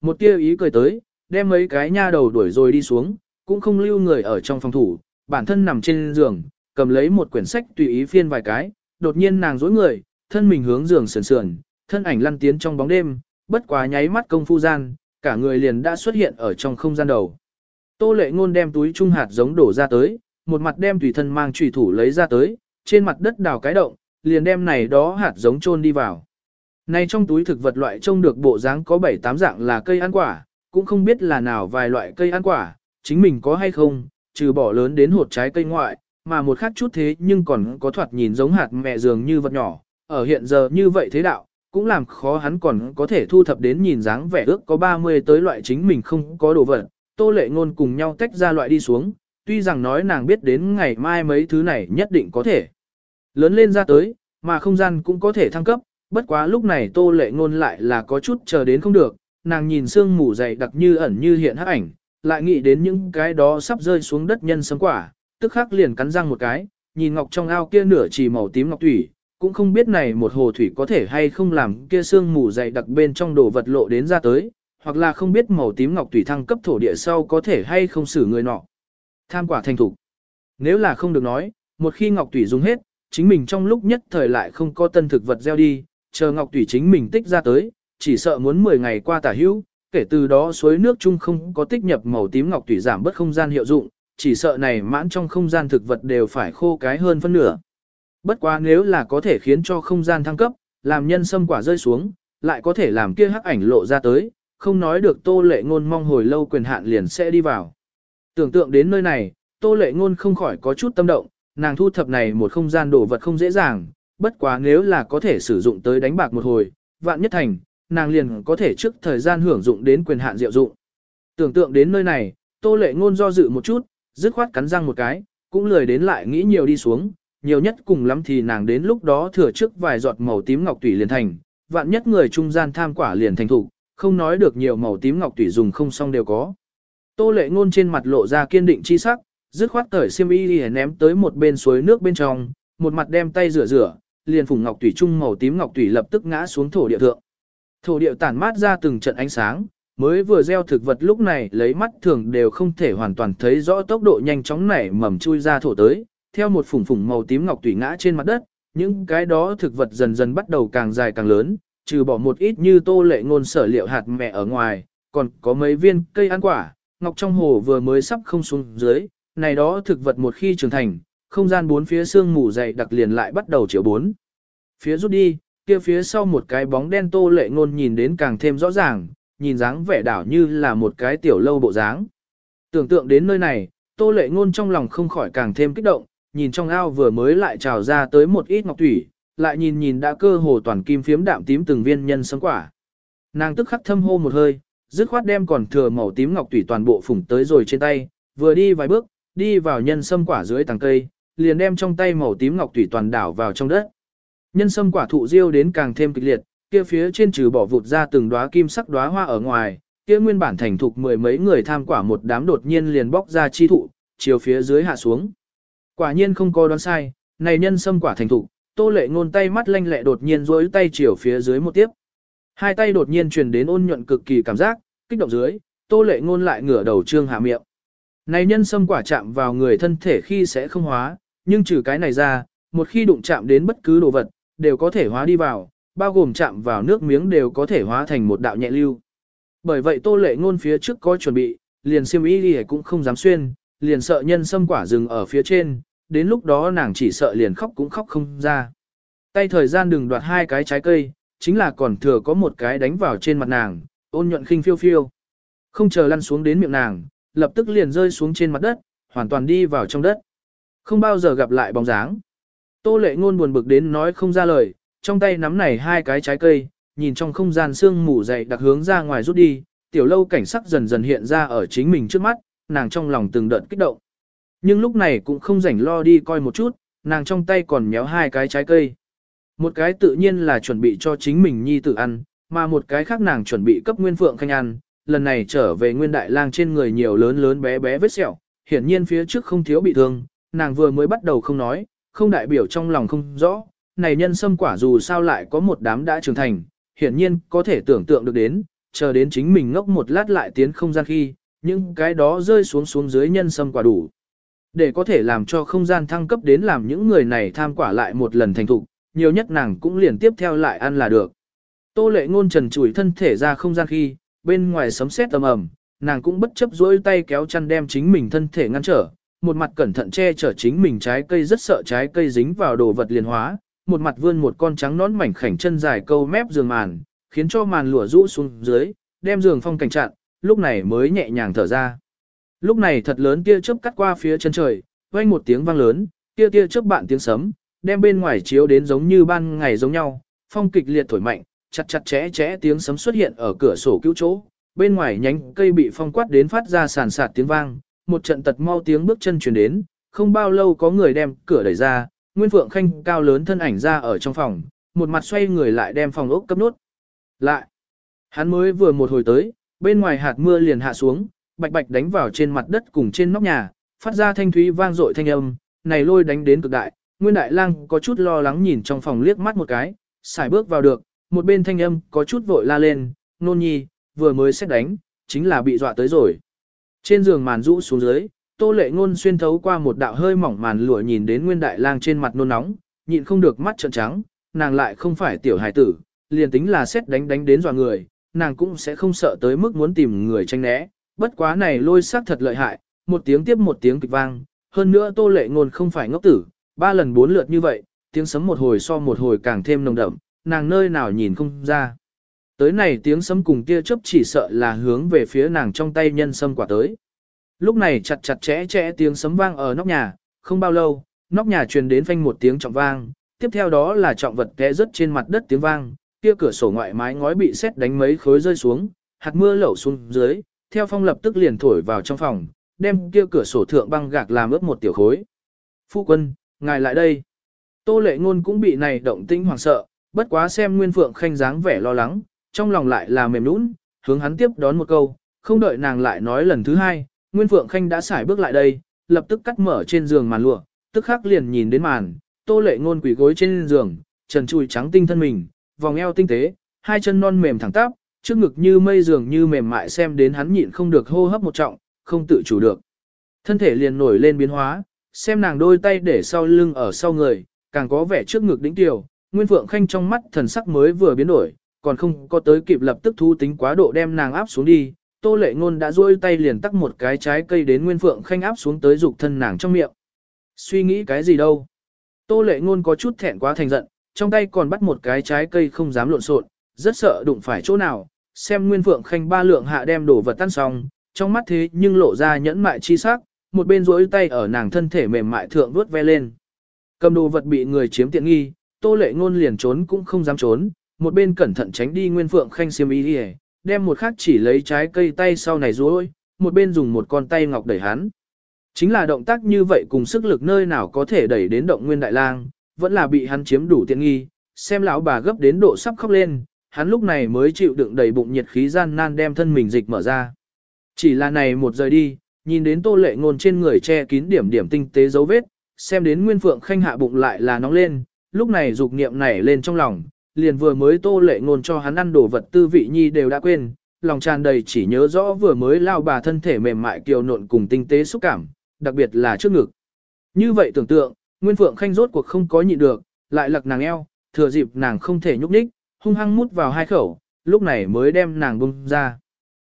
Một tia ý cười tới, đem mấy cái nha đầu đuổi rồi đi xuống, cũng không lưu người ở trong phòng thủ, bản thân nằm trên giường, cầm lấy một quyển sách tùy ý phiên vài cái, đột nhiên nàng dối người, thân mình hướng giường sườn sườn, thân ảnh lăn tiến trong bóng đêm, bất quá nháy mắt công phu gian, cả người liền đã xuất hiện ở trong không gian đầu. Tô lệ ngôn đem túi trung hạt giống đổ ra tới, một mặt đem tùy thân mang trùy thủ lấy ra tới, trên mặt đất đào cái động, liền đem này đó hạt giống chôn đi vào. Này trong túi thực vật loại trông được bộ dáng có 7-8 dạng là cây ăn quả, cũng không biết là nào vài loại cây ăn quả, chính mình có hay không, trừ bỏ lớn đến hột trái cây ngoại, mà một khác chút thế nhưng còn có thoạt nhìn giống hạt mẹ dường như vật nhỏ, ở hiện giờ như vậy thế đạo, cũng làm khó hắn còn có thể thu thập đến nhìn dáng vẻ ước có 30 tới loại chính mình không có đồ vật, tô lệ ngôn cùng nhau tách ra loại đi xuống, tuy rằng nói nàng biết đến ngày mai mấy thứ này nhất định có thể lớn lên ra tới, mà không gian cũng có thể thăng cấp, bất quá lúc này tô lệ ngôn lại là có chút chờ đến không được, nàng nhìn sương mù dày đặc như ẩn như hiện hắc ảnh, lại nghĩ đến những cái đó sắp rơi xuống đất nhân sấm quả, tức khắc liền cắn răng một cái, nhìn ngọc trong ao kia nửa chỉ màu tím ngọc thủy, cũng không biết này một hồ thủy có thể hay không làm kia sương mù dày đặc bên trong đồ vật lộ đến ra tới, hoặc là không biết màu tím ngọc thủy thăng cấp thổ địa sau có thể hay không xử người nọ. Tham quả thành thủ. Nếu là không được nói, một khi ngọc thủy dùng hết, chính mình trong lúc nhất thời lại không có tân thực vật gieo đi, chờ ngọc tùy chính mình tích ra tới, chỉ sợ muốn 10 ngày qua tả hữu, kể từ đó suối nước chung không có tích nhập màu tím ngọc tùy giảm bất không gian hiệu dụng, chỉ sợ này mãn trong không gian thực vật đều phải khô cái hơn phân nửa. Bất quá nếu là có thể khiến cho không gian thăng cấp, làm nhân sâm quả rơi xuống, lại có thể làm kia hắc ảnh lộ ra tới, không nói được tô lệ ngôn mong hồi lâu quyền hạn liền sẽ đi vào. Tưởng tượng đến nơi này, tô lệ ngôn không khỏi có chút tâm động, nàng thu thập này một không gian đồ vật không dễ dàng, bất quá nếu là có thể sử dụng tới đánh bạc một hồi, vạn nhất thành, nàng liền có thể trước thời gian hưởng dụng đến quyền hạn diệu dụng. Tưởng tượng đến nơi này, tô lệ ngôn do dự một chút, dứt khoát cắn răng một cái, cũng lười đến lại nghĩ nhiều đi xuống, nhiều nhất cùng lắm thì nàng đến lúc đó thừa trước vài giọt màu tím ngọc tủy liền thành, vạn nhất người trung gian tham quả liền thành thủ, không nói được nhiều màu tím ngọc tủy dùng không xong đều có. Tô lệ ngôn trên mặt lộ ra kiên định chi sắc, dứt khoát cởi xiêm y đi ném tới một bên suối nước bên trong, một mặt đem tay rửa rửa, liền phùng ngọc tủy trung màu tím ngọc tủy lập tức ngã xuống thổ địa thượng. Thổ địa tản mát ra từng trận ánh sáng, mới vừa gieo thực vật lúc này lấy mắt thường đều không thể hoàn toàn thấy rõ tốc độ nhanh chóng nảy mầm chui ra thổ tới, theo một phùng phùng màu tím ngọc tủy ngã trên mặt đất, những cái đó thực vật dần dần bắt đầu càng dài càng lớn, trừ bỏ một ít như tô lệ ngôn sở liệu hạt mẹ ở ngoài, còn có mấy viên cây ăn quả, ngọc trong hồ vừa mới sắp không xuống dưới, này đó thực vật một khi trưởng thành, không gian bốn phía sương mù dày đặc liền lại bắt đầu chiều bốn. Phía rút đi, kia phía sau một cái bóng đen tô lệ ngôn nhìn đến càng thêm rõ ràng, nhìn dáng vẻ đảo như là một cái tiểu lâu bộ dáng. Tưởng tượng đến nơi này, tô lệ ngôn trong lòng không khỏi càng thêm kích động, nhìn trong ao vừa mới lại trào ra tới một ít ngọc thủy, lại nhìn nhìn đã cơ hồ toàn kim phiếm đạm tím từng viên nhân sấm quả. Nàng tức khắc thâm hô một hơi, dứt khoát đem còn thừa màu tím ngọc thủy toàn bộ phủng tới rồi trên tay, vừa đi vài bước, đi vào nhân sâm quả dưới tầng cây, liền đem trong tay màu tím ngọc thủy toàn đảo vào trong đất. Nhân sâm quả thụ diêu đến càng thêm kịch liệt, kia phía trên trừ bỏ vụt ra từng đóa kim sắc đóa hoa ở ngoài, kia nguyên bản thành thục mười mấy người tham quả một đám đột nhiên liền bóc ra chi thụ, chiều phía dưới hạ xuống. Quả nhiên không có đoán sai, này nhân sâm quả thành thục, Tô Lệ ngôn tay mắt lanh lẹ đột nhiên duỗi tay chiều phía dưới một tiếp. Hai tay đột nhiên truyền đến ôn nhuận cực kỳ cảm giác, kích động dưới, Tô Lệ ngôn lại ngửa đầu trương hạ miệng. Này nhân sâm quả chạm vào người thân thể khi sẽ không hóa, nhưng trừ cái này ra, một khi đụng chạm đến bất cứ đồ vật, đều có thể hóa đi vào, bao gồm chạm vào nước miếng đều có thể hóa thành một đạo nhẹ lưu. Bởi vậy tô lệ ngôn phía trước có chuẩn bị, liền siêm ý đi cũng không dám xuyên, liền sợ nhân sâm quả dừng ở phía trên, đến lúc đó nàng chỉ sợ liền khóc cũng khóc không ra. Tay thời gian đừng đoạt hai cái trái cây, chính là còn thừa có một cái đánh vào trên mặt nàng, ôn nhuận khinh phiêu phiêu. Không chờ lăn xuống đến miệng nàng, lập tức liền rơi xuống trên mặt đất, hoàn toàn đi vào trong đất. Không bao giờ gặp lại bóng dáng. Tô lệ ngôn buồn bực đến nói không ra lời, trong tay nắm này hai cái trái cây, nhìn trong không gian sương mù dày đặc hướng ra ngoài rút đi, tiểu lâu cảnh sắc dần dần hiện ra ở chính mình trước mắt, nàng trong lòng từng đợt kích động. Nhưng lúc này cũng không rảnh lo đi coi một chút, nàng trong tay còn méo hai cái trái cây. Một cái tự nhiên là chuẩn bị cho chính mình nhi tử ăn, mà một cái khác nàng chuẩn bị cấp nguyên phượng khanh ăn, lần này trở về nguyên đại lang trên người nhiều lớn lớn bé bé vết sẹo, hiển nhiên phía trước không thiếu bị thương, nàng vừa mới bắt đầu không nói, không đại biểu trong lòng không rõ, này nhân sâm quả dù sao lại có một đám đã trưởng thành, hiển nhiên có thể tưởng tượng được đến, chờ đến chính mình ngốc một lát lại tiến không gian khi, những cái đó rơi xuống xuống dưới nhân sâm quả đủ. Để có thể làm cho không gian thăng cấp đến làm những người này tham quả lại một lần thành thục, nhiều nhất nàng cũng liền tiếp theo lại ăn là được. Tô lệ ngôn trần chủi thân thể ra không gian khi, bên ngoài sấm sét tầm ầm, nàng cũng bất chấp dỗi tay kéo chăn đem chính mình thân thể ngăn trở, một mặt cẩn thận che chở chính mình trái cây rất sợ trái cây dính vào đồ vật liền hóa, một mặt vươn một con trắng nón mảnh khảnh chân dài câu mép giường màn, khiến cho màn lụa rũ xuống dưới, đem giường phong cảnh chặn, lúc này mới nhẹ nhàng thở ra. Lúc này thật lớn tia chớp cắt qua phía chân trời, vang một tiếng vang lớn, tia tia chớp bạn tiếng sấm, đem bên ngoài chiếu đến giống như ban ngày giống nhau, phong kịch liệt thổi mạnh, chặt chặt chẽ chẽ tiếng sấm xuất hiện ở cửa sổ cứu chỗ, bên ngoài nhánh cây bị phong quát đến phát ra sàn sạt tiếng vang, một trận tật mau tiếng bước chân truyền đến, không bao lâu có người đem cửa đẩy ra, Nguyên Phượng Khanh cao lớn thân ảnh ra ở trong phòng, một mặt xoay người lại đem phòng ốc cấp nốt. Lại, hắn mới vừa một hồi tới, bên ngoài hạt mưa liền hạ xuống, bạch bạch đánh vào trên mặt đất cùng trên nóc nhà, phát ra thanh thúy vang dội thanh âm, này lôi đánh đến cực đại, Nguyên Đại Lang có chút lo lắng nhìn trong phòng liếc mắt một cái, xài bước vào được, một bên thanh âm có chút vội la lên, nôn nhi, vừa mới xét đánh, chính là bị dọa tới rồi. Trên giường màn rũ xuống dưới, tô lệ ngôn xuyên thấu qua một đạo hơi mỏng màn lụa nhìn đến Nguyên Đại Lang trên mặt nôn nóng, nhịn không được mắt trợn trắng, nàng lại không phải tiểu hài tử, liền tính là xét đánh đánh đến dọa người, nàng cũng sẽ không sợ tới mức muốn tìm người tranh né, bất quá này lôi sắc thật lợi hại, một tiếng tiếp một tiếng kịch vang, hơn nữa tô lệ ngôn không phải ngốc tử, ba lần bốn lượt như vậy, tiếng sấm một hồi so một hồi càng thêm nồng đậm, nàng nơi nào nhìn không ra. Tới này tiếng sấm cùng tia chớp chỉ sợ là hướng về phía nàng trong tay nhân sâm quả tới. Lúc này chặt chặt chẽ chẽ tiếng sấm vang ở nóc nhà, không bao lâu, nóc nhà truyền đến phanh một tiếng trọng vang, tiếp theo đó là trọng vật té rớt trên mặt đất tiếng vang, kia cửa sổ ngoại mái ngói bị sét đánh mấy khối rơi xuống, hạt mưa lẩu xuống dưới, theo phong lập tức liền thổi vào trong phòng, đem kia cửa sổ thượng băng gạc làm ướt một tiểu khối. Phu quân, ngài lại đây. Tô lệ ngôn cũng bị này động tĩnh hoảng sợ, bất quá xem Nguyên Phượng Khanh dáng vẻ lo lắng, trong lòng lại là mềm nũng, hướng hắn tiếp đón một câu, không đợi nàng lại nói lần thứ hai, Nguyên Phượng Khanh đã xài bước lại đây, lập tức cắt mở trên giường màn lụa, tức khắc liền nhìn đến màn, tô lệ ngôn quỳ gối trên giường, trần trụi trắng tinh thân mình, vòng eo tinh tế, hai chân non mềm thẳng tắp, trước ngực như mây giường như mềm mại xem đến hắn nhịn không được hô hấp một trọng, không tự chủ được. Thân thể liền nổi lên biến hóa, xem nàng đôi tay để sau lưng ở sau người, càng có vẻ trước ngực đỉnh tiểu, Nguyên Phượng Khanh trong mắt thần sắc mới vừa biến đổi, còn không có tới kịp lập tức thu tính quá độ đem nàng áp xuống đi, Tô Lệ Ngôn đã duỗi tay liền tắc một cái trái cây đến Nguyên Phượng Khanh áp xuống tới dục thân nàng trong miệng. Suy nghĩ cái gì đâu? Tô Lệ Ngôn có chút thẹn quá thành giận, trong tay còn bắt một cái trái cây không dám lộn xộn, rất sợ đụng phải chỗ nào. Xem Nguyên Phượng Khanh ba lượng hạ đem đổ vật tan xong, trong mắt thế nhưng lộ ra nhẫn mại chi sắc, một bên duỗi tay ở nàng thân thể mềm mại thượng vuốt ve lên. Cầm đồ vật bị người chiếm tiện nghi, Tô Lệ Ngôn liền trốn cũng không dám trốn, một bên cẩn thận tránh đi Nguyên Phượng Khanh xiêm y đi, đem một khắc chỉ lấy trái cây tay sau này rối, một bên dùng một con tay ngọc đẩy hắn. Chính là động tác như vậy cùng sức lực nơi nào có thể đẩy đến động Nguyên Đại Lang, vẫn là bị hắn chiếm đủ tiện nghi, xem lão bà gấp đến độ sắp khóc lên, hắn lúc này mới chịu đựng đầy bụng nhiệt khí gian nan đem thân mình dịch mở ra. Chỉ là này một rời đi, nhìn đến tô lệ ngôn trên người che kín điểm điểm tinh tế dấu vết, xem đến Nguyên Phượng Khanh hạ bụng lại là nóng lên, lúc này dục niệm nảy lên trong lòng, liền vừa mới tô lệ ngôn cho hắn ăn đồ vật tư vị nhi đều đã quên, lòng tràn đầy chỉ nhớ rõ vừa mới lao bà thân thể mềm mại kiều nộn cùng tinh tế xúc cảm, đặc biệt là trước ngực. Như vậy tưởng tượng, Nguyên Phượng Khanh rốt cuộc không có nhịn được, lại lật nàng eo, thừa dịp nàng không thể nhúc nhích, hung hăng mút vào hai khẩu, lúc này mới đem nàng bung ra.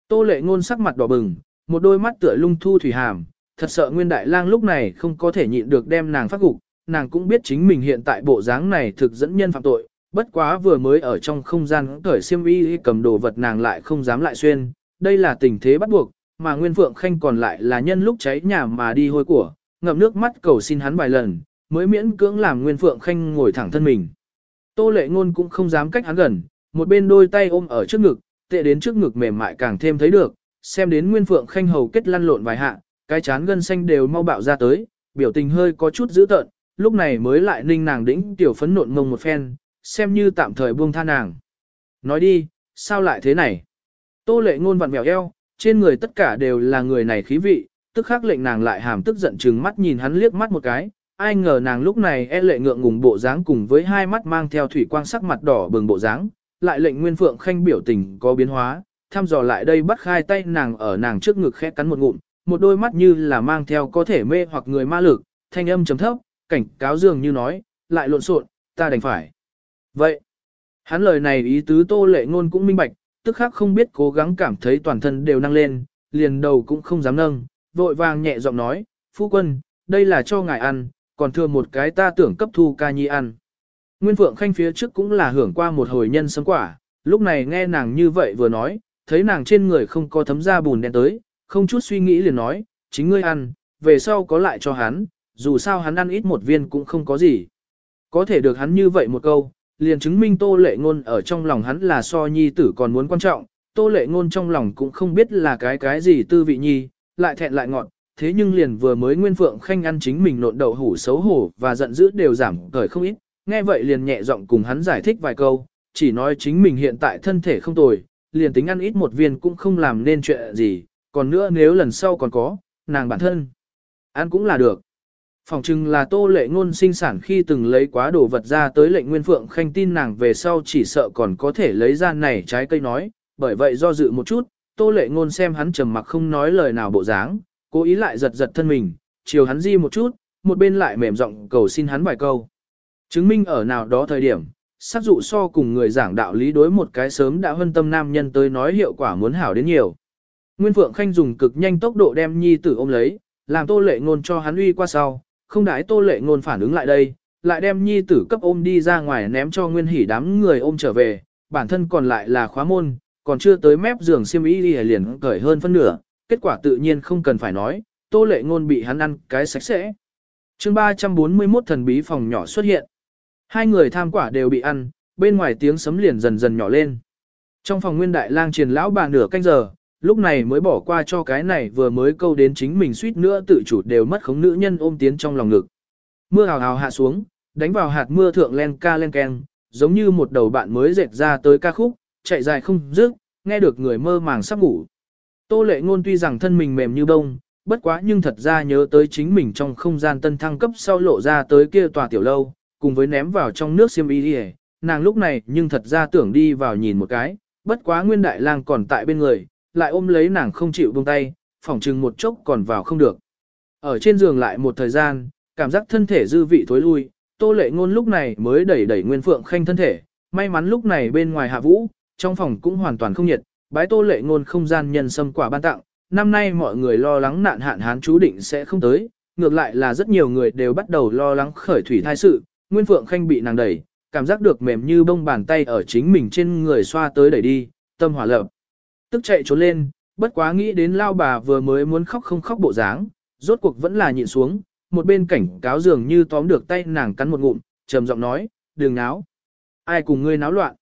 Tô lệ ngôn sắc mặt đỏ bừng, một đôi mắt tựa lung thu thủy hàm, thật sợ Nguyên Đại Lang lúc này không có thể nhịn được đem nàng phát gục, nàng cũng biết chính mình hiện tại bộ dáng này thực dẫn nhân phạm tội, bất quá vừa mới ở trong không gian cởi xiêm y cầm đồ vật nàng lại không dám lại xuyên, đây là tình thế bắt buộc, mà Nguyên Phượng Khanh còn lại là nhân lúc cháy nhà mà đi hôi của, ngậm nước mắt cầu xin hắn vài lần, mới miễn cưỡng làm Nguyên Phượng Khanh ngồi thẳng thân mình. Tô lệ ngôn cũng không dám cách hắn gần, một bên đôi tay ôm ở trước ngực, tệ đến trước ngực mềm mại càng thêm thấy được, xem đến Nguyên Phượng Khanh hầu kết lăn lộn vài hạ, cái chán gân xanh đều mau bạo ra tới, biểu tình hơi có chút dữ tợn, lúc này mới lại ninh nàng đĩnh tiểu phấn nộn mông một phen, xem như tạm thời buông tha nàng. Nói đi, sao lại thế này? Tô lệ ngôn vặn mèo eo, trên người tất cả đều là người này khí vị, tức khắc lệnh nàng lại hàm tức giận trừng mắt nhìn hắn liếc mắt một cái, ai ngờ nàng lúc này e lệ ngượng ngùng bộ dáng cùng với hai mắt mang theo thủy quang sắc mặt đỏ bừng bộ dáng, lại lệnh Nguyên Phượng Khanh biểu tình có biến hóa, thăm dò lại đây bắt khai tay nàng ở nàng trước ngực khẽ cắn một ngụm, một đôi mắt như là mang theo có thể mê hoặc người ma lực, thanh âm trầm thấp, cảnh cáo dường như nói, lại lộn xộn, ta đành phải. Vậy, hắn lời này ý tứ tô lệ ngôn cũng minh bạch, tức khắc không biết cố gắng cảm thấy toàn thân đều năng lên, liền đầu cũng không dám nâng, vội vàng nhẹ giọng nói, phu quân, đây là cho ngài ăn, còn thừa một cái ta tưởng cấp thu ca nhi ăn. Nguyên Phượng Khanh phía trước cũng là hưởng qua một hồi nhân sấm quả, lúc này nghe nàng như vậy vừa nói, thấy nàng trên người không có thấm da bùn đen tới, không chút suy nghĩ liền nói, chính ngươi ăn, về sau có lại cho hắn, dù sao hắn ăn ít một viên cũng không có gì. Có thể được hắn như vậy một câu, liền chứng minh tô lệ ngôn ở trong lòng hắn là so nhi tử còn muốn quan trọng, tô lệ ngôn trong lòng cũng không biết là cái cái gì tư vị nhi, lại thẹn lại ngọn, thế nhưng liền vừa mới nguyên phượng khanh ăn chính mình nộn đậu hủ xấu hổ và giận dữ đều giảm cởi không ít, nghe vậy liền nhẹ giọng cùng hắn giải thích vài câu, chỉ nói chính mình hiện tại thân thể không tồi, liền tính ăn ít một viên cũng không làm nên chuyện gì, còn nữa nếu lần sau còn có, nàng bản thân, ăn cũng là được. Phòng chừng là tô lệ ngôn sinh sản khi từng lấy quá đồ vật ra tới lệnh nguyên phượng khanh tin nàng về sau chỉ sợ còn có thể lấy ra này trái cây nói, bởi vậy do dự một chút, tô lệ ngôn xem hắn trầm mặc không nói lời nào bộ dáng, cố ý lại giật giật thân mình, chiều hắn di một chút, một bên lại mềm giọng cầu xin hắn vài câu. Chứng minh ở nào đó thời điểm, sát dụ so cùng người giảng đạo lý đối một cái sớm đã hân tâm nam nhân tới nói hiệu quả muốn hảo đến nhiều. Nguyên Phượng Khanh dùng cực nhanh tốc độ đem nhi tử ôm lấy, làm tô lệ ngôn cho hắn uy qua sau, không đãi tô lệ ngôn phản ứng lại đây, lại đem nhi tử cấp ôm đi ra ngoài ném cho nguyên hỉ đám người ôm trở về, bản thân còn lại là khóa môn, còn chưa tới mép giường xiêm y đi liền cởi hơn phân nửa, kết quả tự nhiên không cần phải nói, tô lệ ngôn bị hắn ăn cái sạch sẽ. chương 341 thần bí phòng nhỏ xuất hiện. Hai người tham quả đều bị ăn, bên ngoài tiếng sấm liền dần dần nhỏ lên. Trong phòng nguyên đại lang truyền lão bà nửa canh giờ, lúc này mới bỏ qua cho cái này vừa mới câu đến chính mình suýt nữa tự chủ đều mất khống nữ nhân ôm tiến trong lòng ngực. Mưa hào hào hạ xuống, đánh vào hạt mưa thượng len ca len keng, giống như một đầu bạn mới dệt ra tới ca khúc, chạy dài không dứt, nghe được người mơ màng sắp ngủ. Tô lệ ngôn tuy rằng thân mình mềm như bông, bất quá nhưng thật ra nhớ tới chính mình trong không gian tân thăng cấp sau lộ ra tới kia tòa tiểu lâu, cùng với ném vào trong nước xiêm y đi nàng lúc này nhưng thật ra tưởng đi vào nhìn một cái, bất quá nguyên đại lang còn tại bên người, lại ôm lấy nàng không chịu buông tay, phỏng chừng một chốc còn vào không được. Ở trên giường lại một thời gian, cảm giác thân thể dư vị thối lui, tô lệ ngôn lúc này mới đẩy đẩy nguyên phượng khanh thân thể, may mắn lúc này bên ngoài hạ vũ, trong phòng cũng hoàn toàn không nhiệt, bái tô lệ ngôn không gian nhân sâm quả ban tặng, năm nay mọi người lo lắng nạn hạn hán chú định sẽ không tới, ngược lại là rất nhiều người đều bắt đầu lo lắng khởi thủy thai sự, Nguyên Phượng Khanh bị nàng đẩy, cảm giác được mềm như bông bàn tay ở chính mình trên người xoa tới đẩy đi, tâm hỏa lập. Tức chạy trốn lên, bất quá nghĩ đến lao bà vừa mới muốn khóc không khóc bộ dáng, rốt cuộc vẫn là nhịn xuống, một bên cảnh cáo dường như tóm được tay nàng cắn một ngụm, trầm giọng nói, đừng náo. Ai cùng ngươi náo loạn?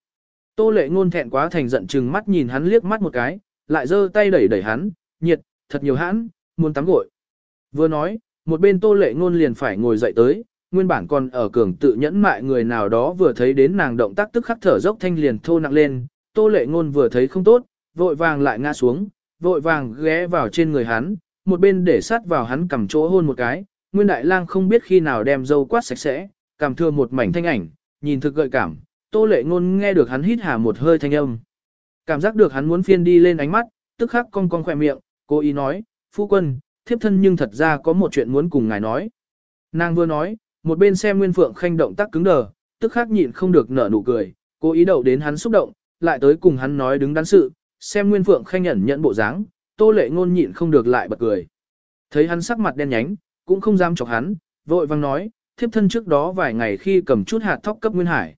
Tô lệ ngôn thẹn quá thành giận chừng mắt nhìn hắn liếc mắt một cái, lại giơ tay đẩy đẩy hắn, nhiệt, thật nhiều hãn, muốn tắm gội. Vừa nói, một bên tô lệ ngôn liền phải ngồi dậy tới, nguyên bản còn ở cường tự nhẫn mại người nào đó vừa thấy đến nàng động tác tức khắc thở dốc thanh liền thô nặng lên, tô lệ ngôn vừa thấy không tốt, vội vàng lại ngã xuống, vội vàng ghé vào trên người hắn, một bên để sát vào hắn cầm chỗ hôn một cái, nguyên đại lang không biết khi nào đem dâu quát sạch sẽ, cầm thưa một mảnh thanh ảnh, nhìn thực gợi cảm, tô lệ ngôn nghe được hắn hít hà một hơi thanh âm. Cảm giác được hắn muốn phiên đi lên ánh mắt, tức khắc cong cong khỏe miệng, cô ý nói, phu quân, thiếp thân nhưng thật ra có một chuyện muốn cùng ngài nói. Nàng vừa nói, một bên xem Nguyên Phượng Khanh động tác cứng đờ, tức khắc nhịn không được nở nụ cười, cố ý đậu đến hắn xúc động, lại tới cùng hắn nói đứng đắn sự, xem Nguyên Phượng Khanh nhận nhận bộ dáng, Tô Lệ ngôn nhịn không được lại bật cười. Thấy hắn sắc mặt đen nhánh, cũng không dám chọc hắn, vội vang nói, thiếp thân trước đó vài ngày khi cầm chút hạt thóc cấp Nguyên Hải.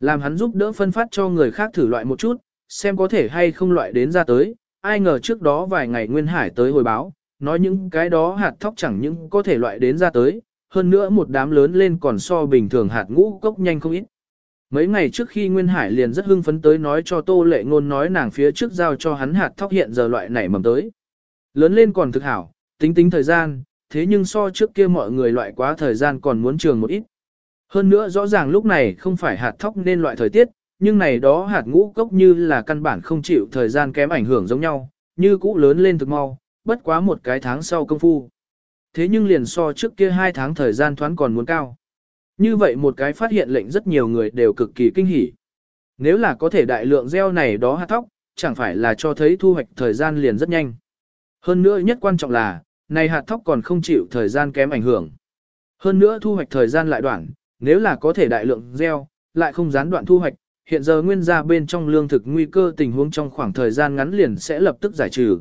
Làm hắn giúp đỡ phân phát cho người khác thử loại một chút, xem có thể hay không loại đến ra tới, ai ngờ trước đó vài ngày Nguyên Hải tới hồi báo, nói những cái đó hạt thóc chẳng những có thể loại đến ra tới, hơn nữa một đám lớn lên còn so bình thường hạt ngũ cốc nhanh không ít. Mấy ngày trước khi Nguyên Hải liền rất hưng phấn tới nói cho Tô Lệ Ngôn nói nàng phía trước giao cho hắn hạt thóc hiện giờ loại nảy mầm tới. Lớn lên còn thực hảo, tính tính thời gian, thế nhưng so trước kia mọi người loại quá thời gian còn muốn trường một ít. Hơn nữa rõ ràng lúc này không phải hạt thóc nên loại thời tiết, nhưng này đó hạt ngũ cốc như là căn bản không chịu thời gian kém ảnh hưởng giống nhau, như cũ lớn lên thực mau, bất quá một cái tháng sau công phu. Thế nhưng liền so trước kia hai tháng thời gian thoáng còn muốn cao. Như vậy một cái phát hiện lệnh rất nhiều người đều cực kỳ kinh hỉ. Nếu là có thể đại lượng gieo này đó hạt thóc, chẳng phải là cho thấy thu hoạch thời gian liền rất nhanh. Hơn nữa nhất quan trọng là, này hạt thóc còn không chịu thời gian kém ảnh hưởng. Hơn nữa thu hoạch thời gian lại đoạn, nếu là có thể đại lượng gieo, lại không gián đoạn thu hoạch, hiện giờ nguyên gia bên trong lương thực nguy cơ tình huống trong khoảng thời gian ngắn liền sẽ lập tức giải trừ.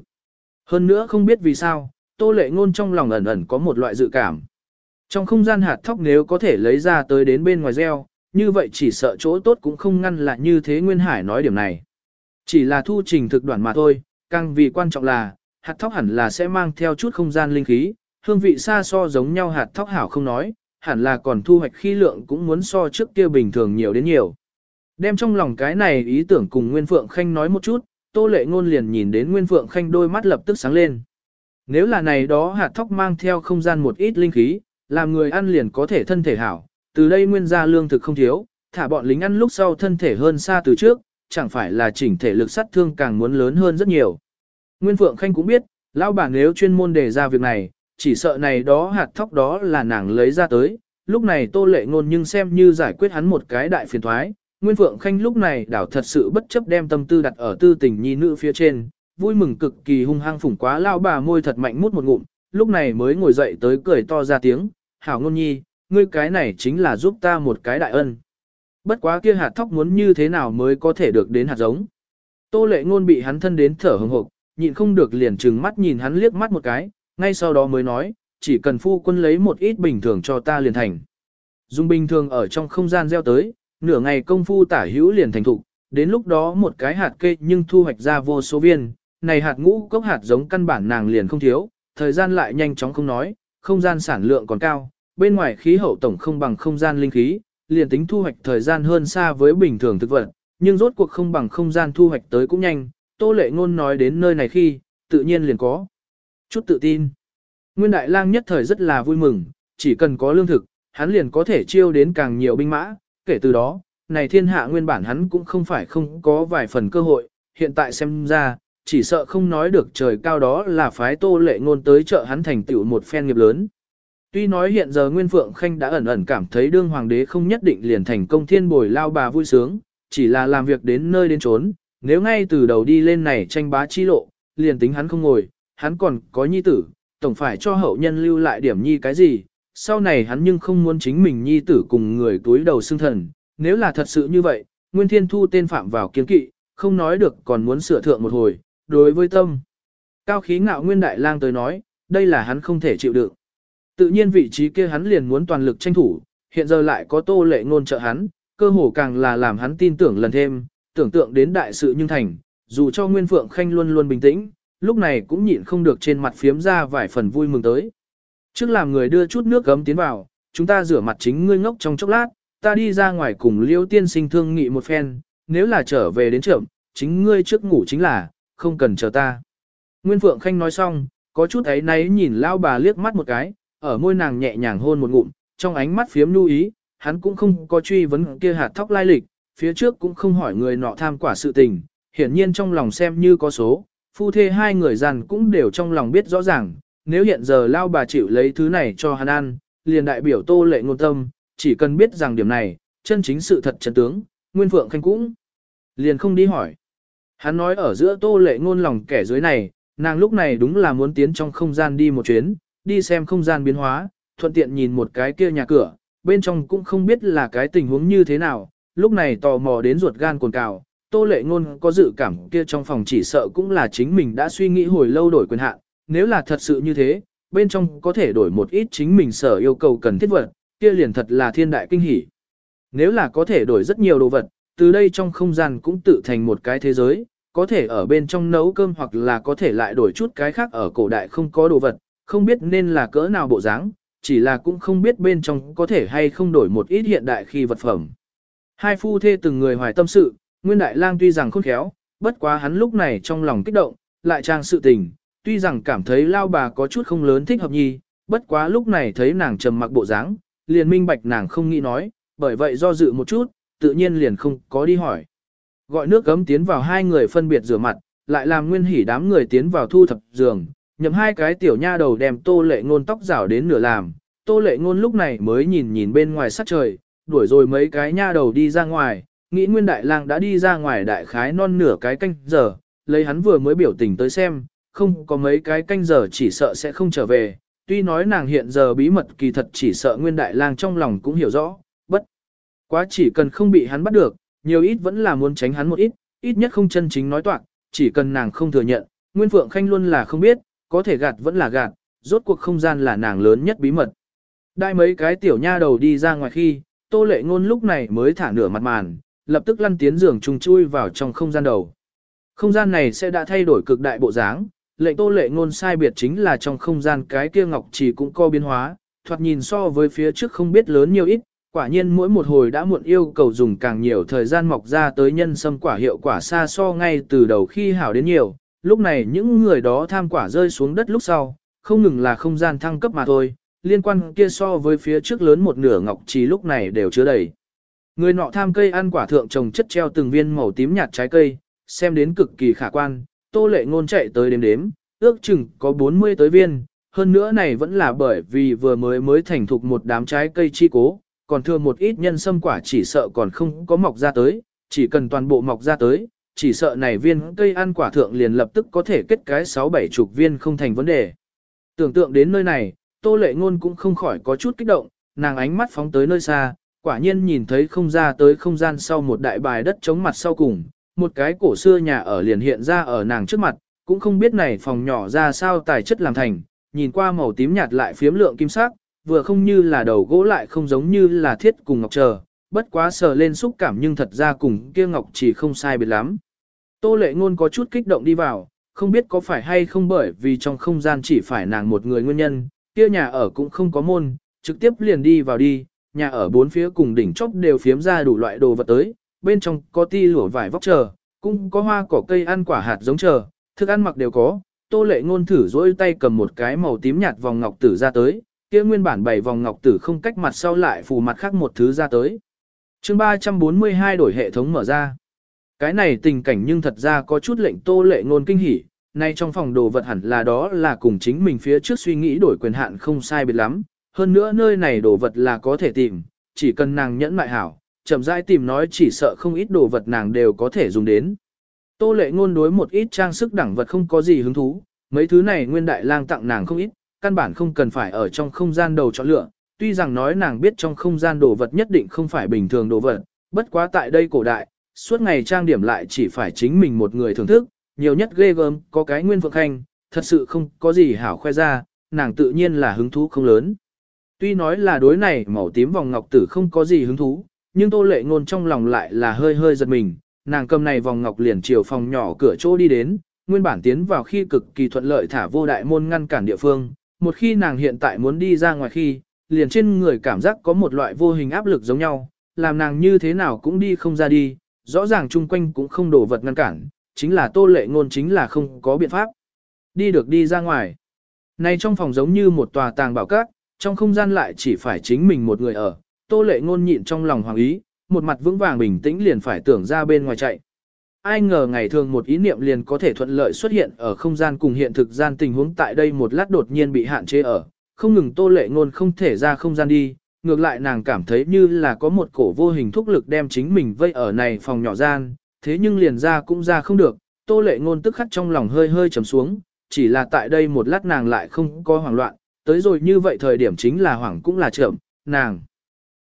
Hơn nữa không biết vì sao, tô lệ ngôn trong lòng ẩn ẩn có một loại dự cảm. Trong không gian hạt thóc nếu có thể lấy ra tới đến bên ngoài gieo, như vậy chỉ sợ chỗ tốt cũng không ngăn là như thế Nguyên Hải nói điểm này. Chỉ là thu trình thực đoạn mà thôi, càng vì quan trọng là, hạt thóc hẳn là sẽ mang theo chút không gian linh khí, hương vị xa so giống nhau hạt thóc hảo không nói, hẳn là còn thu hoạch khi lượng cũng muốn so trước kia bình thường nhiều đến nhiều. Đem trong lòng cái này ý tưởng cùng Nguyên Phượng Khanh nói một chút, Tô Lệ Ngôn liền nhìn đến Nguyên Phượng Khanh đôi mắt lập tức sáng lên. Nếu là này đó hạt thóc mang theo không gian một ít linh khí, làm người ăn liền có thể thân thể hảo, từ đây nguyên gia lương thực không thiếu, thả bọn lính ăn lúc sau thân thể hơn xa từ trước, chẳng phải là chỉnh thể lực sát thương càng muốn lớn hơn rất nhiều. Nguyên Phượng Khanh cũng biết, lão bản nếu chuyên môn đề ra việc này, chỉ sợ này đó hạt thóc đó là nàng lấy ra tới, lúc này tô lệ ngôn nhưng xem như giải quyết hắn một cái đại phiền toái, Nguyên Phượng Khanh lúc này đảo thật sự bất chấp đem tâm tư đặt ở tư tình nhi nữ phía trên, vui mừng cực kỳ hung hăng phủng quá lao bà môi thật mạnh mút một ngụm, lúc này mới ngồi dậy tới cười to ra tiếng, hảo ngôn nhi, ngươi cái này chính là giúp ta một cái đại ân. Bất quá kia hạt thóc muốn như thế nào mới có thể được đến hạt giống. Tô lệ ngôn bị hắn thân đến thở hừng hực, nhịn không được liền trừng mắt nhìn hắn liếc mắt một cái, ngay sau đó mới nói, chỉ cần phu quân lấy một ít bình thường cho ta liền thành. Dùng bình thường ở trong không gian gieo tới, nửa ngày công phu tả hữu liền thành thục, đến lúc đó một cái hạt kê nhưng thu hoạch ra vô số viên, này hạt ngũ cốc hạt giống căn bản nàng liền không thiếu, thời gian lại nhanh chóng không nói, không gian sản lượng còn cao, bên ngoài khí hậu tổng không bằng không gian linh khí, liền tính thu hoạch thời gian hơn xa với bình thường thực vật, nhưng rốt cuộc không bằng không gian thu hoạch tới cũng nhanh, Tô Lệ Ngôn nói đến nơi này khi, tự nhiên liền có chút tự tin. Nguyên Đại Lang nhất thời rất là vui mừng, chỉ cần có lương thực, hắn liền có thể chiêu đến càng nhiều binh mã, kể từ đó, này thiên hạ nguyên bản hắn cũng không phải không có vài phần cơ hội, hiện tại xem ra, chỉ sợ không nói được trời cao đó là phái Tô Lệ Ngôn tới trợ hắn thành tựu một phen nghiệp lớn. Tuy nói hiện giờ Nguyên Phượng Khanh đã ẩn ẩn cảm thấy đương hoàng đế không nhất định liền thành công thiên bồi lao bà vui sướng, chỉ là làm việc đến nơi đến trốn, nếu ngay từ đầu đi lên này tranh bá chi lộ, liền tính hắn không ngồi, hắn còn có nhi tử, tổng phải cho hậu nhân lưu lại điểm nhi cái gì, sau này hắn nhưng không muốn chính mình nhi tử cùng người túi đầu xương thần, nếu là thật sự như vậy, Nguyên Thiên Thu tên phạm vào kiến kỵ, không nói được còn muốn sửa thượng một hồi, đối với tâm. Cao khí ngạo Nguyên Đại Lang tới nói, đây là hắn không thể chịu đựng. Tự nhiên vị trí kia hắn liền muốn toàn lực tranh thủ, hiện giờ lại có tô lệ ngôn trợ hắn, cơ hồ càng là làm hắn tin tưởng lần thêm, tưởng tượng đến đại sự nhưng thành, dù cho Nguyên Phượng Khanh luôn luôn bình tĩnh, lúc này cũng nhịn không được trên mặt phiếm ra vài phần vui mừng tới. Trước làm người đưa chút nước gấm tiến vào, chúng ta rửa mặt chính ngươi ngốc trong chốc lát, ta đi ra ngoài cùng liêu tiên sinh thương nghị một phen, nếu là trở về đến trưởng, chính ngươi trước ngủ chính là, không cần chờ ta. Nguyên Phượng Khanh nói xong, có chút ấy náy nhìn lao bà liếc mắt một cái, ở môi nàng nhẹ nhàng hôn một ngụm, trong ánh mắt phiếm lưu ý, hắn cũng không có truy vấn kia hạt thóc lai lịch, phía trước cũng không hỏi người nọ tham quả sự tình, hiển nhiên trong lòng xem như có số, phu thê hai người rằng cũng đều trong lòng biết rõ ràng, nếu hiện giờ lao bà chịu lấy thứ này cho hắn ăn, liền đại biểu tô lệ ngôn tâm, chỉ cần biết rằng điểm này, chân chính sự thật chân tướng, Nguyên Phượng Khanh cũng liền không đi hỏi. Hắn nói ở giữa tô lệ ngôn lòng kẻ dưới này, nàng lúc này đúng là muốn tiến trong không gian đi một chuyến, đi xem không gian biến hóa, thuận tiện nhìn một cái kia nhà cửa, bên trong cũng không biết là cái tình huống như thế nào, lúc này tò mò đến ruột gan cồn cào, tô lệ ngôn có dự cảm kia trong phòng chỉ sợ cũng là chính mình đã suy nghĩ hồi lâu đổi quyền hạn, nếu là thật sự như thế, bên trong có thể đổi một ít chính mình sở yêu cầu cần thiết vật, kia liền thật là thiên đại kinh hỉ. Nếu là có thể đổi rất nhiều đồ vật, từ đây trong không gian cũng tự thành một cái thế giới, có thể ở bên trong nấu cơm hoặc là có thể lại đổi chút cái khác ở cổ đại không có đồ vật, không biết nên là cỡ nào bộ dáng, chỉ là cũng không biết bên trong có thể hay không đổi một ít hiện đại khi vật phẩm. Hai phu thê từng người hoài tâm sự, Nguyên Đại Lang tuy rằng khôn khéo, bất quá hắn lúc này trong lòng kích động, lại trang sự tình, tuy rằng cảm thấy lao bà có chút không lớn thích hợp nhi, bất quá lúc này thấy nàng trầm mặc bộ dáng, liền minh bạch nàng không nghĩ nói, bởi vậy do dự một chút, tự nhiên liền không có đi hỏi. Gọi nước gấm tiến vào hai người phân biệt rửa mặt, lại làm nguyên hỉ đám người tiến vào thu thập giường, nhậm hai cái tiểu nha đầu đem tô lệ ngôn tóc rảo đến nửa làm, tô lệ ngôn lúc này mới nhìn nhìn bên ngoài sắc trời, đuổi rồi mấy cái nha đầu đi ra ngoài, nghĩ nguyên đại lang đã đi ra ngoài đại khái non nửa cái canh giờ, lấy hắn vừa mới biểu tình tới xem, không có mấy cái canh giờ chỉ sợ sẽ không trở về, tuy nói nàng hiện giờ bí mật kỳ thật chỉ sợ nguyên đại lang trong lòng cũng hiểu rõ. Quá chỉ cần không bị hắn bắt được, nhiều ít vẫn là muốn tránh hắn một ít, ít nhất không chân chính nói toạc, chỉ cần nàng không thừa nhận, Nguyên Phượng Khanh luôn là không biết, có thể gạt vẫn là gạt, rốt cuộc không gian là nàng lớn nhất bí mật. Đại mấy cái tiểu nha đầu đi ra ngoài khi, Tô Lệ Ngôn lúc này mới thả nửa mặt màn, lập tức lăn tiến giường trùng chui vào trong không gian đầu. Không gian này sẽ đã thay đổi cực đại bộ dáng, lệnh Tô Lệ Ngôn sai biệt chính là trong không gian cái kia ngọc chỉ cũng có biến hóa, thoạt nhìn so với phía trước không biết lớn nhiều ít, quả nhiên mỗi một hồi đã muộn yêu cầu dùng càng nhiều thời gian mọc ra tới nhân sâm quả hiệu quả xa so ngay từ đầu khi hảo đến nhiều, lúc này những người đó tham quả rơi xuống đất lúc sau, không ngừng là không gian thăng cấp mà thôi, liên quan kia so với phía trước lớn một nửa ngọc trì lúc này đều chứa đầy. Người nọ tham cây ăn quả thượng trồng chất treo từng viên màu tím nhạt trái cây, xem đến cực kỳ khả quan, tô lệ ngôn chạy tới đếm đếm, ước chừng có 40 tới viên, hơn nữa này vẫn là bởi vì vừa mới mới thành thục một đám trái cây chi cố, còn thừa một ít nhân sâm quả chỉ sợ còn không có mọc ra tới, chỉ cần toàn bộ mọc ra tới, chỉ sợ này viên cây ăn quả thượng liền lập tức có thể kết cái 6-7 chục viên không thành vấn đề. Tưởng tượng đến nơi này, Tô Lệ Ngôn cũng không khỏi có chút kích động, nàng ánh mắt phóng tới nơi xa, quả nhiên nhìn thấy không ra tới không gian sau một đại bài đất chống mặt sau cùng, một cái cổ xưa nhà ở liền hiện ra ở nàng trước mặt, cũng không biết này phòng nhỏ ra sao tài chất làm thành, nhìn qua màu tím nhạt lại phiếm lượng kim sắc, vừa không như là đầu gỗ lại không giống như là thiết cùng ngọc chờ, bất quá sờ lên xúc cảm nhưng thật ra cùng kia ngọc chỉ không sai biệt lắm. Tô lệ ngôn có chút kích động đi vào, không biết có phải hay không bởi vì trong không gian chỉ phải nàng một người nguyên nhân, kia nhà ở cũng không có môn, trực tiếp liền đi vào đi, nhà ở bốn phía cùng đỉnh chóp đều phiếm ra đủ loại đồ vật tới, bên trong có ti lửa vải vóc chờ, cũng có hoa cỏ cây ăn quả hạt giống chờ, thức ăn mặc đều có. Tô lệ ngôn thử dỗi tay cầm một cái màu tím nhạt vòng ngọc tử ra tới, kia nguyên bản bảy vòng ngọc tử không cách mặt sau lại phù mặt khác một thứ ra tới. Chương 342 đổi hệ thống mở ra. Cái này tình cảnh nhưng thật ra có chút lệnh tô lệ ngôn kinh hỉ, nay trong phòng đồ vật hẳn là đó là cùng chính mình phía trước suy nghĩ đổi quyền hạn không sai biệt lắm, hơn nữa nơi này đồ vật là có thể tìm, chỉ cần nàng nhẫn mại hảo, chậm rãi tìm nói chỉ sợ không ít đồ vật nàng đều có thể dùng đến. Tô lệ ngôn đối một ít trang sức đẳng vật không có gì hứng thú, mấy thứ này nguyên đại lang tặng nàng không ít, căn bản không cần phải ở trong không gian đầu chọn lựa, tuy rằng nói nàng biết trong không gian đồ vật nhất định không phải bình thường đồ vật, bất quá tại đây cổ đại, suốt ngày trang điểm lại chỉ phải chính mình một người thưởng thức, nhiều nhất ghê gớm có cái nguyên phượng khanh, thật sự không có gì hảo khoe ra, nàng tự nhiên là hứng thú không lớn. Tuy nói là đối này màu tím vòng ngọc tử không có gì hứng thú, nhưng tô lệ ngôn trong lòng lại là hơi hơi giật mình, nàng cầm này vòng ngọc liền chiều phòng nhỏ cửa chỗ đi đến, nguyên bản tiến vào khi cực kỳ thuận lợi thả vô đại môn ngăn cản địa phương, một khi nàng hiện tại muốn đi ra ngoài khi, liền trên người cảm giác có một loại vô hình áp lực giống nhau, làm nàng như thế nào cũng đi không ra đi, rõ ràng chung quanh cũng không đổ vật ngăn cản, chính là tô lệ ngôn chính là không có biện pháp. Đi được đi ra ngoài. Này trong phòng giống như một tòa tàng bảo các, trong không gian lại chỉ phải chính mình một người ở, tô lệ ngôn nhịn trong lòng hoàng ý, một mặt vững vàng bình tĩnh liền phải tưởng ra bên ngoài chạy. Ai ngờ ngày thường một ý niệm liền có thể thuận lợi xuất hiện ở không gian cùng hiện thực gian tình huống tại đây một lát đột nhiên bị hạn chế ở, không ngừng tô lệ ngôn không thể ra không gian đi, ngược lại nàng cảm thấy như là có một cổ vô hình thúc lực đem chính mình vây ở này phòng nhỏ gian, thế nhưng liền ra cũng ra không được, tô lệ ngôn tức khắc trong lòng hơi hơi trầm xuống, chỉ là tại đây một lát nàng lại không có hoảng loạn, tới rồi như vậy thời điểm chính là hoảng cũng là chậm, nàng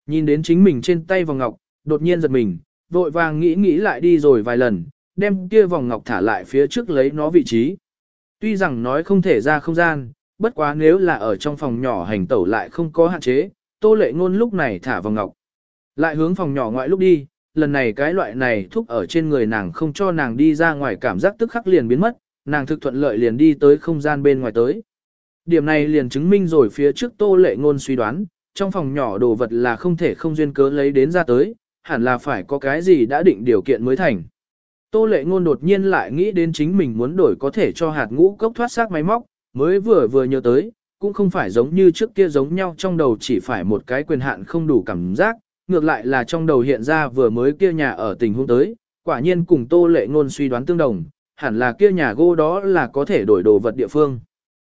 nhìn đến chính mình trên tay vòng ngọc, đột nhiên giật mình, vội vàng nghĩ nghĩ lại đi rồi vài lần, đem kia vòng ngọc thả lại phía trước lấy nó vị trí. Tuy rằng nói không thể ra không gian, bất quá nếu là ở trong phòng nhỏ hành tẩu lại không có hạn chế, tô lệ ngôn lúc này thả vòng ngọc. Lại hướng phòng nhỏ ngoại lúc đi, lần này cái loại này thúc ở trên người nàng không cho nàng đi ra ngoài cảm giác tức khắc liền biến mất, nàng thực thuận lợi liền đi tới không gian bên ngoài tới. Điểm này liền chứng minh rồi phía trước tô lệ ngôn suy đoán, trong phòng nhỏ đồ vật là không thể không duyên cớ lấy đến ra tới, hẳn là phải có cái gì đã định điều kiện mới thành. Tô lệ ngôn đột nhiên lại nghĩ đến chính mình muốn đổi có thể cho hạt ngũ cốc thoát xác máy móc, mới vừa vừa nhớ tới, cũng không phải giống như trước kia giống nhau trong đầu chỉ phải một cái quyền hạn không đủ cảm giác, ngược lại là trong đầu hiện ra vừa mới kia nhà ở tình huống tới, quả nhiên cùng tô lệ ngôn suy đoán tương đồng, hẳn là kia nhà gỗ đó là có thể đổi đồ vật địa phương.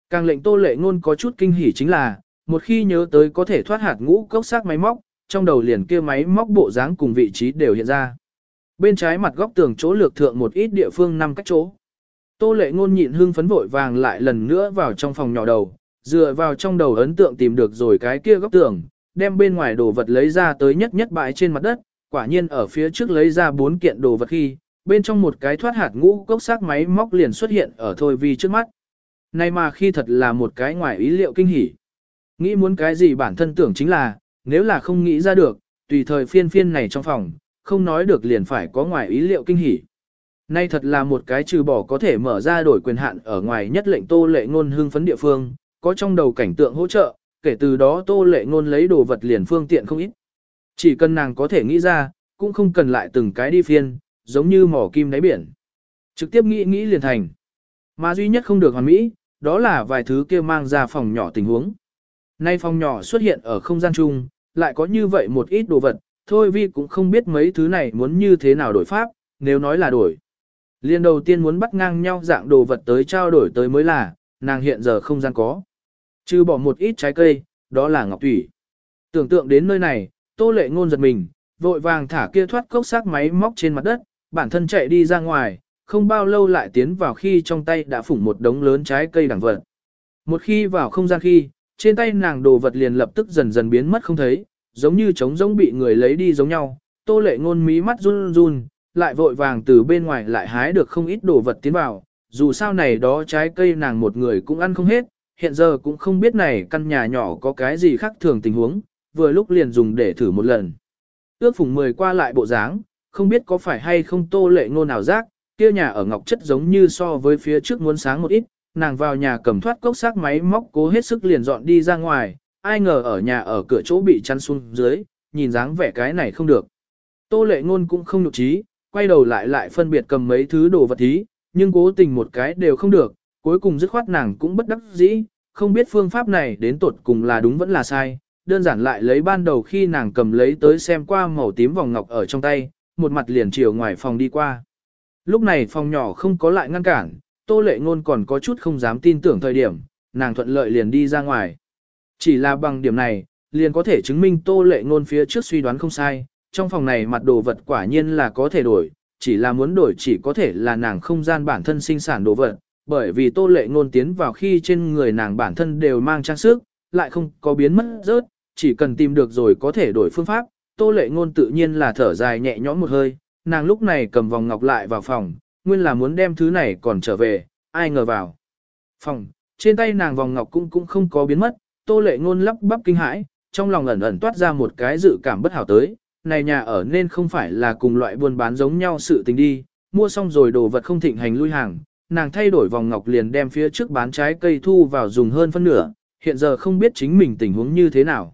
Càng lệnh tô lệ ngôn có chút kinh hỉ chính là, một khi nhớ tới có thể thoát hạt ngũ cốc xác máy móc, trong đầu liền kia máy móc bộ dáng cùng vị trí đều hiện ra. Bên trái mặt góc tường chỗ lược thượng một ít địa phương năm cách chỗ. Tô lệ ngôn nhịn hương phấn vội vàng lại lần nữa vào trong phòng nhỏ đầu, dựa vào trong đầu ấn tượng tìm được rồi cái kia góc tường, đem bên ngoài đồ vật lấy ra tới nhất nhất bãi trên mặt đất, quả nhiên ở phía trước lấy ra bốn kiện đồ vật khi, bên trong một cái thoát hạt ngũ cốc xác máy móc liền xuất hiện ở thôi vi trước mắt. Này mà khi thật là một cái ngoài ý liệu kinh hỉ. Nghĩ muốn cái gì bản thân tưởng chính là, nếu là không nghĩ ra được, tùy thời phiên phiên này trong phòng, không nói được liền phải có ngoài ý liệu kinh hỉ. Nay thật là một cái trừ bỏ có thể mở ra đổi quyền hạn ở ngoài nhất lệnh tô lệ ngôn hương phấn địa phương, có trong đầu cảnh tượng hỗ trợ, kể từ đó tô lệ ngôn lấy đồ vật liền phương tiện không ít. Chỉ cần nàng có thể nghĩ ra, cũng không cần lại từng cái đi phiên, giống như mỏ kim đáy biển. Trực tiếp nghĩ nghĩ liền thành. Mà duy nhất không được hoàn mỹ, đó là vài thứ kia mang ra phòng nhỏ tình huống. Nay phòng nhỏ xuất hiện ở không gian chung, lại có như vậy một ít đồ vật, thôi vi cũng không biết mấy thứ này muốn như thế nào đổi pháp, nếu nói là đổi. Liên đầu tiên muốn bắt ngang nhau dạng đồ vật tới trao đổi tới mới là, nàng hiện giờ không gian có. Chứ bỏ một ít trái cây, đó là ngọc thủy. Tưởng tượng đến nơi này, tô lệ ngôn giật mình, vội vàng thả kia thoát cốc xác máy móc trên mặt đất, bản thân chạy đi ra ngoài, không bao lâu lại tiến vào khi trong tay đã phủng một đống lớn trái cây đẳng vật. Một khi vào không gian khi, trên tay nàng đồ vật liền lập tức dần dần biến mất không thấy, giống như trống rỗng bị người lấy đi giống nhau. Tô lệ ngôn mí mắt run run, lại vội vàng từ bên ngoài lại hái được không ít đồ vật tiến vào, dù sao này đó trái cây nàng một người cũng ăn không hết, hiện giờ cũng không biết này căn nhà nhỏ có cái gì khác thường tình huống, vừa lúc liền dùng để thử một lần. Ước phùng mười qua lại bộ dáng, không biết có phải hay không tô lệ ngôn nào giác, kia nhà ở ngọc chất giống như so với phía trước muốn sáng một ít, nàng vào nhà cầm thoát cốc xác máy móc cố hết sức liền dọn đi ra ngoài, ai ngờ ở nhà ở cửa chỗ bị chăn xuống dưới, nhìn dáng vẻ cái này không được. Tô lệ ngôn cũng không nhục trí, quay đầu lại lại phân biệt cầm mấy thứ đồ vật thí, nhưng cố tình một cái đều không được, cuối cùng dứt khoát nàng cũng bất đắc dĩ, không biết phương pháp này đến tột cùng là đúng vẫn là sai, đơn giản lại lấy ban đầu khi nàng cầm lấy tới xem qua màu tím vòng ngọc ở trong tay, một mặt liền chiều ngoài phòng đi qua. Lúc này phòng nhỏ không có lại ngăn cản, tô lệ ngôn còn có chút không dám tin tưởng thời điểm, nàng thuận lợi liền đi ra ngoài. Chỉ là bằng điểm này, liền có thể chứng minh tô lệ ngôn phía trước suy đoán không sai, trong phòng này mặt đồ vật quả nhiên là có thể đổi, chỉ là muốn đổi chỉ có thể là nàng không gian bản thân sinh sản đồ vật, bởi vì tô lệ ngôn tiến vào khi trên người nàng bản thân đều mang trang sức, lại không có biến mất rớt, chỉ cần tìm được rồi có thể đổi phương pháp, tô lệ ngôn tự nhiên là thở dài nhẹ nhõm một hơi, nàng lúc này cầm vòng ngọc lại vào phòng, nguyên là muốn đem thứ này còn trở về, ai ngờ vào. Phòng, trên tay nàng vòng ngọc cũng cũng không có biến mất, tô lệ ngôn lắp bắp kinh hãi, trong lòng ẩn ẩn toát ra một cái dự cảm bất hảo tới, này nhà ở nên không phải là cùng loại buôn bán giống nhau sự tình đi, mua xong rồi đồ vật không thịnh hành lui hàng, nàng thay đổi vòng ngọc liền đem phía trước bán trái cây thu vào dùng hơn phân nửa, hiện giờ không biết chính mình tình huống như thế nào.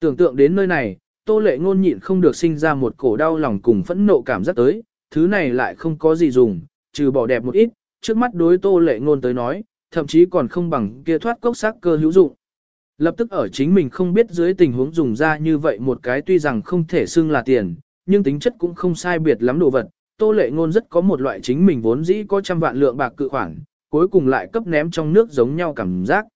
Tưởng tượng đến nơi này, tô lệ ngôn nhịn không được sinh ra một cổ đau lòng cùng phẫn nộ cảm giác tới, thứ này lại không có gì dùng, trừ bỏ đẹp một ít, trước mắt đối tô lệ ngôn tới nói, thậm chí còn không bằng kia thoát cốc sắc cơ hữu dụng. Lập tức ở chính mình không biết dưới tình huống dùng ra như vậy một cái tuy rằng không thể xưng là tiền, nhưng tính chất cũng không sai biệt lắm đồ vật. Tô lệ ngôn rất có một loại chính mình vốn dĩ có trăm vạn lượng bạc cự khoản, cuối cùng lại cấp ném trong nước giống nhau cảm giác.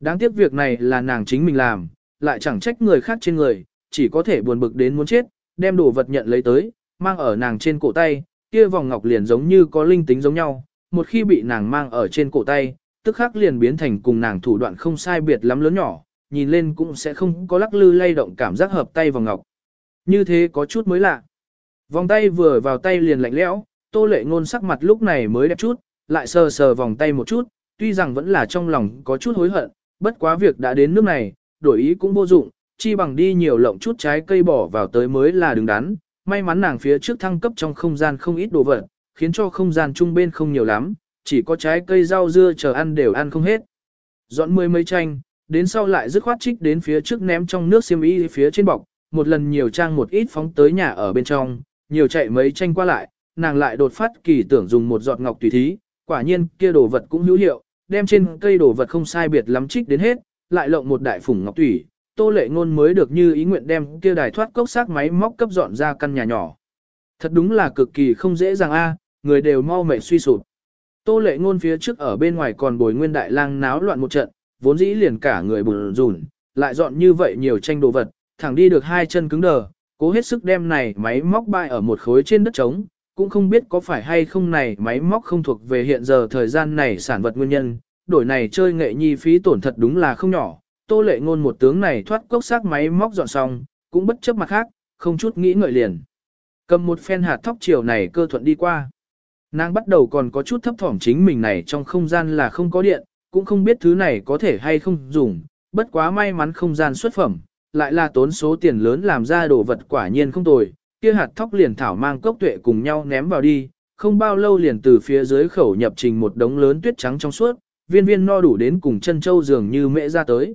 Đáng tiếc việc này là nàng chính mình làm, lại chẳng trách người khác trên người, chỉ có thể buồn bực đến muốn chết, đem đồ vật nhận lấy tới, mang ở nàng trên cổ tay, kia vòng ngọc liền giống như có linh tính giống nhau, một khi bị nàng mang ở trên cổ tay, tức khắc liền biến thành cùng nàng thủ đoạn không sai biệt lắm lớn nhỏ, nhìn lên cũng sẽ không có lắc lư lay động cảm giác hợp tay vào ngọc. Như thế có chút mới lạ. Vòng tay vừa vào tay liền lạnh lẽo, tô lệ ngôn sắc mặt lúc này mới đẹp chút, lại sờ sờ vòng tay một chút, tuy rằng vẫn là trong lòng có chút hối hận, bất quá việc đã đến nước này, đổi ý cũng vô dụng, chi bằng đi nhiều lộng chút trái cây bỏ vào tới mới là đứng đắn. May mắn nàng phía trước thăng cấp trong không gian không ít đồ vật, khiến cho không gian trung bên không nhiều lắm, chỉ có trái cây rau dưa chờ ăn đều ăn không hết. Dọn mười mấy chanh, đến sau lại dứt khoát trích đến phía trước ném trong nước xiêm y phía trên bọc, một lần nhiều trang một ít phóng tới nhà ở bên trong, nhiều chạy mấy tranh qua lại, nàng lại đột phát kỳ tưởng dùng một giọt ngọc tùy thí, quả nhiên kia đồ vật cũng hữu hiệu, đem trên cây đồ vật không sai biệt lắm trích đến hết, lại lộng một đại phủng ngọc tùy tô lệ ngôn mới được như ý nguyện đem kia đài thoát cốc xác máy móc cấp dọn ra căn nhà nhỏ. Thật đúng là cực kỳ không dễ dàng a, người đều mau mệt suy sụp. Tô lệ ngôn phía trước ở bên ngoài còn bồi nguyên đại lang náo loạn một trận, vốn dĩ liền cả người bùn rùn, lại dọn như vậy nhiều tranh đồ vật, thẳng đi được hai chân cứng đờ, cố hết sức đem này máy móc bay ở một khối trên đất trống, cũng không biết có phải hay không này máy móc không thuộc về hiện giờ thời gian này sản vật nguyên nhân, đổi này chơi nghệ nhi phí tổn thật đúng là không nhỏ, tô lệ ngôn một tướng này thoát cốc xác máy móc dọn xong, cũng bất chấp mặt khác, không chút nghĩ ngợi liền. Cầm một phen hạt thóc chiều này cơ thuận đi qua. Nàng bắt đầu còn có chút thấp thỏm chính mình này trong không gian là không có điện, cũng không biết thứ này có thể hay không dùng, bất quá may mắn không gian xuất phẩm, lại là tốn số tiền lớn làm ra đồ vật quả nhiên không tồi, kia hạt thóc liền thảo mang cốc tuệ cùng nhau ném vào đi, không bao lâu liền từ phía dưới khẩu nhập trình một đống lớn tuyết trắng trong suốt, viên viên no đủ đến cùng chân châu dường như mễ ra tới.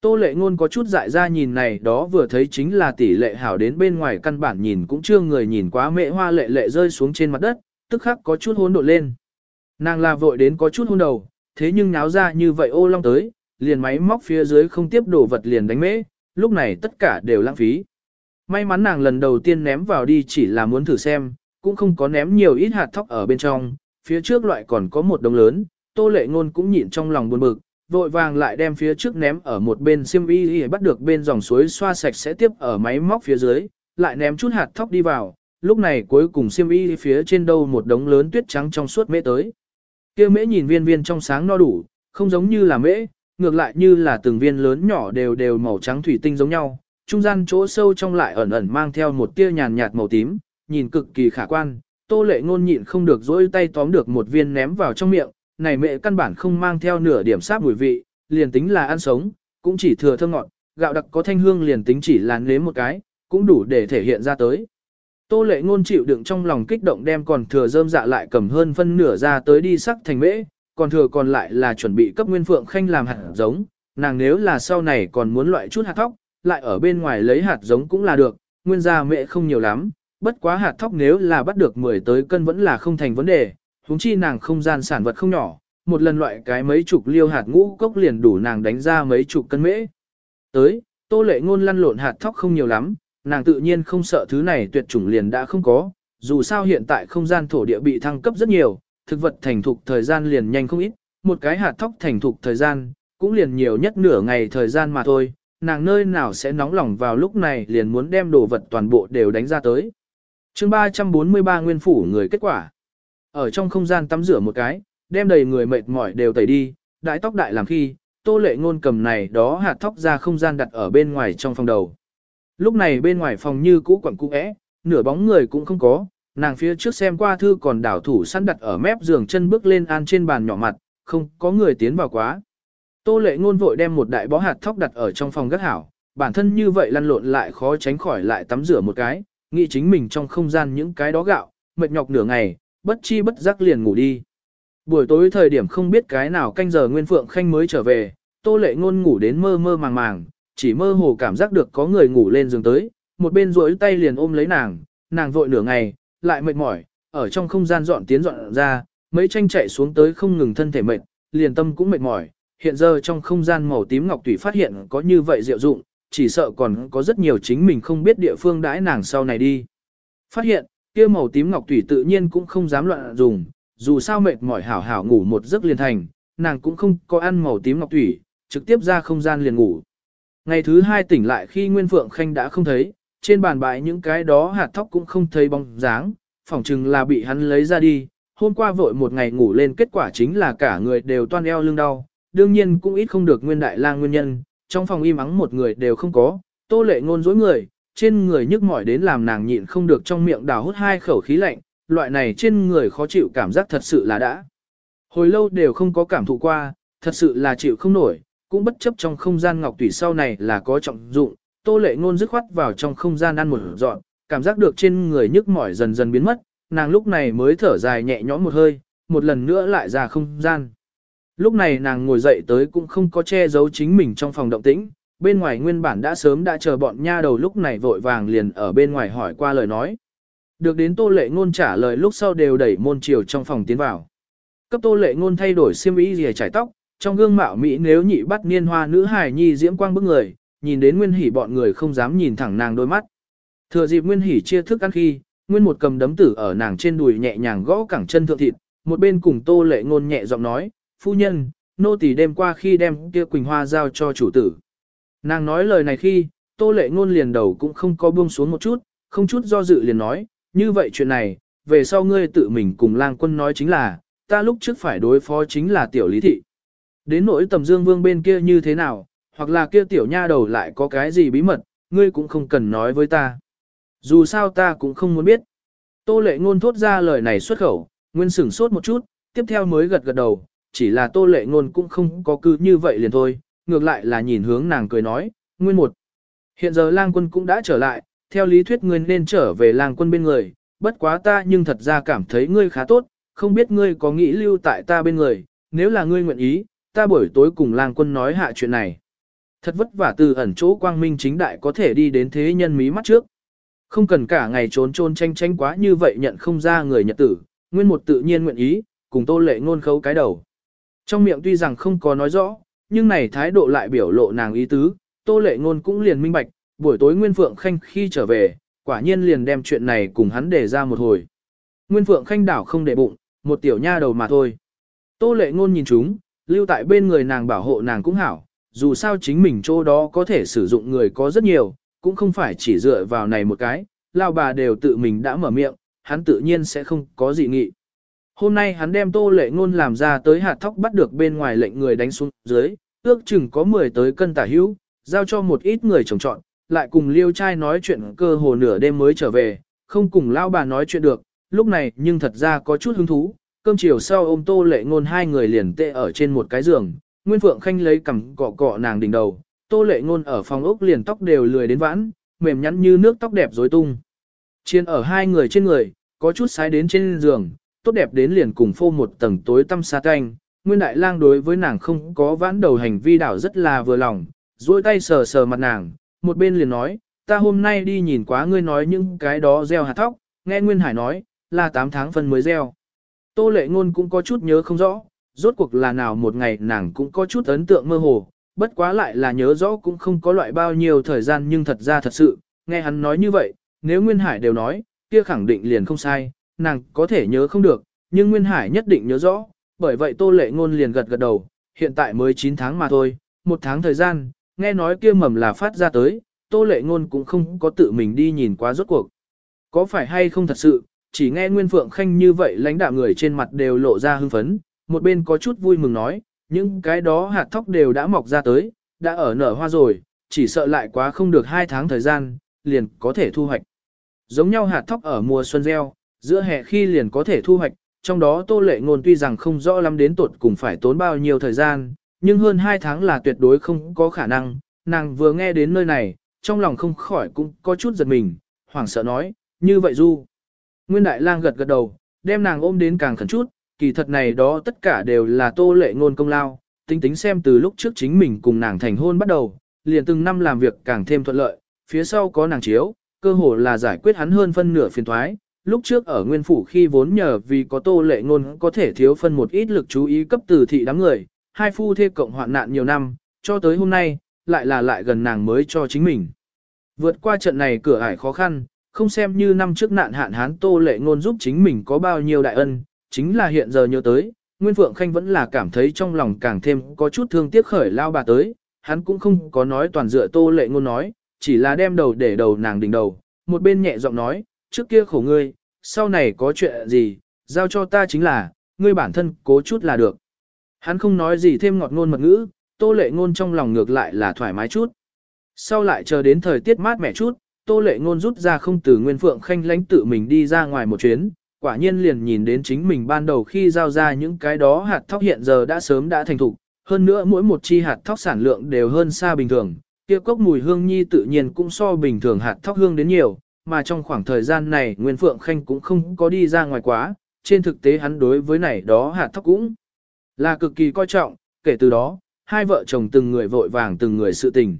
Tô lệ ngôn có chút dại ra nhìn này đó vừa thấy chính là tỷ lệ hảo đến bên ngoài căn bản nhìn cũng chưa người nhìn quá mễ hoa lệ lệ rơi xuống trên mặt đất, tức khắc có chút hỗn độn lên. Nàng là vội đến có chút hôn đầu, thế nhưng náo ra như vậy ô long tới, liền máy móc phía dưới không tiếp đổ vật liền đánh mễ, lúc này tất cả đều lãng phí. May mắn nàng lần đầu tiên ném vào đi chỉ là muốn thử xem, cũng không có ném nhiều ít hạt thóc ở bên trong, phía trước loại còn có một đống lớn, tô lệ ngôn cũng nhịn trong lòng buồn bực, vội vàng lại đem phía trước ném ở một bên xiêm y bắt được bên dòng suối xoa sạch sẽ tiếp ở máy móc phía dưới, lại ném chút hạt thóc đi vào, lúc này cuối cùng xiêm y phía trên đâu một đống lớn tuyết trắng trong suốt mễ tới. Kia mễ nhìn viên viên trong sáng no đủ, không giống như là mễ, ngược lại như là từng viên lớn nhỏ đều đều màu trắng thủy tinh giống nhau, trung gian chỗ sâu trong lại ẩn ẩn mang theo một tia nhàn nhạt màu tím, nhìn cực kỳ khả quan. Tô lệ ngôn nhịn không được dỗi tay tóm được một viên ném vào trong miệng, này mẹ căn bản không mang theo nửa điểm sáp mùi vị, liền tính là ăn sống, cũng chỉ thừa thơm ngọt, gạo đặc có thanh hương liền tính chỉ là nếm một cái, cũng đủ để thể hiện ra tới. Tô lệ ngôn chịu đựng trong lòng kích động đem còn thừa rơm dạ lại cầm hơn phân nửa ra tới đi sắc thành mễ, còn thừa còn lại là chuẩn bị cấp nguyên phượng khanh làm hạt giống, nàng nếu là sau này còn muốn loại chút hạt thóc, lại ở bên ngoài lấy hạt giống cũng là được, nguyên gia mẹ không nhiều lắm, bất quá hạt thóc nếu là bắt được 10 tới cân vẫn là không thành vấn đề, huống chi nàng không gian sản vật không nhỏ, một lần loại cái mấy chục liêu hạt ngũ cốc liền đủ nàng đánh ra mấy chục cân mễ. Tới, tô lệ ngôn lăn lộn hạt thóc không nhiều lắm, nàng tự nhiên không sợ thứ này tuyệt chủng liền đã không có, dù sao hiện tại không gian thổ địa bị thăng cấp rất nhiều, thực vật thành thục thời gian liền nhanh không ít, một cái hạt thóc thành thục thời gian, cũng liền nhiều nhất nửa ngày thời gian mà thôi, nàng nơi nào sẽ nóng lòng vào lúc này liền muốn đem đồ vật toàn bộ đều đánh ra tới. chương 343 nguyên phủ người kết quả. Ở trong không gian tắm rửa một cái, đem đầy người mệt mỏi đều tẩy đi, đại tóc đại làm khi, tô lệ ngôn cầm này đó hạt thóc ra không gian đặt ở bên ngoài trong phòng đầu. Lúc này bên ngoài phòng như cũ quẩn cũ ẽ, nửa bóng người cũng không có, nàng phía trước xem qua thư còn đảo thủ săn đặt ở mép giường chân bước lên an trên bàn nhỏ mặt, không có người tiến vào quá. Tô lệ ngôn vội đem một đại bó hạt thóc đặt ở trong phòng gác hảo, bản thân như vậy lăn lộn lại khó tránh khỏi lại tắm rửa một cái, nghĩ chính mình trong không gian những cái đó gạo, mệt nhọc nửa ngày, bất chi bất giác liền ngủ đi. Buổi tối thời điểm không biết cái nào canh giờ Nguyên Phượng Khanh mới trở về, Tô Lệ Ngôn ngủ đến mơ mơ màng màng, chỉ mơ hồ cảm giác được có người ngủ lên giường tới, một bên duỗi tay liền ôm lấy nàng, nàng vội nửa ngày, lại mệt mỏi, ở trong không gian dọn tiến dọn ra, mấy tranh chạy xuống tới không ngừng thân thể mệt, liền tâm cũng mệt mỏi, hiện giờ trong không gian màu tím ngọc tùy phát hiện có như vậy diệu dụng, chỉ sợ còn có rất nhiều chính mình không biết địa phương đãi nàng sau này đi. Phát hiện, kia màu tím ngọc tùy tự nhiên cũng không dám loạn dùng, dù sao mệt mỏi hảo hảo ngủ một giấc liền thành, nàng cũng không có ăn màu tím ngọc tùy, trực tiếp ra không gian liền ngủ. Ngày thứ hai tỉnh lại khi Nguyên Phượng Khanh đã không thấy, trên bàn bãi những cái đó hạt thóc cũng không thấy bóng dáng, phỏng chừng là bị hắn lấy ra đi. Hôm qua vội một ngày ngủ lên kết quả chính là cả người đều toan eo lưng đau, đương nhiên cũng ít không được nguyên đại lang nguyên nhân, trong phòng im ắng một người đều không có, tô lệ ngôn dối người, trên người nhức mỏi đến làm nàng nhịn không được trong miệng đào hút hai khẩu khí lạnh, loại này trên người khó chịu cảm giác thật sự là đã. Hồi lâu đều không có cảm thụ qua, thật sự là chịu không nổi, cũng bất chấp trong không gian ngọc tùy sau này là có trọng dụng, tô lệ ngôn dứt khoát vào trong không gian ăn một dọn, cảm giác được trên người nhức mỏi dần dần biến mất, nàng lúc này mới thở dài nhẹ nhõm một hơi, một lần nữa lại ra không gian. Lúc này nàng ngồi dậy tới cũng không có che giấu chính mình trong phòng động tĩnh, bên ngoài nguyên bản đã sớm đã chờ bọn nha đầu lúc này vội vàng liền ở bên ngoài hỏi qua lời nói. Được đến tô lệ ngôn trả lời lúc sau đều đẩy môn chiều trong phòng tiến vào. Cấp tô lệ ngôn thay đổi xiêm y rìa trải tóc, trong gương mạo Mỹ nếu nhị bắt niên hoa nữ hài nhi diễm quang bức người, nhìn đến nguyên hỉ bọn người không dám nhìn thẳng nàng đôi mắt. Thừa dịp nguyên hỉ chia thức ăn khi, nguyên một cầm đấm tử ở nàng trên đùi nhẹ nhàng gõ cẳng chân thượng thịt, một bên cùng tô lệ ngôn nhẹ giọng nói, phu nhân, nô tỳ đêm qua khi đem kia quỳnh hoa giao cho chủ tử. Nàng nói lời này khi, tô lệ ngôn liền đầu cũng không có buông xuống một chút, không chút do dự liền nói, như vậy chuyện này, về sau ngươi tự mình cùng lang quân nói chính là, ta lúc trước phải đối phó chính là tiểu lý thị. Đến nỗi tầm dương vương bên kia như thế nào, hoặc là kia tiểu nha đầu lại có cái gì bí mật, ngươi cũng không cần nói với ta. Dù sao ta cũng không muốn biết. Tô lệ ngôn thốt ra lời này xuất khẩu, nguyên sửng sốt một chút, tiếp theo mới gật gật đầu, chỉ là tô lệ ngôn cũng không có cứ như vậy liền thôi, ngược lại là nhìn hướng nàng cười nói, nguyên một. Hiện giờ lang quân cũng đã trở lại, theo lý thuyết ngươi nên trở về lang quân bên người, bất quá ta nhưng thật ra cảm thấy ngươi khá tốt, không biết ngươi có nghĩ lưu tại ta bên người, nếu là ngươi nguyện ý, ta buổi tối cùng lang quân nói hạ chuyện này. Thật vất vả từ ẩn chỗ quang minh chính đại có thể đi đến thế nhân mí mắt trước. Không cần cả ngày trốn trôn tranh tranh quá như vậy nhận không ra người nhật tử, nguyên một tự nhiên nguyện ý, cùng tô lệ ngôn khấu cái đầu. Trong miệng tuy rằng không có nói rõ, nhưng này thái độ lại biểu lộ nàng ý tứ, tô lệ ngôn cũng liền minh bạch, buổi tối Nguyên Phượng Khanh khi trở về, quả nhiên liền đem chuyện này cùng hắn đề ra một hồi. Nguyên Phượng Khanh đảo không để bụng, một tiểu nha đầu mà thôi. Tô lệ ngôn nhìn chúng, lưu tại bên người nàng bảo hộ nàng cũng hảo, dù sao chính mình chỗ đó có thể sử dụng người có rất nhiều, cũng không phải chỉ dựa vào này một cái, lao bà đều tự mình đã mở miệng, hắn tự nhiên sẽ không có gì nghị. Hôm nay hắn đem tô lệ ngôn làm ra tới hạt thóc bắt được bên ngoài lệnh người đánh xuống dưới, ước chừng có 10 tới cân tả hữu, giao cho một ít người trồng trọn, lại cùng liêu trai nói chuyện cơ hồ nửa đêm mới trở về, không cùng lao bà nói chuyện được, lúc này nhưng thật ra có chút hứng thú, cơm chiều sau ôm tô lệ ngôn hai người liền tê ở trên một cái giường, Nguyên Phượng Khanh lấy cằm cọ cọ nàng đỉnh đầu, tô lệ ngôn ở phòng ốc liền tóc đều lười đến vãn, mềm nhắn như nước tóc đẹp rối tung. Chiên ở hai người trên người, có chút sái đến trên giường, tốt đẹp đến liền cùng phô một tầng tối tăm xa canh. Nguyên Đại Lang đối với nàng không có vãn đầu hành vi đảo rất là vừa lòng, duỗi tay sờ sờ mặt nàng, một bên liền nói, ta hôm nay đi nhìn quá ngươi nói những cái đó gieo hạt thóc, nghe Nguyên Hải nói, là 8 tháng phân mới gieo. Tô lệ ngôn cũng có chút nhớ không rõ, rốt cuộc là nào một ngày nàng cũng có chút ấn tượng mơ hồ, bất quá lại là nhớ rõ cũng không có loại bao nhiêu thời gian nhưng thật ra thật sự, nghe hắn nói như vậy, nếu Nguyên Hải đều nói, kia khẳng định liền không sai, nàng có thể nhớ không được, nhưng Nguyên Hải nhất định nhớ rõ, bởi vậy Tô Lệ Ngôn liền gật gật đầu, hiện tại mới 9 tháng mà thôi, một tháng thời gian, nghe nói kia mầm là phát ra tới, Tô Lệ Ngôn cũng không có tự mình đi nhìn quá rốt cuộc. Có phải hay không thật sự, chỉ nghe Nguyên Phượng Khanh như vậy lãnh đạo người trên mặt đều lộ ra hưng phấn, một bên có chút vui mừng nói, những cái đó hạt thóc đều đã mọc ra tới, đã ở nở hoa rồi, chỉ sợ lại quá không được 2 tháng thời gian, liền có thể thu hoạch. Giống nhau hạt thóc ở mùa xuân gieo, giữa hè khi liền có thể thu hoạch, trong đó tô lệ ngôn tuy rằng không rõ lắm đến tuột cùng phải tốn bao nhiêu thời gian, nhưng hơn 2 tháng là tuyệt đối không có khả năng, nàng vừa nghe đến nơi này, trong lòng không khỏi cũng có chút giật mình, hoảng sợ nói, như vậy du. Nguyên Đại Lang gật gật đầu, đem nàng ôm đến càng khẩn chút, kỳ thật này đó tất cả đều là tô lệ ngôn công lao, tính tính xem từ lúc trước chính mình cùng nàng thành hôn bắt đầu, liền từng năm làm việc càng thêm thuận lợi, phía sau có nàng chiếu, cơ hồ là giải quyết hắn hơn phân nửa phiền toái. Lúc trước ở nguyên phủ khi vốn nhờ vì có tô lệ ngôn có thể thiếu phân một ít lực chú ý cấp từ thị đám người, hai phu thê cộng hoạn nạn nhiều năm, cho tới hôm nay, lại là lại gần nàng mới cho chính mình. Vượt qua trận này cửa ải khó khăn, không xem như năm trước nạn hạn hán tô lệ ngôn giúp chính mình có bao nhiêu đại ân, chính là hiện giờ nhớ tới, Nguyên Phượng Khanh vẫn là cảm thấy trong lòng càng thêm có chút thương tiếc khởi lao bà tới, hắn cũng không có nói toàn dựa tô lệ ngôn nói, chỉ là đem đầu để đầu nàng đỉnh đầu, một bên nhẹ giọng nói, trước kia khổ ngươi, sau này có chuyện gì, giao cho ta chính là, ngươi bản thân cố chút là được. Hắn không nói gì thêm ngọt ngôn mật ngữ, tô lệ ngôn trong lòng ngược lại là thoải mái chút. Sau lại chờ đến thời tiết mát mẻ chút, tô lệ ngôn rút ra không từ Nguyên Phượng Khanh lãnh tự mình đi ra ngoài một chuyến, quả nhiên liền nhìn đến chính mình ban đầu khi giao ra những cái đó hạt thóc hiện giờ đã sớm đã thành thục, hơn nữa mỗi một chi hạt thóc sản lượng đều hơn xa bình thường, kia cốc mùi hương nhi tự nhiên cũng so bình thường hạt thóc hương đến nhiều, mà trong khoảng thời gian này Nguyên Phượng Khanh cũng không có đi ra ngoài quá, trên thực tế hắn đối với này đó hạt thóc cũng là cực kỳ coi trọng, kể từ đó, hai vợ chồng từng người vội vàng từng người sự tình.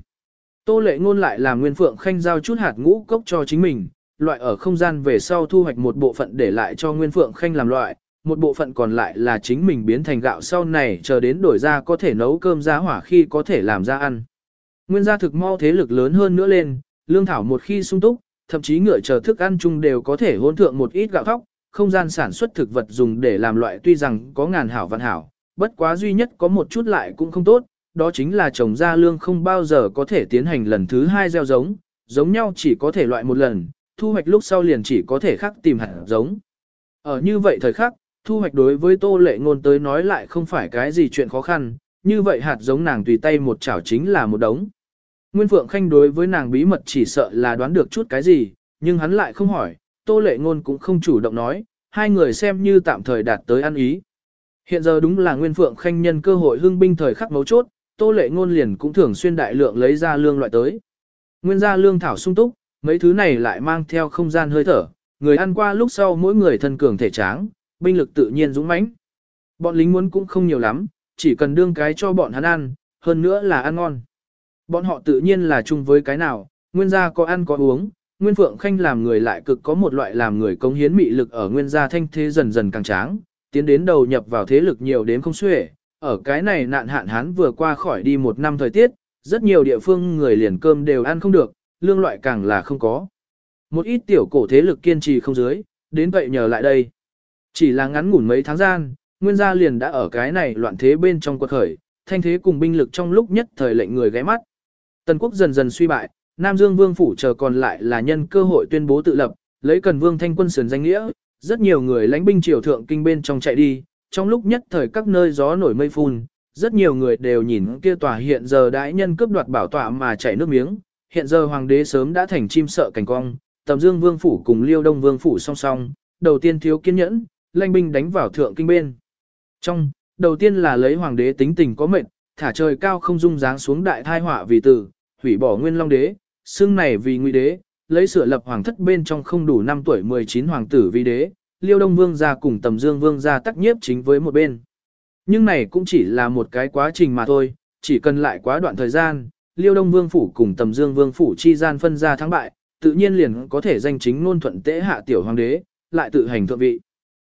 Tô lệ ngôn lại làm Nguyên Phượng Khanh giao chút hạt ngũ cốc cho chính mình, loại ở không gian về sau thu hoạch một bộ phận để lại cho Nguyên Phượng Khanh làm loại, một bộ phận còn lại là chính mình biến thành gạo sau này chờ đến đổi ra có thể nấu cơm ra hỏa khi có thể làm ra ăn. Nguyên gia thực mau thế lực lớn hơn nữa lên, lương thảo một khi sung túc, thậm chí ngựa chờ thức ăn chung đều có thể hỗn thượng một ít gạo thóc, không gian sản xuất thực vật dùng để làm loại tuy rằng có ngàn hảo vạn hảo, bất quá duy nhất có một chút lại cũng không tốt, đó chính là trồng ra lương không bao giờ có thể tiến hành lần thứ hai gieo giống, giống nhau chỉ có thể loại một lần, thu hoạch lúc sau liền chỉ có thể khắc tìm hạt giống. Ở như vậy thời khắc, thu hoạch đối với tô lệ ngôn tới nói lại không phải cái gì chuyện khó khăn, như vậy hạt giống nàng tùy tay một chảo chính là một đống. Nguyên Phượng Khanh đối với nàng bí mật chỉ sợ là đoán được chút cái gì, nhưng hắn lại không hỏi, tô lệ ngôn cũng không chủ động nói, hai người xem như tạm thời đạt tới ăn ý. Hiện giờ đúng là Nguyên Phượng Khanh nhân cơ hội hưng binh thời khắc mấu chốt, tô lệ ngôn liền cũng thường xuyên đại lượng lấy ra lương loại tới. Nguyên gia lương thảo sung túc, mấy thứ này lại mang theo không gian hơi thở, người ăn qua lúc sau mỗi người thân cường thể tráng, binh lực tự nhiên dũng mãnh. Bọn lính muốn cũng không nhiều lắm, chỉ cần đương cái cho bọn hắn ăn, hơn nữa là ăn ngon. Bọn họ tự nhiên là chung với cái nào, nguyên gia có ăn có uống, nguyên phượng khanh làm người lại cực có một loại làm người cống hiến mị lực ở nguyên gia thanh thế dần dần càng tráng, tiến đến đầu nhập vào thế lực nhiều đến không xuể. Ở cái này nạn hạn hán vừa qua khỏi đi một năm thời tiết, rất nhiều địa phương người liền cơm đều ăn không được, lương loại càng là không có. Một ít tiểu cổ thế lực kiên trì không dưới, đến vậy nhờ lại đây. Chỉ là ngắn ngủn mấy tháng gian, nguyên gia liền đã ở cái này loạn thế bên trong quật khởi, thanh thế cùng binh lực trong lúc nhất thời lệnh người ghé mắt. Tần quốc dần dần suy bại, Nam Dương Vương phủ chờ còn lại là nhân cơ hội tuyên bố tự lập, lấy Cần Vương thanh quân sườn danh nghĩa, rất nhiều người lãnh binh triều thượng kinh bên trong chạy đi, trong lúc nhất thời các nơi gió nổi mây phun, rất nhiều người đều nhìn kia tòa hiện giờ đại nhân cướp đoạt bảo tọa mà chảy nước miếng, hiện giờ hoàng đế sớm đã thành chim sợ cảnh cong, Tầm Dương Vương phủ cùng Liêu Đông Vương phủ song song, đầu tiên thiếu kiên nhẫn, lanh binh đánh vào thượng kinh bên. Trong, đầu tiên là lấy hoàng đế tính tình có mệnh, thả trời cao không dung dáng xuống đại thai họa vì tử, hủy bỏ nguyên long đế, xương này vì ngụy đế, lấy sửa lập hoàng thất bên trong không đủ 5 tuổi 19 hoàng tử vì đế, Liêu Đông Vương gia cùng Tầm Dương Vương gia tắc nhiếp chính với một bên. Nhưng này cũng chỉ là một cái quá trình mà thôi, chỉ cần lại quá đoạn thời gian, Liêu Đông Vương phủ cùng Tầm Dương Vương phủ chi gian phân ra thắng bại, tự nhiên liền có thể danh chính ngôn thuận tế hạ tiểu hoàng đế, lại tự hành thượng vị.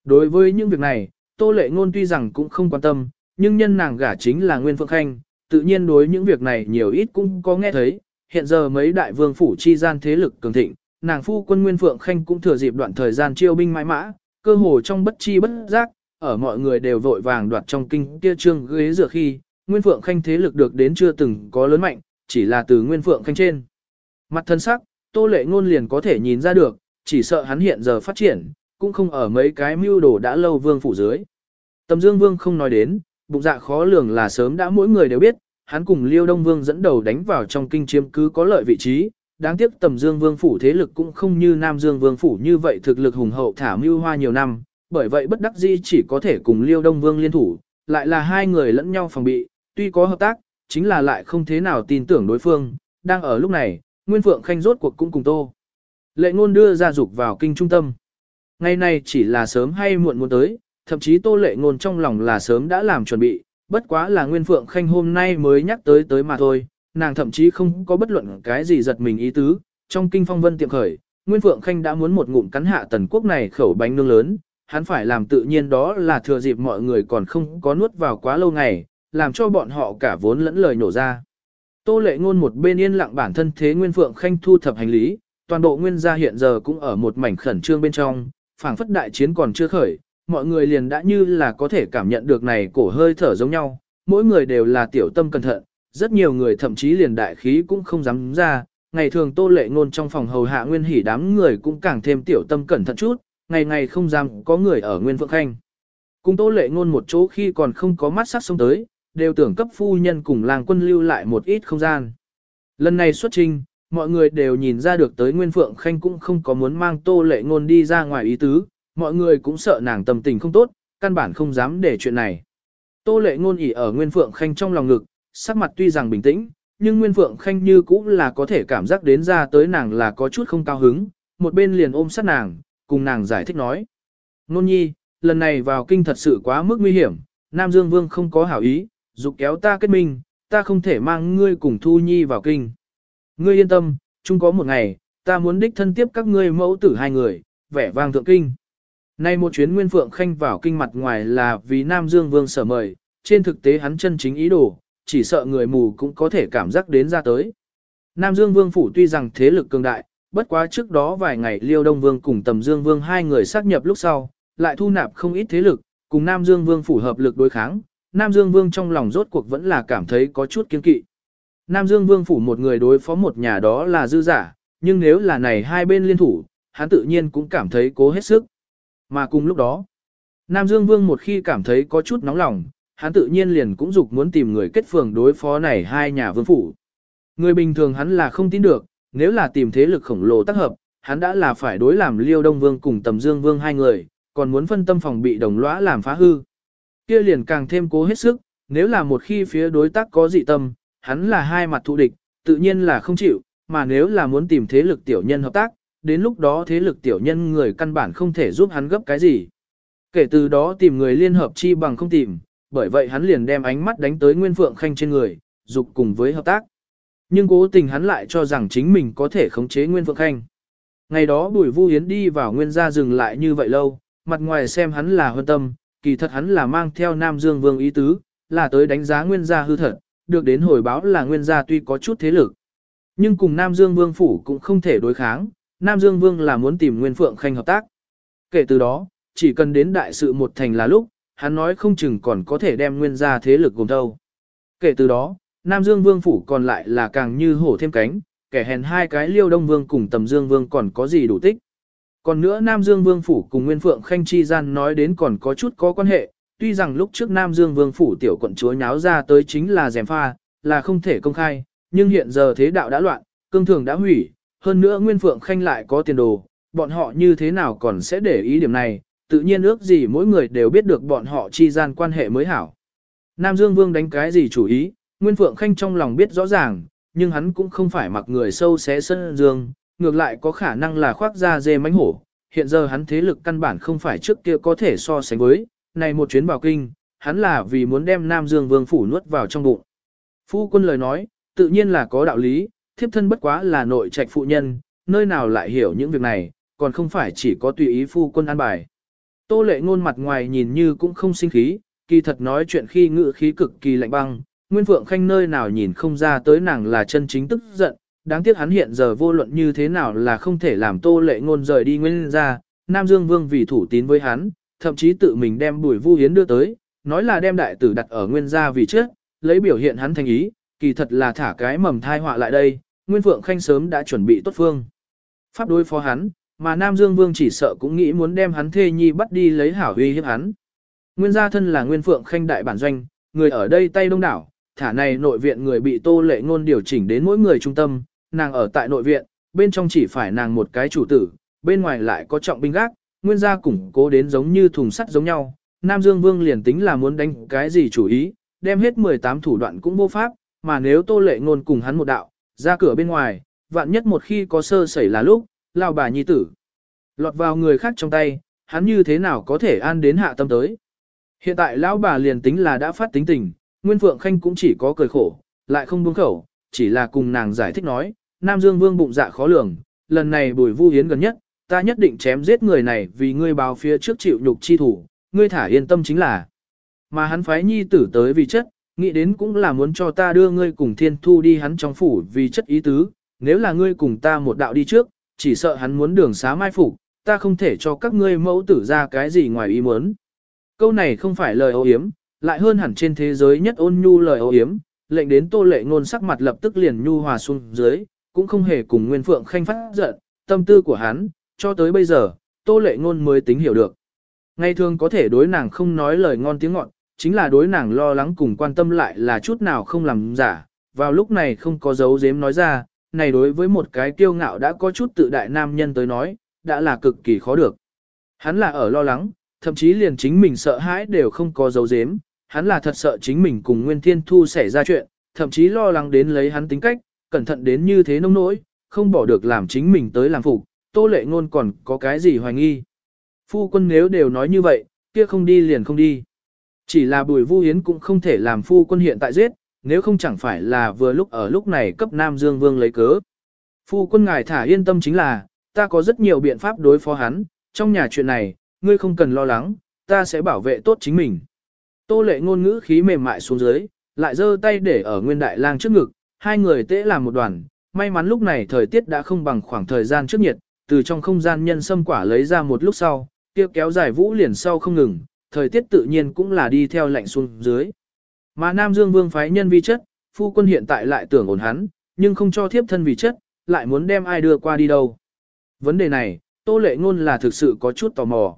Đối với những việc này, Tô Lệ Ngôn tuy rằng cũng không quan tâm, nhưng nhân nàng gả chính là Nguyên Phượng Khanh, tự nhiên đối những việc này nhiều ít cũng có nghe thấy, hiện giờ mấy đại vương phủ chi gian thế lực cường thịnh, nàng phu quân Nguyên Phượng Khanh cũng thừa dịp đoạn thời gian chiêu binh mãi mã, cơ hồ trong bất chi bất giác, ở mọi người đều vội vàng đoạt trong kinh kia trương ghế dựa khi, Nguyên Phượng Khanh thế lực được đến chưa từng có lớn mạnh, chỉ là từ Nguyên Phượng Khanh trên. Mặt thân sắc, Tô Lệ Ngôn liền có thể nhìn ra được, chỉ sợ hắn hiện giờ phát triển, cũng không ở mấy cái mưu đồ đã lâu vương phủ dưới. Tầm Dương Vương không nói đến, bụng dạ khó lường là sớm đã mỗi người đều biết, hắn cùng Liêu Đông Vương dẫn đầu đánh vào trong kinh chiếm cứ có lợi vị trí, đáng tiếc Tầm Dương Vương phủ thế lực cũng không như Nam Dương Vương phủ như vậy thực lực hùng hậu thả mưu hoa nhiều năm, bởi vậy bất đắc dĩ chỉ có thể cùng Liêu Đông Vương liên thủ, lại là hai người lẫn nhau phòng bị, tuy có hợp tác, chính là lại không thế nào tin tưởng đối phương, đang ở lúc này, Nguyên Phượng Khanh rốt cuộc cũng cùng Tô. Lệ ngôn đưa ra dục vào kinh trung tâm. Ngày nay chỉ là sớm hay muộn muốn tới, thậm chí Tô Lệ ngôn trong lòng là sớm đã làm chuẩn bị, bất quá là Nguyên Phượng Khanh hôm nay mới nhắc tới tới mà thôi, nàng thậm chí không có bất luận cái gì giật mình ý tứ, trong kinh phong vân tiệm khởi, Nguyên Phượng Khanh đã muốn một ngụm cắn hạ tần quốc này khẩu bánh nương lớn, hắn phải làm tự nhiên đó là thừa dịp mọi người còn không có nuốt vào quá lâu ngày, làm cho bọn họ cả vốn lẫn lời nổ ra. Tô lệ ngôn một bên yên lặng bản thân thế Nguyên Phượng Khanh thu thập hành lý, toàn bộ Nguyên gia hiện giờ cũng ở một mảnh khẩn trương bên trong, phảng phất đại chiến còn chưa khởi, mọi người liền đã như là có thể cảm nhận được này cổ hơi thở giống nhau, mỗi người đều là tiểu tâm cẩn thận, rất nhiều người thậm chí liền đại khí cũng không dám ra, ngày thường Tô lệ ngôn trong phòng hầu hạ Nguyên hỉ đám người cũng càng thêm tiểu tâm cẩn thận chút, ngày ngày không dám có người ở Nguyên Phượng Khanh. Cùng Tô lệ ngôn một chỗ khi còn không có mắt sắc sông tới, đều tưởng cấp phu nhân cùng làng quân lưu lại một ít không gian. Lần này xuất trình, mọi người đều nhìn ra được tới Nguyên Phượng Khanh cũng không có muốn mang tô lệ ngôn đi ra ngoài ý tứ, mọi người cũng sợ nàng tâm tình không tốt, căn bản không dám để chuyện này. Tô lệ ngôn ỉ ở Nguyên Phượng Khanh trong lòng ngực, sắc mặt tuy rằng bình tĩnh, nhưng Nguyên Phượng Khanh như cũng là có thể cảm giác đến ra tới nàng là có chút không cao hứng, một bên liền ôm sát nàng, cùng nàng giải thích nói. Nôn nhi, lần này vào kinh thật sự quá mức nguy hiểm, Nam Dương Vương không có hảo ý, dục kéo ta kết minh, ta không thể mang ngươi cùng Thu Nhi vào kinh. Ngươi yên tâm, chung có một ngày, ta muốn đích thân tiếp các ngươi mẫu tử hai người, vẻ vang thượng kinh. Nay một chuyến Nguyên Phượng Khanh vào kinh mặt ngoài là vì Nam Dương Vương sở mời, trên thực tế hắn chân chính ý đồ, chỉ sợ người mù cũng có thể cảm giác đến ra tới. Nam Dương Vương phủ tuy rằng thế lực cường đại, bất quá trước đó vài ngày Liêu Đông Vương cùng Tầm Dương Vương hai người xác nhập lúc sau, lại thu nạp không ít thế lực, cùng Nam Dương Vương phủ hợp lực đối kháng, Nam Dương Vương trong lòng rốt cuộc vẫn là cảm thấy có chút kiên kỵ. Nam Dương Vương phủ một người đối phó một nhà đó là dư giả, nhưng nếu là này hai bên liên thủ, hắn tự nhiên cũng cảm thấy cố hết sức. Mà cùng lúc đó, Nam Dương Vương một khi cảm thấy có chút nóng lòng, hắn tự nhiên liền cũng dục muốn tìm người kết phường đối phó này hai nhà vương phủ. Người bình thường hắn là không tin được, nếu là tìm thế lực khổng lồ tác hợp, hắn đã là phải đối làm Liêu Đông Vương cùng Tầm Dương Vương hai người, còn muốn phân tâm phòng bị đồng lõa làm phá hư. Kia liền càng thêm cố hết sức, nếu là một khi phía đối tác có dị tâm, hắn là hai mặt thù địch, tự nhiên là không chịu, mà nếu là muốn tìm thế lực tiểu nhân hợp tác, đến lúc đó thế lực tiểu nhân người căn bản không thể giúp hắn gấp cái gì. Kể từ đó tìm người liên hợp chi bằng không tìm, bởi vậy hắn liền đem ánh mắt đánh tới Nguyên Phượng Khanh trên người, dục cùng với hợp tác. Nhưng cố tình hắn lại cho rằng chính mình có thể khống chế Nguyên Phượng Khanh. Ngày đó Bùi Vu Hiến đi vào Nguyên gia dừng lại như vậy lâu, mặt ngoài xem hắn là hơn tâm, kỳ thật hắn là mang theo Nam Dương Vương ý tứ, là tới đánh giá Nguyên gia hư thật, được đến hồi báo là Nguyên gia tuy có chút thế lực. Nhưng cùng Nam Dương Vương phủ cũng không thể đối kháng, Nam Dương Vương là muốn tìm Nguyên Phượng Khanh hợp tác. Kể từ đó, chỉ cần đến đại sự một thành là lúc, hắn nói không chừng còn có thể đem nguyên gia thế lực gồm thâu. Kể từ đó, Nam Dương Vương phủ còn lại là càng như hổ thêm cánh, kẻ hèn hai cái liêu đông vương cùng tầm dương vương còn có gì đủ tích. Còn nữa Nam Dương Vương phủ cùng Nguyên Phượng Khanh chi gian nói đến còn có chút có quan hệ, tuy rằng lúc trước Nam Dương Vương phủ tiểu quận chúa nháo ra tới chính là dèm pha, là không thể công khai, nhưng hiện giờ thế đạo đã loạn, cương thường đã hủy, hơn nữa Nguyên Phượng Khanh lại có tiền đồ, bọn họ như thế nào còn sẽ để ý điểm này, tự nhiên ước gì mỗi người đều biết được bọn họ chi gian quan hệ mới hảo. Nam Dương Vương đánh cái gì chủ ý, Nguyên Phượng Khanh trong lòng biết rõ ràng, nhưng hắn cũng không phải mặc người sâu xé sân dương, ngược lại có khả năng là khoác ra dê mánh hổ. Hiện giờ hắn thế lực căn bản không phải trước kia có thể so sánh với, này một chuyến bảo kinh, hắn là vì muốn đem Nam Dương Vương phủ nuốt vào trong bụng. Phu quân lời nói, tự nhiên là có đạo lý, thiếp thân bất quá là nội trạch phụ nhân, nơi nào lại hiểu những việc này, còn không phải chỉ có tùy ý phu quân an bài. Tô lệ ngôn mặt ngoài nhìn như cũng không sinh khí, kỳ thật nói chuyện khi ngữ khí cực kỳ lạnh băng, Nguyên Phượng Khanh nơi nào nhìn không ra tới nàng là chân chính tức giận, đáng tiếc hắn hiện giờ vô luận như thế nào là không thể làm tô lệ ngôn rời đi nguyên gia. Nam Dương Vương vì thủ tín với hắn, thậm chí tự mình đem bùi vu hiến đưa tới, nói là đem đại tử đặt ở nguyên gia vì trước, lấy biểu hiện hắn thành ý, kỳ thật là thả cái mầm thai họa lại đây, Nguyên Phượng Khanh sớm đã chuẩn bị tốt phương. Pháp đối phó hắn, mà Nam Dương Vương chỉ sợ cũng nghĩ muốn đem hắn thê nhi bắt đi lấy hảo huy hiếp hắn. Nguyên gia thân là Nguyên Phượng Khanh đại bản doanh, người ở đây tay đông đảo, thả này nội viện người bị tô lệ ngôn điều chỉnh đến mỗi người trung tâm, nàng ở tại nội viện, bên trong chỉ phải nàng một cái chủ tử, bên ngoài lại có trọng binh gác, nguyên gia củng cố đến giống như thùng sắt giống nhau. Nam Dương Vương liền tính là muốn đánh cái gì chủ ý, đem hết 18 thủ đoạn cũng vô pháp, mà nếu tô lệ ngôn cùng hắn một đạo, ra cửa bên ngoài, vạn nhất một khi có sơ xảy là lúc, lao bà nhi tử. Lọt vào người khác trong tay, hắn như thế nào có thể an đến hạ tâm tới. Hiện tại lão bà liền tính là đã phát tính tình, Nguyên Phượng Khanh cũng chỉ có cười khổ, lại không buông khẩu, chỉ là cùng nàng giải thích nói, Nam Dương Vương bụng dạ khó lường, lần này bùi vu hiến gần nhất, ta nhất định chém giết người này vì ngươi báo phía trước chịu nhục chi thủ, ngươi thả yên tâm chính là. Mà hắn phái nhi tử tới vì chất, nghĩ đến cũng là muốn cho ta đưa ngươi cùng thiên thu đi hắn trong phủ vì chất ý tứ, nếu là ngươi cùng ta một đạo đi trước, chỉ sợ hắn muốn đường xá mai phục, ta không thể cho các ngươi mẫu tử ra cái gì ngoài ý muốn. Câu này không phải lời ô hiếm, lại hơn hẳn trên thế giới nhất ôn nhu lời ô hiếm, lệnh đến tô lệ ngôn sắc mặt lập tức liền nhu hòa xuống dưới, cũng không hề cùng Nguyên Phượng Khanh phát giận, tâm tư của hắn, cho tới bây giờ, tô lệ ngôn mới tính hiểu được. Ngày thường có thể đối nàng không nói lời ngon tiếng ngọt, chính là đối nàng lo lắng cùng quan tâm lại là chút nào không làm giả, vào lúc này không có dấu dếm nói ra, này đối với một cái kiêu ngạo đã có chút tự đại nam nhân tới nói, đã là cực kỳ khó được. Hắn là ở lo lắng, thậm chí liền chính mình sợ hãi đều không có dấu dếm, hắn là thật sợ chính mình cùng Nguyên Thiên Thu xảy ra chuyện, thậm chí lo lắng đến lấy hắn tính cách, cẩn thận đến như thế nông nỗi, không bỏ được làm chính mình tới làm phục, tô lệ ngôn còn có cái gì hoài nghi. Phu quân nếu đều nói như vậy, kia không đi liền không đi. Chỉ là bùi vu hiến cũng không thể làm phu quân hiện tại giết, nếu không chẳng phải là vừa lúc ở lúc này cấp Nam Dương Vương lấy cớ. Phu quân ngài thả yên tâm chính là, ta có rất nhiều biện pháp đối phó hắn, trong nhà chuyện này, ngươi không cần lo lắng, ta sẽ bảo vệ tốt chính mình. Tô lệ ngôn ngữ khí mềm mại xuống dưới, lại giơ tay để ở nguyên đại lang trước ngực, hai người tễ làm một đoàn, may mắn lúc này thời tiết đã không bằng khoảng thời gian trước nhiệt, từ trong không gian nhân sâm quả lấy ra một lúc sau, kia kéo dài vũ liền sau không ngừng, thời tiết tự nhiên cũng là đi theo lạnh xuống dưới. Mà Nam Dương Vương phái nhân vi chất, phu quân hiện tại lại tưởng ổn hắn, nhưng không cho thiếp thân vì chất, lại muốn đem ai đưa qua đi đâu. Vấn đề này, Tô Lệ Ngôn là thực sự có chút tò mò.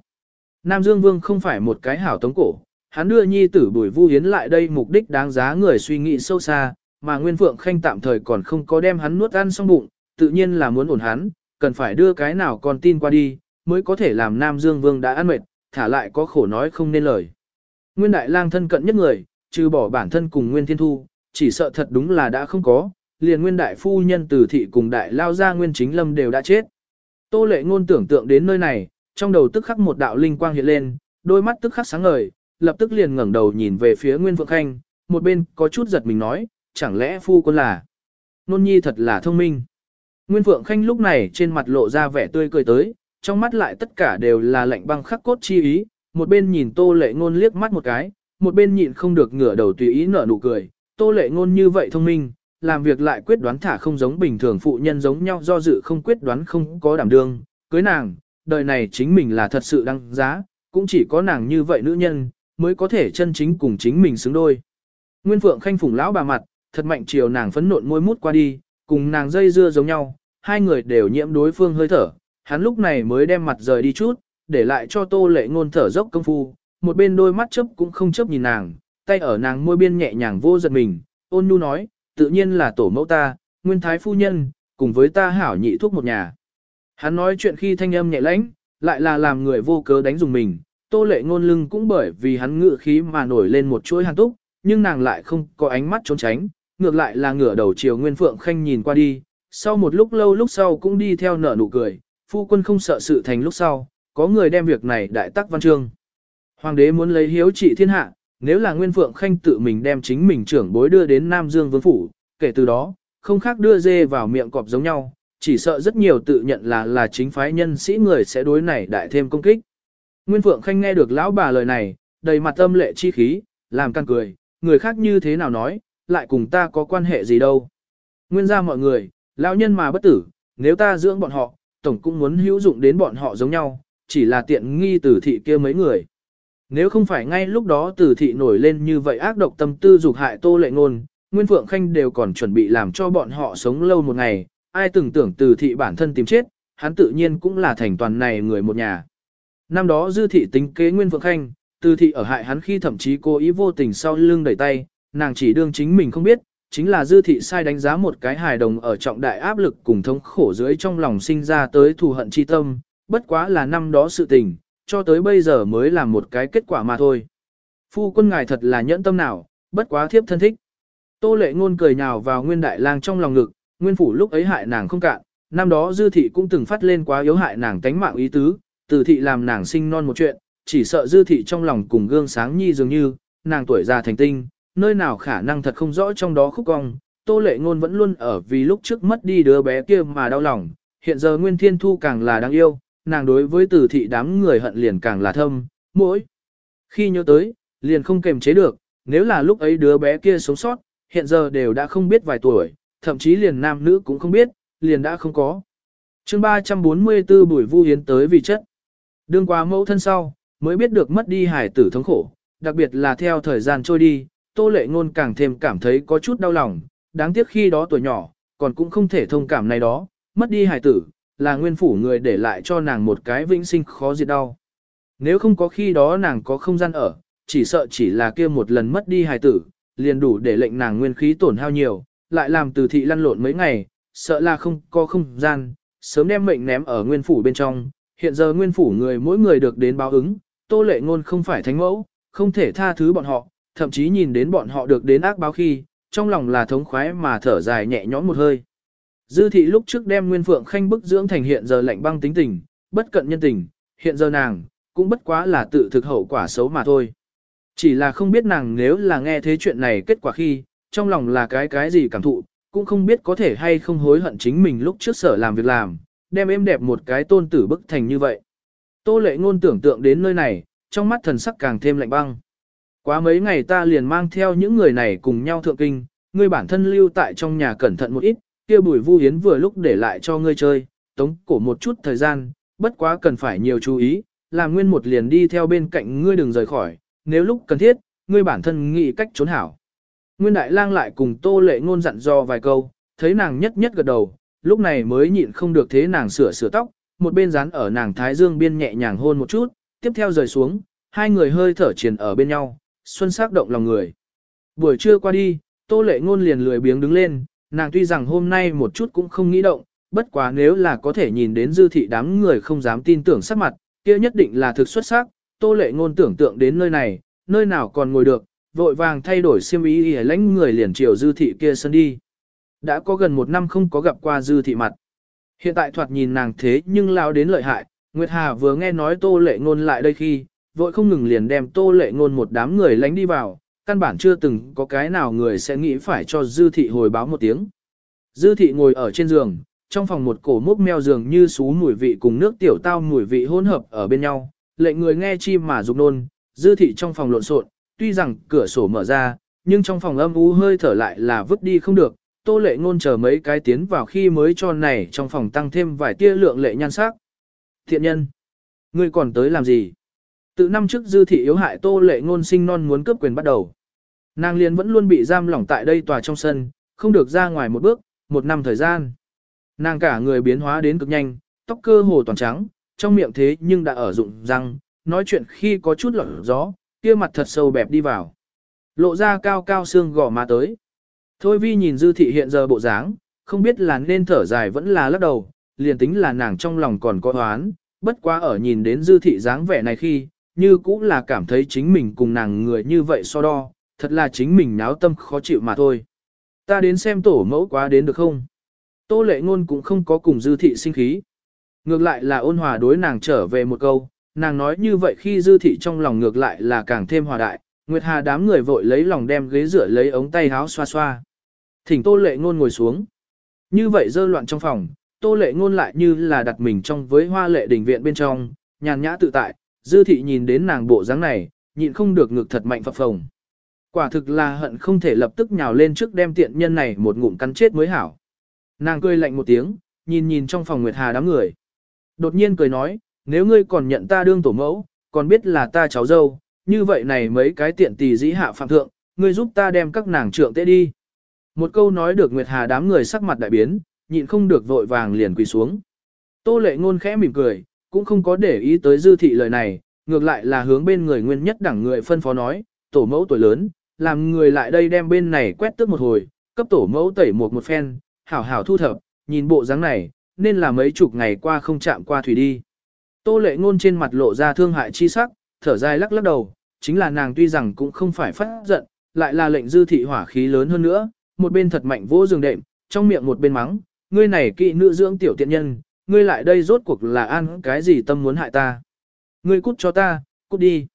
Nam Dương Vương không phải một cái hảo tống cổ, hắn đưa nhi tử Bùi Vu Hiến lại đây mục đích đáng giá người suy nghĩ sâu xa, mà Nguyên Phượng Khanh tạm thời còn không có đem hắn nuốt ăn xong bụng, tự nhiên là muốn ổn hắn, cần phải đưa cái nào còn tin qua đi, mới có thể làm Nam Dương Vương đã ăn mệt, thả lại có khổ nói không nên lời. Nguyên Đại Lang thân cận nhất người, trừ bỏ bản thân cùng Nguyên Thiên Thu, chỉ sợ thật đúng là đã không có, liền Nguyên Đại Phu Nhân tử Thị cùng Đại Lao Gia Nguyên Chính Lâm đều đã chết. Tô lệ ngôn tưởng tượng đến nơi này, trong đầu tức khắc một đạo linh quang hiện lên, đôi mắt tức khắc sáng ngời, lập tức liền ngẩng đầu nhìn về phía Nguyên Phượng Khanh, một bên có chút giật mình nói, chẳng lẽ phu quân là. Nôn nhi thật là thông minh. Nguyên Phượng Khanh lúc này trên mặt lộ ra vẻ tươi cười tới, trong mắt lại tất cả đều là lạnh băng khắc cốt chi ý, một bên nhìn tô lệ ngôn liếc mắt một cái, một bên nhịn không được ngửa đầu tùy ý nở nụ cười, tô lệ ngôn như vậy thông minh, làm việc lại quyết đoán thả không giống bình thường phụ nhân giống nhau do dự không quyết đoán không có đảm đương, cưới nàng, đời này chính mình là thật sự đăng giá, cũng chỉ có nàng như vậy nữ nhân, mới có thể chân chính cùng chính mình xứng đôi. Nguyên Phượng khanh phủng lão bà mặt, thật mạnh chiều nàng phấn nộn môi mút qua đi, cùng nàng dây dưa giống nhau, hai người đều nhiễm đối phương hơi thở, hắn lúc này mới đem mặt rời đi chút, để lại cho tô lệ ngôn thở dốc công phu, một bên đôi mắt chớp cũng không chớp nhìn nàng, tay ở nàng môi biên nhẹ nhàng vô giật mình, ôn nhu nói, tự nhiên là tổ mẫu ta, nguyên thái phu nhân, cùng với ta hảo nhị thuốc một nhà. Hắn nói chuyện khi thanh âm nhẹ lãnh, lại là làm người vô cớ đánh dùng mình, tô lệ ngôn lưng cũng bởi vì hắn ngự khí mà nổi lên một chuỗi hàn túc, nhưng nàng lại không có ánh mắt trốn tránh, ngược lại là ngửa đầu chiều Nguyên Phượng Khanh nhìn qua đi, sau một lúc lâu lúc sau cũng đi theo nở nụ cười, phu quân không sợ sự thành lúc sau, có người đem việc này đại tắc văn chương. Hoàng đế muốn lấy hiếu trị thiên hạ, nếu là Nguyên Phượng Khanh tự mình đem chính mình trưởng bối đưa đến Nam Dương Vương Phủ, kể từ đó, không khác đưa dê vào miệng cọp giống nhau, chỉ sợ rất nhiều tự nhận là là chính phái nhân sĩ người sẽ đối này đại thêm công kích. Nguyên Phượng Khanh nghe được lão bà lời này, đầy mặt âm lệ chi khí, làm căn cười, người khác như thế nào nói, lại cùng ta có quan hệ gì đâu. Nguyên ra mọi người, lão nhân mà bất tử, nếu ta dưỡng bọn họ, tổng cũng muốn hữu dụng đến bọn họ giống nhau, chỉ là tiện nghi tử thị kia mấy người. Nếu không phải ngay lúc đó tử thị nổi lên như vậy ác độc tâm tư dục hại tô lệ ngôn, Nguyên Phượng Khanh đều còn chuẩn bị làm cho bọn họ sống lâu một ngày, ai từng tưởng tử thị bản thân tìm chết, hắn tự nhiên cũng là thành toàn này người một nhà. Năm đó dư thị tính kế Nguyên Phượng Khanh, tử thị ở hại hắn khi thậm chí cố ý vô tình sau lưng đẩy tay, nàng chỉ đương chính mình không biết, chính là dư thị sai đánh giá một cái hài đồng ở trọng đại áp lực cùng thống khổ dưới trong lòng sinh ra tới thù hận chi tâm, bất quá là năm đó sự tình, cho tới bây giờ mới là một cái kết quả mà thôi. Phu quân ngài thật là nhẫn tâm nào, bất quá thiếp thân thích. Tô lệ ngôn cười nhào vào nguyên đại lang trong lòng ngực, nguyên phủ lúc ấy hại nàng không cạn, năm đó dư thị cũng từng phát lên quá yếu hại nàng tánh mạng ý tứ, từ thị làm nàng sinh non một chuyện, chỉ sợ dư thị trong lòng cùng gương sáng nhi dường như, nàng tuổi già thành tinh, nơi nào khả năng thật không rõ trong đó khúc cong, tô lệ ngôn vẫn luôn ở vì lúc trước mất đi đứa bé kia mà đau lòng, hiện giờ Nguyên Thiên Thu càng là đáng yêu, nàng đối với tử thị đám người hận liền càng là thâm, mỗi. Khi nhớ tới, liền không kềm chế được, nếu là lúc ấy đứa bé kia sống sót, hiện giờ đều đã không biết vài tuổi, thậm chí liền nam nữ cũng không biết, liền đã không có. chương 344 buổi Vu Hiến tới vì chất. Đương qua mẫu thân sau, mới biết được mất đi hải tử thống khổ, đặc biệt là theo thời gian trôi đi, Tô Lệ Ngôn càng thêm cảm thấy có chút đau lòng, đáng tiếc khi đó tuổi nhỏ, còn cũng không thể thông cảm này đó, mất đi hải tử, là nguyên phủ người để lại cho nàng một cái vĩnh sinh khó diệt đau. Nếu không có khi đó nàng có không gian ở, chỉ sợ chỉ là kia một lần mất đi hài tử, liền đủ để lệnh nàng nguyên khí tổn hao nhiều, lại làm từ thị lăn lộn mấy ngày, sợ là không có không gian, sớm đem mệnh ném ở nguyên phủ bên trong. Hiện giờ nguyên phủ người mỗi người được đến báo ứng, tô lệ ngôn không phải thánh mẫu, không thể tha thứ bọn họ, thậm chí nhìn đến bọn họ được đến ác báo khi, trong lòng là thống khoái mà thở dài nhẹ nhõm một hơi. Dư thị lúc trước đem Nguyên Phượng Khanh bức dưỡng thành hiện giờ lạnh băng tính tình, bất cận nhân tình, hiện giờ nàng, cũng bất quá là tự thực hậu quả xấu mà thôi. Chỉ là không biết nàng nếu là nghe thế chuyện này kết quả khi, trong lòng là cái cái gì cảm thụ, cũng không biết có thể hay không hối hận chính mình lúc trước sở làm việc làm, đem êm đẹp một cái tôn tử bức thành như vậy. Tô lệ ngôn tưởng tượng đến nơi này, trong mắt thần sắc càng thêm lạnh băng. Quá mấy ngày ta liền mang theo những người này cùng nhau thượng kinh, ngươi bản thân lưu tại trong nhà cẩn thận một ít, kia bùi vu hiến vừa lúc để lại cho ngươi chơi, tống cổ một chút thời gian, bất quá cần phải nhiều chú ý, làm nguyên một liền đi theo bên cạnh ngươi đừng rời khỏi, nếu lúc cần thiết, ngươi bản thân nghĩ cách trốn hảo. Nguyên đại lang lại cùng tô lệ ngôn dặn dò vài câu, thấy nàng nhất nhất gật đầu, lúc này mới nhịn không được thế nàng sửa sửa tóc, một bên dán ở nàng thái dương biên nhẹ nhàng hôn một chút, tiếp theo rời xuống, hai người hơi thở triền ở bên nhau, xuân sắc động lòng người. Buổi trưa qua đi, tô lệ ngôn liền lười biếng đứng lên, nàng tuy rằng hôm nay một chút cũng không nghĩ động, bất quá nếu là có thể nhìn đến dư thị đám người không dám tin tưởng sắc mặt, kia nhất định là thực xuất sắc, tô lệ ngôn tưởng tượng đến nơi này, nơi nào còn ngồi được, vội vàng thay đổi xiêm y y lãnh người liền chiều dư thị kia sân đi. Đã có gần một năm không có gặp qua dư thị mặt. Hiện tại thoạt nhìn nàng thế nhưng lao đến lợi hại, Nguyệt Hà vừa nghe nói tô lệ ngôn lại đây khi, vội không ngừng liền đem tô lệ ngôn một đám người lánh đi vào, căn bản chưa từng có cái nào người sẽ nghĩ phải cho dư thị hồi báo một tiếng. Dư thị ngồi ở trên giường, trong phòng một cổ mốc meo giường như xú mùi vị cùng nước tiểu tao mùi vị hỗn hợp ở bên nhau, lệnh người nghe chi mà dục nôn, dư thị trong phòng lộn xộn, tuy rằng cửa sổ mở ra, nhưng trong phòng âm u hơi thở lại là vứt đi không được, tô lệ ngôn chờ mấy cái tiến vào khi mới cho này trong phòng tăng thêm vài tia lượng lệ nhan sắc. Thiện nhân, ngươi còn tới làm gì? Từ năm trước dư thị yếu hại tô lệ ngôn sinh non muốn cướp quyền bắt đầu. Nàng liền vẫn luôn bị giam lỏng tại đây tòa trong sân, không được ra ngoài một bước, một năm thời gian. Nàng cả người biến hóa đến cực nhanh, tóc cơ hồ toàn trắng, trong miệng thế nhưng đã ở dụng răng, nói chuyện khi có chút lọt gió, kia mặt thật sâu bẹp đi vào. Lộ ra cao cao xương gò má tới. Thôi vi nhìn dư thị hiện giờ bộ dáng, không biết là nên thở dài vẫn là lắc đầu, liền tính là nàng trong lòng còn có oán, bất quá ở nhìn đến dư thị dáng vẻ này khi, như cũng là cảm thấy chính mình cùng nàng người như vậy so đo, thật là chính mình náo tâm khó chịu mà thôi. Ta đến xem tổ mẫu quá đến được không? Tô lệ ngôn cũng không có cùng dư thị sinh khí. Ngược lại là ôn hòa đối nàng trở về một câu, nàng nói như vậy khi dư thị trong lòng ngược lại là càng thêm hòa đại, Nguyệt Hà đám người vội lấy lòng đem ghế rửa lấy ống tay háo xoa xoa. Thỉnh tô lệ ngôn ngồi xuống. Như vậy dơ loạn trong phòng, tô lệ ngôn lại như là đặt mình trong với hoa lệ đình viện bên trong, nhàn nhã tự tại, dư thị nhìn đến nàng bộ dáng này, nhịn không được ngực thật mạnh phập phồng. Quả thực là hận không thể lập tức nhào lên trước đem tiện nhân này một ngụm cắn chết mới hảo. Nàng cười lạnh một tiếng, nhìn nhìn trong phòng Nguyệt Hà đám người. Đột nhiên cười nói, nếu ngươi còn nhận ta đương tổ mẫu, còn biết là ta cháu dâu, như vậy này mấy cái tiện tỷ dĩ hạ phạm thượng, ngươi giúp ta đem các nàng trượng tế đi. Một câu nói được Nguyệt Hà đám người sắc mặt đại biến, nhịn không được vội vàng liền quỳ xuống. Tô lệ ngôn khẽ mỉm cười, cũng không có để ý tới dư thị lời này, ngược lại là hướng bên người nguyên nhất đẳng người phân phó nói, tổ mẫu tuổi lớn, làm người lại đây đem bên này quét tước một hồi, cấp tổ mẫu tẩy một một phen, hảo hảo thu thập, nhìn bộ dáng này, nên là mấy chục ngày qua không chạm qua thủy đi. Tô lệ ngôn trên mặt lộ ra thương hại chi sắc, thở dài lắc lắc đầu, chính là nàng tuy rằng cũng không phải phát giận, lại là lệnh dư thị hỏa khí lớn hơn nữa, một bên thật mạnh vỗ giường đệm, trong miệng một bên mắng, ngươi này kỵ nữ dưỡng tiểu tiện nhân, ngươi lại đây rốt cuộc là ăn cái gì tâm muốn hại ta. Ngươi cút cho ta, cút đi.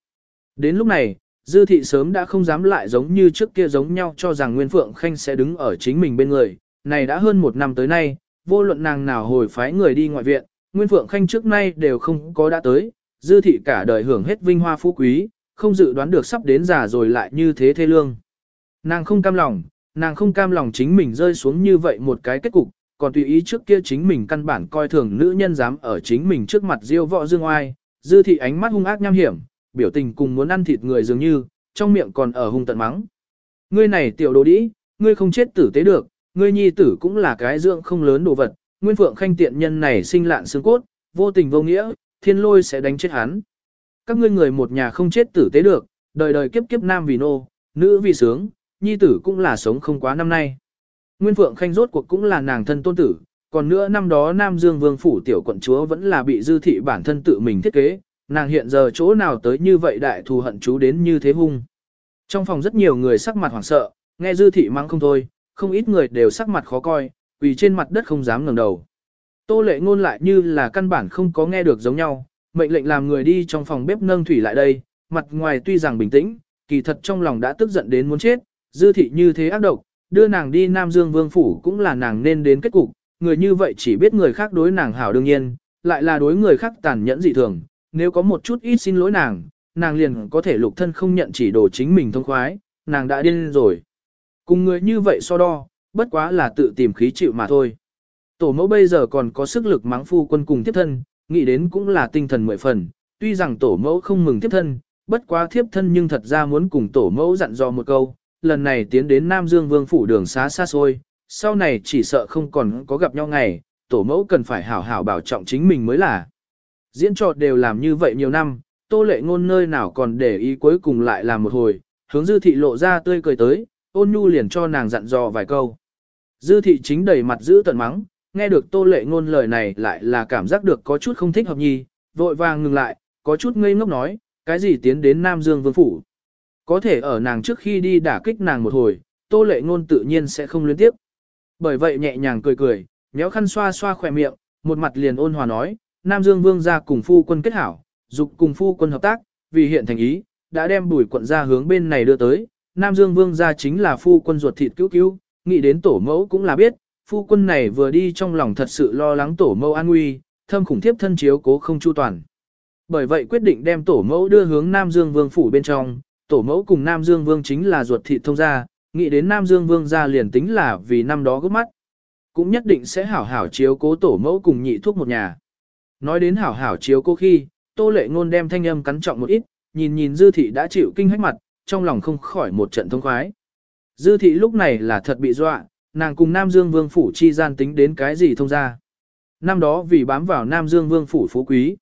Đến lúc này, dư thị sớm đã không dám lại giống như trước kia giống nhau cho rằng Nguyên Phượng Khanh sẽ đứng ở chính mình bên người, này đã hơn một năm tới nay, vô luận nàng nào hồi phái người đi ngoại viện, Nguyên Phượng Khanh trước nay đều không có đã tới, dư thị cả đời hưởng hết vinh hoa phú quý, không dự đoán được sắp đến già rồi lại như thế thê lương. Nàng không cam lòng, nàng không cam lòng chính mình rơi xuống như vậy một cái kết cục, còn tùy ý trước kia chính mình căn bản coi thường nữ nhân dám ở chính mình trước mặt diêu võ dương oai, dư thị ánh mắt hung ác nham hiểm, biểu tình cùng muốn ăn thịt người dường như, trong miệng còn ở hung tận mắng. Ngươi này tiểu đồ đĩ, ngươi không chết tử tế được, ngươi nhi tử cũng là cái dưỡng không lớn đồ vật, Nguyên Phượng Khanh tiện nhân này sinh lạn xương cốt, vô tình vô nghĩa, thiên lôi sẽ đánh chết hắn. Các ngươi người một nhà không chết tử tế được, đời đời kiếp kiếp nam vì nô, nữ vì sướng, nhi tử cũng là sống không quá năm nay. Nguyên Phượng Khanh rốt cuộc cũng là nàng thân tôn tử, còn nữa năm đó Nam Dương Vương phủ tiểu quận chúa vẫn là bị dư thị bản thân tự mình thiết kế, nàng hiện giờ chỗ nào tới như vậy đại thù hận chú đến như thế hung. Trong phòng rất nhiều người sắc mặt hoảng sợ, nghe dư thị mắng không thôi, không ít người đều sắc mặt khó coi, vì trên mặt đất không dám ngẩng đầu. Tô lệ ngôn lại như là căn bản không có nghe được giống nhau, mệnh lệnh làm người đi trong phòng bếp nâng thủy lại đây, mặt ngoài tuy rằng bình tĩnh, kỳ thật trong lòng đã tức giận đến muốn chết, dư thị như thế ác độc, đưa nàng đi Nam Dương Vương Phủ cũng là nàng nên đến kết cục, người như vậy chỉ biết người khác đối nàng hảo đương nhiên, lại là đối người khác tàn nhẫn dị thường, nếu có một chút ít xin lỗi nàng, nàng liền có thể lục thân không nhận chỉ đồ chính mình thông khoái, nàng đã điên rồi. Cùng người như vậy so đo, bất quá là tự tìm khí chịu mà thôi. Tổ mẫu bây giờ còn có sức lực mắng phu quân cùng tiếp thân, nghĩ đến cũng là tinh thần mười phần, tuy rằng tổ mẫu không mừng tiếp thân, bất quá tiếp thân nhưng thật ra muốn cùng tổ mẫu dặn dò một câu, lần này tiến đến Nam Dương Vương phủ đường xá xa xôi, sau này chỉ sợ không còn có gặp nhau ngày, tổ mẫu cần phải hảo hảo bảo trọng chính mình mới là. Diễn trò đều làm như vậy nhiều năm, tô lệ ngôn nơi nào còn để ý cuối cùng lại làm một hồi, hướng dư thị lộ ra tươi cười tới, ôn nhu liền cho nàng dặn dò vài câu. Dư thị chính đầy mặt giữ tận mắng, nghe được tô lệ ngôn lời này lại là cảm giác được có chút không thích hợp nhi, vội vàng ngừng lại, có chút ngây ngốc nói, cái gì tiến đến Nam Dương Vương Phủ. Có thể ở nàng trước khi đi đả kích nàng một hồi, tô lệ ngôn tự nhiên sẽ không liên tiếp. Bởi vậy nhẹ nhàng cười cười, méo khăn xoa xoa khỏe miệng, một mặt liền ôn hòa nói, Nam Dương Vương ra cùng phu quân kết hảo, dục cùng phu quân hợp tác, vì hiện thành ý, đã đem bùi quận ra hướng bên này đưa tới. Nam Dương Vương ra chính là phu quân ruột thịt cứu cứu, nghĩ đến tổ mẫu cũng là biết, phu quân này vừa đi trong lòng thật sự lo lắng tổ mẫu an nguy, thâm khủng thiếp thân chiếu cố không chu toàn. Bởi vậy quyết định đem tổ mẫu đưa hướng Nam Dương Vương phủ bên trong, tổ mẫu cùng Nam Dương Vương chính là ruột thịt thông gia, nghĩ đến Nam Dương Vương ra liền tính là vì năm đó gấp mắt. Cũng nhất định sẽ hảo hảo chiếu cố tổ mẫu cùng nhị thuốc một nhà. Nói đến hảo hảo chiếu cô khi, tô lệ ngôn đem thanh âm cắn trọng một ít, nhìn nhìn dư thị đã chịu kinh hách mặt, trong lòng không khỏi một trận thông khoái. Dư thị lúc này là thật bị dọa, nàng cùng Nam Dương Vương phủ chi gian tính đến cái gì thông ra. Năm đó vì bám vào Nam Dương Vương phủ phú quý,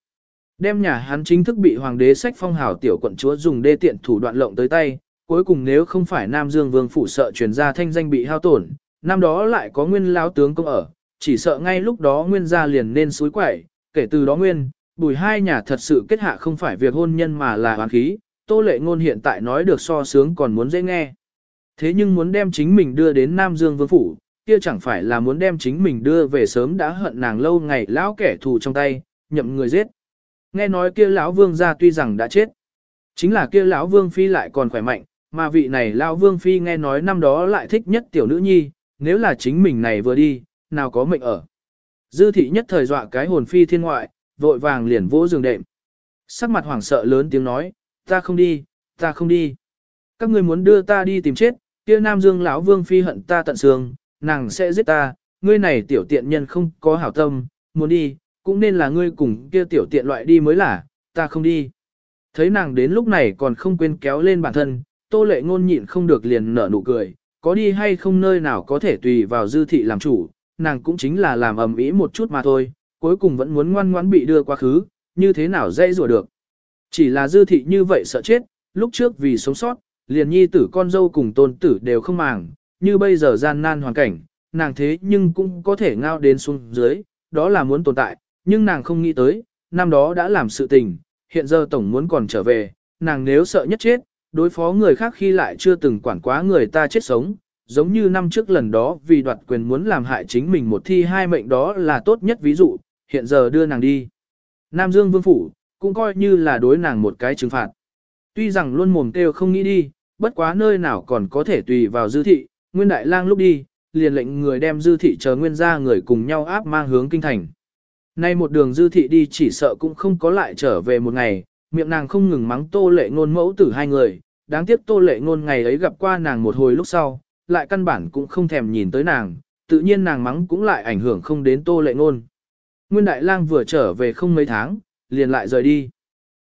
đem nhà hắn chính thức bị hoàng đế sách phong hào tiểu quận chúa dùng đê tiện thủ đoạn lộng tới tay, cuối cùng nếu không phải Nam Dương Vương phủ sợ truyền ra thanh danh bị hao tổn, năm đó lại có nguyên lão tướng công ở, chỉ sợ ngay lúc đó nguyên gia liền nên suối quẩy, kể từ đó nguyên, bùi hai nhà thật sự kết hạ không phải việc hôn nhân mà là hoàn khí, tô lệ ngôn hiện tại nói được so sướng còn muốn dễ nghe. Thế nhưng muốn đem chính mình đưa đến Nam Dương Vương phủ, kia chẳng phải là muốn đem chính mình đưa về sớm đã hận nàng lâu ngày lão kẻ thù trong tay, nhậm người giết. Nghe nói kia lão vương gia tuy rằng đã chết, chính là kia lão vương phi lại còn khỏe mạnh, mà vị này lão vương phi nghe nói năm đó lại thích nhất tiểu nữ nhi, nếu là chính mình này vừa đi, nào có mệnh ở. Dư thị nhất thời dọa cái hồn phi thiên ngoại, vội vàng liền vỗ giường đệm. Sắc mặt hoảng sợ lớn tiếng nói, ta không đi, ta không đi. Các ngươi muốn đưa ta đi tìm chết, kia Nam Dương lão vương phi hận ta tận xương, nàng sẽ giết ta, ngươi này tiểu tiện nhân không có hảo tâm, muốn đi, cũng nên là ngươi cùng kia tiểu tiện loại đi mới là, ta không đi. Thấy nàng đến lúc này còn không quên kéo lên bản thân, tô lệ ngôn nhịn không được liền nở nụ cười, có đi hay không nơi nào có thể tùy vào dư thị làm chủ, nàng cũng chính là làm ầm ĩ một chút mà thôi, cuối cùng vẫn muốn ngoan ngoãn bị đưa quá khứ, như thế nào dễ rủa được. Chỉ là dư thị như vậy sợ chết, lúc trước vì sống sót, liền nhi tử con dâu cùng tôn tử đều không màng, như bây giờ gian nan hoàn cảnh, nàng thế nhưng cũng có thể ngao đến xuống dưới, đó là muốn tồn tại, nhưng nàng không nghĩ tới, năm đó đã làm sự tình, hiện giờ tổng muốn còn trở về, nàng nếu sợ nhất chết, đối phó người khác khi lại chưa từng quản quá người ta chết sống, giống như năm trước lần đó vì đoạt quyền muốn làm hại chính mình một thi hai mệnh đó là tốt nhất ví dụ, hiện giờ đưa nàng đi. Nam Dương Vương Phủ, cũng coi như là đối nàng một cái trừng phạt. Tuy rằng luôn mồm kêu không nghĩ đi, bất quá nơi nào còn có thể tùy vào dư thị, Nguyên Đại Lang lúc đi, liền lệnh người đem dư thị chờ nguyên ra người cùng nhau áp mang hướng kinh thành. Nay một đường dư thị đi chỉ sợ cũng không có lại trở về một ngày, miệng nàng không ngừng mắng tô lệ ngôn mẫu tử hai người, đáng tiếc tô lệ ngôn ngày ấy gặp qua nàng một hồi lúc sau, lại căn bản cũng không thèm nhìn tới nàng, tự nhiên nàng mắng cũng lại ảnh hưởng không đến tô lệ ngôn. Nguyên Đại Lang vừa trở về không mấy tháng, liền lại rời đi.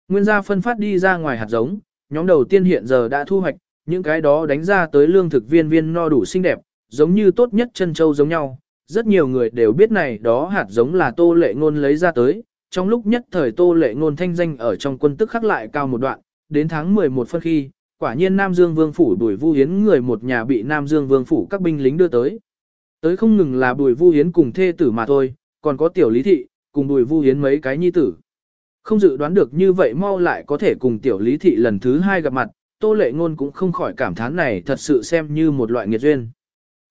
Nguyên gia phân phát đi ra ngoài hạt giống, nhóm đầu tiên hiện giờ đã thu hoạch, những cái đó đánh ra tới lương thực viên viên no đủ xinh đẹp, giống như tốt nhất chân châu giống nhau. Rất nhiều người đều biết này đó hạt giống là tô lệ ngôn lấy ra tới, trong lúc nhất thời tô lệ ngôn thanh danh ở trong quân tức khắc lại cao một đoạn, đến tháng 11 phân khi, quả nhiên Nam Dương Vương Phủ đuổi Vu Hiến người một nhà bị Nam Dương Vương Phủ các binh lính đưa tới. Tới không ngừng là đuổi Vu Hiến cùng thê tử mà thôi, còn có tiểu lý thị, cùng đuổi Vu Hiến mấy cái nhi tử. Không dự đoán được như vậy mau lại có thể cùng tiểu lý thị lần thứ hai gặp mặt, tô lệ ngôn cũng không khỏi cảm thán này thật sự xem như một loại nghiệt duyên.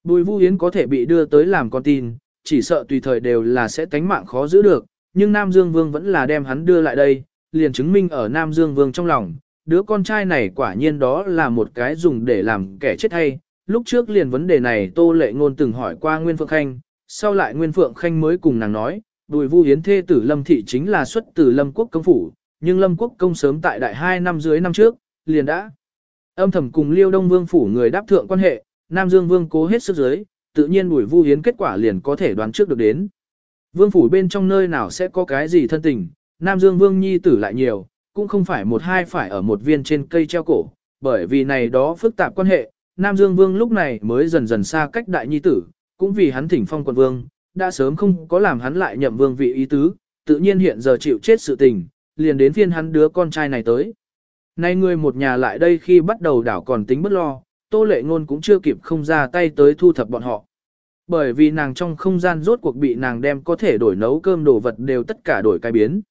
Bùi Vu Hiến có thể bị đưa tới làm con tin, chỉ sợ tùy thời đều là sẽ tánh mạng khó giữ được, nhưng Nam Dương Vương vẫn là đem hắn đưa lại đây, liền chứng minh ở Nam Dương Vương trong lòng, đứa con trai này quả nhiên đó là một cái dùng để làm kẻ chết hay. Lúc trước liền vấn đề này Tô Lệ Ngôn từng hỏi qua Nguyên Phượng Khanh, sau lại Nguyên Phượng Khanh mới cùng nàng nói, Bùi Vu Hiến thê tử Lâm Thị chính là xuất từ Lâm Quốc công phủ, nhưng Lâm Quốc công sớm tại đại hai năm dưới năm trước, liền đã âm thầm cùng Liêu Đông Vương phủ người đáp thượng quan hệ, Nam Dương Vương cố hết sức dưới, tự nhiên Bùi Vu Hiến kết quả liền có thể đoán trước được đến. Vương phủ bên trong nơi nào sẽ có cái gì thân tình, Nam Dương Vương nhi tử lại nhiều, cũng không phải một hai phải ở một viên trên cây treo cổ, bởi vì này đó phức tạp quan hệ, Nam Dương Vương lúc này mới dần dần xa cách đại nhi tử, cũng vì hắn thỉnh phong quận vương, đã sớm không có làm hắn lại nhậm vương vị ý tứ, tự nhiên hiện giờ chịu chết sự tình, liền đến phiên hắn đứa con trai này tới. Nay người một nhà lại đây khi bắt đầu đảo còn tính bất lo, tô lệ ngôn cũng chưa kịp không ra tay tới thu thập bọn họ. Bởi vì nàng trong không gian rốt cuộc bị nàng đem có thể đổi nấu cơm đồ vật đều tất cả đổi cái biến.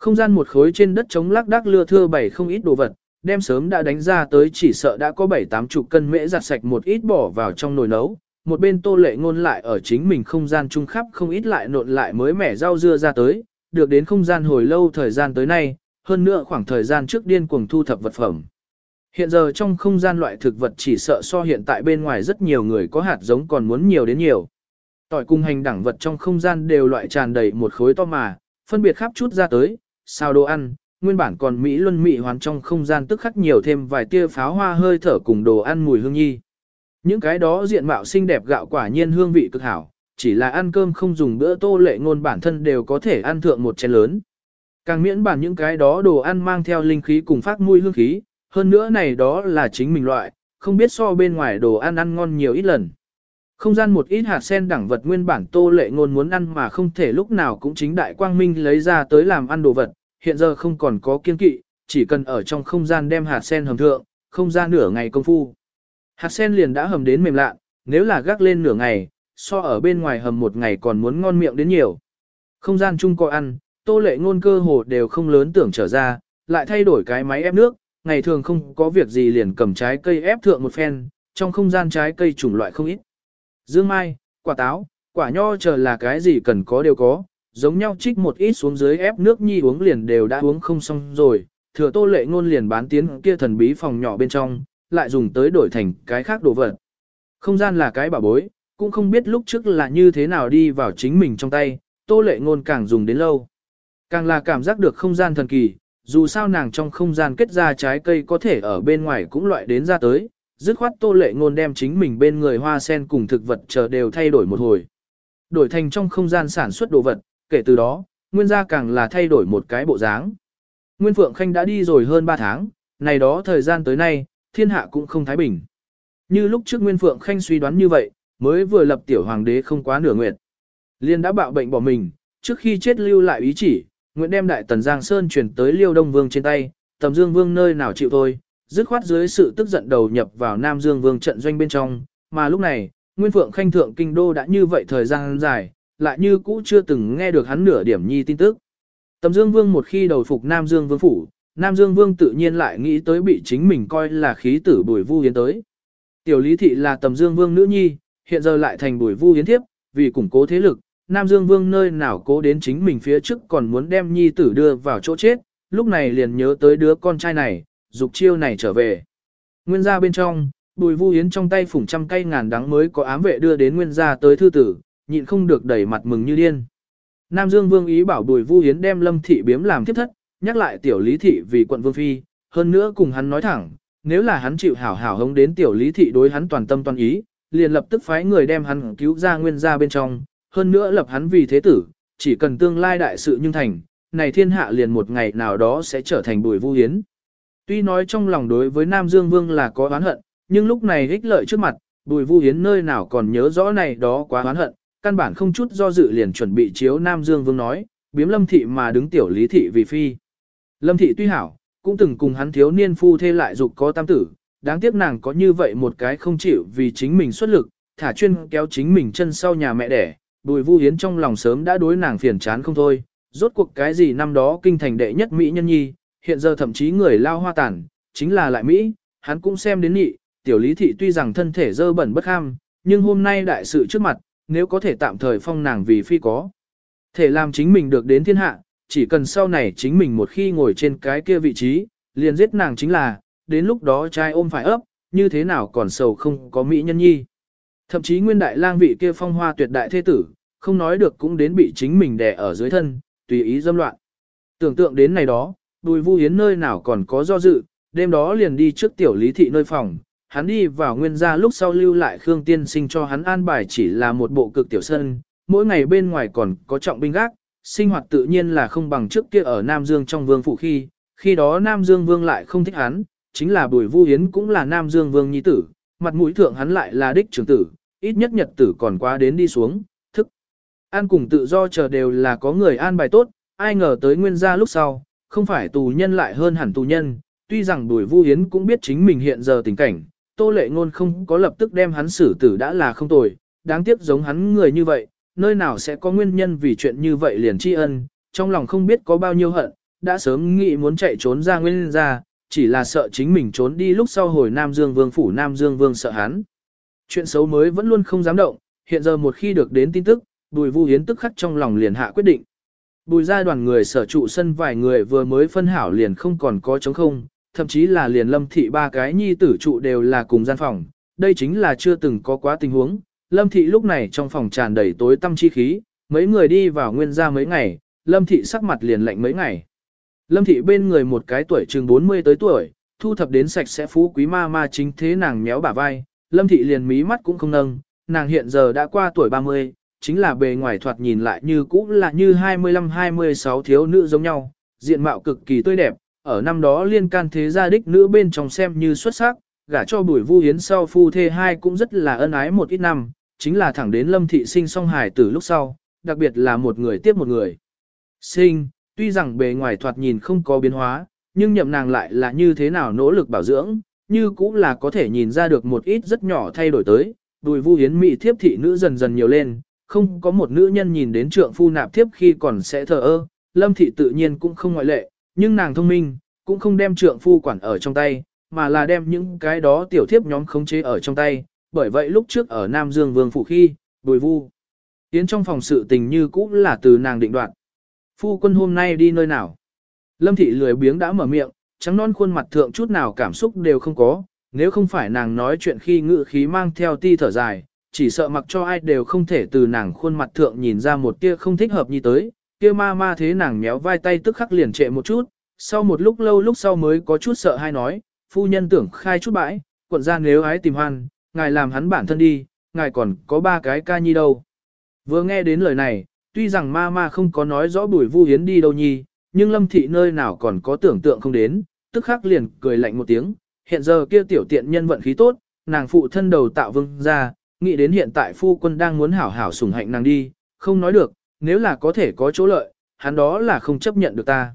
Không gian một khối trên đất trống lác đác lưa thưa bảy không ít đồ vật, đem sớm đã đánh ra tới chỉ sợ đã có bảy tám chục cân mễ giặt sạch một ít bỏ vào trong nồi nấu. Một bên tô lệ ngôn lại ở chính mình không gian trung khắp không ít lại nộn lại mới mẻ rau dưa ra tới, được đến không gian hồi lâu thời gian tới nay, hơn nữa khoảng thời gian trước điên cuồng thu thập vật phẩm. Hiện giờ trong không gian loại thực vật chỉ sợ so hiện tại bên ngoài rất nhiều người có hạt giống còn muốn nhiều đến nhiều. Tỏi cung hành đẳng vật trong không gian đều loại tràn đầy một khối to mà, phân biệt khắp chút ra tới, sao đồ ăn, nguyên bản còn Mỹ luân Mỹ hoàn trong không gian tức khắc nhiều thêm vài tia pháo hoa hơi thở cùng đồ ăn mùi hương nhi. Những cái đó diện mạo xinh đẹp gạo quả nhiên hương vị cực hảo, chỉ là ăn cơm không dùng bữa tô lệ ngôn bản thân đều có thể ăn thượng một chén lớn. Càng miễn bản những cái đó đồ ăn mang theo linh khí cùng phát mùi hương khí, hơn nữa này đó là chính mình loại, không biết so bên ngoài đồ ăn ăn ngon nhiều ít lần. Không gian một ít hạt sen đẳng vật nguyên bản tô lệ ngôn muốn ăn mà không thể lúc nào cũng chính đại quang minh lấy ra tới làm ăn đồ vật, hiện giờ không còn có kiên kỵ, chỉ cần ở trong không gian đem hạt sen hầm thượng, không ra nửa ngày công phu. Hạt sen liền đã hầm đến mềm lạ, nếu là gác lên nửa ngày, so ở bên ngoài hầm một ngày còn muốn ngon miệng đến nhiều. Không gian chung có ăn, tô lệ ngôn cơ hồ đều không lớn tưởng trở ra, lại thay đổi cái máy ép nước, ngày thường không có việc gì liền cầm trái cây ép thượng một phen, trong không gian trái cây chủng loại không ít. Dương mai, quả táo, quả nho chờ là cái gì cần có đều có, giống nhau trích một ít xuống dưới ép nước nhi uống liền đều đã uống không xong rồi, thừa tô lệ ngôn liền bán tiến kia thần bí phòng nhỏ bên trong, lại dùng tới đổi thành cái khác đồ vật. Không gian là cái bảo bối, cũng không biết lúc trước là như thế nào đi vào chính mình trong tay, tô lệ ngôn càng dùng đến lâu. Càng là cảm giác được không gian thần kỳ, dù sao nàng trong không gian kết ra trái cây có thể ở bên ngoài cũng loại đến ra tới, dứt khoát tô lệ ngôn đem chính mình bên người hoa sen cùng thực vật chờ đều thay đổi một hồi. Đổi thành trong không gian sản xuất đồ vật, kể từ đó, nguyên gia càng là thay đổi một cái bộ dáng. Nguyên Phượng Khanh đã đi rồi hơn 3 tháng, này đó thời gian tới nay, thiên hạ cũng không thái bình. Như lúc trước Nguyên Phượng Khanh suy đoán như vậy, mới vừa lập tiểu hoàng đế không quá nửa nguyệt. Liên đã bạo bệnh bỏ mình, trước khi chết lưu lại ý chỉ, nguyện đem đại tần Giang Sơn chuyển tới Liêu Đông Vương trên tay, tầm Dương Vương nơi nào chịu thôi, dứt khoát dưới sự tức giận đầu nhập vào Nam Dương Vương trận doanh bên trong, mà lúc này, Nguyên Phượng Khanh thượng kinh đô đã như vậy thời gian dài, lại như cũ chưa từng nghe được hắn nửa điểm nhi tin tức. Tầm Dương Vương một khi đầu phục Nam Dương Vương phủ, Nam Dương Vương tự nhiên lại nghĩ tới bị chính mình coi là khí tử bùi vu hiến tới. Tiểu Lý Thị là Tầm Dương Vương nữ nhi, hiện giờ lại thành bùi vu hiến thiếp, vì củng cố thế lực, Nam Dương Vương nơi nào cố đến chính mình phía trước còn muốn đem nhi tử đưa vào chỗ chết, lúc này liền nhớ tới đứa con trai này, dục chiêu này trở về. Nguyên gia bên trong, bùi vu hiến trong tay phủng trăm cây ngàn đắng mới có ám vệ đưa đến nguyên gia tới thư tử, nhịn không được đẩy mặt mừng như điên. Nam Dương Vương ý bảo Bùi Vu Hiến đem Lâm thị biếm làm tiếp thất, nhắc lại tiểu Lý thị vì quận vương phi, hơn nữa cùng hắn nói thẳng, nếu là hắn chịu hảo hảo hống đến tiểu Lý thị đối hắn toàn tâm toàn ý, liền lập tức phái người đem hắn cứu ra nguyên gia bên trong, hơn nữa lập hắn vì thế tử, chỉ cần tương lai đại sự nhưng thành, này thiên hạ liền một ngày nào đó sẽ trở thành Bùi Vu Hiến. Tuy nói trong lòng đối với Nam Dương Vương là có oán hận, nhưng lúc này ích lợi trước mặt, Bùi Vu Hiến nơi nào còn nhớ rõ này đó quá oán hận, căn bản không chút do dự liền chuẩn bị chiếu Nam Dương Vương nói, biếm Lâm Thị mà đứng tiểu Lý Thị vì phi. Lâm Thị tuy hảo, cũng từng cùng hắn thiếu niên phu thê lại dục có tam tử, đáng tiếc nàng có như vậy một cái không chịu vì chính mình xuất lực, thả chuyên kéo chính mình chân sau nhà mẹ đẻ, bùi vu hiến trong lòng sớm đã đối nàng phiền chán không thôi, rốt cuộc cái gì năm đó kinh thành đệ nhất Mỹ nhân nhi, hiện giờ thậm chí người lao hoa tàn, chính là lại Mỹ, hắn cũng xem đến nhị, tiểu lý thị tuy rằng thân thể dơ bẩn bất ham, nhưng hôm nay đại sự trước mặt, nếu có thể tạm thời phong nàng vì phi có. Thể làm chính mình được đến thiên hạ, chỉ cần sau này chính mình một khi ngồi trên cái kia vị trí, liền giết nàng chính là, đến lúc đó trai ôm phải ấp, như thế nào còn sầu không có mỹ nhân nhi. Thậm chí nguyên đại lang vị kia phong hoa tuyệt đại thế tử, không nói được cũng đến bị chính mình đè ở dưới thân, tùy ý dâm loạn. Tưởng tượng đến này đó, đùi vu hiến nơi nào còn có do dự, đêm đó liền đi trước tiểu lý thị nơi phòng, hắn đi vào nguyên gia lúc sau lưu lại Khương Tiên Sinh cho hắn an bài chỉ là một bộ cực tiểu sân, mỗi ngày bên ngoài còn có trọng binh gác, sinh hoạt tự nhiên là không bằng trước kia ở Nam Dương trong vương phủ khi, khi đó Nam Dương vương lại không thích hắn, chính là Bùi Vu Hiến cũng là Nam Dương vương nhi tử, mặt mũi thượng hắn lại là đích trưởng tử, ít nhất nhật tử còn quá đến đi xuống, thức. An cùng tự do chờ đều là có người an bài tốt, ai ngờ tới nguyên gia lúc sau, không phải tù nhân lại hơn hẳn tù nhân, tuy rằng Bùi Vu Hiến cũng biết chính mình hiện giờ tình cảnh, Tô Lệ Ngôn không có lập tức đem hắn xử tử đã là không tồi, đáng tiếc giống hắn người như vậy, nơi nào sẽ có nguyên nhân vì chuyện như vậy liền tri ân, trong lòng không biết có bao nhiêu hận, đã sớm nghĩ muốn chạy trốn ra nguyên ra, chỉ là sợ chính mình trốn đi lúc sau hồi Nam Dương Vương phủ Nam Dương Vương sợ hắn. Chuyện xấu mới vẫn luôn không dám động, hiện giờ một khi được đến tin tức, Bùi Vu Hiến tức khắc trong lòng liền hạ quyết định. Bùi gia đoàn người sở trụ sân vài người vừa mới phân hảo liền không còn có trống không, thậm chí là liền lâm thị ba cái nhi tử trụ đều là cùng gian phòng, đây chính là chưa từng có quá tình huống. Lâm thị lúc này trong phòng tràn đầy tối tâm chi khí, mấy người đi vào nguyên gia mấy ngày, lâm thị sắc mặt liền lạnh mấy ngày. Lâm thị bên người một cái tuổi chừng 40 tới tuổi, thu thập đến sạch sẽ phú quý ma ma chính thế nàng méo bả vai, lâm thị liền mí mắt cũng không nâng, nàng hiện giờ đã qua tuổi 30, chính là bề ngoài thoạt nhìn lại như cũ là như 25-26 thiếu nữ giống nhau, diện mạo cực kỳ tươi đẹp, ở năm đó liên can thế gia đích nữ bên trong xem như xuất sắc, gả cho bùi vu hiến sau phu thê hai cũng rất là ân ái một ít năm, chính là thẳng đến lâm thị sinh song hài từ lúc sau, đặc biệt là một người tiếp một người. Sinh, tuy rằng bề ngoài thoạt nhìn không có biến hóa, nhưng nhậm nàng lại là như thế nào nỗ lực bảo dưỡng, như cũng là có thể nhìn ra được một ít rất nhỏ thay đổi tới, đùi vu hiến mỹ thiếp thị nữ dần dần nhiều lên, không có một nữ nhân nhìn đến trượng phu nạp thiếp khi còn sẽ thờ ơ, lâm thị tự nhiên cũng không ngoại lệ, nhưng nàng thông minh, cũng không đem trượng phu quản ở trong tay, mà là đem những cái đó tiểu thiếp nhóm khống chế ở trong tay, bởi vậy lúc trước ở Nam Dương Vương Phủ khi, bùi vu. Tiến trong phòng sự tình như cũ là từ nàng định đoạt. Phu quân hôm nay đi nơi nào? Lâm thị lười biếng đã mở miệng, trắng non khuôn mặt thượng chút nào cảm xúc đều không có, nếu không phải nàng nói chuyện khi ngự khí mang theo ti thở dài, chỉ sợ mặc cho ai đều không thể từ nàng khuôn mặt thượng nhìn ra một tia không thích hợp như tới, kia ma ma thế nàng méo vai tay tức khắc liền trệ một chút, sau một lúc lâu lúc sau mới có chút sợ hay nói, phu nhân tưởng khai chút bãi, quận gia nếu ái tìm hoan, ngài làm hắn bản thân đi, ngài còn có ba cái ca nhi đâu. Vừa nghe đến lời này, tuy rằng ma ma không có nói rõ bùi vu hiến đi đâu nhi, nhưng lâm thị nơi nào còn có tưởng tượng không đến, tức khắc liền cười lạnh một tiếng, hiện giờ kia tiểu tiện nhân vận khí tốt, nàng phụ thân đầu tạo vương ra, nghĩ đến hiện tại phu quân đang muốn hảo hảo sủng hạnh nàng đi, không nói được, nếu là có thể có chỗ lợi, hắn đó là không chấp nhận được ta.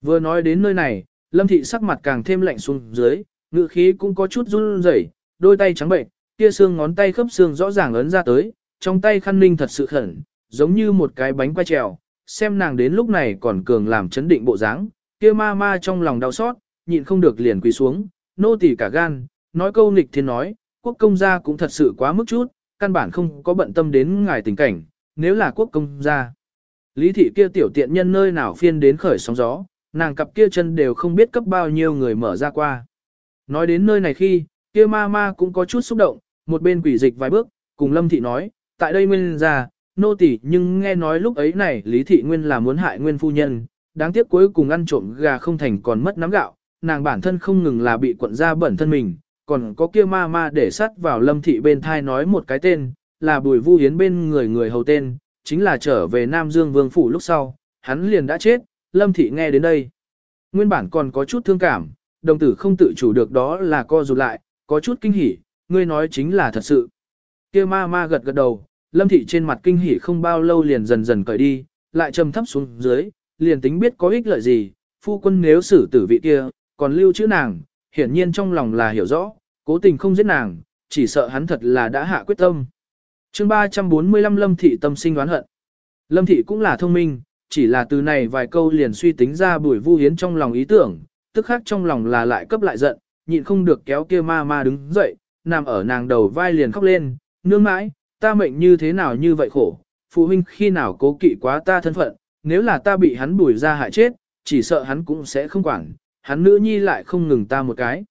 Vừa nói đến nơi này, lâm thị sắc mặt càng thêm lạnh xuống dưới, ngự khí cũng có chút run rẩy, đôi tay trắng bệnh, kia xương ngón tay khớp xương rõ ràng ấn ra tới, trong tay khăn ninh thật sự khẩn, giống như một cái bánh quay trèo, xem nàng đến lúc này còn cường làm chấn định bộ dáng, kia ma ma trong lòng đau xót, nhịn không được liền quỳ xuống, nô tỳ cả gan, nói câu nghịch thiên nói, quốc công gia cũng thật sự quá mức chút, căn bản không có bận tâm đến ngài tình cảnh, nếu là quốc công gia. Lý thị kia tiểu tiện nhân nơi nào phiên đến khởi sóng gió, nàng cặp kia chân đều không biết cấp bao nhiêu người mở ra qua. Nói đến nơi này khi, kia ma ma cũng có chút xúc động, một bên quỷ dịch vài bước, cùng lâm thị nói, tại đây nguyên ra, nô tỳ nhưng nghe nói lúc ấy này lý thị nguyên là muốn hại nguyên phu nhân, đáng tiếc cuối cùng ăn trộm gà không thành còn mất nắm gạo, nàng bản thân không ngừng là bị quận ra bẩn thân mình, còn có kia ma ma để sắt vào lâm thị bên thai nói một cái tên, là bùi vu hiến bên người người hầu tên, chính là trở về Nam Dương Vương Phủ lúc sau, hắn liền đã chết, lâm thị nghe đến đây. Nguyên bản còn có chút thương cảm, đồng tử không tự chủ được đó là co rụt lại, có chút kinh hỉ, ngươi nói chính là thật sự. kia ma ma gật gật đầu, lâm thị trên mặt kinh hỉ không bao lâu liền dần dần cởi đi, lại trầm thấp xuống dưới, liền tính biết có ích lợi gì, phu quân nếu xử tử vị kia, còn lưu chữ nàng, hiển nhiên trong lòng là hiểu rõ, cố tình không giết nàng, chỉ sợ hắn thật là đã hạ quyết tâm chương 345 Lâm Thị tâm sinh đoán hận. Lâm Thị cũng là thông minh, chỉ là từ này vài câu liền suy tính ra bùi vu hiến trong lòng ý tưởng, tức khác trong lòng là lại cấp lại giận, nhịn không được kéo kia ma ma đứng dậy, nằm ở nàng đầu vai liền khóc lên, nương mãi, ta mệnh như thế nào như vậy khổ, phụ huynh khi nào cố kỵ quá ta thân phận, nếu là ta bị hắn bùi ra hại chết, chỉ sợ hắn cũng sẽ không quản, hắn nữ nhi lại không ngừng ta một cái.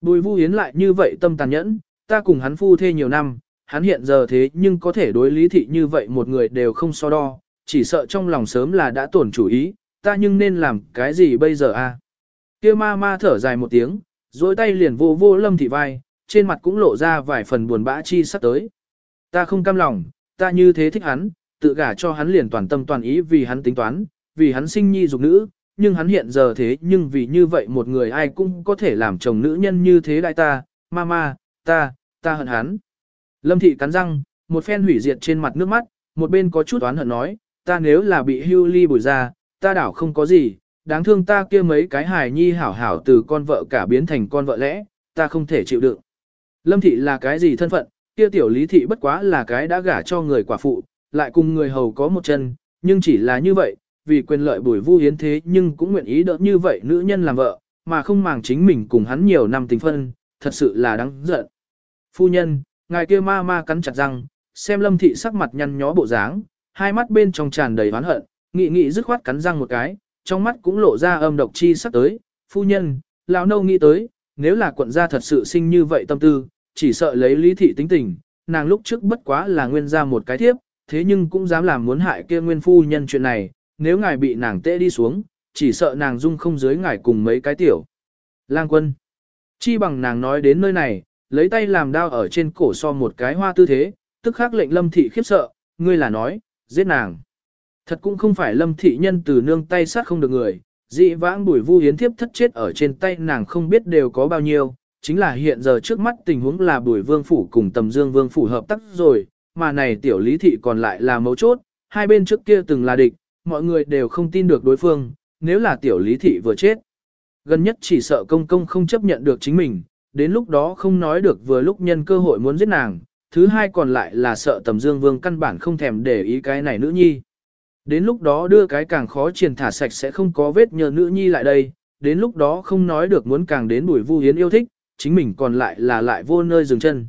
Bùi vu hiến lại như vậy tâm tàn nhẫn, ta cùng hắn phu thê nhiều năm, hắn hiện giờ thế nhưng có thể đối lý thị như vậy một người đều không so đo, chỉ sợ trong lòng sớm là đã tổn chủ ý, ta nhưng nên làm cái gì bây giờ a? Kia ma ma thở dài một tiếng, dối tay liền vô vô lâm thị vai, trên mặt cũng lộ ra vài phần buồn bã chi sắp tới. Ta không cam lòng, ta như thế thích hắn, tự gả cho hắn liền toàn tâm toàn ý vì hắn tính toán, vì hắn sinh nhi dục nữ, nhưng hắn hiện giờ thế nhưng vì như vậy một người ai cũng có thể làm chồng nữ nhân như thế đại ta, mama, ta, ta hận hắn. Lâm thị cắn răng, một phen hủy diệt trên mặt nước mắt, một bên có chút oán hận nói, ta nếu là bị hưu ly bùi ra, ta đảo không có gì, đáng thương ta kia mấy cái hài nhi hảo hảo từ con vợ cả biến thành con vợ lẽ, ta không thể chịu đựng. Lâm thị là cái gì thân phận, kia tiểu lý thị bất quá là cái đã gả cho người quả phụ, lại cùng người hầu có một chân, nhưng chỉ là như vậy, vì quyền lợi bùi vu hiến thế nhưng cũng nguyện ý đỡ như vậy nữ nhân làm vợ, mà không màng chính mình cùng hắn nhiều năm tình phân, thật sự là đáng giận. Phu nhân, ngài kia ma ma cắn chặt răng, xem lâm thị sắc mặt nhăn nhó bộ dáng, hai mắt bên trong tràn đầy oán hận, nghị nghị dứt khoát cắn răng một cái, trong mắt cũng lộ ra âm độc chi sắc tới, phu nhân, lão nâu nghĩ tới, nếu là quận gia thật sự sinh như vậy tâm tư, chỉ sợ lấy lý thị tính tình, nàng lúc trước bất quá là nguyên gia một cái thiếp, thế nhưng cũng dám làm muốn hại kia nguyên phu nhân chuyện này, nếu ngài bị nàng tệ đi xuống, chỉ sợ nàng dung không dưới ngài cùng mấy cái tiểu. Lang quân, chi bằng nàng nói đến nơi này, lấy tay làm đao ở trên cổ so một cái hoa tư thế, tức khắc lệnh lâm thị khiếp sợ, ngươi là nói, giết nàng. Thật cũng không phải lâm thị nhân từ nương tay sát không được người, dị vãng bùi vu hiến thiếp thất chết ở trên tay nàng không biết đều có bao nhiêu, chính là hiện giờ trước mắt tình huống là bùi vương phủ cùng tầm dương vương phủ hợp tác rồi, mà này tiểu lý thị còn lại là mấu chốt, hai bên trước kia từng là địch, mọi người đều không tin được đối phương, nếu là tiểu lý thị vừa chết. Gần nhất chỉ sợ công công không chấp nhận được chính mình, đến lúc đó không nói được vừa lúc nhân cơ hội muốn giết nàng, thứ hai còn lại là sợ tầm dương vương căn bản không thèm để ý cái này nữ nhi. Đến lúc đó đưa cái càng khó triền thả sạch sẽ không có vết nhờ nữ nhi lại đây, đến lúc đó không nói được muốn càng đến bùi vu hiến yêu thích, chính mình còn lại là lại vô nơi dừng chân.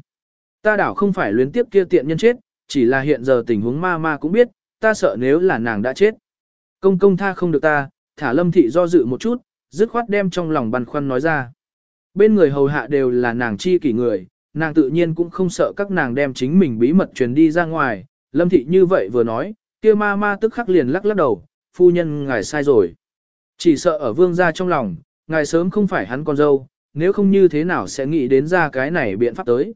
Ta đảo không phải luyến tiếp kia tiện nhân chết, chỉ là hiện giờ tình huống ma ma cũng biết, ta sợ nếu là nàng đã chết. Công công tha không được ta, thả lâm thị do dự một chút, dứt khoát đem trong lòng băn khoăn nói ra. Bên người hầu hạ đều là nàng chi kỷ người, nàng tự nhiên cũng không sợ các nàng đem chính mình bí mật truyền đi ra ngoài. Lâm thị như vậy vừa nói, kia ma ma tức khắc liền lắc lắc đầu, phu nhân ngài sai rồi. Chỉ sợ ở vương gia trong lòng, ngài sớm không phải hắn con dâu, nếu không như thế nào sẽ nghĩ đến ra cái này biện pháp tới.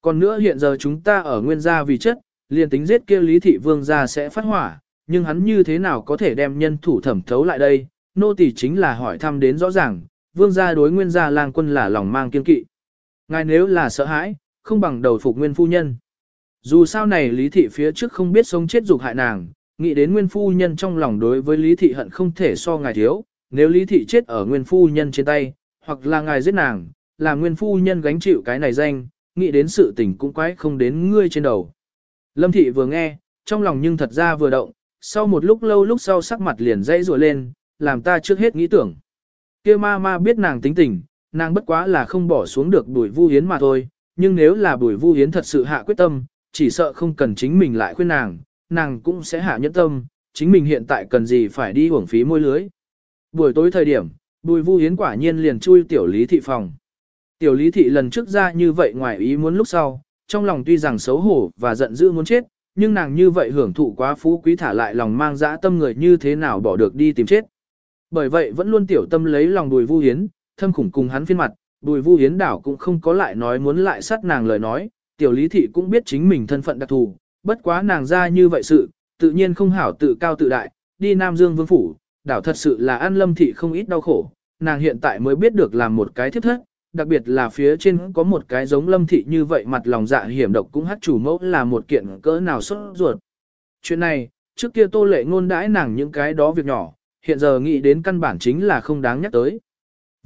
Còn nữa hiện giờ chúng ta ở nguyên gia vì chất, liền tính giết kia lý thị vương gia sẽ phát hỏa, nhưng hắn như thế nào có thể đem nhân thủ thẩm thấu lại đây, nô tỳ chính là hỏi thăm đến rõ ràng, vương gia đối nguyên gia lang quân là lòng mang kiên kỵ. Ngài nếu là sợ hãi, không bằng đầu phục nguyên phu nhân. Dù sao này lý thị phía trước không biết sống chết dục hại nàng, nghĩ đến nguyên phu nhân trong lòng đối với lý thị hận không thể so ngài thiếu, nếu lý thị chết ở nguyên phu nhân trên tay, hoặc là ngài giết nàng, là nguyên phu nhân gánh chịu cái này danh, nghĩ đến sự tình cũng quái không đến ngươi trên đầu. Lâm thị vừa nghe, trong lòng nhưng thật ra vừa động, sau một lúc lâu lúc sau sắc mặt liền dãy rùa lên, làm ta trước hết nghĩ tưởng kia ma ma biết nàng tính tình, nàng bất quá là không bỏ xuống được bùi vu hiến mà thôi, nhưng nếu là bùi vu hiến thật sự hạ quyết tâm, chỉ sợ không cần chính mình lại khuyên nàng, nàng cũng sẽ hạ nhẫn tâm, chính mình hiện tại cần gì phải đi hưởng phí môi lưới. Buổi tối thời điểm, bùi vu hiến quả nhiên liền chui tiểu lý thị phòng. Tiểu lý thị lần trước ra như vậy ngoài ý muốn lúc sau, trong lòng tuy rằng xấu hổ và giận dữ muốn chết, nhưng nàng như vậy hưởng thụ quá phú quý thả lại lòng mang dã tâm người như thế nào bỏ được đi tìm chết. Bởi vậy vẫn luôn tiểu tâm lấy lòng bùi vu hiến, thâm khủng cùng hắn phiên mặt, bùi vu hiến đảo cũng không có lại nói muốn lại sát nàng lời nói, tiểu lý thị cũng biết chính mình thân phận đặc thù, bất quá nàng ra như vậy sự, tự nhiên không hảo tự cao tự đại, đi Nam Dương Vương Phủ, đảo thật sự là an lâm thị không ít đau khổ, nàng hiện tại mới biết được làm một cái thiết thất, đặc biệt là phía trên có một cái giống lâm thị như vậy mặt lòng dạ hiểm độc cũng hát chủ mẫu là một kiện cỡ nào sốt ruột. Chuyện này, trước kia tô lệ ngôn đãi nàng những cái đó việc nhỏ, hiện giờ nghĩ đến căn bản chính là không đáng nhắc tới.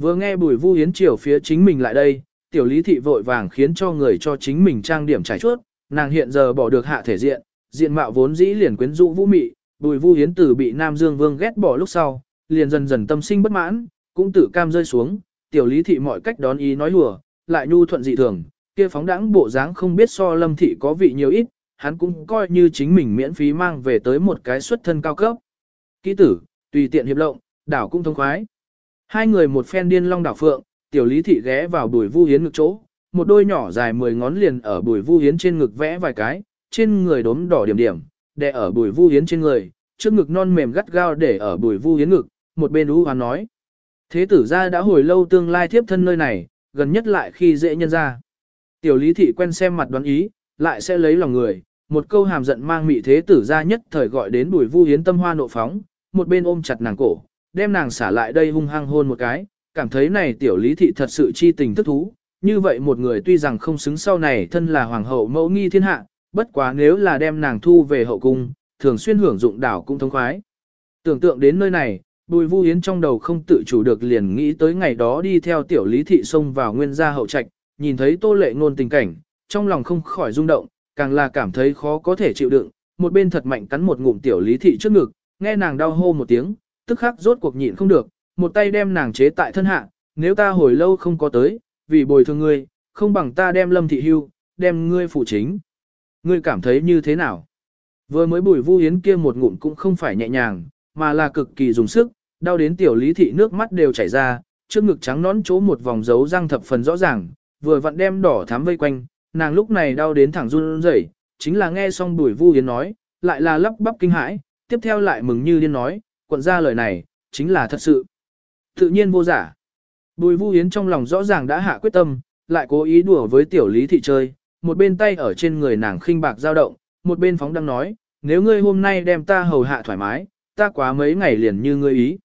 Vừa nghe bùi vu hiến chiều phía chính mình lại đây, tiểu lý thị vội vàng khiến cho người cho chính mình trang điểm trải chuốt, nàng hiện giờ bỏ được hạ thể diện, diện mạo vốn dĩ liền quyến rũ vũ mị, bùi vu hiến từ bị Nam Dương Vương ghét bỏ lúc sau, liền dần dần tâm sinh bất mãn, cũng tự cam rơi xuống, tiểu lý thị mọi cách đón ý nói hùa, lại nhu thuận dị thường, kia phóng đãng bộ dáng không biết so lâm thị có vị nhiều ít, hắn cũng coi như chính mình miễn phí mang về tới một cái xuất thân cao cấp. Kỹ tử, tùy tiện hiệp lộng, đảo cũng thông khoái. Hai người một phen điên long đảo phượng, tiểu lý thị ghé vào bùi vu hiến ngực chỗ, một đôi nhỏ dài mười ngón liền ở bùi vu hiến trên ngực vẽ vài cái, trên người đốm đỏ điểm điểm, để ở bùi vu hiến trên người, trước ngực non mềm gắt gao để ở bùi vu hiến ngực, một bên ú hoán nói. Thế tử gia đã hồi lâu tương lai thiếp thân nơi này, gần nhất lại khi dễ nhân ra. Tiểu lý thị quen xem mặt đoán ý, lại sẽ lấy lòng người, một câu hàm giận mang mị thế tử gia nhất thời gọi đến bùi vu hiến tâm hoa nộ phóng, một bên ôm chặt nàng cổ, đem nàng xả lại đây hung hăng hôn một cái, cảm thấy này tiểu lý thị thật sự chi tình thức thú. Như vậy một người tuy rằng không xứng sau này thân là hoàng hậu mẫu nghi thiên hạ, bất quá nếu là đem nàng thu về hậu cung, thường xuyên hưởng dụng đảo cũng thông khoái. Tưởng tượng đến nơi này, Bùi Vu Yến trong đầu không tự chủ được liền nghĩ tới ngày đó đi theo tiểu lý thị xông vào nguyên gia hậu trạch, nhìn thấy tô lệ ngôn tình cảnh, trong lòng không khỏi rung động, càng là cảm thấy khó có thể chịu đựng, một bên thật mạnh cắn một ngụm tiểu lý thị trước ngực, nghe nàng đau hô một tiếng, tức khắc rốt cuộc nhịn không được, một tay đem nàng chế tại thân hạ, nếu ta hồi lâu không có tới, vì bồi thường ngươi, không bằng ta đem lâm thị hưu, đem ngươi phụ chính. Ngươi cảm thấy như thế nào? Vừa mới bùi vu hiến kia một ngụm cũng không phải nhẹ nhàng, mà là cực kỳ dùng sức, đau đến tiểu lý thị nước mắt đều chảy ra, trước ngực trắng nón chỗ một vòng dấu răng thập phần rõ ràng, vừa vặn đem đỏ thắm vây quanh, nàng lúc này đau đến thẳng run rẩy, chính là nghe xong bùi vu hiến nói, lại là lắp bắp kinh hãi, tiếp theo lại mừng như điên nói, quận ra lời này, chính là thật sự. Tự nhiên vô giả. Bùi vu hiến trong lòng rõ ràng đã hạ quyết tâm, lại cố ý đùa với tiểu lý thị chơi, một bên tay ở trên người nàng khinh bạc dao động, một bên phóng đang nói, nếu ngươi hôm nay đem ta hầu hạ thoải mái, ta quá mấy ngày liền như ngươi ý.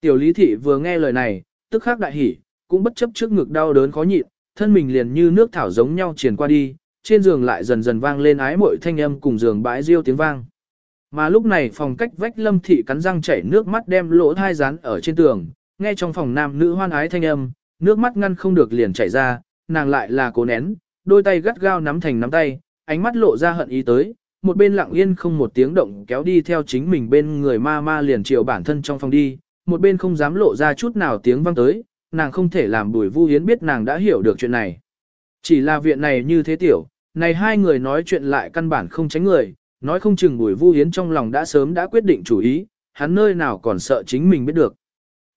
Tiểu lý thị vừa nghe lời này, tức khắc đại hỉ, cũng bất chấp trước ngực đau đớn khó nhịn, thân mình liền như nước thảo giống nhau triển qua đi, trên giường lại dần dần vang lên ái mội thanh âm cùng giường bãi riêu tiếng vang. Mà lúc này phòng cách vách lâm thị cắn răng chảy nước mắt đem lỗ thai rán ở trên tường, nghe trong phòng nam nữ hoan ái thanh âm, nước mắt ngăn không được liền chảy ra, nàng lại là cố nén, đôi tay gắt gao nắm thành nắm tay, ánh mắt lộ ra hận ý tới, một bên lặng yên không một tiếng động kéo đi theo chính mình bên người ma ma liền chiều bản thân trong phòng đi, một bên không dám lộ ra chút nào tiếng vang tới, nàng không thể làm bùi vu hiến biết nàng đã hiểu được chuyện này. Chỉ là viện này như thế tiểu, này hai người nói chuyện lại căn bản không tránh người, nói không chừng bùi vu hiến trong lòng đã sớm đã quyết định chủ ý, hắn nơi nào còn sợ chính mình biết được.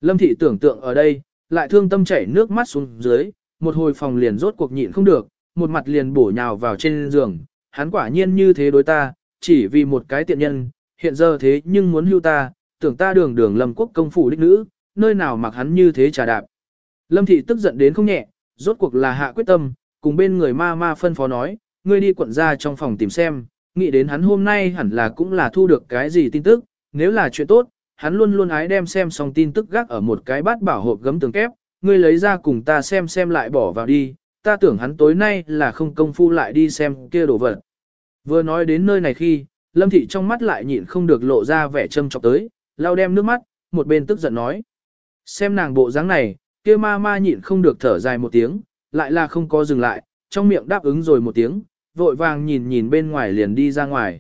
Lâm thị tưởng tượng ở đây, lại thương tâm chảy nước mắt xuống dưới, một hồi phòng liền rốt cuộc nhịn không được, một mặt liền bổ nhào vào trên giường, hắn quả nhiên như thế đối ta, chỉ vì một cái tiện nhân, hiện giờ thế nhưng muốn hưu ta, tưởng ta đường đường lâm quốc công phủ đích nữ, nơi nào mặc hắn như thế trà đạp. Lâm thị tức giận đến không nhẹ, rốt cuộc là hạ quyết tâm, cùng bên người ma ma phân phó nói, ngươi đi quận ra trong phòng tìm xem, nghĩ đến hắn hôm nay hẳn là cũng là thu được cái gì tin tức, nếu là chuyện tốt, hắn luôn luôn ái đem xem xong tin tức gác ở một cái bát bảo hộp gấm tường kép, ngươi lấy ra cùng ta xem xem lại bỏ vào đi, ta tưởng hắn tối nay là không công phu lại đi xem kia đồ vật. Vừa nói đến nơi này khi, Lâm Thị trong mắt lại nhịn không được lộ ra vẻ châm chọc tới, lau đem nước mắt, một bên tức giận nói. Xem nàng bộ dáng này, kia ma ma nhịn không được thở dài một tiếng, lại là không có dừng lại, trong miệng đáp ứng rồi một tiếng, vội vàng nhìn nhìn bên ngoài liền đi ra ngoài.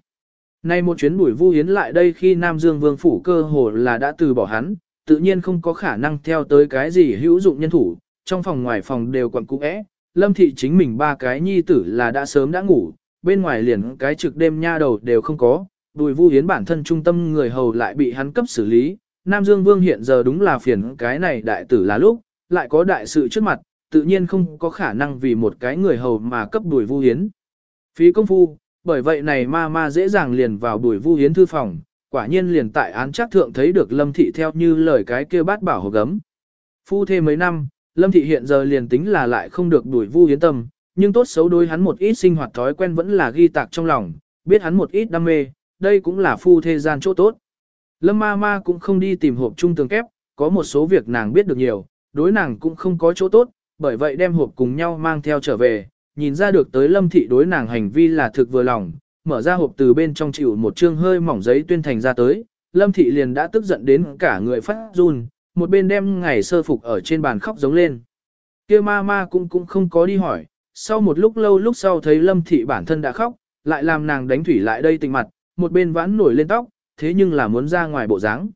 Nay một chuyến buổi vu hiến lại đây khi Nam Dương Vương phủ cơ hồ là đã từ bỏ hắn, tự nhiên không có khả năng theo tới cái gì hữu dụng nhân thủ, trong phòng ngoài phòng đều quặn cũ é, lâm thị chính mình ba cái nhi tử là đã sớm đã ngủ, bên ngoài liền cái trực đêm nha đầu đều không có, bùi vu hiến bản thân trung tâm người hầu lại bị hắn cấp xử lý, Nam Dương Vương hiện giờ đúng là phiền cái này đại tử là lúc, lại có đại sự trước mặt, tự nhiên không có khả năng vì một cái người hầu mà cấp đuổi vu hiến. Phí công phu, bởi vậy này ma ma dễ dàng liền vào đuổi vu hiến thư phòng, quả nhiên liền tại án chắc thượng thấy được lâm thị theo như lời cái kia bát bảo hộp gấm. Phu thêm mấy năm, lâm thị hiện giờ liền tính là lại không được đuổi vu hiến tâm, nhưng tốt xấu đối hắn một ít sinh hoạt thói quen vẫn là ghi tạc trong lòng, biết hắn một ít đam mê, đây cũng là phu thế gian chỗ tốt. Lâm ma ma cũng không đi tìm hộp chung tường kép, có một số việc nàng biết được nhiều, đối nàng cũng không có chỗ tốt, bởi vậy đem hộp cùng nhau mang theo trở về, nhìn ra được tới lâm thị đối nàng hành vi là thực vừa lòng, mở ra hộp từ bên trong chịu một chương hơi mỏng giấy tuyên thành ra tới, lâm thị liền đã tức giận đến cả người phát run, một bên đem ngày sơ phục ở trên bàn khóc giống lên. kia ma ma cũng cũng không có đi hỏi, sau một lúc lâu lúc sau thấy lâm thị bản thân đã khóc, lại làm nàng đánh thủy lại đây tình mặt, một bên vãn nổi lên tóc, thế nhưng là muốn ra ngoài bộ dáng.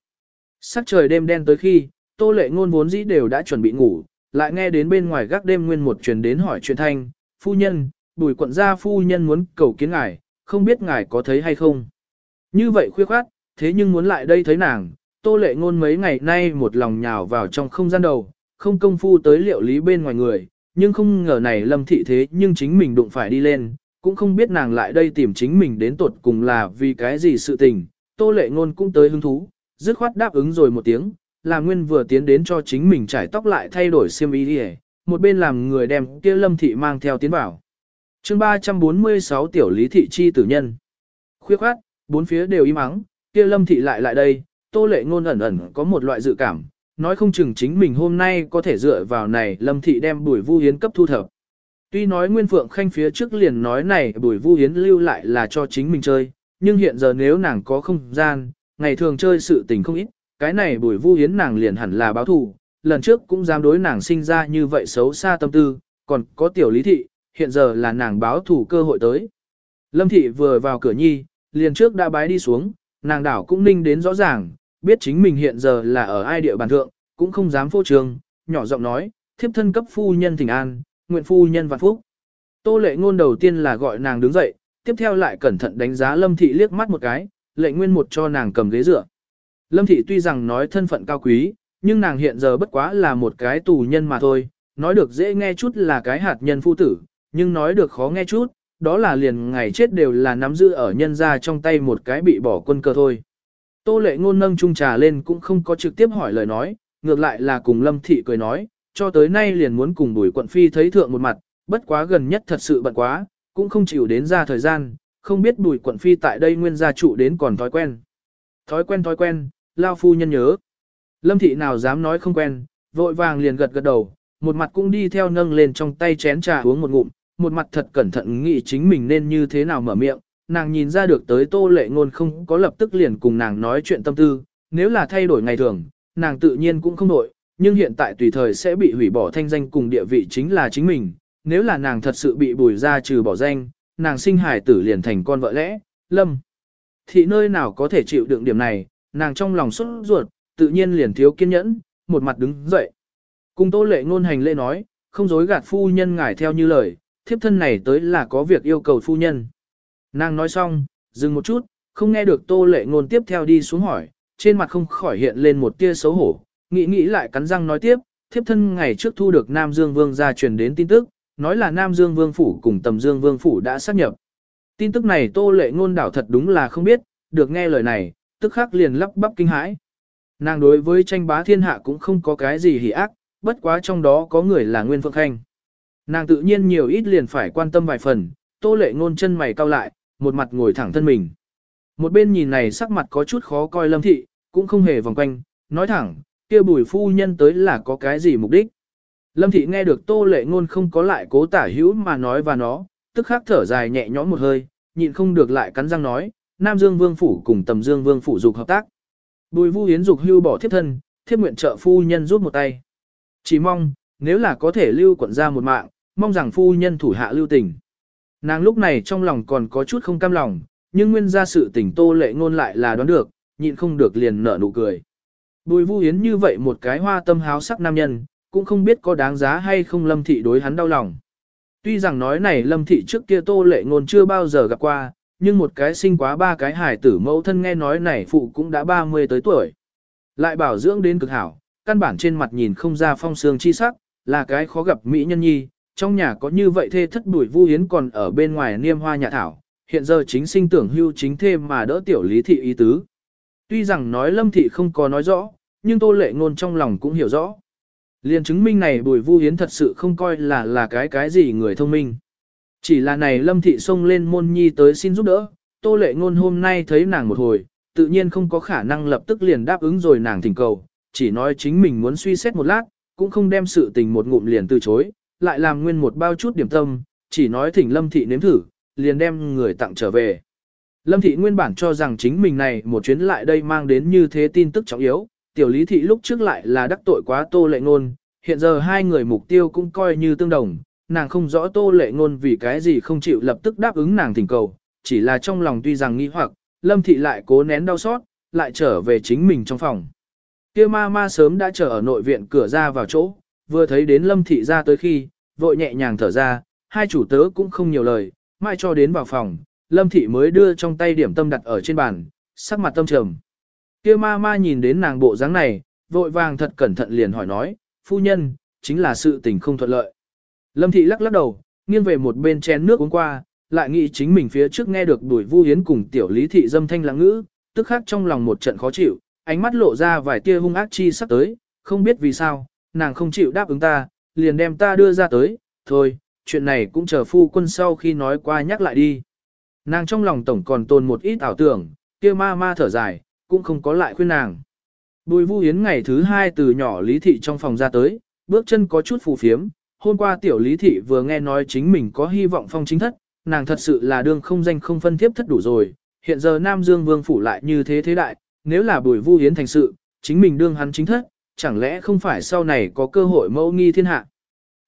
Sắc trời đêm đen tới khi, tô lệ ngôn vốn dĩ đều đã chuẩn bị ngủ, lại nghe đến bên ngoài gác đêm nguyên một truyền đến hỏi chuyện thanh, phu nhân, bùi quận gia phu nhân muốn cầu kiến ngài, không biết ngài có thấy hay không. Như vậy khuya khoát, thế nhưng muốn lại đây thấy nàng, tô lệ ngôn mấy ngày nay một lòng nhào vào trong không gian đầu, không công phu tới liệu lý bên ngoài người, nhưng không ngờ này lâm thị thế nhưng chính mình đụng phải đi lên, cũng không biết nàng lại đây tìm chính mình đến tột cùng là vì cái gì sự tình, tô lệ ngôn cũng tới hứng thú, dứt khoát đáp ứng rồi một tiếng, là nguyên vừa tiến đến cho chính mình trải tóc lại thay đổi xiêm y đi một bên làm người đem kia lâm thị mang theo tiến vào. chương 346 tiểu lý thị chi tử nhân. Khuyết khoát, bốn phía đều im ắng, kia lâm thị lại lại đây, tô lệ ngôn ẩn ẩn có một loại dự cảm, nói không chừng chính mình hôm nay có thể dựa vào này lâm thị đem bùi vu hiến cấp thu thập. Tuy nói Nguyên Phượng Khanh phía trước liền nói này bùi vu hiến lưu lại là cho chính mình chơi, nhưng hiện giờ nếu nàng có không gian, ngày thường chơi sự tình không ít, cái này bùi vu hiến nàng liền hẳn là báo thù, lần trước cũng dám đối nàng sinh ra như vậy xấu xa tâm tư, còn có tiểu lý thị, hiện giờ là nàng báo thù cơ hội tới. Lâm thị vừa vào cửa nhi, liền trước đã bái đi xuống, nàng đảo cũng ninh đến rõ ràng, biết chính mình hiện giờ là ở ai địa bàn thượng, cũng không dám phô trường, nhỏ giọng nói, thiếp thân cấp phu nhân thỉnh an, nguyện phu nhân vạn phúc. Tô lệ ngôn đầu tiên là gọi nàng đứng dậy, tiếp theo lại cẩn thận đánh giá lâm thị liếc mắt một cái, lệ nguyên một cho nàng cầm ghế dựa. Lâm thị tuy rằng nói thân phận cao quý, nhưng nàng hiện giờ bất quá là một cái tù nhân mà thôi, nói được dễ nghe chút là cái hạt nhân phu tử, nhưng nói được khó nghe chút, đó là liền ngày chết đều là nắm giữ ở nhân ra trong tay một cái bị bỏ quân cơ thôi. Tô lệ ngôn nâng chung trà lên cũng không có trực tiếp hỏi lời nói, ngược lại là cùng lâm thị cười nói, cho tới nay liền muốn cùng bùi quận phi thấy thượng một mặt, bất quá gần nhất thật sự bận quá, cũng không chịu đến ra thời gian, không biết bùi quận phi tại đây nguyên gia trụ đến còn thói quen. Thói quen thói quen, lao phu nhân nhớ. Lâm thị nào dám nói không quen, vội vàng liền gật gật đầu, một mặt cũng đi theo nâng lên trong tay chén trà uống một ngụm, một mặt thật cẩn thận nghĩ chính mình nên như thế nào mở miệng, nàng nhìn ra được tới tô lệ ngôn không có lập tức liền cùng nàng nói chuyện tâm tư, nếu là thay đổi ngày thường, nàng tự nhiên cũng không đổi, nhưng hiện tại tùy thời sẽ bị hủy bỏ thanh danh cùng địa vị chính là chính mình, nếu là nàng thật sự bị bùi ra trừ bỏ danh, nàng sinh hải tử liền thành con vợ lẽ, lâm. Thị nơi nào có thể chịu đựng điểm này, nàng trong lòng xuất ruột, tự nhiên liền thiếu kiên nhẫn, một mặt đứng dậy. Cùng tô lệ ngôn hành lễ nói, không dối gạt phu nhân ngài theo như lời, thiếp thân này tới là có việc yêu cầu phu nhân. Nàng nói xong, dừng một chút, không nghe được tô lệ ngôn tiếp theo đi xuống hỏi, trên mặt không khỏi hiện lên một tia xấu hổ, nghĩ nghĩ lại cắn răng nói tiếp, thiếp thân ngày trước thu được Nam Dương Vương ra truyền đến tin tức, nói là Nam Dương Vương Phủ cùng Tầm Dương Vương Phủ đã xác nhập. Tin tức này tô lệ ngôn đảo thật đúng là không biết, được nghe lời này, tức khắc liền lắp bắp kinh hãi. Nàng đối với tranh bá thiên hạ cũng không có cái gì hỉ ác, bất quá trong đó có người là Nguyên Phượng Khanh. Nàng tự nhiên nhiều ít liền phải quan tâm vài phần, tô lệ ngôn chân mày cau lại, một mặt ngồi thẳng thân mình. Một bên nhìn này sắc mặt có chút khó coi lâm thị, cũng không hề vòng quanh, nói thẳng, kia bùi phu nhân tới là có cái gì mục đích. Lâm thị nghe được tô lệ ngôn không có lại cố tả hữu mà nói và nó, tức khắc thở dài nhẹ nhõm một hơi, nhịn không được lại cắn răng nói, Nam Dương Vương Phủ cùng Tầm Dương Vương Phủ dục hợp tác. Bùi vu Yến dục hưu bỏ thiếp thân, thiếp nguyện trợ phu nhân giúp một tay. Chỉ mong, nếu là có thể lưu quận ra một mạng, mong rằng phu nhân thủ hạ lưu tình. Nàng lúc này trong lòng còn có chút không cam lòng, nhưng nguyên ra sự tình tô lệ ngôn lại là đoán được, nhịn không được liền nở nụ cười. Bùi vu Yến như vậy một cái hoa tâm háo sắc nam nhân, cũng không biết có đáng giá hay không lâm thị đối hắn đau lòng. Tuy rằng nói này lâm thị trước kia tô lệ ngôn chưa bao giờ gặp qua, nhưng một cái sinh quá ba cái hài tử mẫu thân nghe nói này phụ cũng đã 30 tới tuổi. Lại bảo dưỡng đến cực hảo, căn bản trên mặt nhìn không ra phong sương chi sắc, là cái khó gặp mỹ nhân nhi, trong nhà có như vậy thê thất bùi vu hiến còn ở bên ngoài niêm hoa nhà thảo, hiện giờ chính sinh tưởng hưu chính thêm mà đỡ tiểu lý thị ý tứ. Tuy rằng nói lâm thị không có nói rõ, nhưng tô lệ ngôn trong lòng cũng hiểu rõ. Liên chứng minh này bùi vu hiến thật sự không coi là là cái cái gì người thông minh. Chỉ là này lâm thị xông lên môn nhi tới xin giúp đỡ, tô lệ ngôn hôm nay thấy nàng một hồi, tự nhiên không có khả năng lập tức liền đáp ứng rồi nàng thỉnh cầu, chỉ nói chính mình muốn suy xét một lát, cũng không đem sự tình một ngụm liền từ chối, lại làm nguyên một bao chút điểm tâm, chỉ nói thỉnh lâm thị nếm thử, liền đem người tặng trở về. Lâm thị nguyên bản cho rằng chính mình này một chuyến lại đây mang đến như thế tin tức trọng yếu, tiểu lý thị lúc trước lại là đắc tội quá tô lệ ngôn, hiện giờ hai người mục tiêu cũng coi như tương đồng, nàng không rõ tô lệ ngôn vì cái gì không chịu lập tức đáp ứng nàng thỉnh cầu, chỉ là trong lòng tuy rằng nghi hoặc, lâm thị lại cố nén đau xót, lại trở về chính mình trong phòng. Kia ma ma sớm đã chờ ở nội viện cửa ra vào chỗ, vừa thấy đến lâm thị ra tới khi, vội nhẹ nhàng thở ra, hai chủ tớ cũng không nhiều lời, mai cho đến vào phòng, lâm thị mới đưa trong tay điểm tâm đặt ở trên bàn, sắc mặt tâm trầm. Kia ma ma nhìn đến nàng bộ dáng này, vội vàng thật cẩn thận liền hỏi nói, phu nhân, chính là sự tình không thuận lợi. Lâm thị lắc lắc đầu, nghiêng về một bên chén nước uống qua, lại nghĩ chính mình phía trước nghe được đuổi vu hiến cùng tiểu lý thị dâm thanh lãng ngữ, tức khắc trong lòng một trận khó chịu, ánh mắt lộ ra vài tia hung ác chi sắp tới, không biết vì sao, nàng không chịu đáp ứng ta, liền đem ta đưa ra tới, thôi, chuyện này cũng chờ phu quân sau khi nói qua nhắc lại đi. Nàng trong lòng tổng còn tồn một ít ảo tưởng, kia ma ma thở dài, cũng không có lại khuyên nàng. Bùi vu hiến ngày thứ hai từ nhỏ lý thị trong phòng ra tới, bước chân có chút phù phiếm, hôm qua tiểu lý thị vừa nghe nói chính mình có hy vọng phong chính thất, nàng thật sự là đương không danh không phân thiếp thất đủ rồi, hiện giờ Nam Dương Vương phủ lại như thế thế đại, nếu là bùi vu hiến thành sự, chính mình đương hắn chính thất, chẳng lẽ không phải sau này có cơ hội mẫu nghi thiên hạ.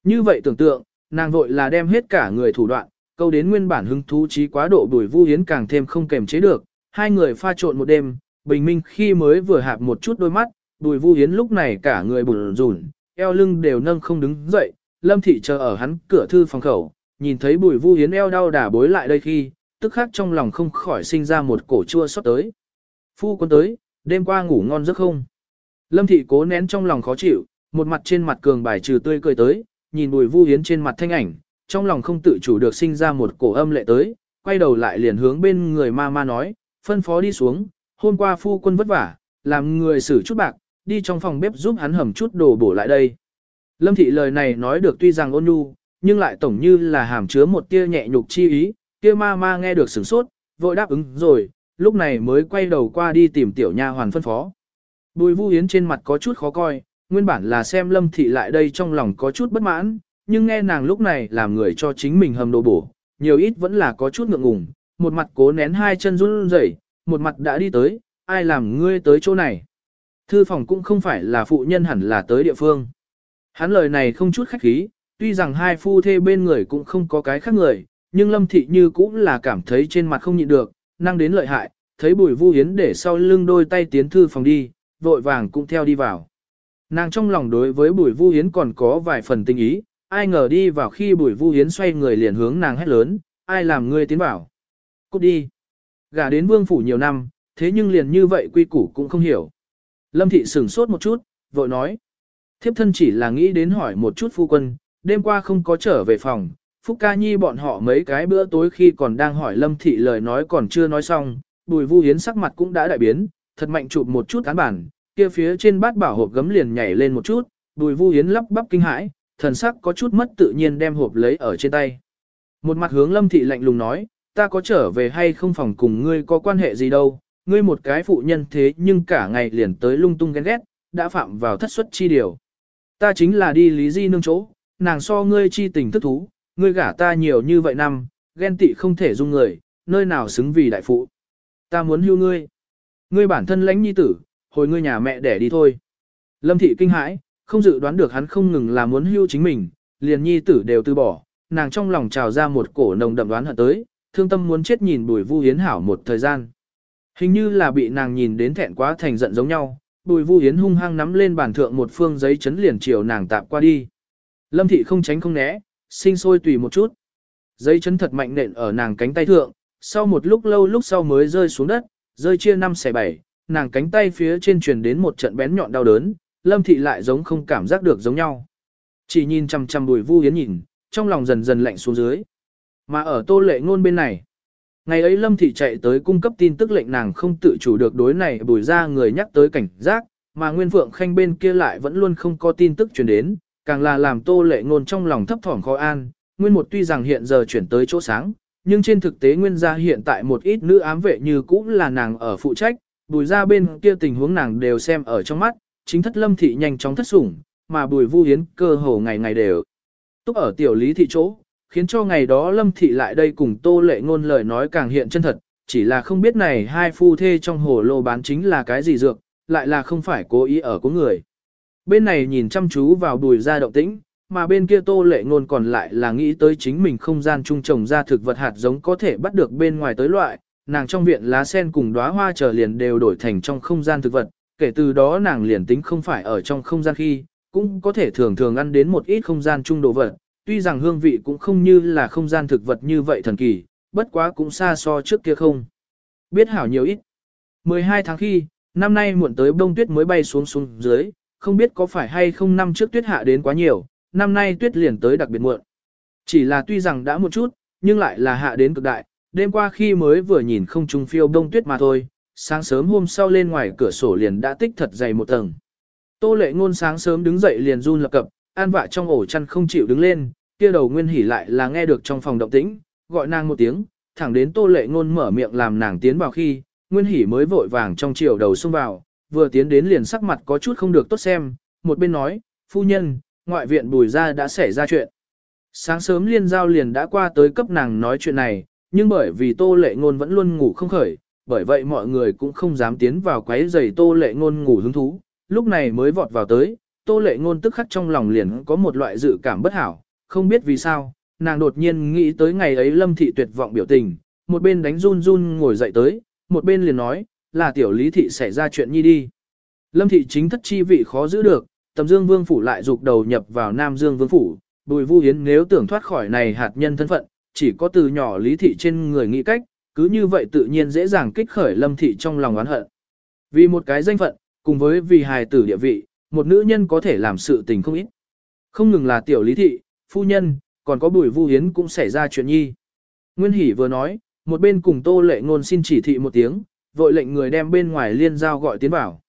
Như vậy tưởng tượng, nàng vội là đem hết cả người thủ đoạn, câu đến nguyên bản hứng thú trí quá độ đuổi Vu Hiến càng thêm không kềm chế được, hai người pha trộn một đêm, bình minh khi mới vừa hạp một chút đôi mắt, bùi Vu Hiến lúc này cả người bùn rùn, eo lưng đều nâng không đứng dậy, Lâm Thị chờ ở hắn cửa thư phòng khẩu, nhìn thấy bùi Vu Hiến eo đau đả bối lại đây khi, tức khắc trong lòng không khỏi sinh ra một cổ chua xót tới. Phu quân tới, đêm qua ngủ ngon giấc không? Lâm Thị cố nén trong lòng khó chịu, một mặt trên mặt cường bài trừ tươi cười tới, nhìn bùi Vu Hiến trên mặt thanh ảnh, trong lòng không tự chủ được sinh ra một cổ âm lệ tới, quay đầu lại liền hướng bên người ma ma nói, phân phó đi xuống, hôm qua phu quân vất vả, làm người xử chút bạc, đi trong phòng bếp giúp hắn hầm chút đồ bổ lại đây. Lâm thị lời này nói được tuy rằng ôn nhu, nhưng lại tổng như là hàm chứa một tia nhẹ nhục chi ý, kia ma ma nghe được sửng sốt, vội đáp ứng rồi, lúc này mới quay đầu qua đi tìm tiểu nha hoàn phân phó. Bùi Vu Yến trên mặt có chút khó coi, nguyên bản là xem Lâm thị lại đây trong lòng có chút bất mãn, nhưng nghe nàng lúc này làm người cho chính mình hầm đồ bổ, nhiều ít vẫn là có chút ngượng ngùng, một mặt cố nén hai chân run rẩy, một mặt đã đi tới, ai làm ngươi tới chỗ này. Thư phòng cũng không phải là phụ nhân hẳn là tới địa phương. Hắn lời này không chút khách khí, tuy rằng hai phu thê bên người cũng không có cái khác người, nhưng Lâm Thị Như cũng là cảm thấy trên mặt không nhịn được, năng đến lợi hại, thấy Bùi Vu Hiến để sau lưng đôi tay tiến thư phòng đi, vội vàng cũng theo đi vào. Nàng trong lòng đối với Bùi Vu Hiến còn có vài phần tình ý, ai ngờ đi vào khi Bùi Vu Hiến xoay người liền hướng nàng hét lớn, ai làm ngươi tiến vào. Cút đi. Gả đến vương phủ nhiều năm, thế nhưng liền như vậy quy củ cũng không hiểu. Lâm thị sửng sốt một chút, vội nói. Thiếp thân chỉ là nghĩ đến hỏi một chút phu quân, đêm qua không có trở về phòng, Phúc Ca Nhi bọn họ mấy cái bữa tối khi còn đang hỏi Lâm thị lời nói còn chưa nói xong, Bùi Vu Hiến sắc mặt cũng đã đại biến, thật mạnh chụp một chút cán bản, kia phía trên bát bảo hộp gấm liền nhảy lên một chút, Bùi Vu Hiến lắp bắp kinh hãi, thần sắc có chút mất tự nhiên đem hộp lấy ở trên tay. Một mặt hướng Lâm thị lạnh lùng nói, ta có trở về hay không phòng cùng ngươi có quan hệ gì đâu, ngươi một cái phụ nhân thế nhưng cả ngày liền tới lung tung ghen ghét, đã phạm vào thất suất chi điều. Ta chính là đi lý di nương chỗ, nàng so ngươi chi tình thức thú, ngươi gả ta nhiều như vậy năm, ghen tị không thể dung người, nơi nào xứng vì đại phụ. Ta muốn hưu ngươi. Ngươi bản thân lãnh nhi tử, hồi ngươi nhà mẹ để đi thôi. Lâm thị kinh hãi, không dự đoán được hắn không ngừng là muốn hưu chính mình, liền nhi tử đều từ bỏ, nàng trong lòng trào ra một cổ nồng đậm đoán hận tới, thương tâm muốn chết nhìn bùi vu hiến hảo một thời gian. Hình như là bị nàng nhìn đến thẹn quá thành giận giống nhau, bùi vu hiến hung hăng nắm lên bàn thượng một phương giấy chấn liền chiều nàng tạm qua đi. Lâm thị không tránh không né, sinh sôi tùy một chút. Giấy chấn thật mạnh nện ở nàng cánh tay thượng, sau một lúc lâu lúc sau mới rơi xuống đất, rơi chia năm xẻ bảy, nàng cánh tay phía trên truyền đến một trận bén nhọn đau đớn, lâm thị lại giống không cảm giác được giống nhau. Chỉ nhìn chằm chằm bùi vu hiến nhìn, trong lòng dần dần lạnh xuống dưới. Mà ở tô lệ ngôn bên này, ngày ấy Lâm Thị chạy tới cung cấp tin tức lệnh nàng không tự chủ được đối này bùi ra người nhắc tới cảnh giác, mà Nguyên Phượng Khanh bên kia lại vẫn luôn không có tin tức truyền đến, càng là làm tô lệ ngôn trong lòng thấp thỏm khó an. Nguyên một tuy rằng hiện giờ chuyển tới chỗ sáng, nhưng trên thực tế Nguyên gia hiện tại một ít nữ ám vệ như cũ là nàng ở phụ trách, bùi ra bên kia tình huống nàng đều xem ở trong mắt, chính thất Lâm Thị nhanh chóng thất sủng, mà bùi vu hiến cơ hồ ngày ngày đều túc ở tiểu lý thị chỗ, khiến cho ngày đó Lâm Thị lại đây cùng Tô Lệ Ngôn lời nói càng hiện chân thật, chỉ là không biết này hai phu thê trong hồ lô bán chính là cái gì dược, lại là không phải cố ý ở của người. Bên này nhìn chăm chú vào đùi ra động tĩnh, mà bên kia Tô Lệ Ngôn còn lại là nghĩ tới chính mình không gian trung trồng ra thực vật hạt giống có thể bắt được bên ngoài tới loại, nàng trong viện lá sen cùng đóa hoa trở liền đều đổi thành trong không gian thực vật, kể từ đó nàng liền tính không phải ở trong không gian khi, cũng có thể thường thường ăn đến một ít không gian trung đồ vật, tuy rằng hương vị cũng không như là không gian thực vật như vậy thần kỳ, bất quá cũng xa so trước kia không. Biết hảo nhiều ít. 12 tháng khi, năm nay muộn tới bông tuyết mới bay xuống xuống dưới, không biết có phải hay không năm trước tuyết hạ đến quá nhiều, năm nay tuyết liền tới đặc biệt muộn. Chỉ là tuy rằng đã một chút, nhưng lại là hạ đến cực đại, đêm qua khi mới vừa nhìn không trung phiêu bông tuyết mà thôi, sáng sớm hôm sau lên ngoài cửa sổ liền đã tích thật dày một tầng. Tô lệ ngôn sáng sớm đứng dậy liền run lập cập, an vạ trong ổ chăn không chịu đứng lên, kia đầu nguyên hỉ lại là nghe được trong phòng động tĩnh, gọi nàng một tiếng, thẳng đến tô lệ ngôn mở miệng làm nàng tiến vào khi, nguyên hỉ mới vội vàng trong chiều đầu xông vào, vừa tiến đến liền sắc mặt có chút không được tốt xem, một bên nói, phu nhân, ngoại viện bùi ra đã xảy ra chuyện. Sáng sớm liên giao liền đã qua tới cấp nàng nói chuyện này, nhưng bởi vì tô lệ ngôn vẫn luôn ngủ không khởi, bởi vậy mọi người cũng không dám tiến vào quấy giày tô lệ ngôn ngủ hứng thú, lúc này mới vọt vào tới, tô lệ ngôn tức khắc trong lòng liền có một loại dự cảm bất hảo, không biết vì sao, nàng đột nhiên nghĩ tới ngày ấy lâm thị tuyệt vọng biểu tình, một bên đánh run run ngồi dậy tới, một bên liền nói, là tiểu lý thị xảy ra chuyện nhi đi. Lâm thị chính thất chi vị khó giữ được, tầm dương vương phủ lại dục đầu nhập vào nam dương vương phủ, bùi vu hiến nếu tưởng thoát khỏi này hạt nhân thân phận, chỉ có từ nhỏ lý thị trên người nghĩ cách, cứ như vậy tự nhiên dễ dàng kích khởi lâm thị trong lòng oán hận. Vì một cái danh phận, cùng với vì hài tử địa vị, một nữ nhân có thể làm sự tình không ít. Không ngừng là tiểu lý thị, phu nhân, còn có bùi vu hiến cũng xảy ra chuyện nhi. Nguyên Hỷ vừa nói, một bên cùng tô lệ ngôn xin chỉ thị một tiếng, vội lệnh người đem bên ngoài liên giao gọi tiến vào.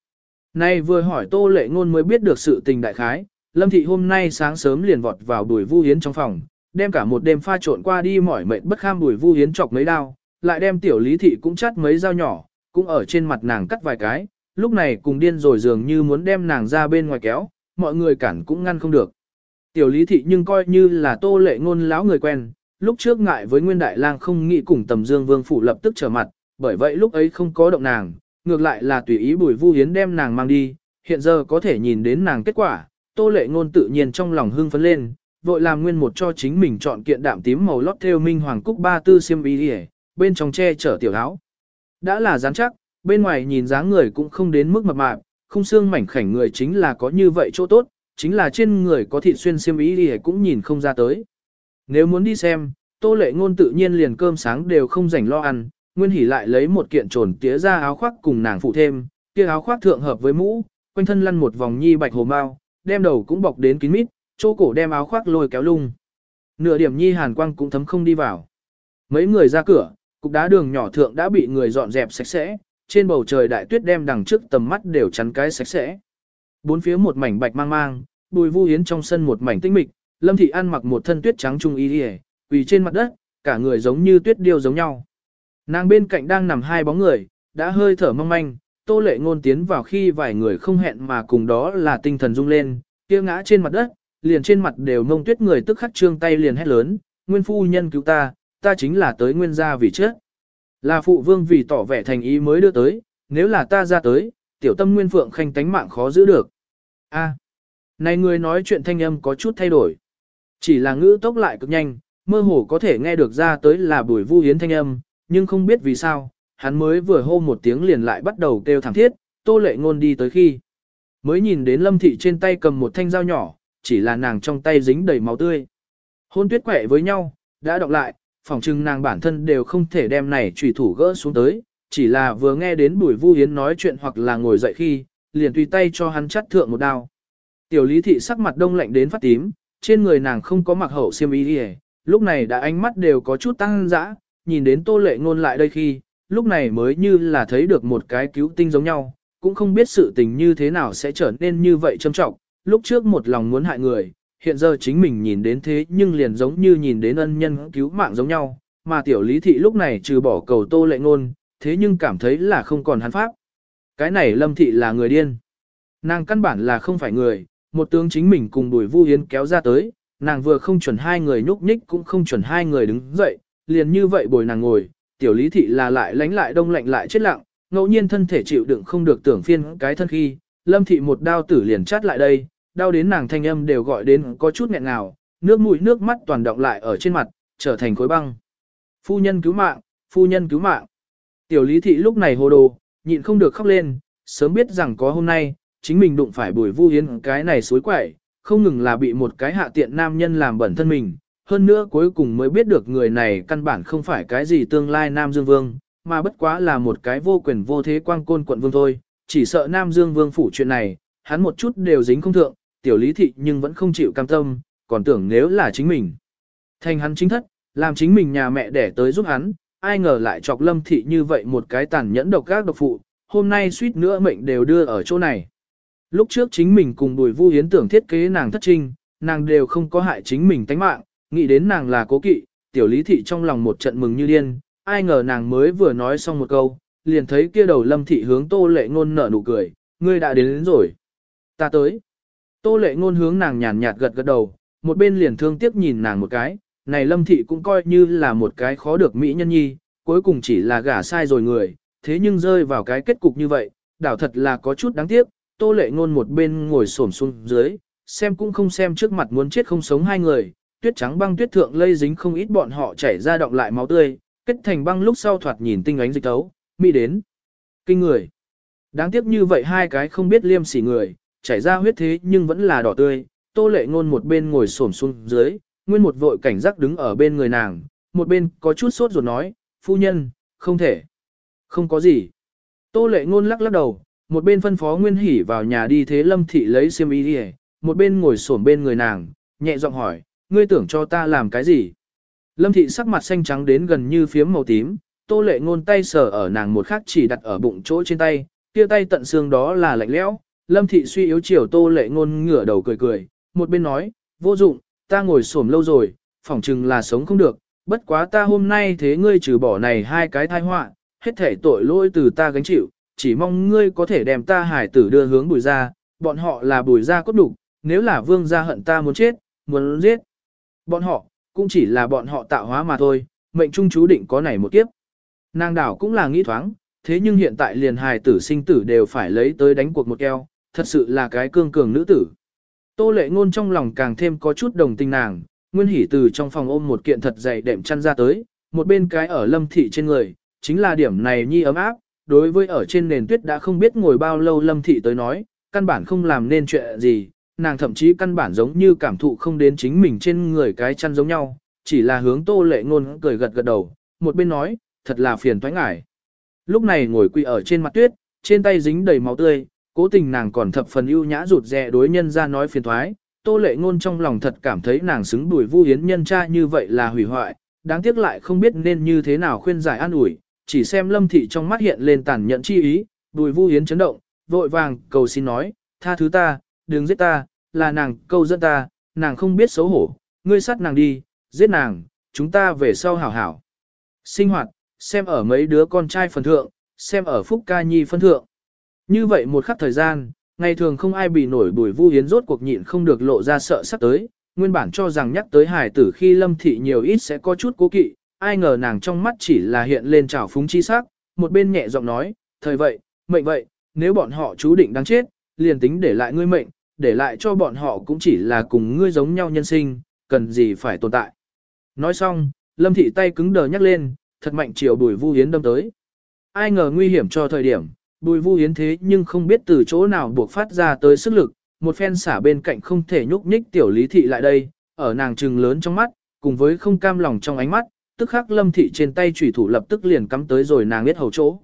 Nay vừa hỏi tô lệ ngôn mới biết được sự tình đại khái, lâm thị hôm nay sáng sớm liền vọt vào bùi vu hiến trong phòng, đem cả một đêm pha trộn qua đi mỏi mệt bất kham bùi vu hiến chọc mấy đao, lại đem tiểu lý thị cũng chắt mấy dao nhỏ, cũng ở trên mặt nàng cắt vài cái, lúc này cùng điên rồi dường như muốn đem nàng ra bên ngoài kéo, mọi người cản cũng ngăn không được. Tiểu lý thị nhưng coi như là tô lệ ngôn láo người quen, lúc trước ngại với nguyên đại lang không nghĩ cùng tầm dương vương phủ lập tức trở mặt, bởi vậy lúc ấy không có động nàng, ngược lại là tùy ý bùi vu hiến đem nàng mang đi, hiện giờ có thể nhìn đến nàng kết quả, tô lệ ngôn tự nhiên trong lòng hưng phấn lên, vội làm nguyên một cho chính mình chọn kiện đạm tím màu lót theo minh hoàng cúc ba tư xiêm y đi bên trong che chở tiểu áo. Đã là rắn chắc, bên ngoài nhìn dáng người cũng không đến mức mập mạp, không xương mảnh khảnh người chính là có như vậy chỗ tốt, chính là trên người có thịt xuyên xiêm y thì cũng nhìn không ra tới. Nếu muốn đi xem, tô lệ ngôn tự nhiên liền cơm sáng đều không rảnh lo ăn, Nguyên Hỷ lại lấy một kiện trồn tía ra áo khoác cùng nàng phụ thêm, kia áo khoác thượng hợp với mũ, quanh thân lăn một vòng nhi bạch hồ mao, đem đầu cũng bọc đến kín mít, chỗ cổ đem áo khoác lôi kéo lung. Nửa điểm nhi hàn quang cũng thấm không đi vào. Mấy người ra cửa, cục đá đường nhỏ thượng đã bị người dọn dẹp sạch sẽ, trên bầu trời đại tuyết đem đằng trước tầm mắt đều chắn cái sạch sẽ. Bốn phía một mảnh bạch mang mang, bùi vu hiến trong sân một mảnh tinh mịch, lâm thị ăn mặc một thân tuyết trắng trung y yề, quỳ trên mặt đất, cả người giống như tuyết điêu giống nhau. Nàng bên cạnh đang nằm hai bóng người, đã hơi thở mong manh, tô lệ ngôn tiến vào khi vài người không hẹn mà cùng đó là tinh thần rung lên, kia ngã trên mặt đất, liền trên mặt đều mông tuyết người tức khắc trương tay liền hét lớn, nguyên phu nhân cứu ta, ta chính là tới nguyên gia vì chết. Là phụ vương vì tỏ vẻ thành ý mới đưa tới, nếu là ta ra tới, tiểu tâm nguyên phượng khanh tánh mạng khó giữ được. A, này người nói chuyện thanh âm có chút thay đổi. Chỉ là ngữ tốc lại cực nhanh, mơ hồ có thể nghe được ra tới là bùi vu hiến thanh âm, nhưng không biết vì sao, hắn mới vừa hô một tiếng liền lại bắt đầu kêu thảm thiết, tô lệ ngôn đi tới khi. Mới nhìn đến lâm thị trên tay cầm một thanh dao nhỏ, chỉ là nàng trong tay dính đầy máu tươi. Hôn tuyết quẻ với nhau, đã đọc lại, phỏng chừng nàng bản thân đều không thể đem này trùy thủ gỡ xuống tới, chỉ là vừa nghe đến bùi vu hiến nói chuyện hoặc là ngồi dậy khi, liền tùy tay cho hắn chắt thượng một đao. Tiểu lý thị sắc mặt đông lạnh đến phát tím, trên người nàng không có mặc hậu xiêm y đi lúc này đã ánh mắt đều có chút tăng dã, nhìn đến tô lệ ngôn lại đây khi, lúc này mới như là thấy được một cái cứu tinh giống nhau, cũng không biết sự tình như thế nào sẽ trở nên như vậy trầm trọng, lúc trước một lòng muốn hại người, hiện giờ chính mình nhìn đến thế nhưng liền giống như nhìn đến ân nhân cứu mạng giống nhau, mà tiểu lý thị lúc này trừ bỏ cầu tô lệ ngôn, thế nhưng cảm thấy là không còn hắn pháp. Cái này lâm thị là người điên. Nàng căn bản là không phải người, một tướng chính mình cùng đuổi vu hiến kéo ra tới, nàng vừa không chuẩn hai người nhúc nhích cũng không chuẩn hai người đứng dậy, liền như vậy bồi nàng ngồi, tiểu lý thị là lại lánh lại đông lạnh lại chết lặng, ngẫu nhiên thân thể chịu đựng không được tưởng phiên cái thân khi, lâm thị một đao tử liền chát lại đây, đau đến nàng thanh âm đều gọi đến có chút nghẹn ngào, nước mũi nước mắt toàn động lại ở trên mặt, trở thành khối băng. Phu nhân cứu mạng, phu nhân cứu mạng. Tiểu lý thị lúc này hồ đồ, nhịn không được khóc lên, sớm biết rằng có hôm nay, chính mình đụng phải bùi vu hiến cái này suối quậy, không ngừng là bị một cái hạ tiện nam nhân làm bẩn thân mình, hơn nữa cuối cùng mới biết được người này căn bản không phải cái gì tương lai Nam Dương Vương, mà bất quá là một cái vô quyền vô thế quang côn quận vương thôi, chỉ sợ Nam Dương Vương phủ chuyện này, hắn một chút đều dính không thượng, tiểu lý thị nhưng vẫn không chịu cam tâm, còn tưởng nếu là chính mình. Thành hắn chính thất, làm chính mình nhà mẹ đẻ tới giúp hắn, ai ngờ lại chọc lâm thị như vậy một cái tàn nhẫn độc gác độc phụ, hôm nay suýt nữa mệnh đều đưa ở chỗ này. Lúc trước chính mình cùng bùi vu hiến tưởng thiết kế nàng thất trinh, nàng đều không có hại chính mình tánh mạng, nghĩ đến nàng là cố kỵ, tiểu lý thị trong lòng một trận mừng như điên, ai ngờ nàng mới vừa nói xong một câu, liền thấy kia đầu lâm thị hướng tô lệ ngôn nở nụ cười, ngươi đã đến, đến rồi. Ta tới. Tô lệ ngôn hướng nàng nhàn nhạt gật gật đầu, một bên liền thương tiếc nhìn nàng một cái, này lâm thị cũng coi như là một cái khó được mỹ nhân nhi, cuối cùng chỉ là gả sai rồi người, thế nhưng rơi vào cái kết cục như vậy, đảo thật là có chút đáng tiếc, tô lệ ngôn một bên ngồi xổm xuống dưới, xem cũng không xem trước mặt muốn chết không sống hai người, tuyết trắng băng tuyết thượng lây dính không ít bọn họ chảy ra động lại máu tươi, kết thành băng lúc sau thoạt nhìn tinh ánh dịch tấu, mỹ đến. Kinh người. Đáng tiếc như vậy hai cái không biết liêm sỉ người, chảy ra huyết thế nhưng vẫn là đỏ tươi, tô lệ ngôn một bên ngồi xổm xuống dưới, nguyên một vội cảnh giác đứng ở bên người nàng, một bên có chút sốt ruột nói, phu nhân, không thể. Không có gì. Tô lệ ngôn lắc lắc đầu, một bên phân phó Nguyên hỉ vào nhà đi thế Lâm Thị lấy xiêm y đi một bên ngồi sổm bên người nàng, nhẹ giọng hỏi, ngươi tưởng cho ta làm cái gì? Lâm Thị sắc mặt xanh trắng đến gần như phiếm màu tím, tô lệ ngôn tay sờ ở nàng một khắc chỉ đặt ở bụng chỗ trên tay, kia tay tận xương đó là lạnh lẽo. Lâm Thị suy yếu chiều tô lệ ngôn ngửa đầu cười cười, một bên nói, vô dụng, ta ngồi xổm lâu rồi, phỏng chừng là sống không được, bất quá ta hôm nay thế ngươi trừ bỏ này hai cái thai họa, hết thể tội lỗi từ ta gánh chịu, chỉ mong ngươi có thể đem ta hải tử đưa hướng bùi ra, bọn họ là bùi ra cốt đủ, nếu là vương gia hận ta muốn chết, muốn giết. Bọn họ, cũng chỉ là bọn họ tạo hóa mà thôi, mệnh trung chú định có này một kiếp. Nàng đảo cũng là nghĩ thoáng, thế nhưng hiện tại liền hài tử sinh tử đều phải lấy tới đánh cuộc một eo, thật sự là cái cương cường nữ tử. Tô lệ ngôn trong lòng càng thêm có chút đồng tình nàng, nguyên hỉ từ trong phòng ôm một kiện thật dày đệm chăn ra tới, một bên cái ở lâm thị trên người, chính là điểm này nhi ấm áp, đối với ở trên nền tuyết đã không biết ngồi bao lâu lâm thị tới nói, căn bản không làm nên chuyện gì, nàng thậm chí căn bản giống như cảm thụ không đến chính mình trên người cái chăn giống nhau, chỉ là hướng tô lệ ngôn cười gật gật đầu, một bên nói, thật là phiền toái ngại. Lúc này ngồi quỳ ở trên mặt tuyết, trên tay dính đầy máu tươi, cố tình nàng còn thập phần ưu nhã rụt rè đối nhân ra nói phiền thoái, tô lệ ngôn trong lòng thật cảm thấy nàng xứng đuổi vu hiến nhân cha như vậy là hủy hoại, đáng tiếc lại không biết nên như thế nào khuyên giải an ủi, chỉ xem lâm thị trong mắt hiện lên tàn nhẫn chi ý, đùi vu hiến chấn động, vội vàng cầu xin nói, tha thứ ta, đừng giết ta, là nàng câu dẫn ta, nàng không biết xấu hổ, ngươi sát nàng đi, giết nàng, chúng ta về sau hảo hảo. Sinh hoạt, xem ở mấy đứa con trai phần thượng, xem ở phúc ca nhi phân thượng. Như vậy một khắc thời gian, ngày thường không ai bị nổi bùi vu hiến rốt cuộc nhịn không được lộ ra sợ sắp tới, nguyên bản cho rằng nhắc tới hải tử khi lâm thị nhiều ít sẽ có chút cố kỵ, ai ngờ nàng trong mắt chỉ là hiện lên trào phúng chi sắc, một bên nhẹ giọng nói, thời vậy, mệnh vậy, nếu bọn họ chú định đáng chết, liền tính để lại ngươi mệnh, để lại cho bọn họ cũng chỉ là cùng ngươi giống nhau nhân sinh, cần gì phải tồn tại. Nói xong, lâm thị tay cứng đờ nhắc lên, thật mạnh chiều bùi vu hiến đâm tới. Ai ngờ nguy hiểm cho thời điểm, bùi vu yến thế nhưng không biết từ chỗ nào buộc phát ra tới sức lực, một phen xả bên cạnh không thể nhúc nhích tiểu lý thị lại đây, ở nàng trừng lớn trong mắt, cùng với không cam lòng trong ánh mắt, tức khắc lâm thị trên tay chủy thủ lập tức liền cắm tới rồi nàng biết hầu chỗ.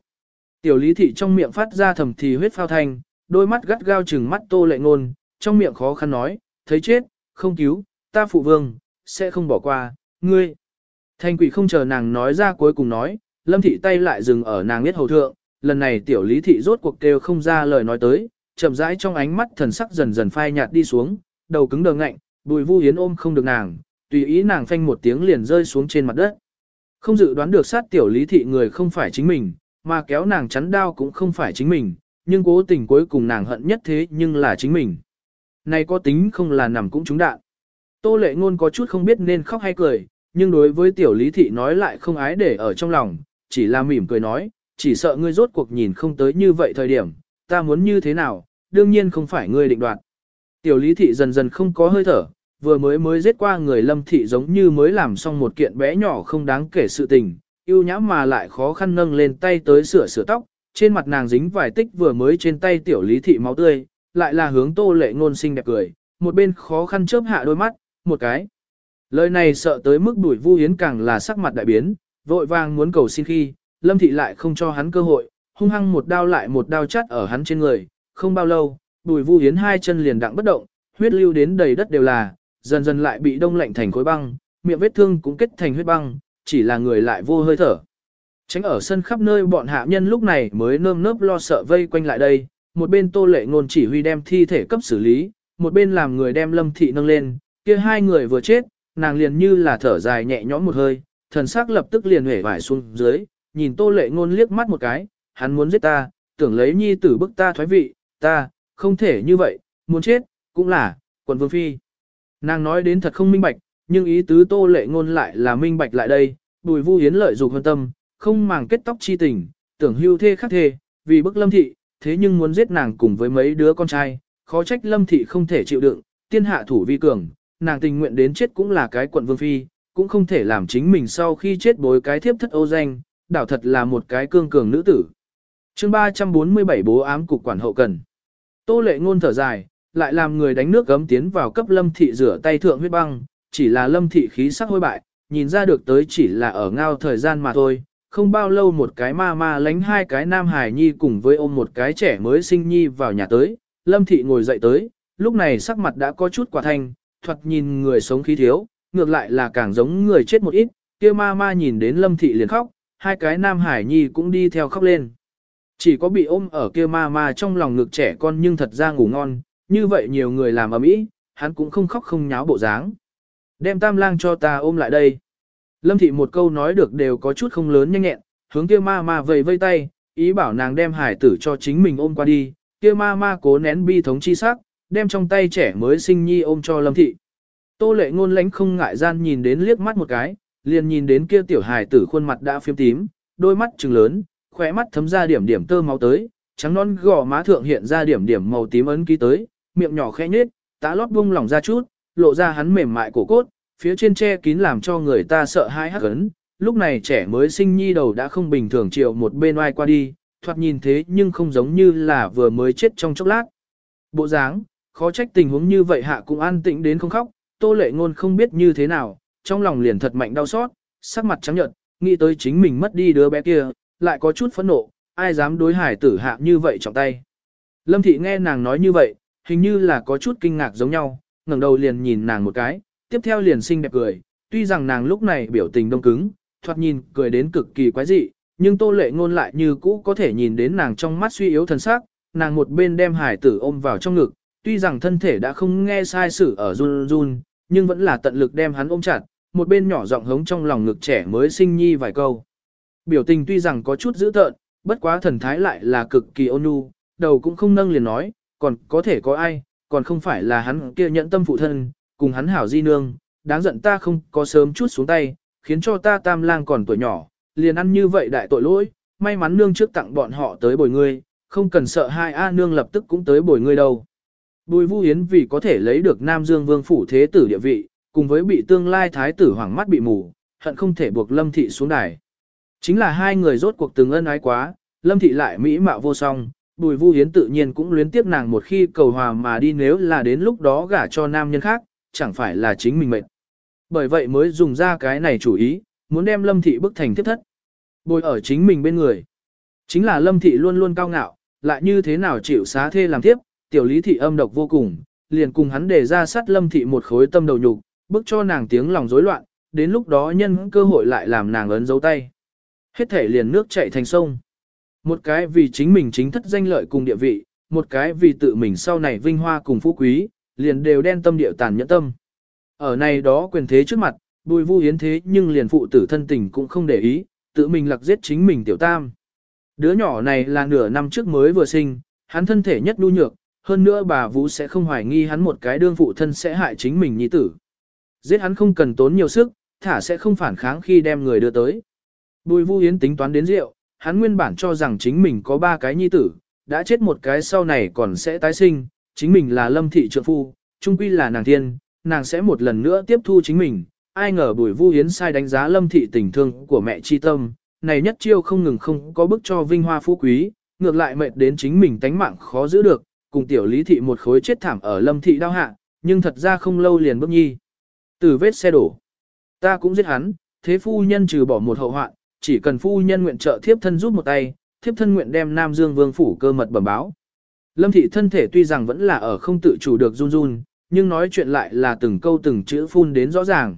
Tiểu lý thị trong miệng phát ra thầm thì huyết phao thanh, đôi mắt gắt gao trừng mắt tô lệ ngôn, trong miệng khó khăn nói, thấy chết, không cứu, ta phụ vương, sẽ không bỏ qua, ngươi. Thanh quỷ không chờ nàng nói ra cuối cùng nói, lâm thị tay lại dừng ở nàng biết hầu thượng, lần này tiểu lý thị rốt cuộc kêu không ra lời nói tới, chậm rãi trong ánh mắt thần sắc dần dần phai nhạt đi xuống, đầu cứng đờ ngạnh, bùi vu hiến ôm không được nàng, tùy ý nàng phanh một tiếng liền rơi xuống trên mặt đất. Không dự đoán được sát tiểu lý thị người không phải chính mình, mà kéo nàng chắn đao cũng không phải chính mình, nhưng cố tình cuối cùng nàng hận nhất thế nhưng là chính mình. Này có tính không là nằm cũng trúng đạn. Tô lệ ngôn có chút không biết nên khóc hay cười, nhưng đối với tiểu lý thị nói lại không ái để ở trong lòng, chỉ là mỉm cười nói, chỉ sợ ngươi rốt cuộc nhìn không tới như vậy thời điểm, ta muốn như thế nào, đương nhiên không phải ngươi định đoạt. Tiểu lý thị dần dần không có hơi thở, vừa mới mới giết qua người lâm thị giống như mới làm xong một kiện bé nhỏ không đáng kể sự tình, yêu nhã mà lại khó khăn nâng lên tay tới sửa sửa tóc, trên mặt nàng dính vài tích vừa mới trên tay tiểu lý thị máu tươi, lại là hướng tô lệ ngôn sinh đẹp cười, một bên khó khăn chớp hạ đôi mắt, một cái. Lời này sợ tới mức đuổi vu hiến càng là sắc mặt đại biến, vội vàng muốn cầu xin khi, lâm thị lại không cho hắn cơ hội, hung hăng một đao lại một đao chắt ở hắn trên người, không bao lâu, Bùi vu hiến hai chân liền đặng bất động, huyết lưu đến đầy đất đều là, dần dần lại bị đông lạnh thành khối băng, miệng vết thương cũng kết thành huyết băng, chỉ là người lại vô hơi thở. Tránh ở sân khắp nơi bọn hạ nhân lúc này mới nơm nớp lo sợ vây quanh lại đây, một bên tô lệ ngôn chỉ huy đem thi thể cấp xử lý, một bên làm người đem lâm thị nâng lên, kia hai người vừa chết, nàng liền như là thở dài nhẹ nhõm một hơi, thần sắc lập tức liền hể vải xuống dưới, nhìn tô lệ ngôn liếc mắt một cái, hắn muốn giết ta, tưởng lấy nhi tử bức ta thoái vị, ta, không thể như vậy, muốn chết, cũng là, quận vương phi. Nàng nói đến thật không minh bạch, nhưng ý tứ tô lệ ngôn lại là minh bạch lại đây, bùi vu hiến lợi dục hơn tâm, không màng kết tóc chi tình, tưởng hưu thê khắc thê, vì bức lâm thị, thế nhưng muốn giết nàng cùng với mấy đứa con trai, khó trách lâm thị không thể chịu đựng, tiên hạ thủ vi cường, nàng tình nguyện đến chết cũng là cái quận vương phi, cũng không thể làm chính mình sau khi chết bối cái thiếp thất ô danh, đảo thật là một cái cương cường nữ tử. chương 347 bố ám cục quản hậu cần. Tô lệ ngôn thở dài, lại làm người đánh nước gấm tiến vào cấp lâm thị rửa tay thượng huyết băng, chỉ là lâm thị khí sắc hôi bại, nhìn ra được tới chỉ là ở ngao thời gian mà thôi. Không bao lâu một cái ma ma lánh hai cái nam hài nhi cùng với ôm một cái trẻ mới sinh nhi vào nhà tới, lâm thị ngồi dậy tới, lúc này sắc mặt đã có chút quả thanh, thoạt nhìn người sống khí thiếu, ngược lại là càng giống người chết một ít, kia ma ma nhìn đến lâm thị liền khóc, hai cái nam hải nhi cũng đi theo khóc lên. Chỉ có bị ôm ở kia ma ma trong lòng ngực trẻ con nhưng thật ra ngủ ngon, như vậy nhiều người làm ở mỹ, hắn cũng không khóc không nháo bộ dáng. Đem tam lang cho ta ôm lại đây. Lâm thị một câu nói được đều có chút không lớn nhanh nhẹn, hướng kia ma ma vầy vây tay, ý bảo nàng đem hải tử cho chính mình ôm qua đi, kia ma ma cố nén bi thống chi sắc, đem trong tay trẻ mới sinh nhi ôm cho lâm thị. Tô lệ ngôn lánh không ngại gian nhìn đến liếc mắt một cái, liền nhìn đến kia tiểu hài tử khuôn mặt đã phiếm tím, đôi mắt trừng lớn, khỏe mắt thấm ra điểm điểm tơ máu tới, trắng non gò má thượng hiện ra điểm điểm màu tím ấn ký tới, miệng nhỏ khẽ nhếch, tá lót bung lỏng ra chút, lộ ra hắn mềm mại cổ cốt, phía trên che kín làm cho người ta sợ hãi hắc ấn. Lúc này trẻ mới sinh nhi đầu đã không bình thường chiều một bên oai qua đi, thoạt nhìn thế nhưng không giống như là vừa mới chết trong chốc lát. Bộ dáng, khó trách tình huống như vậy hạ cũng an tĩnh đến không khóc, tô lệ ngôn không biết như thế nào, trong lòng liền thật mạnh đau xót, sắc mặt trắng nhợt, nghĩ tới chính mình mất đi đứa bé kia, lại có chút phẫn nộ, ai dám đối hải tử hạ như vậy trọng tay. Lâm thị nghe nàng nói như vậy, hình như là có chút kinh ngạc giống nhau, ngẩng đầu liền nhìn nàng một cái, tiếp theo liền xinh đẹp cười, tuy rằng nàng lúc này biểu tình đông cứng, thoạt nhìn cười đến cực kỳ quái dị, nhưng tô lệ ngôn lại như cũ có thể nhìn đến nàng trong mắt suy yếu thần sắc, nàng một bên đem hải tử ôm vào trong ngực, tuy rằng thân thể đã không nghe sai sự ở run run, nhưng vẫn là tận lực đem hắn ôm chặt, một bên nhỏ giọng hống trong lòng ngực trẻ mới sinh nhi vài câu. Biểu tình tuy rằng có chút dữ tợn, bất quá thần thái lại là cực kỳ ôn nhu, đầu cũng không nâng liền nói, còn có thể có ai, còn không phải là hắn kia nhận tâm phụ thân, cùng hắn hảo di nương, đáng giận ta không có sớm chút xuống tay, khiến cho ta tam lang còn tuổi nhỏ, liền ăn như vậy đại tội lỗi, may mắn nương trước tặng bọn họ tới bồi ngươi, không cần sợ hai A nương lập tức cũng tới bồi ngươi đâu. Bùi Vu Hiến vì có thể lấy được Nam Dương Vương phủ thế tử địa vị, cùng với bị tương lai thái tử hoàng mắt bị mù, hận không thể buộc Lâm thị xuống đài. Chính là hai người rốt cuộc từng ân ái quá, Lâm thị lại mỹ mạo vô song, Bùi Vu Hiến tự nhiên cũng luyến tiếp nàng một khi cầu hòa mà đi nếu là đến lúc đó gả cho nam nhân khác, chẳng phải là chính mình mệnh. Bởi vậy mới dùng ra cái này chủ ý, muốn đem Lâm thị bức thành tiếp thất. Bồi ở chính mình bên người. Chính là Lâm thị luôn luôn cao ngạo, lại như thế nào chịu xá thê làm tiếp, tiểu lý thị âm độc vô cùng, liền cùng hắn để ra sát lâm thị một khối tâm đầu nhục, bức cho nàng tiếng lòng rối loạn, đến lúc đó nhân cơ hội lại làm nàng ấn dấu tay. Hết thể liền nước chảy thành sông. Một cái vì chính mình chính thất danh lợi cùng địa vị, một cái vì tự mình sau này vinh hoa cùng phú quý, liền đều đen tâm địa tàn nhẫn tâm. Ở này đó quyền thế trước mặt, bùi vu hiến thế nhưng liền phụ tử thân tình cũng không để ý, tự mình lặc giết chính mình tiểu tam. Đứa nhỏ này là nửa năm trước mới vừa sinh, hắn thân thể nhất nhu nhược, hơn nữa bà Vũ sẽ không hoài nghi hắn một cái đương phụ thân sẽ hại chính mình nhi tử. Giết hắn không cần tốn nhiều sức, thả sẽ không phản kháng khi đem người đưa tới. Bùi Vu Yến tính toán đến rượu, hắn nguyên bản cho rằng chính mình có ba cái nhi tử, đã chết một cái sau này còn sẽ tái sinh, chính mình là lâm thị trượng phu, trung quy là nàng thiên, nàng sẽ một lần nữa tiếp thu chính mình. Ai ngờ Bùi Vu Yến sai đánh giá lâm thị tình thương của mẹ chi tâm, này nhất chiêu không ngừng không có bức cho vinh hoa phú quý, ngược lại mệt đến chính mình tánh mạng khó giữ được, cùng tiểu lý thị một khối chết thảm ở lâm thị đau hạ, nhưng thật ra không lâu liền bước nhi. Từ vết xe đổ, ta cũng giết hắn, thế phu nhân trừ bỏ một hậu hoạn, chỉ cần phu nhân nguyện trợ thiếp thân giúp một tay, thiếp thân nguyện đem Nam Dương Vương phủ cơ mật bẩm báo. Lâm thị thân thể tuy rằng vẫn là ở không tự chủ được run run, nhưng nói chuyện lại là từng câu từng chữ phun đến rõ ràng.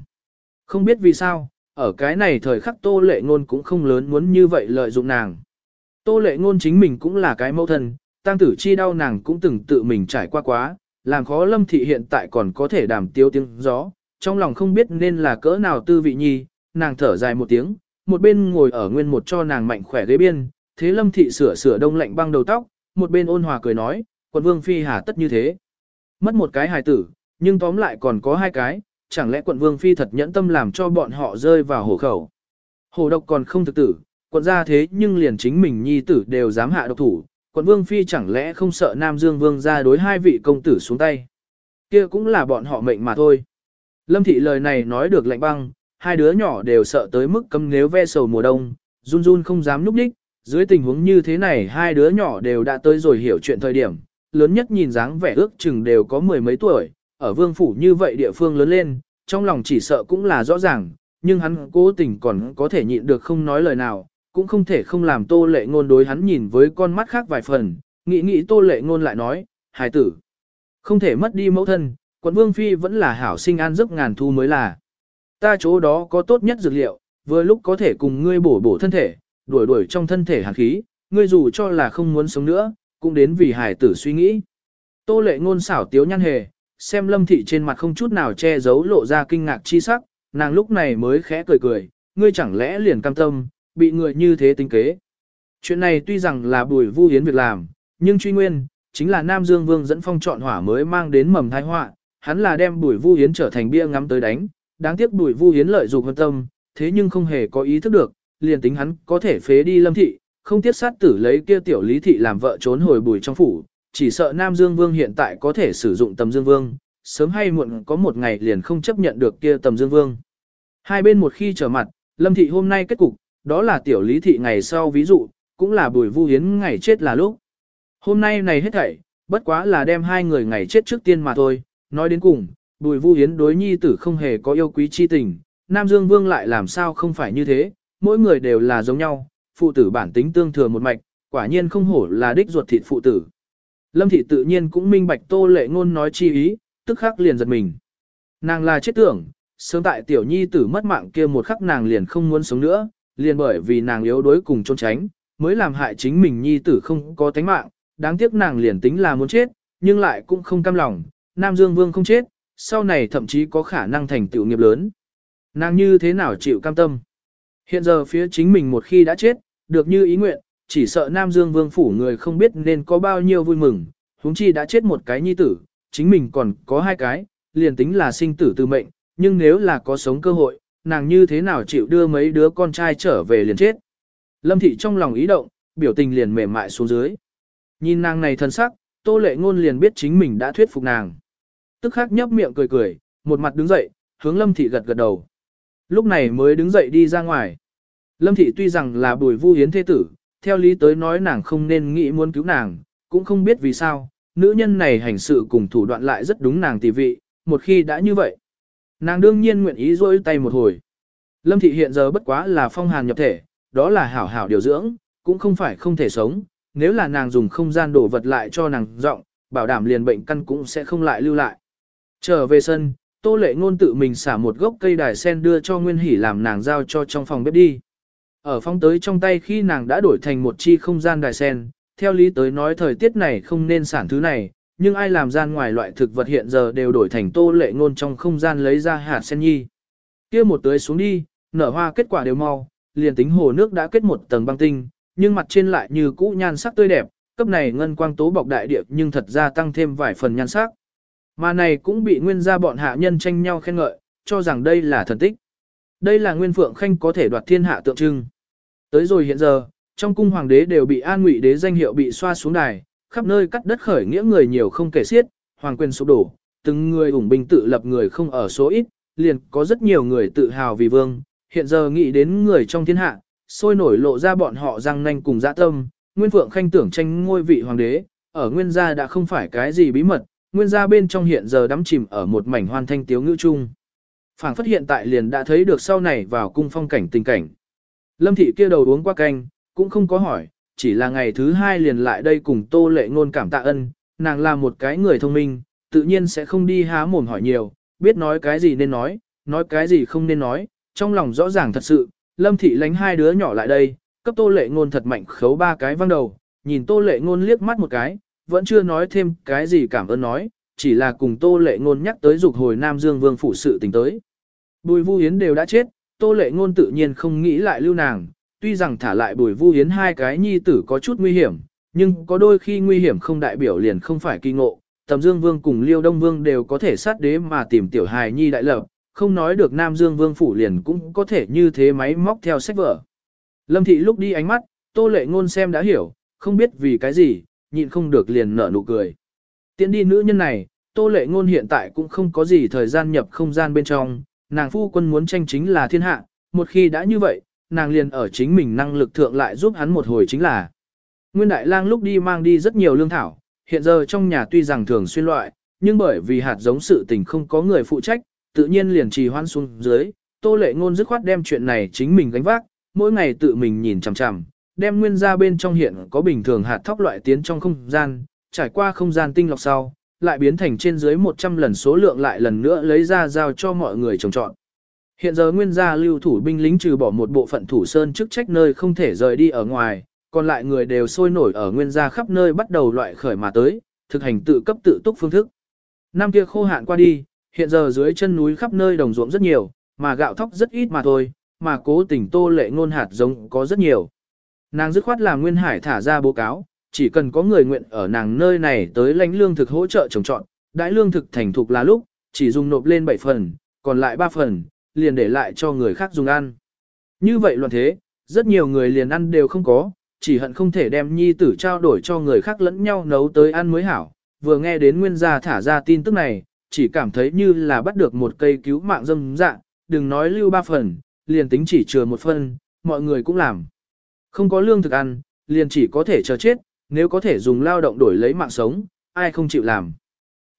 Không biết vì sao, ở cái này thời khắc tô lệ ngôn cũng không lớn muốn như vậy lợi dụng nàng. Tô lệ ngôn chính mình cũng là cái mẫu thân, Tăng tử chi đau nàng cũng từng tự mình trải qua quá, làm khó lâm thị hiện tại còn có thể đàm tiêu tiếng gió, trong lòng không biết nên là cỡ nào tư vị nhi, nàng thở dài một tiếng, một bên ngồi ở nguyên một cho nàng mạnh khỏe ghế biên, thế lâm thị sửa sửa đông lạnh băng đầu tóc, một bên ôn hòa cười nói, quận vương phi hà tất như thế. Mất một cái hài tử, nhưng tóm lại còn có hai cái, chẳng lẽ quận vương phi thật nhẫn tâm làm cho bọn họ rơi vào hổ khẩu. Hổ độc còn không thực tử, quận ra thế nhưng liền chính mình nhi tử đều dám hạ độc thủ, quận vương phi chẳng lẽ không sợ Nam Dương vương ra đối hai vị công tử xuống tay. Kia cũng là bọn họ mệnh mà thôi. Lâm thị lời này nói được lạnh băng, hai đứa nhỏ đều sợ tới mức cấm nếu ve sầu mùa đông, run run không dám núp đích, dưới tình huống như thế này hai đứa nhỏ đều đã tới rồi hiểu chuyện thời điểm, lớn nhất nhìn dáng vẻ ước chừng đều có mười mấy tuổi, ở vương phủ như vậy địa phương lớn lên, trong lòng chỉ sợ cũng là rõ ràng, nhưng hắn cố tình còn có thể nhịn được không nói lời nào, cũng không thể không làm tô lệ ngôn đối hắn nhìn với con mắt khác vài phần, nghĩ nghĩ tô lệ ngôn lại nói, hài tử, không thể mất đi mẫu thân, quận vương phi vẫn là hảo sinh an giấc ngàn thu mới là. Ta chỗ đó có tốt nhất dược liệu, vừa lúc có thể cùng ngươi bổ bổ thân thể, đuổi đuổi trong thân thể hàn khí, ngươi dù cho là không muốn sống nữa, cũng đến vì Hải tử suy nghĩ. Tô lệ ngôn xảo tiếu nhăn hề, xem lâm thị trên mặt không chút nào che giấu lộ ra kinh ngạc chi sắc, nàng lúc này mới khẽ cười cười, ngươi chẳng lẽ liền cam tâm, bị người như thế tính kế. Chuyện này tuy rằng là bùi vu hiến việc làm, nhưng truy nguyên, chính là Nam Dương Vương dẫn phong chọn hỏa mới mang đến mầm thái họa, hắn là đem bùi vu hiến trở thành bia ngắm tới đánh, đáng tiếc bùi vu hiến lợi dụng hơn tâm, thế nhưng không hề có ý thức được, liền tính hắn có thể phế đi lâm thị, không tiếc sát tử lấy kia tiểu lý thị làm vợ trốn hồi bùi trong phủ, chỉ sợ Nam Dương Vương hiện tại có thể sử dụng tầm Dương Vương, sớm hay muộn có một ngày liền không chấp nhận được kia tầm Dương Vương. Hai bên một khi trở mặt, lâm thị hôm nay kết cục, đó là tiểu lý thị ngày sau ví dụ, cũng là bùi vu hiến ngày chết là lúc. Hôm nay này hết thảy, bất quá là đem hai người ngày chết trước tiên mà thôi, nói đến cùng, bùi vu hiến đối nhi tử không hề có yêu quý chi tình, Nam Dương Vương lại làm sao không phải như thế, mỗi người đều là giống nhau, phụ tử bản tính tương thừa một mạch, quả nhiên không hổ là đích ruột thịt phụ tử. Lâm thị tự nhiên cũng minh bạch tô lệ ngôn nói chi ý, tức khắc liền giật mình. Nàng là chết tưởng, sớm tại tiểu nhi tử mất mạng kia một khắc nàng liền không muốn sống nữa, liền bởi vì nàng yếu đuối cùng trốn tránh, mới làm hại chính mình nhi tử không có tánh mạng, đáng tiếc nàng liền tính là muốn chết, nhưng lại cũng không cam lòng, Nam Dương Vương không chết, sau này thậm chí có khả năng thành tựu nghiệp lớn. Nàng như thế nào chịu cam tâm? Hiện giờ phía chính mình một khi đã chết, được như ý nguyện, chỉ sợ Nam Dương Vương phủ người không biết nên có bao nhiêu vui mừng, huống chi đã chết một cái nhi tử, chính mình còn có hai cái, liền tính là sinh tử từ mệnh, nhưng nếu là có sống cơ hội, nàng như thế nào chịu đưa mấy đứa con trai trở về liền chết. Lâm thị trong lòng ý động, biểu tình liền mềm mại xuống dưới. Nhìn nàng này thân sắc, tô lệ ngôn liền biết chính mình đã thuyết phục nàng. Tức khắc nhấp miệng cười cười, một mặt đứng dậy, hướng lâm thị gật gật đầu. Lúc này mới đứng dậy đi ra ngoài. Lâm thị tuy rằng là bùi vu hiến thế tử, theo lý tới nói nàng không nên nghĩ muốn cứu nàng, cũng không biết vì sao, nữ nhân này hành sự cùng thủ đoạn lại rất đúng nàng tỷ vị, một khi đã như vậy. Nàng đương nhiên nguyện ý rôi tay một hồi. Lâm thị hiện giờ bất quá là phong hàn nhập thể, đó là hảo hảo điều dưỡng, cũng không phải không thể sống, nếu là nàng dùng không gian đổ vật lại cho nàng rộng, bảo đảm liền bệnh căn cũng sẽ không lại lưu lại. Trở về sân, Tô Lệ Ngôn tự mình xả một gốc cây đài sen đưa cho Nguyên Hỷ làm nàng giao cho trong phòng bếp đi. Ở phong tới trong tay khi nàng đã đổi thành một chi không gian đài sen, theo lý tới nói thời tiết này không nên sản thứ này, nhưng ai làm gian ngoài loại thực vật hiện giờ đều đổi thành Tô Lệ Ngôn trong không gian lấy ra hạt sen nhi. Kia một tưới xuống đi, nở hoa kết quả đều mau, liền tính hồ nước đã kết một tầng băng tinh, nhưng mặt trên lại như cũ nhan sắc tươi đẹp, cấp này ngân quang tố bọc đại địa nhưng thật ra tăng thêm vài phần nhan sắc. Mà này cũng bị nguyên gia bọn hạ nhân tranh nhau khen ngợi, cho rằng đây là thần tích. Đây là nguyên phượng khanh có thể đoạt thiên hạ tượng trưng. Tới rồi hiện giờ, trong cung hoàng đế đều bị an ngụy đế danh hiệu bị xoa xuống đài, khắp nơi cắt đất khởi nghĩa người nhiều không kể xiết, hoàng quyền sụp đổ, từng người ủng binh tự lập người không ở số ít, liền có rất nhiều người tự hào vì vương, hiện giờ nghĩ đến người trong thiên hạ, sôi nổi lộ ra bọn họ răng nanh cùng dã tâm, Nguyên Phượng Khanh tưởng tranh ngôi vị hoàng đế, ở Nguyên gia đã không phải cái gì bí mật, Nguyên gia bên trong hiện giờ đắm chìm ở một mảnh hoan thanh tiếu ngữ chung. Phảng phất hiện tại liền đã thấy được sau này vào cung phong cảnh tình cảnh. Lâm thị kia đầu uống qua canh, cũng không có hỏi, chỉ là ngày thứ hai liền lại đây cùng tô lệ ngôn cảm tạ ân, nàng là một cái người thông minh, tự nhiên sẽ không đi há mồm hỏi nhiều, biết nói cái gì nên nói, nói cái gì không nên nói, trong lòng rõ ràng thật sự, lâm thị lánh hai đứa nhỏ lại đây, cấp tô lệ ngôn thật mạnh khấu ba cái văng đầu, nhìn tô lệ ngôn liếc mắt một cái, vẫn chưa nói thêm cái gì cảm ơn nói, chỉ là cùng tô lệ ngôn nhắc tới dục hồi Nam Dương Vương phủ sự tình tới. Bùi Vu Hiến đều đã chết, tô lệ ngôn tự nhiên không nghĩ lại lưu nàng, tuy rằng thả lại bùi Vu Hiến hai cái nhi tử có chút nguy hiểm, nhưng có đôi khi nguy hiểm không đại biểu liền không phải kỳ ngộ. Tầm Dương Vương cùng Liêu Đông Vương đều có thể sát đế mà tìm tiểu hài nhi đại lập, không nói được Nam Dương Vương phủ liền cũng có thể như thế máy móc theo sách vở. Lâm thị lúc đi ánh mắt, Tô Lệ Ngôn xem đã hiểu, không biết vì cái gì, nhịn không được liền nở nụ cười. Tiến đi nữ nhân này, tô lệ ngôn hiện tại cũng không có gì thời gian nhập không gian bên trong, nàng phu quân muốn tranh chính là thiên hạ, một khi đã như vậy, nàng liền ở chính mình năng lực thượng lại giúp hắn một hồi chính là. Nguyên Đại Lang lúc đi mang đi rất nhiều lương thảo, hiện giờ trong nhà tuy rằng thường xuyên loại, nhưng bởi vì hạt giống sự tình không có người phụ trách, tự nhiên liền trì hoãn xuống dưới, Tô Lệ Ngôn dứt khoát đem chuyện này chính mình gánh vác, mỗi ngày tự mình nhìn chằm chằm, đem nguyên ra bên trong hiện có bình thường hạt thóc loại tiến trong không gian, trải qua không gian tinh lọc sau, lại biến thành trên dưới 100 lần số lượng lại lần nữa lấy ra giao cho mọi người trồng trọt. Hiện giờ nguyên gia lưu thủ binh lính trừ bỏ một bộ phận thủ sơn chức trách nơi không thể rời đi ở ngoài, còn lại người đều sôi nổi ở nguyên gia khắp nơi bắt đầu loại khởi mà tới, thực hành tự cấp tự túc phương thức. Năm kia khô hạn qua đi, hiện giờ dưới chân núi khắp nơi đồng ruộng rất nhiều, mà gạo thóc rất ít mà thôi, mà cố tình tô lệ ngôn hạt giống có rất nhiều. Nàng dứt khoát làm Nguyên Hải thả ra báo cáo, chỉ cần có người nguyện ở nàng nơi này tới lãnh lương thực hỗ trợ trồng trọt, đại lương thực thành thục là lúc, chỉ dùng nộp lên 7 phần, còn lại 3 phần, liền để lại cho người khác dùng ăn. Như vậy luận thế, rất nhiều người liền ăn đều không có, chỉ hận không thể đem nhi tử trao đổi cho người khác lẫn nhau nấu tới ăn mới hảo. Vừa nghe đến nguyên gia thả ra tin tức này, chỉ cảm thấy như là bắt được một cây cứu mạng dâm dạ, đừng nói lưu ba phần, liền tính chỉ chừa một phần, mọi người cũng làm. Không có lương thực ăn, liền chỉ có thể chờ chết, nếu có thể dùng lao động đổi lấy mạng sống, ai không chịu làm.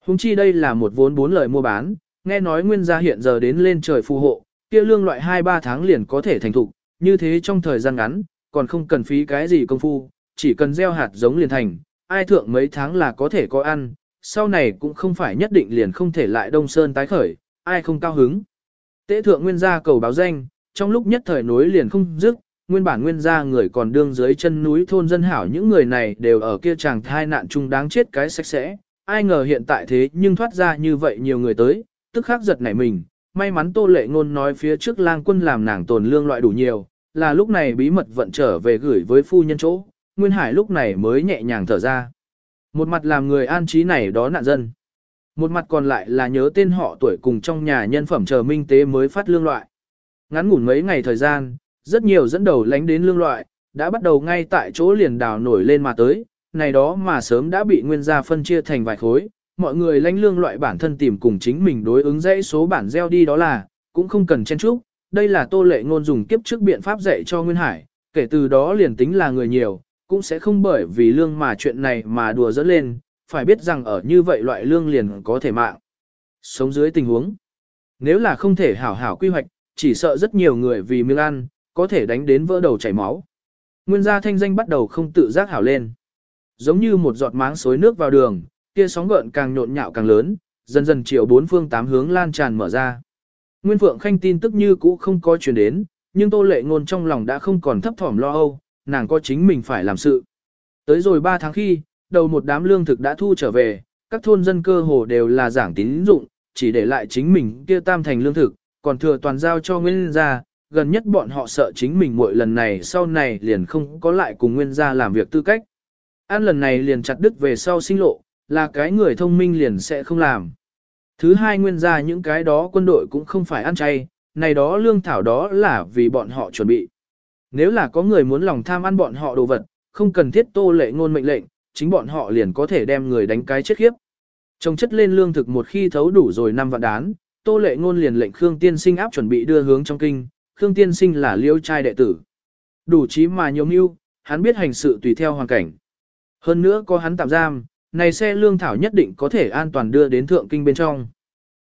Hùng chi đây là một vốn bốn lời mua bán, nghe nói nguyên gia hiện giờ đến lên trời phù hộ, kia lương loại 2-3 tháng liền có thể thành thục, như thế trong thời gian ngắn, còn không cần phí cái gì công phu, chỉ cần gieo hạt giống liền thành, ai thượng mấy tháng là có thể có ăn, sau này cũng không phải nhất định liền không thể lại đông sơn tái khởi, ai không cao hứng. Tế thượng nguyên gia cầu báo danh, trong lúc nhất thời nối liền không dứt, nguyên bản nguyên gia người còn đương dưới chân núi thôn dân hảo những người này đều ở kia chàng thai nạn chung đáng chết cái sạch sẽ, ai ngờ hiện tại thế nhưng thoát ra như vậy nhiều người tới, tức khắc giật nảy mình, may mắn tô lệ ngôn nói phía trước lang quân làm nàng tồn lương loại đủ nhiều, là lúc này bí mật vận trở về gửi với phu nhân chỗ, Nguyên Hải lúc này mới nhẹ nhàng thở ra. Một mặt làm người an trí này đó nạn dân. Một mặt còn lại là nhớ tên họ tuổi cùng trong nhà nhân phẩm chờ minh tế mới phát lương loại. Ngắn ngủn mấy ngày thời gian, rất nhiều dẫn đầu lánh đến lương loại, đã bắt đầu ngay tại chỗ liền đào nổi lên mà tới, này đó mà sớm đã bị nguyên gia phân chia thành vài khối, mọi người lánh lương loại bản thân tìm cùng chính mình đối ứng dãy số bản gieo đi đó là, cũng không cần chen chúc, đây là tô lệ ngôn dùng kiếp trước biện pháp dạy cho Nguyên Hải, kể từ đó liền tính là người nhiều, cũng sẽ không bởi vì lương mà chuyện này mà đùa dẫn lên, phải biết rằng ở như vậy loại lương liền có thể mạng. Sống dưới tình huống, nếu là không thể hảo hảo quy hoạch, chỉ sợ rất nhiều người vì miếng ăn, có thể đánh đến vỡ đầu chảy máu. Nguyên gia thanh danh bắt đầu không tự giác hảo lên. Giống như một giọt máng xối nước vào đường, kia sóng gợn càng nhộn nhạo càng lớn, dần dần chiều bốn phương tám hướng lan tràn mở ra. Nguyên Phượng Khanh tin tức như cũ không có truyền đến, nhưng Tô Lệ Ngôn trong lòng đã không còn thấp thỏm lo âu, nàng có chính mình phải làm sự. Tới rồi 3 tháng khi, đầu một đám lương thực đã thu trở về, các thôn dân cơ hồ đều là giảng tín dụng, chỉ để lại chính mình kia tam thành lương thực, còn thừa toàn giao cho Nguyên gia, gần nhất bọn họ sợ chính mình mỗi lần này sau này liền không có lại cùng Nguyên gia làm việc tư cách. An lần này liền chặt đứt về sau sinh lộ, là cái người thông minh liền sẽ không làm. Thứ hai nguyên gia những cái đó quân đội cũng không phải ăn chay, này đó lương thảo đó là vì bọn họ chuẩn bị. Nếu là có người muốn lòng tham ăn bọn họ đồ vật, không cần thiết tô lệ ngôn mệnh lệnh, chính bọn họ liền có thể đem người đánh cái chết khiếp. Trong chất lên lương thực một khi thấu đủ rồi năm vạn đán, tô lệ ngôn liền lệnh Khương Tiên Sinh áp chuẩn bị đưa hướng trong kinh, Khương Tiên Sinh là liêu trai đệ tử. Đủ trí mà nhiều mưu, hắn biết hành sự tùy theo hoàn cảnh. Hơn nữa có hắn tạm giam, này xe lương thảo nhất định có thể an toàn đưa đến thượng kinh bên trong.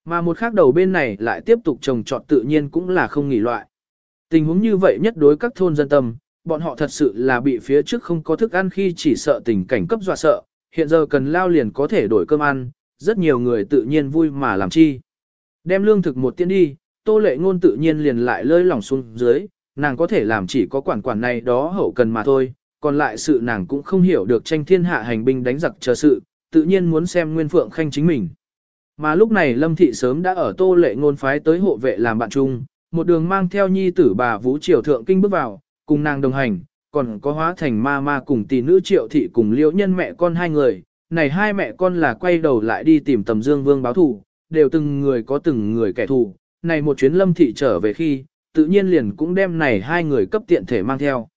Mà một khác đầu bên này lại tiếp tục trồng trọt tự nhiên cũng là không nghỉ loại. Tình huống như vậy nhất đối các thôn dân tâm, bọn họ thật sự là bị phía trước không có thức ăn khi chỉ sợ tình cảnh cấp dọa sợ, hiện giờ cần lao liền có thể đổi cơm ăn, rất nhiều người tự nhiên vui mà làm chi. Đem lương thực một tiên đi, tô lệ ngôn tự nhiên liền lại lơi lỏng xuống dưới, nàng có thể làm chỉ có quản quản này đó hậu cần mà thôi, còn lại sự nàng cũng không hiểu được tranh thiên hạ hành binh đánh giặc chờ sự, tự nhiên muốn xem Nguyên Phượng Khanh chính mình. Mà lúc này Lâm Thị sớm đã ở tô lệ ngôn phái tới hộ vệ làm bạn chung, một đường mang theo nhi tử bà Vũ Triều Thượng Kinh bước vào, cùng nàng đồng hành, còn có hóa thành ma ma cùng tỷ nữ Triệu Thị cùng liễu nhân mẹ con hai người. Này hai mẹ con là quay đầu lại đi tìm tầm Dương Vương báo thù, đều từng người có từng người kẻ thù. Này một chuyến Lâm Thị trở về khi, tự nhiên liền cũng đem này hai người cấp tiện thể mang theo.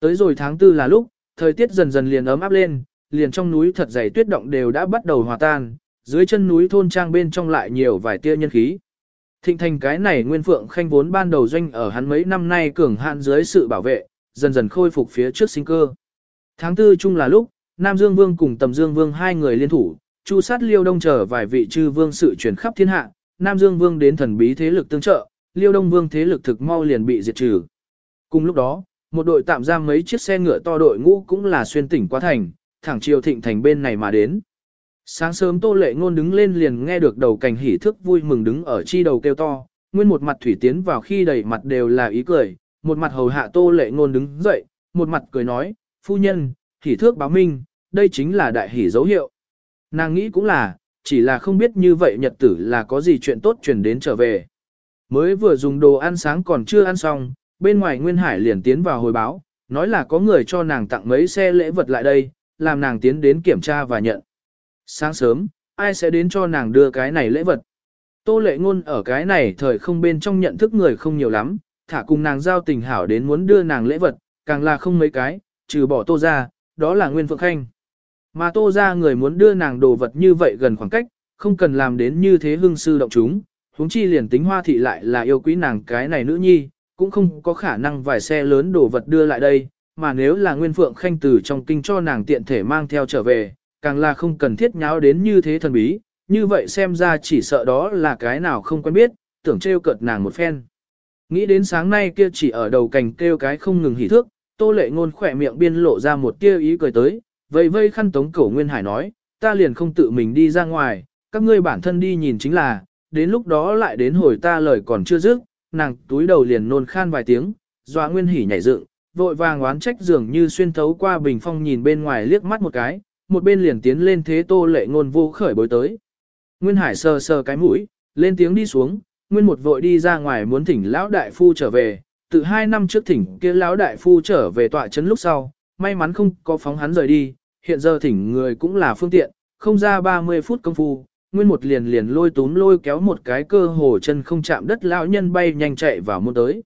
Tới rồi tháng tư là lúc, thời tiết dần dần liền ấm áp lên, liền trong núi thật dày tuyết động đều đã bắt đầu hòa tan, dưới chân núi thôn trang bên trong lại nhiều vài tia nhân khí. Thịnh thành cái này Nguyên Phượng Khanh vốn ban đầu doanh ở hắn mấy năm nay cường hạn dưới sự bảo vệ, dần dần khôi phục phía trước sinh cơ. Tháng tư chung là lúc, Nam Dương Vương cùng Tầm Dương Vương hai người liên thủ, chu sát Liêu Đông trở vài vị chư vương sự truyền khắp thiên hạ, Nam Dương Vương đến thần bí thế lực tương trợ, Liêu Đông Vương thế lực thực mau liền bị diệt trừ. Cùng lúc đó, một đội tạm giam mấy chiếc xe ngựa to đội ngũ cũng là xuyên tỉnh qua thành, thẳng chiều thịnh thành bên này mà đến. Sáng sớm Tô Lệ Ngôn đứng lên liền nghe được đầu cảnh hỉ thức vui mừng đứng ở chi đầu kêu to, nguyên một mặt thủy tiến vào khi đầy mặt đều là ý cười, một mặt hầu hạ Tô Lệ Ngôn đứng dậy, một mặt cười nói, phu nhân, hỉ thước báo minh, đây chính là đại hỉ dấu hiệu. Nàng nghĩ cũng là, chỉ là không biết như vậy nhật tử là có gì chuyện tốt truyền đến trở về. Mới vừa dùng đồ ăn sáng còn chưa ăn xong, bên ngoài Nguyên Hải liền tiến vào hồi báo, nói là có người cho nàng tặng mấy xe lễ vật lại đây, làm nàng tiến đến kiểm tra và nhận. Sáng sớm, ai sẽ đến cho nàng đưa cái này lễ vật? Tô lệ ngôn ở cái này thời không bên trong nhận thức người không nhiều lắm, thả cùng nàng giao tình hảo đến muốn đưa nàng lễ vật, càng là không mấy cái, trừ bỏ tô ra, đó là Nguyên Phượng Khanh. Mà tô ra người muốn đưa nàng đồ vật như vậy gần khoảng cách, không cần làm đến như thế hương sư động chúng, huống chi liền tính hoa thị lại là yêu quý nàng cái này nữ nhi, cũng không có khả năng vài xe lớn đồ vật đưa lại đây, mà nếu là Nguyên Phượng Khanh từ trong kinh cho nàng tiện thể mang theo trở về, càng là không cần thiết nháo đến như thế thần bí, như vậy xem ra chỉ sợ đó là cái nào không quen biết, tưởng trêu cợt nàng một phen. Nghĩ đến sáng nay kia chỉ ở đầu cành kêu cái không ngừng hỉ thước, tô lệ ngôn khỏe miệng biên lộ ra một tia ý cười tới, vây vây khăn tống cổ Nguyên Hải nói, ta liền không tự mình đi ra ngoài, các ngươi bản thân đi nhìn chính là, đến lúc đó lại đến hồi ta lời còn chưa dứt, nàng túi đầu liền nôn khan vài tiếng, dọa Nguyên Hỉ nhảy dựng, vội vàng oán trách dường như xuyên thấu qua bình phong nhìn bên ngoài liếc mắt một cái, một bên liền tiến lên thế tô lệ ngôn vô khởi bối tới. Nguyên Hải sờ sờ cái mũi, lên tiếng đi xuống, Nguyên một vội đi ra ngoài muốn thỉnh lão đại phu trở về, từ hai năm trước thỉnh kia lão đại phu trở về tọa trấn lúc sau, may mắn không có phóng hắn rời đi, hiện giờ thỉnh người cũng là phương tiện, không ra 30 phút công phu, Nguyên một liền liền lôi túm lôi kéo một cái cơ hồ chân không chạm đất lão nhân bay nhanh chạy vào môn tới.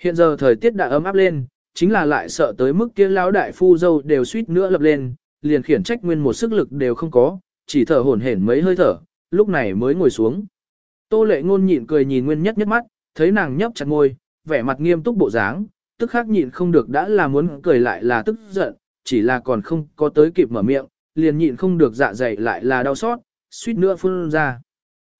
Hiện giờ thời tiết đã ấm áp lên, chính là lại sợ tới mức kia lão đại phu dâu đều suýt nữa lập lên, liền khiển trách nguyên một sức lực đều không có, chỉ thở hổn hển mấy hơi thở, lúc này mới ngồi xuống. Tô lệ ngôn nhịn cười nhìn nguyên nhất nhất mắt, thấy nàng nhấp chặt môi, vẻ mặt nghiêm túc bộ dáng, tức khắc nhịn không được đã là muốn cười lại là tức giận, chỉ là còn không có tới kịp mở miệng, liền nhịn không được dạ dày lại là đau xót, suýt nữa phun ra.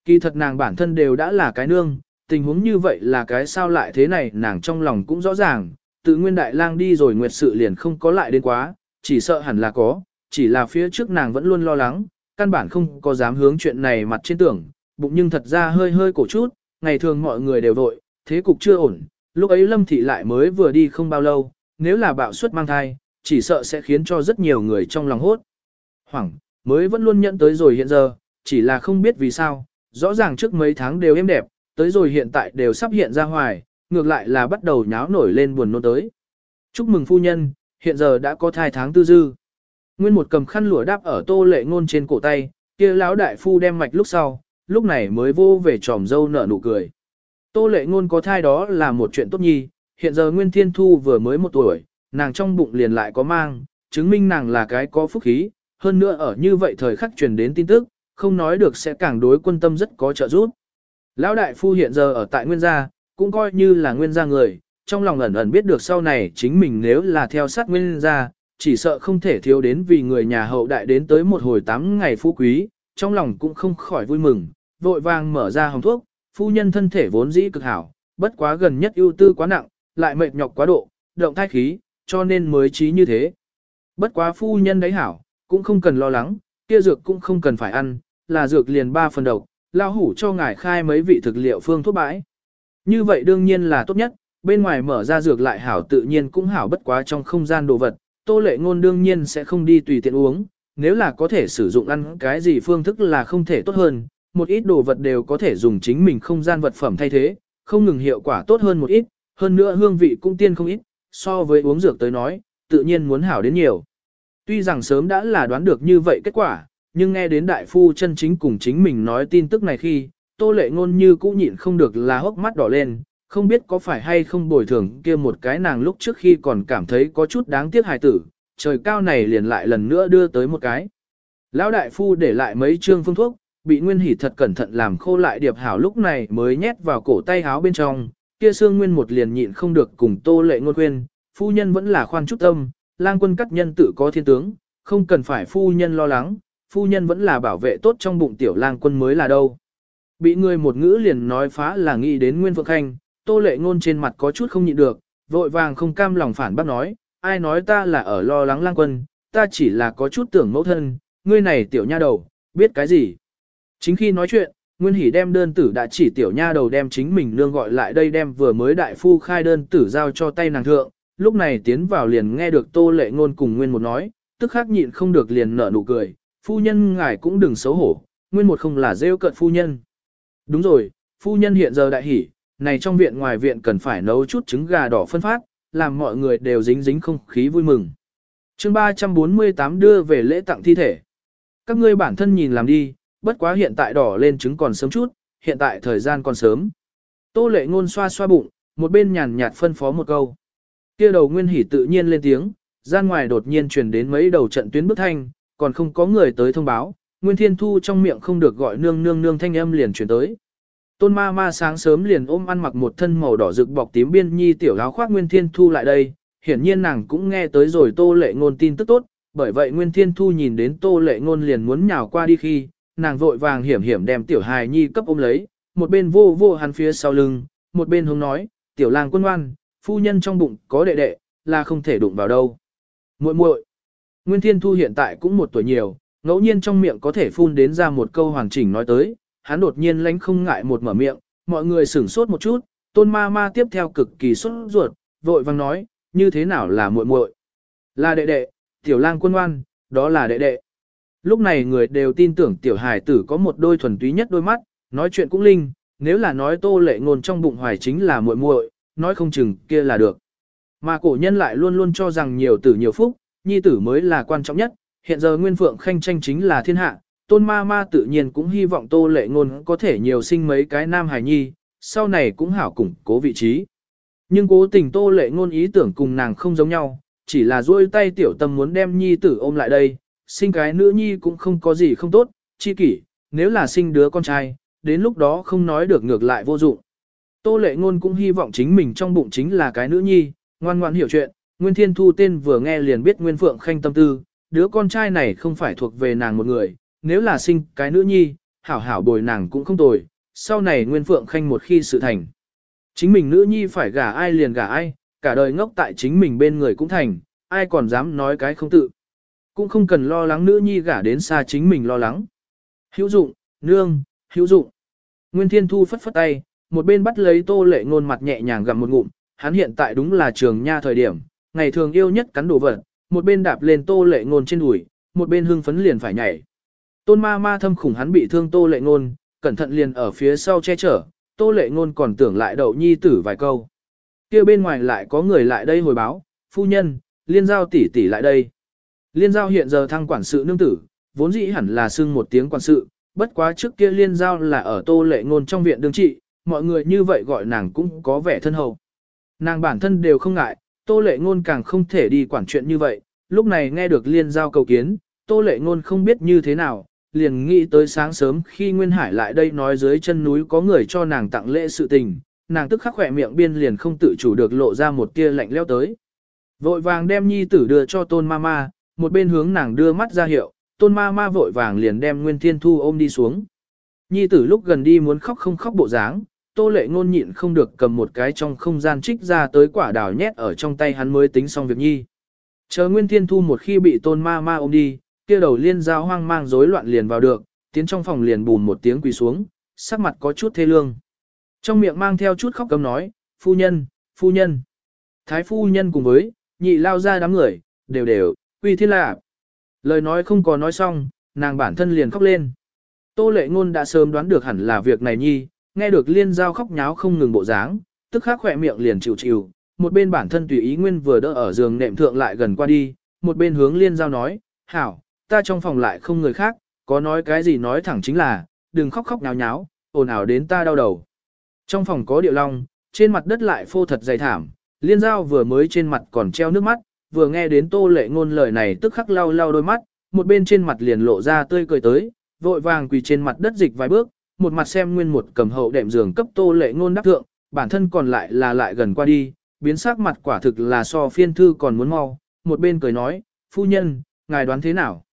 Kỳ thật nàng bản thân đều đã là cái nương, tình huống như vậy là cái sao lại thế này nàng trong lòng cũng rõ ràng, tự nguyên đại lang đi rồi nguyệt sự liền không có lại đến quá, chỉ sợ hẳn là có, chỉ là phía trước nàng vẫn luôn lo lắng, căn bản không có dám hướng chuyện này mặt trên tưởng, bụng nhưng thật ra hơi hơi cổ chút, ngày thường mọi người đều vội, thế cục chưa ổn, lúc ấy lâm thị lại mới vừa đi không bao lâu, nếu là bạo suất mang thai, chỉ sợ sẽ khiến cho rất nhiều người trong lòng hốt. Hoảng, mới vẫn luôn nhận tới rồi hiện giờ, chỉ là không biết vì sao, rõ ràng trước mấy tháng đều êm đẹp, tới rồi hiện tại đều sắp hiện ra hoài, ngược lại là bắt đầu nháo nổi lên buồn nôn tới. Chúc mừng phu nhân, hiện giờ đã có thai tháng tư dư. Nguyên một cầm khăn lụa đáp ở tô lệ ngôn trên cổ tay, kia lão đại phu đem mạch lúc sau, lúc này mới vô về tròm dâu nở nụ cười. Tô lệ ngôn có thai đó là một chuyện tốt nhi, hiện giờ Nguyên Thiên Thu vừa mới một tuổi, nàng trong bụng liền lại có mang, chứng minh nàng là cái có phúc khí, hơn nữa ở như vậy thời khắc truyền đến tin tức, không nói được sẽ càng đối quân tâm rất có trợ giúp. Lão đại phu hiện giờ ở tại Nguyên gia, cũng coi như là Nguyên gia người, trong lòng ẩn ẩn biết được sau này chính mình nếu là theo sát Nguyên gia, chỉ sợ không thể thiếu đến vì người nhà hậu đại đến tới một hồi tám ngày phú quý, trong lòng cũng không khỏi vui mừng, vội vàng mở ra hồng thuốc, phu nhân thân thể vốn dĩ cực hảo, bất quá gần nhất ưu tư quá nặng, lại mệt nhọc quá độ, động thai khí, cho nên mới trí như thế. Bất quá phu nhân đấy hảo, cũng không cần lo lắng, kia dược cũng không cần phải ăn, là dược liền ba phần độc, lao hủ cho ngài khai mấy vị thực liệu phương thuốc bãi. Như vậy đương nhiên là tốt nhất, bên ngoài mở ra dược lại hảo tự nhiên cũng hảo bất quá trong không gian đồ vật, tô lệ ngôn đương nhiên sẽ không đi tùy tiện uống, nếu là có thể sử dụng ăn cái gì phương thức là không thể tốt hơn, một ít đồ vật đều có thể dùng chính mình không gian vật phẩm thay thế, không ngừng hiệu quả tốt hơn một ít, hơn nữa hương vị cũng tiên không ít, so với uống dược tới nói, tự nhiên muốn hảo đến nhiều. Tuy rằng sớm đã là đoán được như vậy kết quả, nhưng nghe đến đại phu chân chính cùng chính mình nói tin tức này khi, tô lệ ngôn như cũ nhịn không được là hốc mắt đỏ lên, không biết có phải hay không bồi thường kia một cái nàng lúc trước khi còn cảm thấy có chút đáng tiếc hài tử, trời cao này liền lại lần nữa đưa tới một cái. Lão đại phu để lại mấy trương phương thuốc, bị Nguyên Hỷ thật cẩn thận làm khô lại điệp hảo lúc này mới nhét vào cổ tay háo bên trong, kia xương nguyên một liền nhịn không được cùng tô lệ ngôn khuyên, phu nhân vẫn là khoan chút tâm, lang quân cắt nhân tự có thiên tướng, không cần phải phu nhân lo lắng, phu nhân vẫn là bảo vệ tốt trong bụng tiểu lang quân mới là đâu. Bị người một ngữ liền nói phá là nghĩ đến Nguyên Phượng Khanh, tô lệ ngôn trên mặt có chút không nhịn được, vội vàng không cam lòng phản bác nói, ai nói ta là ở lo lắng lang quân, ta chỉ là có chút tưởng mẫu thân, ngươi này tiểu nha đầu, biết cái gì. Chính khi nói chuyện, Nguyên Hỷ đem đơn tử đã chỉ tiểu nha đầu đem chính mình nương gọi lại đây đem vừa mới đại phu khai đơn tử giao cho tay nàng thượng, lúc này tiến vào liền nghe được tô lệ ngôn cùng Nguyên một nói, tức khắc nhịn không được liền nở nụ cười, phu nhân ngài cũng đừng xấu hổ, Nguyên một không là rêu cận phu nhân. Đúng rồi, phu nhân hiện giờ đại hỉ, này trong viện ngoài viện cần phải nấu chút trứng gà đỏ phân phát, làm mọi người đều dính dính không khí vui mừng. chương 348 đưa về lễ tặng thi thể. Các ngươi bản thân nhìn làm đi, bất quá hiện tại đỏ lên trứng còn sớm chút, hiện tại thời gian còn sớm. Tô lệ ngôn xoa xoa bụng, một bên nhàn nhạt phân phó một câu. kia đầu nguyên hỉ tự nhiên lên tiếng, gian ngoài đột nhiên truyền đến mấy đầu trận tuyến bức thanh, còn không có người tới thông báo, Nguyên Thiên Thu trong miệng không được gọi nương nương nương thanh âm liền truyền tới. Tôn ma ma sáng sớm liền ôm ăn mặc một thân màu đỏ rực bọc tím biên nhi tiểu áo khoác Nguyên Thiên Thu lại đây, hiển nhiên nàng cũng nghe tới rồi tô lệ ngôn tin tức tốt, bởi vậy Nguyên Thiên Thu nhìn đến tô lệ ngôn liền muốn nhào qua đi khi, nàng vội vàng hiểm hiểm đem tiểu hài nhi cấp ôm lấy, một bên vô vô hắn phía sau lưng, một bên hướng nói, tiểu lang quân ngoan, phu nhân trong bụng có đệ đệ, là không thể đụng vào đâu. muội muội Nguyên Thiên Thu hiện tại cũng một tuổi nhiều, ngẫu nhiên trong miệng có thể phun đến ra một câu hoàn chỉnh nói tới, hắn đột nhiên lánh không ngại một mở miệng, mọi người sửng sốt một chút, tôn ma ma tiếp theo cực kỳ sốt ruột, vội vang nói, như thế nào là muội muội? Là đệ đệ, tiểu lang quân ngoan, đó là đệ đệ. Lúc này người đều tin tưởng tiểu hài tử có một đôi thuần túy nhất đôi mắt, nói chuyện cũng linh, nếu là nói tô lệ ngôn trong bụng hoài chính là muội muội, nói không chừng kia là được. Mà cổ nhân lại luôn luôn cho rằng nhiều tử nhiều phúc, nhi tử mới là quan trọng nhất, hiện giờ Nguyên Phượng Khanh tranh chính là thiên hạ, tôn ma ma tự nhiên cũng hy vọng tô lệ ngôn có thể nhiều sinh mấy cái nam hài nhi, sau này cũng hảo củng cố vị trí. Nhưng cố tình tô lệ ngôn ý tưởng cùng nàng không giống nhau, chỉ là duỗi tay tiểu tâm muốn đem nhi tử ôm lại đây, sinh cái nữ nhi cũng không có gì không tốt, chi kỷ, nếu là sinh đứa con trai, đến lúc đó không nói được ngược lại vô dụng. Tô lệ ngôn cũng hy vọng chính mình trong bụng chính là cái nữ nhi, ngoan ngoãn hiểu chuyện, Nguyên Thiên Thu tên vừa nghe liền biết Nguyên Phượng Khanh tâm tư, đứa con trai này không phải thuộc về nàng một người, nếu là sinh cái nữ nhi, hảo hảo bồi nàng cũng không tồi, sau này Nguyên Phượng Khanh một khi sự thành. Chính mình nữ nhi phải gả ai liền gả ai, cả đời ngốc tại chính mình bên người cũng thành, ai còn dám nói cái không tự. Cũng không cần lo lắng nữ nhi gả đến xa chính mình lo lắng. Hữu dụng, nương, hữu dụng. Nguyên Thiên Thu phất phất tay, một bên bắt lấy tô lệ ngôn mặt nhẹ nhàng gặm một ngụm, hắn hiện tại đúng là trường nha thời điểm, ngày thường yêu nhất cắn đồ vật, một bên đạp lên tô lệ ngôn trên đùi, một bên hưng phấn liền phải nhảy. Tôn ma ma thâm khủng hắn bị thương tô lệ ngôn, cẩn thận liền ở phía sau che chở, tô lệ ngôn còn tưởng lại đậu nhi tử vài câu. kia bên ngoài lại có người lại đây hồi báo, phu nhân, liên giao tỷ tỷ lại đây. Liên giao hiện giờ thăng quản sự nương tử, vốn dĩ hẳn là xưng một tiếng quản sự, bất quá trước kia liên giao là ở tô lệ ngôn trong viện đương trị, mọi người như vậy gọi nàng cũng có vẻ thân hậu. Nàng bản thân đều không ngại, tô lệ ngôn càng không thể đi quản chuyện như vậy, lúc này nghe được liên giao cầu kiến, tô lệ ngôn không biết như thế nào, liền nghĩ tới sáng sớm khi Nguyên Hải lại đây nói dưới chân núi có người cho nàng tặng lễ sự tình, nàng tức khắc khỏe miệng biên liền không tự chủ được lộ ra một tia lạnh leo tới. Vội vàng đem nhi tử đưa cho tôn mama. ma, một bên hướng nàng đưa mắt ra hiệu, tôn ma ma vội vàng liền đem Nguyên Thiên Thu ôm đi xuống. Nhi tử lúc gần đi muốn khóc không khóc bộ dáng, tô lệ ngôn nhịn không được cầm một cái trong không gian trích ra tới quả đào nhét ở trong tay hắn mới tính xong việc nhi. Chờ Nguyên Thiên Thu một khi bị tôn ma ma ôm đi, kia đầu liên giao hoang mang rối loạn liền vào được, tiến trong phòng liền bùn một tiếng quỳ xuống, sắc mặt có chút thê lương. Trong miệng mang theo chút khóc cầm nói, phu nhân, phu nhân. Thái phu nhân cùng với, nhị lao ra đám người, đều đều, uy thiên lạc. Lời nói không có nói xong, nàng bản thân liền khóc lên. Tô lệ ngôn đã sớm đoán được hẳn là việc này nhi, nghe được liên giao khóc nháo không ngừng bộ dáng, tức khắc khỏe miệng liền chịu chịu, một bên bản thân tùy ý nguyên vừa đỡ ở giường nệm thượng lại gần qua đi, một bên hướng liên giao nói, hảo, ta trong phòng lại không người khác, có nói cái gì nói thẳng chính là, đừng khóc khóc nháo nháo, ồn ào đến ta đau đầu. Trong phòng có điệu long, trên mặt đất lại phô thật dày thảm, liên giao vừa mới trên mặt còn treo nước mắt, vừa nghe đến tô lệ ngôn lời này tức khắc lau lau đôi mắt, một bên trên mặt liền lộ ra tươi cười tới, vội vàng quỳ trên mặt đất dịch vài bước, một mặt xem nguyên một cầm hậu đệm giường cấp tô lệ ngôn đắc thượng, bản thân còn lại là lại gần qua đi, biến sắc mặt quả thực là so phiên thư còn muốn mau, một bên cười nói, phu nhân, ngài đoán thế nào?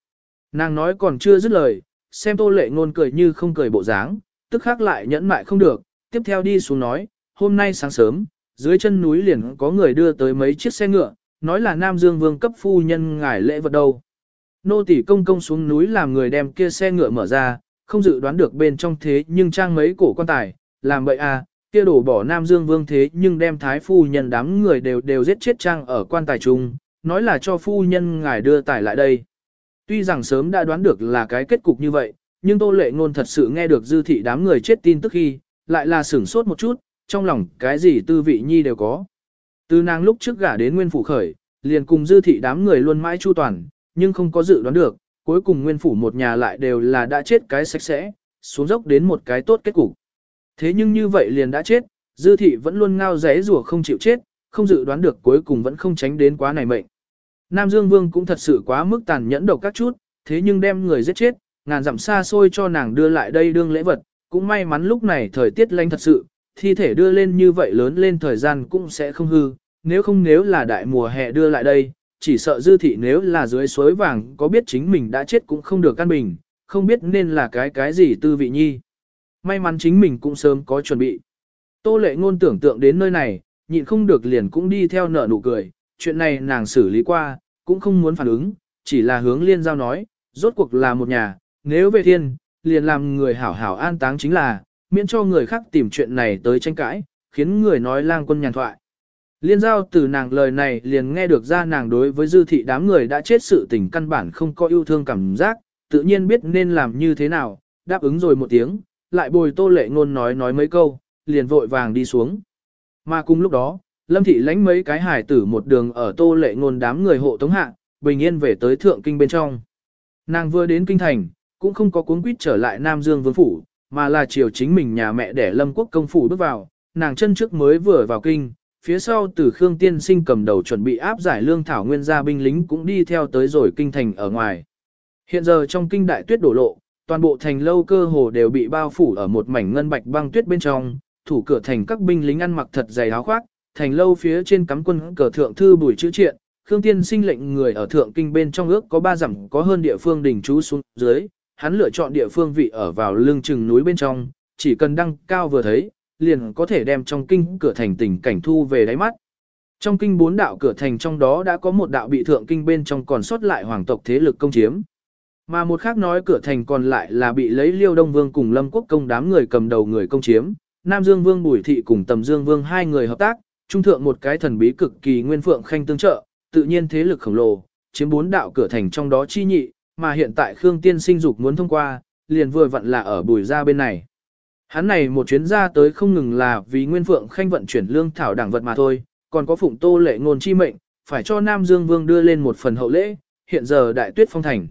Nàng nói còn chưa dứt lời, xem tô lệ ngôn cười như không cười bộ dáng, tức khắc lại nhẫn mại không được, tiếp theo đi xuống nói, hôm nay sáng sớm, dưới chân núi liền có người đưa tới mấy chiếc xe ngựa, nói là Nam Dương Vương cấp phu nhân ngài lễ vật đâu. Nô tỷ công công xuống núi làm người đem kia xe ngựa mở ra, không dự đoán được bên trong thế nhưng trang mấy cổ quan tài, làm vậy à, kia đổ bỏ Nam Dương Vương thế nhưng đem thái phu nhân đám người đều đều giết chết trang ở quan tài chung, nói là cho phu nhân ngài đưa tài lại đây. Tuy rằng sớm đã đoán được là cái kết cục như vậy, nhưng Tô Lệ Ngôn thật sự nghe được dư thị đám người chết tin tức khi, lại là sửng sốt một chút, trong lòng cái gì tư vị nhi đều có. Từ nàng lúc trước gả đến nguyên phủ khởi, liền cùng dư thị đám người luôn mãi chu toàn, nhưng không có dự đoán được, cuối cùng nguyên phủ một nhà lại đều là đã chết cái sạch sẽ, xuống dốc đến một cái tốt kết cục. Thế nhưng như vậy liền đã chết, dư thị vẫn luôn ngao rẽ rùa không chịu chết, không dự đoán được cuối cùng vẫn không tránh đến quá này mệnh. Nam Dương Vương cũng thật sự quá mức tàn nhẫn độc các chút, thế nhưng đem người giết chết, ngàn dặm xa xôi cho nàng đưa lại đây đương lễ vật, cũng may mắn lúc này thời tiết lạnh thật sự, thi thể đưa lên như vậy lớn lên thời gian cũng sẽ không hư, nếu không nếu là đại mùa hè đưa lại đây, chỉ sợ dư thị nếu là dưới suối vàng có biết chính mình đã chết cũng không được căn bình, không biết nên là cái cái gì tư vị nhi. May mắn chính mình cũng sớm có chuẩn bị. Tô lệ ngôn tưởng tượng đến nơi này, nhịn không được liền cũng đi theo nở nụ cười, chuyện này nàng xử lý qua, cũng không muốn phản ứng, chỉ là hướng liên giao nói, rốt cuộc là một nhà, nếu về thiên, liền làm người hảo hảo an táng chính là, miễn cho người khác tìm chuyện này tới tranh cãi, khiến người nói lang quân nhàn thoại. Liên giao từ nàng lời này liền nghe được ra nàng đối với dư thị đám người đã chết sự tình căn bản không có yêu thương cảm giác, tự nhiên biết nên làm như thế nào, đáp ứng rồi một tiếng, lại bồi tô lệ ngôn nói nói mấy câu, liền vội vàng đi xuống. Mà cùng lúc đó, lâm thị lãnh mấy cái hải tử một đường ở tô lệ ngôn đám người hộ tống hạ, bình yên về tới thượng kinh bên trong. Nàng vừa đến kinh thành, cũng không có cuốn quýt trở lại Nam Dương Vương Phủ, mà là chiều chính mình nhà mẹ để lâm quốc công phủ bước vào, nàng chân trước mới vừa vào kinh, phía sau từ Khương Tiên Sinh cầm đầu chuẩn bị áp giải lương thảo nguyên gia binh lính cũng đi theo tới rồi kinh thành ở ngoài. Hiện giờ trong kinh đại tuyết đổ lộ, toàn bộ thành lâu cơ hồ đều bị bao phủ ở một mảnh ngân bạch băng tuyết bên trong, thủ cửa thành các binh lính ăn mặc thật dày áo khoác, thành lâu phía trên cắm quân cờ thượng thư bùi chữ triện, Khương Tiên Sinh lệnh người ở thượng kinh bên trong ước có ba dặm có hơn địa phương đỉnh trú xuống dưới, hắn lựa chọn địa phương vị ở vào lưng chừng núi bên trong, chỉ cần đăng cao vừa thấy, liền có thể đem trong kinh cửa thành tình cảnh thu về đáy mắt. Trong kinh bốn đạo cửa thành trong đó đã có một đạo bị thượng kinh bên trong còn sót lại hoàng tộc thế lực công chiếm. Mà một khác nói cửa thành còn lại là bị lấy liêu đông vương cùng lâm quốc công đám người cầm đầu người công chiếm, Nam Dương Vương Bùi Thị cùng Tầm Dương Vương hai người hợp tác, trung thượng một cái thần bí cực kỳ nguyên phượng khanh tương trợ, tự nhiên thế lực khổng lồ, chiếm bốn đạo cửa thành trong đó chi nhị, mà hiện tại Khương Tiên sinh dục muốn thông qua, liền vừa vặn là ở bùi gia bên này. Hắn này một chuyến ra tới không ngừng là vì Nguyên Phượng Khanh vận chuyển lương thảo đảng vật mà thôi, còn có phụng tô lệ ngôn chi mệnh, phải cho Nam Dương Vương đưa lên một phần hậu lễ, hiện giờ đại tuyết phong thành.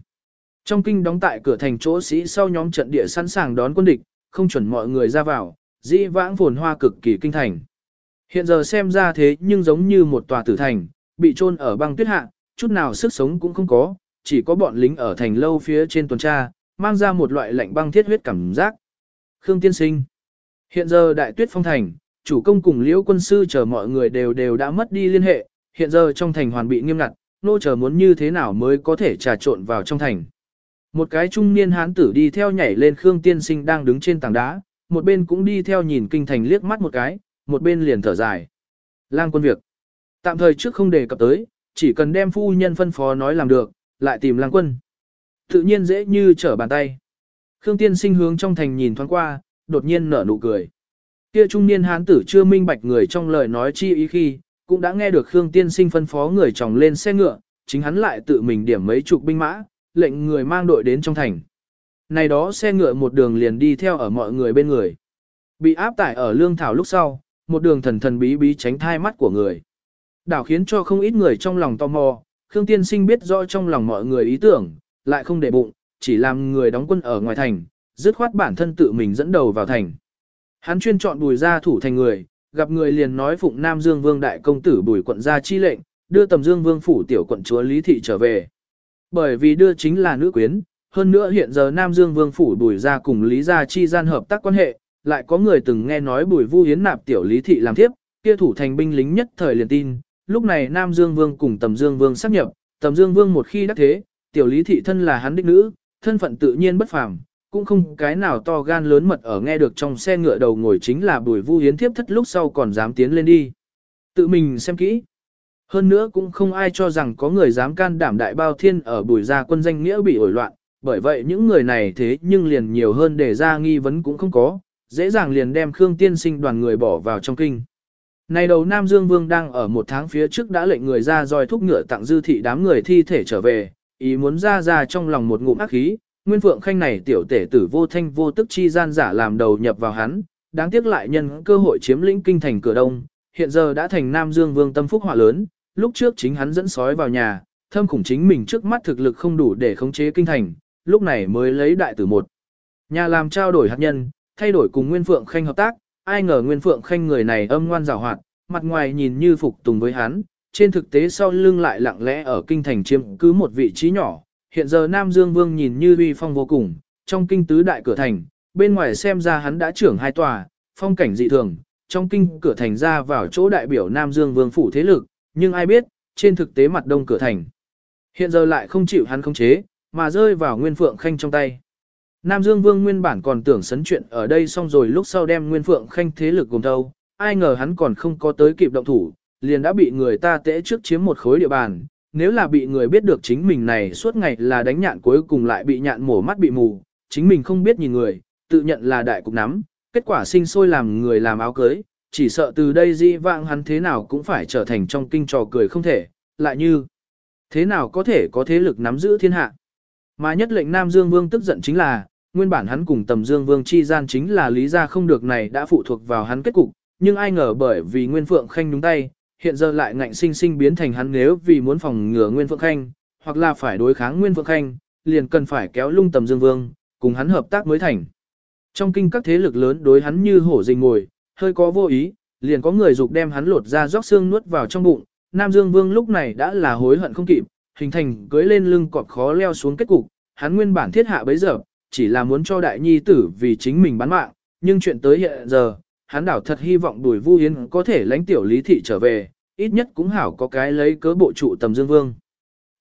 Trong kinh đóng tại cửa thành chỗ sĩ sau nhóm trận địa sẵn sàng đón quân địch, không chuẩn mọi người ra vào, dĩ vãng phồn hoa cực kỳ kinh thành. Hiện giờ xem ra thế nhưng giống như một tòa tử thành, bị trôn ở băng tuyết hạ, chút nào sức sống cũng không có, chỉ có bọn lính ở thành lâu phía trên tuần tra, mang ra một loại lạnh băng thiết huyết cảm giác. Khương Tiên Sinh Hiện giờ đại tuyết phong thành, chủ công cùng liễu quân sư chờ mọi người đều đều đã mất đi liên hệ, hiện giờ trong thành hoàn bị nghiêm ngặt, nô chờ muốn như thế nào mới có thể trà trộn vào trong thành. Một cái trung niên hán tử đi theo nhảy lên Khương Tiên Sinh đang đứng trên tảng đá, một bên cũng đi theo nhìn kinh thành liếc mắt một cái, một bên liền thở dài. Lang quân việc. Tạm thời trước không đề cập tới, chỉ cần đem phu nhân phân phó nói làm được, lại tìm lang quân. Tự nhiên dễ như trở bàn tay. Khương tiên sinh hướng trong thành nhìn thoáng qua, đột nhiên nở nụ cười. Kia trung niên hán tử chưa minh bạch người trong lời nói chi ý khi, cũng đã nghe được Khương tiên sinh phân phó người chồng lên xe ngựa, chính hắn lại tự mình điểm mấy chục binh mã, lệnh người mang đội đến trong thành. Này đó xe ngựa một đường liền đi theo ở mọi người bên người. Bị áp tải ở lương thảo lúc sau, một đường thần thần bí bí tránh thai mắt của người. Đảo khiến cho không ít người trong lòng tò mò, Khương Tiên Sinh biết rõ trong lòng mọi người ý tưởng, lại không để bụng, chỉ làm người đóng quân ở ngoài thành, dứt khoát bản thân tự mình dẫn đầu vào thành. Hắn chuyên chọn bùi gia thủ thành người, gặp người liền nói phụng Nam Dương Vương đại công tử bùi quận gia chi lệnh, đưa tầm dương vương phủ tiểu quận chúa Lý Thị trở về. Bởi vì đưa chính là nữ quyến, hơn nữa hiện giờ Nam Dương Vương phủ Bùi gia cùng Lý gia chi gian hợp tác quan hệ, lại có người từng nghe nói Bùi Vu Hiến nạp tiểu Lý thị làm tiếp, kia thủ thành binh lính nhất thời liền tin, lúc này Nam Dương Vương cùng Tầm Dương Vương sắp nhập, Tầm Dương Vương một khi đắc thế, tiểu Lý thị thân là hắn đích nữ, thân phận tự nhiên bất phàm, cũng không cái nào to gan lớn mật ở nghe được trong xe ngựa đầu ngồi chính là Bùi Vu Hiến thiếp thất lúc sau còn dám tiến lên đi. Tự mình xem kỹ. Hơn nữa cũng không ai cho rằng có người dám can đảm đại bao thiên ở bùi gia quân danh nghĩa bị ổi loạn, bởi vậy những người này thế nhưng liền nhiều hơn để ra nghi vấn cũng không có, dễ dàng liền đem Khương Tiên sinh đoàn người bỏ vào trong kinh. Này đầu Nam Dương Vương đang ở một tháng phía trước đã lệnh người ra dòi thúc ngựa tặng dư thị đám người thi thể trở về, ý muốn ra ra trong lòng một ngụm ác khí, Nguyên Phượng Khanh này tiểu tể tử vô thanh vô tức chi gian giả làm đầu nhập vào hắn, đáng tiếc lại nhân cơ hội chiếm lĩnh kinh thành cửa đông, hiện giờ đã thành Nam Dương Vương tâm phúc họa lớn, lúc trước chính hắn dẫn sói vào nhà, thâm khủng chính mình trước mắt thực lực không đủ để khống chế kinh thành, lúc này mới lấy đại tử một. Nhà làm trao đổi hạt nhân, thay đổi cùng Nguyên Phượng Khanh hợp tác, ai ngờ Nguyên Phượng Khanh người này âm ngoan giảo hoạt, mặt ngoài nhìn như phục tùng với hắn, trên thực tế sau lưng lại lặng lẽ ở kinh thành chiếm cứ một vị trí nhỏ. Hiện giờ Nam Dương Vương nhìn như uy phong vô cùng, trong kinh tứ đại cửa thành, bên ngoài xem ra hắn đã trưởng hai tòa, phong cảnh dị thường, trong kinh cửa thành ra vào chỗ đại biểu Nam Dương Vương phủ thế lực, nhưng ai biết, trên thực tế mặt đông cửa thành. Hiện giờ lại không chịu hắn khống chế, mà rơi vào Nguyên Phượng Khanh trong tay. Nam Dương Vương nguyên bản còn tưởng sấn chuyện ở đây xong rồi lúc sau đem Nguyên Phượng Khanh thế lực gồm thâu, ai ngờ hắn còn không có tới kịp động thủ, liền đã bị người ta tễ trước chiếm một khối địa bàn. Nếu là bị người biết được chính mình này suốt ngày là đánh nhạn cuối cùng lại bị nhạn mổ mắt bị mù, chính mình không biết nhìn người, tự nhận là đại cục nắm, kết quả sinh sôi làm người làm áo cưới, chỉ sợ từ đây di vãng hắn thế nào cũng phải trở thành trong kinh trò cười không thể, lại như thế nào có thể có thế lực nắm giữ thiên hạ. Mà nhất lệnh Nam Dương Vương tức giận chính là, nguyên bản hắn cùng tầm Dương Vương chi gian chính là lý ra không được này đã phụ thuộc vào hắn kết cục, nhưng ai ngờ bởi vì Nguyên Phượng Khanh đúng tay, hiện giờ lại ngạnh sinh sinh biến thành hắn nếu vì muốn phòng ngừa Nguyên Phượng Khanh, hoặc là phải đối kháng Nguyên Phượng Khanh, liền cần phải kéo lung tầm Dương Vương, cùng hắn hợp tác mới thành. Trong kinh các thế lực lớn đối hắn như hổ rình ngồi, hơi có vô ý, liền có người dục đem hắn lột ra róc xương nuốt vào trong bụng, Nam Dương Vương lúc này đã là hối hận không kịp, hình thành cưới lên lưng cọp khó leo xuống kết cục, hắn nguyên bản thiết hạ bấy giờ, chỉ là muốn cho đại nhi tử vì chính mình bán mạng, nhưng chuyện tới hiện giờ, hắn đảo thật hy vọng đuổi Vu Yến có thể lãnh tiểu lý thị trở về, ít nhất cũng hảo có cái lấy cớ bộ trụ tầm Dương Vương.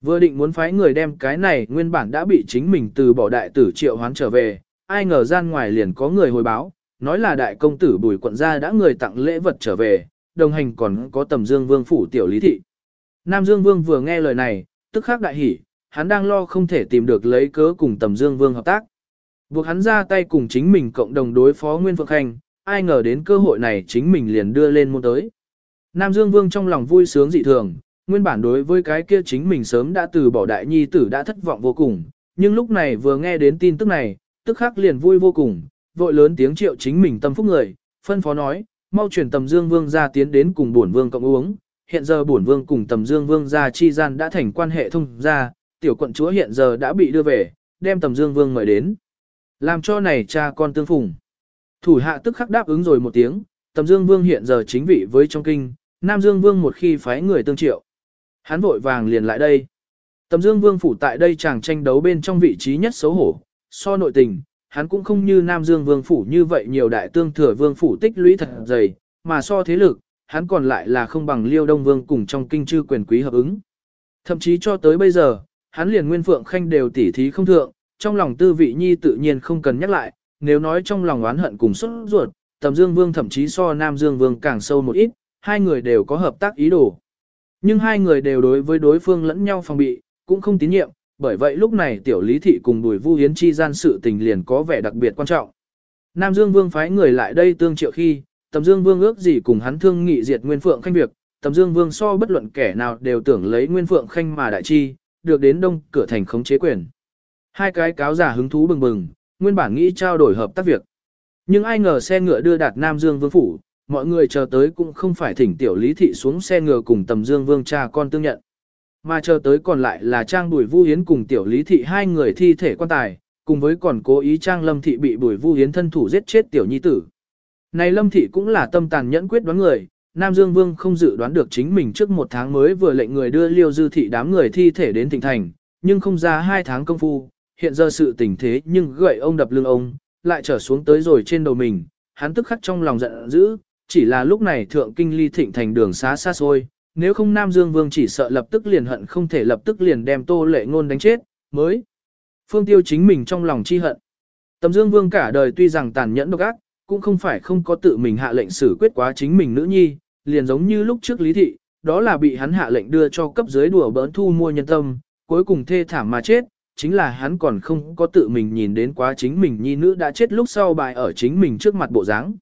Vừa định muốn phái người đem cái này nguyên bản đã bị chính mình từ bỏ đại tử triệu hoán trở về, ai ngờ gian ngoài liền có người hồi báo, nói là đại công tử bùi quận gia đã người tặng lễ vật trở về, đồng hành còn có tầm Dương Vương phủ tiểu lý thị. Nam Dương Vương vừa nghe lời này, tức khắc đại hỉ, hắn đang lo không thể tìm được lấy cớ cùng tầm Dương Vương hợp tác. Buộc hắn ra tay cùng chính mình cộng đồng đối phó Nguyên Phượng Khanh, ai ngờ đến cơ hội này chính mình liền đưa lên môn tới. Nam Dương Vương trong lòng vui sướng dị thường, nguyên bản đối với cái kia chính mình sớm đã từ bỏ đại nhi tử đã thất vọng vô cùng, nhưng lúc này vừa nghe đến tin tức này, tức khắc liền vui vô cùng, vội lớn tiếng triệu chính mình tâm phúc người, phân phó nói, mau chuyển tầm Dương Vương ra tiến đến cùng bổn vương cộng uống, hiện giờ bổn vương cùng tầm Dương Vương gia chi gian đã thành quan hệ thông gia, tiểu quận chúa hiện giờ đã bị đưa về, đem tầm Dương Vương mời đến. Làm cho này cha con tương phùng. Thủ hạ tức khắc đáp ứng rồi một tiếng, tầm Dương Vương hiện giờ chính vị với trong kinh, Nam Dương Vương một khi phái người tương triệu. Hắn vội vàng liền lại đây. Tầm Dương Vương phủ tại đây chàng tranh đấu bên trong vị trí nhất xấu hổ, so nội tình, hắn cũng không như Nam Dương Vương phủ như vậy nhiều đại tương thừa vương phủ tích lũy thật dày, mà so thế lực, hắn còn lại là không bằng Liêu Đông Vương cùng trong kinh chư quyền quý hợp ứng. Thậm chí cho tới bây giờ, hắn liền Nguyên Phượng Khanh đều tỉ thí không thượng, trong lòng tư vị nhi tự nhiên không cần nhắc lại, nếu nói trong lòng oán hận cùng xuất ruột, Tầm Dương Vương thậm chí so Nam Dương Vương càng sâu một ít, hai người đều có hợp tác ý đồ. Nhưng hai người đều đối với đối phương lẫn nhau phòng bị, cũng không tín nhiệm, bởi vậy lúc này tiểu lý thị cùng đùi vu hiến chi gian sự tình liền có vẻ đặc biệt quan trọng. Nam Dương Vương phái người lại đây tương triệu khi, Tầm Dương Vương ước gì cùng hắn thương nghị diệt Nguyên Phượng Khanh việc, Tầm Dương Vương so bất luận kẻ nào đều tưởng lấy Nguyên Phượng Khanh mà đại chi, được đến đông cửa thành khống chế quyền. Hai cái cáo giả hứng thú bừng bừng, nguyên bản nghĩ trao đổi hợp tác việc. Nhưng ai ngờ xe ngựa đưa đạt Nam Dương Vương phủ, mọi người chờ tới cũng không phải thỉnh tiểu lý thị xuống xe ngựa cùng Tầm Dương Vương cha con tương nhận. Mà chờ tới còn lại là Trang Bùi Vu Hiến cùng tiểu lý thị hai người thi thể quan tài, cùng với còn cố ý Trang Lâm thị bị Bùi Vu Hiến thân thủ giết chết tiểu nhi tử. Này Lâm Thị cũng là tâm tàn nhẫn quyết đoán người, Nam Dương Vương không dự đoán được chính mình trước một tháng mới vừa lệnh người đưa liêu dư thị đám người thi thể đến tỉnh thành, nhưng không ra hai tháng công phu, hiện giờ sự tình thế nhưng gậy ông đập lưng ông, lại trở xuống tới rồi trên đầu mình, hắn tức khắc trong lòng giận dữ, chỉ là lúc này thượng kinh ly thịnh thành đường xá xa xôi, nếu không Nam Dương Vương chỉ sợ lập tức liền hận không thể lập tức liền đem tô lệ ngôn đánh chết, mới. Phương tiêu chính mình trong lòng chi hận. Tầm Dương Vương cả đời tuy rằng tàn nhẫn độc ác, cũng không phải không có tự mình hạ lệnh xử quyết quá chính mình nữ nhi, liền giống như lúc trước Lý Thị, đó là bị hắn hạ lệnh đưa cho cấp dưới đùa bỡn thu mua nhân tâm, cuối cùng thê thảm mà chết, chính là hắn còn không có tự mình nhìn đến quá chính mình nhi nữ đã chết lúc sau bài ở chính mình trước mặt bộ dáng.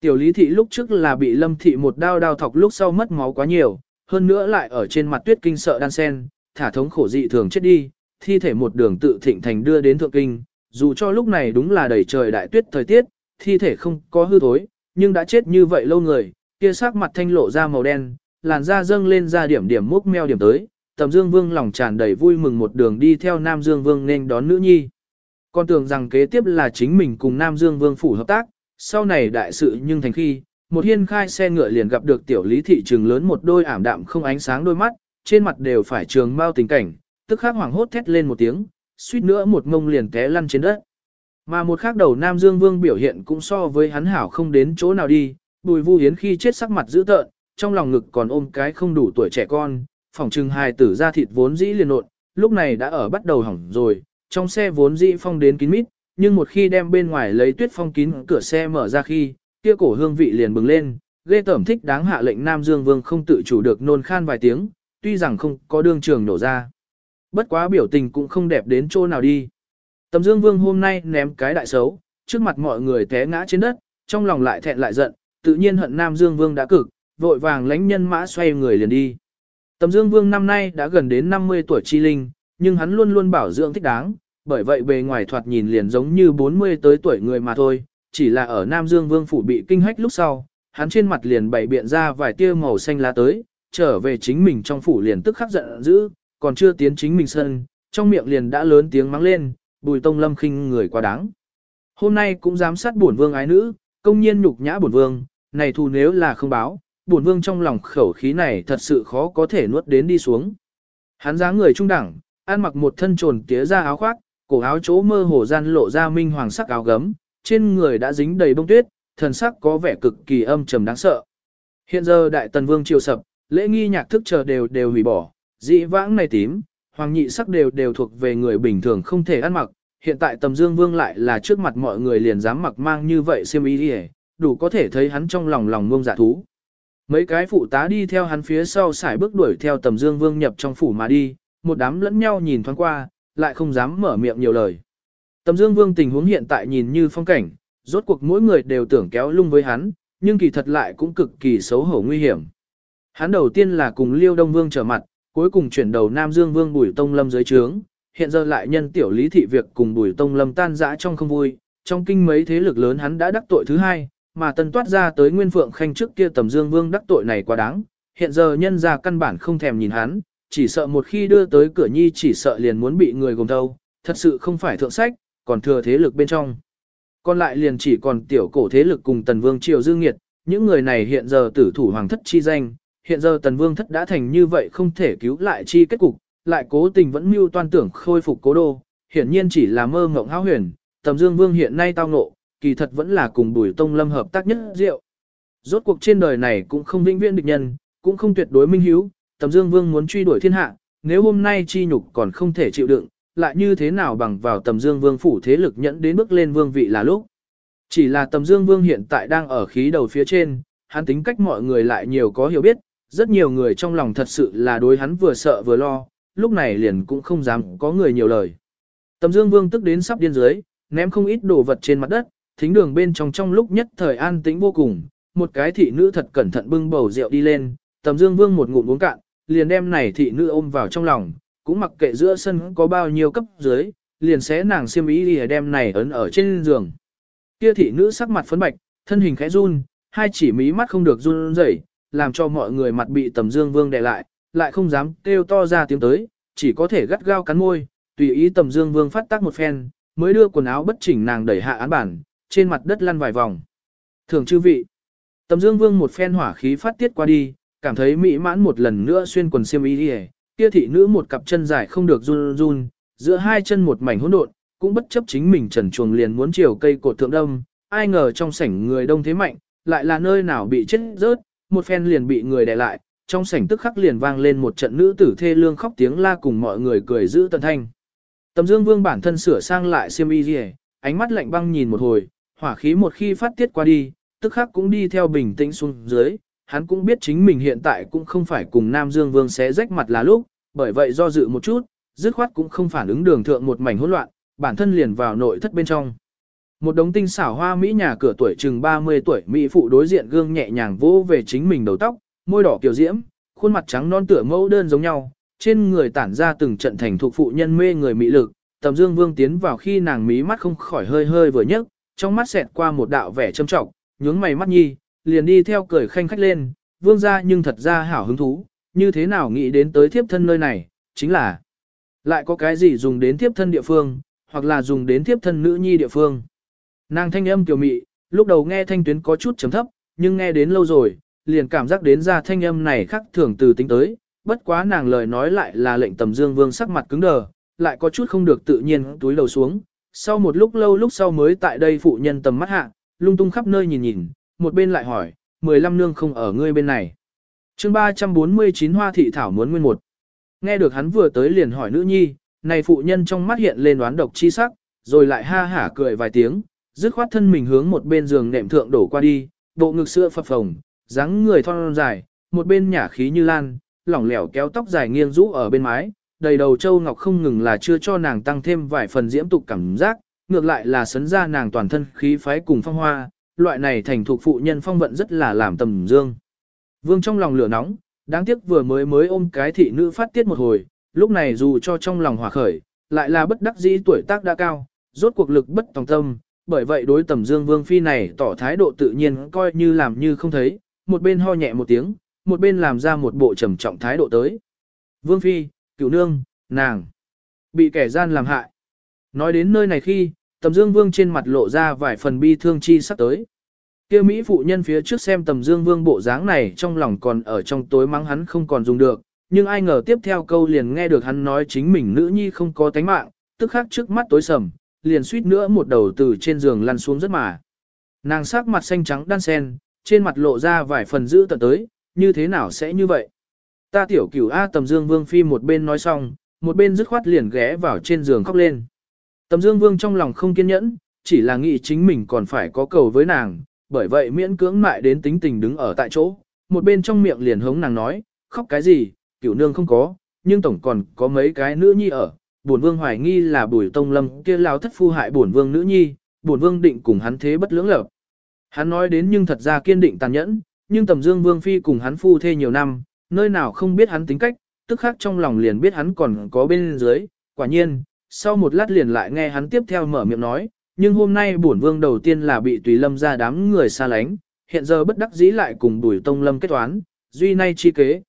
Tiểu Lý Thị lúc trước là bị Lâm Thị một đao đao thọc lúc sau mất máu quá nhiều, hơn nữa lại ở trên mặt tuyết kinh sợ đan sen, thả thống khổ dị thường chết đi, thi thể một đường tự thịnh thành đưa đến thượng kinh, dù cho lúc này đúng là đầy trời đại tuyết thời tiết, thi thể không có hư thối, nhưng đã chết như vậy lâu người, kia sắc mặt thanh lộ ra màu đen, làn da dâng lên ra điểm điểm múc meo điểm tới, tầm dương vương lòng tràn đầy vui mừng một đường đi theo Nam Dương Vương nên đón nữ nhi. Con tưởng rằng kế tiếp là chính mình cùng Nam Dương Vương phủ hợp tác, sau này đại sự nhưng thành khi, một hiên khai xe ngựa liền gặp được tiểu lý thị trường lớn một đôi ảm đạm không ánh sáng đôi mắt, trên mặt đều phải trường mau tình cảnh, tức khắc hoảng hốt thét lên một tiếng, suýt nữa một ngông liền té lăn trên đất. Mà một khác đầu Nam Dương Vương biểu hiện cũng so với hắn hảo không đến chỗ nào đi, bùi vu hiến khi chết sắc mặt dữ tợn, trong lòng ngực còn ôm cái không đủ tuổi trẻ con, phòng trừng hài tử ra thịt vốn dĩ liền nộn, lúc này đã ở bắt đầu hỏng rồi, trong xe vốn dĩ phong đến kín mít, nhưng một khi đem bên ngoài lấy tuyết phong kín cửa xe mở ra khi, kia cổ hương vị liền bừng lên, ghê tẩm thích đáng hạ lệnh Nam Dương Vương không tự chủ được nôn khan vài tiếng, tuy rằng không có đương trường nổ ra. Bất quá biểu tình cũng không đẹp đến chỗ nào đi. Tầm Dương Vương hôm nay ném cái đại xấu, trước mặt mọi người té ngã trên đất, trong lòng lại thẹn lại giận, tự nhiên hận Nam Dương Vương đã cực, vội vàng lánh nhân mã xoay người liền đi. Tầm Dương Vương năm nay đã gần đến 50 tuổi chi linh, nhưng hắn luôn luôn bảo dưỡng thích đáng, bởi vậy bề ngoài thoạt nhìn liền giống như 40 tới tuổi người mà thôi, chỉ là ở Nam Dương Vương phủ bị kinh hách lúc sau, hắn trên mặt liền bày biện ra vài tia màu xanh lá tới, trở về chính mình trong phủ liền tức khắc giận dữ, còn chưa tiến chính mình sân, trong miệng liền đã lớn tiếng mắng lên, bùi tông lâm khinh người quá đáng. Hôm nay cũng dám sát bổn vương ái nữ, công nhiên nhục nhã bổn vương, này thù nếu là không báo, bổn vương trong lòng khẩu khí này thật sự khó có thể nuốt đến đi xuống. Hắn dáng người trung đẳng, ăn mặc một thân trồn tía ra áo khoác, cổ áo chỗ mơ hồ gian lộ ra minh hoàng sắc áo gấm, trên người đã dính đầy bông tuyết, thần sắc có vẻ cực kỳ âm trầm đáng sợ. Hiện giờ đại tần vương triều sập, lễ nghi nhạc thức chờ đều đều hủy bỏ, dị vãng này tím, hoàng nhị sắc đều đều thuộc về người bình thường không thể ăn mặc, hiện tại tầm dương vương lại là trước mặt mọi người liền dám mặc mang như vậy xiêm y đủ có thể thấy hắn trong lòng lòng ngông dạ thú. Mấy cái phụ tá đi theo hắn phía sau xài bước đuổi theo tầm dương vương nhập trong phủ mà đi, một đám lẫn nhau nhìn thoáng qua, lại không dám mở miệng nhiều lời. Tầm dương vương tình huống hiện tại nhìn như phong cảnh, rốt cuộc mỗi người đều tưởng kéo lung với hắn, nhưng kỳ thật lại cũng cực kỳ xấu hổ nguy hiểm. Hắn đầu tiên là cùng Liêu Đông Vương trở mặt, cuối cùng chuyển đầu Nam Dương Vương Bùi Tông Lâm dưới trướng, hiện giờ lại nhân tiểu lý thị việc cùng Bùi Tông Lâm tan rã trong không vui, trong kinh mấy thế lực lớn hắn đã đắc tội thứ hai, mà tần toát ra tới Nguyên Phượng Khanh trước kia tầm Dương Vương đắc tội này quá đáng, hiện giờ nhân ra căn bản không thèm nhìn hắn, chỉ sợ một khi đưa tới cửa nhi chỉ sợ liền muốn bị người gồm thâu, thật sự không phải thượng sách, còn thừa thế lực bên trong. Còn lại liền chỉ còn tiểu cổ thế lực cùng tần vương triều dương nghiệt, những người này hiện giờ tử thủ hoàng thất chi danh, hiện giờ tần vương thất đã thành như vậy không thể cứu lại chi kết cục, lại cố tình vẫn mưu toan tưởng khôi phục cố đô, hiển nhiên chỉ là mơ mộng hão huyền, tầm dương vương hiện nay tao ngộ, kỳ thật vẫn là cùng bùi tông lâm hợp tác nhất diệu. Rốt cuộc trên đời này cũng không vĩnh viễn địch nhân, cũng không tuyệt đối minh hiếu, tầm dương vương muốn truy đuổi thiên hạ, nếu hôm nay chi nhục còn không thể chịu đựng, lại như thế nào bằng vào tầm dương vương phủ thế lực nhẫn đến bước lên vương vị là lúc. Chỉ là tầm dương vương hiện tại đang ở khí đầu phía trên, hắn tính cách mọi người lại nhiều có hiểu biết, rất nhiều người trong lòng thật sự là đối hắn vừa sợ vừa lo, lúc này liền cũng không dám có người nhiều lời. Tầm dương vương tức đến sắp điên dưới, ném không ít đồ vật trên mặt đất, thính đường bên trong trong lúc nhất thời an tĩnh vô cùng, một cái thị nữ thật cẩn thận bưng bầu rượu đi lên, tầm dương vương một ngụm uống cạn, liền đem này thị nữ ôm vào trong lòng, cũng mặc kệ giữa sân có bao nhiêu cấp dưới, liền xé nàng xiêm ý đi đem này ấn ở trên giường. Kia thị nữ sắc mặt phấn bạch, thân hình khẽ run, hai chỉ mí mắt không được run rẩy, làm cho mọi người mặt bị tầm dương vương đè lại, lại không dám kêu to ra tiếng tới, chỉ có thể gắt gao cắn môi, tùy ý tầm dương vương phát tác một phen, mới đưa quần áo bất chỉnh nàng đẩy hạ án bản, trên mặt đất lăn vài vòng. Thường chư vị, Tầm Dương Vương một phen hỏa khí phát tiết qua đi, cảm thấy mỹ mãn một lần nữa xuyên quần xiêm y đi kia thị nữ một cặp chân dài không được run run, giữa hai chân một mảnh hỗn độn, cũng bất chấp chính mình trần chuồng liền muốn chiều cây cột thượng đông, ai ngờ trong sảnh người đông thế mạnh, lại là nơi nào bị chết rớt, một phen liền bị người đè lại, trong sảnh tức khắc liền vang lên một trận nữ tử thê lương khóc tiếng la cùng mọi người cười giữ tận thanh. Tầm Dương Vương bản thân sửa sang lại xiêm y ánh mắt lạnh băng nhìn một hồi, hỏa khí một khi phát tiết qua đi, tức khắc cũng đi theo bình tĩnh xuống dưới, hắn cũng biết chính mình hiện tại cũng không phải cùng Nam Dương Vương xé rách mặt là lúc, bởi vậy do dự một chút, dứt khoát cũng không phản ứng đường thượng một mảnh hỗn loạn, bản thân liền vào nội thất bên trong. Một đống tinh xảo hoa mỹ nhà cửa tuổi chừng 30 tuổi mỹ phụ đối diện gương nhẹ nhàng vỗ về chính mình đầu tóc, môi đỏ kiều diễm, khuôn mặt trắng non tựa mẫu đơn giống nhau, trên người tản ra từng trận thành thuộc phụ nhân mê người mỹ lực, Tầm Dương Vương tiến vào khi nàng mí mắt không khỏi hơi hơi vừa nhấc, trong mắt xẹt qua một đạo vẻ trầm trọng, nhướng mày mắt nhi, liền đi theo cười khanh khách lên, vương ra nhưng thật ra hảo hứng thú, như thế nào nghĩ đến tới thiếp thân nơi này, chính là lại có cái gì dùng đến thiếp thân địa phương, hoặc là dùng đến thiếp thân nữ nhi địa phương. Nàng thanh âm kiều mị, lúc đầu nghe thanh tuyến có chút chấm thấp, nhưng nghe đến lâu rồi, liền cảm giác đến ra thanh âm này khác thường từ tính tới, bất quá nàng lời nói lại là lệnh tầm dương vương sắc mặt cứng đờ, lại có chút không được tự nhiên túi đầu xuống. Sau một lúc lâu lúc sau mới tại đây phụ nhân tầm mắt hạ, lung tung khắp nơi nhìn nhìn, một bên lại hỏi, 15 nương không ở ngươi bên này. chương 349 hoa thị thảo muốn nguyên một. Nghe được hắn vừa tới liền hỏi nữ nhi, này phụ nhân trong mắt hiện lên đoán độc chi sắc, rồi lại ha hả cười vài tiếng, dứt khoát thân mình hướng một bên giường nệm thượng đổ qua đi, bộ ngực sữa phập phồng, dáng người thon dài, một bên nhả khí như lan, lỏng lẻo kéo tóc dài nghiêng rũ ở bên mái, đầy đầu châu ngọc không ngừng là chưa cho nàng tăng thêm vài phần diễm tục cảm giác, ngược lại là sấn ra nàng toàn thân khí phái cùng phong hoa, loại này thành thuộc phụ nhân phong vận rất là làm tầm dương. Vương trong lòng lửa nóng, đáng tiếc vừa mới mới ôm cái thị nữ phát tiết một hồi, lúc này dù cho trong lòng hòa khởi, lại là bất đắc dĩ tuổi tác đã cao, rốt cuộc lực bất tòng tâm, bởi vậy đối tầm dương vương phi này tỏ thái độ tự nhiên coi như làm như không thấy, một bên ho nhẹ một tiếng, một bên làm ra một bộ trầm trọng thái độ tới. Vương phi, cửu nương, nàng, bị kẻ gian làm hại. Nói đến nơi này khi, tầm dương vương trên mặt lộ ra vài phần bi thương chi sắp tới. Kia Mỹ phụ nhân phía trước xem tầm dương vương bộ dáng này trong lòng còn ở trong tối mắng hắn không còn dùng được, nhưng ai ngờ tiếp theo câu liền nghe được hắn nói chính mình nữ nhi không có tánh mạng, tức khắc trước mắt tối sầm, liền suýt nữa một đầu từ trên giường lăn xuống rất mà. Nàng sắc mặt xanh trắng đan sen, trên mặt lộ ra vài phần dữ tận tới, như thế nào sẽ như vậy? Ta tiểu cửu A tầm dương vương phi một bên nói xong, một bên dứt khoát liền ghé vào trên giường khóc lên. Tầm dương vương trong lòng không kiên nhẫn, chỉ là nghĩ chính mình còn phải có cầu với nàng, bởi vậy miễn cưỡng mại đến tính tình đứng ở tại chỗ, một bên trong miệng liền hống nàng nói, khóc cái gì, cửu nương không có, nhưng tổng còn có mấy cái nữ nhi ở, bổn vương hoài nghi là bùi tông lâm kia lao thất phu hại bổn vương nữ nhi, bổn vương định cùng hắn thế bất lưỡng lập. Hắn nói đến nhưng thật ra kiên định tàn nhẫn, nhưng tầm dương vương phi cùng hắn phu thê nhiều năm, nơi nào không biết hắn tính cách, tức khác trong lòng liền biết hắn còn có bên dưới, quả nhiên, sau một lát liền lại nghe hắn tiếp theo mở miệng nói, nhưng hôm nay bổn vương đầu tiên là bị tùy lâm ra đám người xa lánh, hiện giờ bất đắc dĩ lại cùng bùi tông lâm kết toán, duy nay chi kế.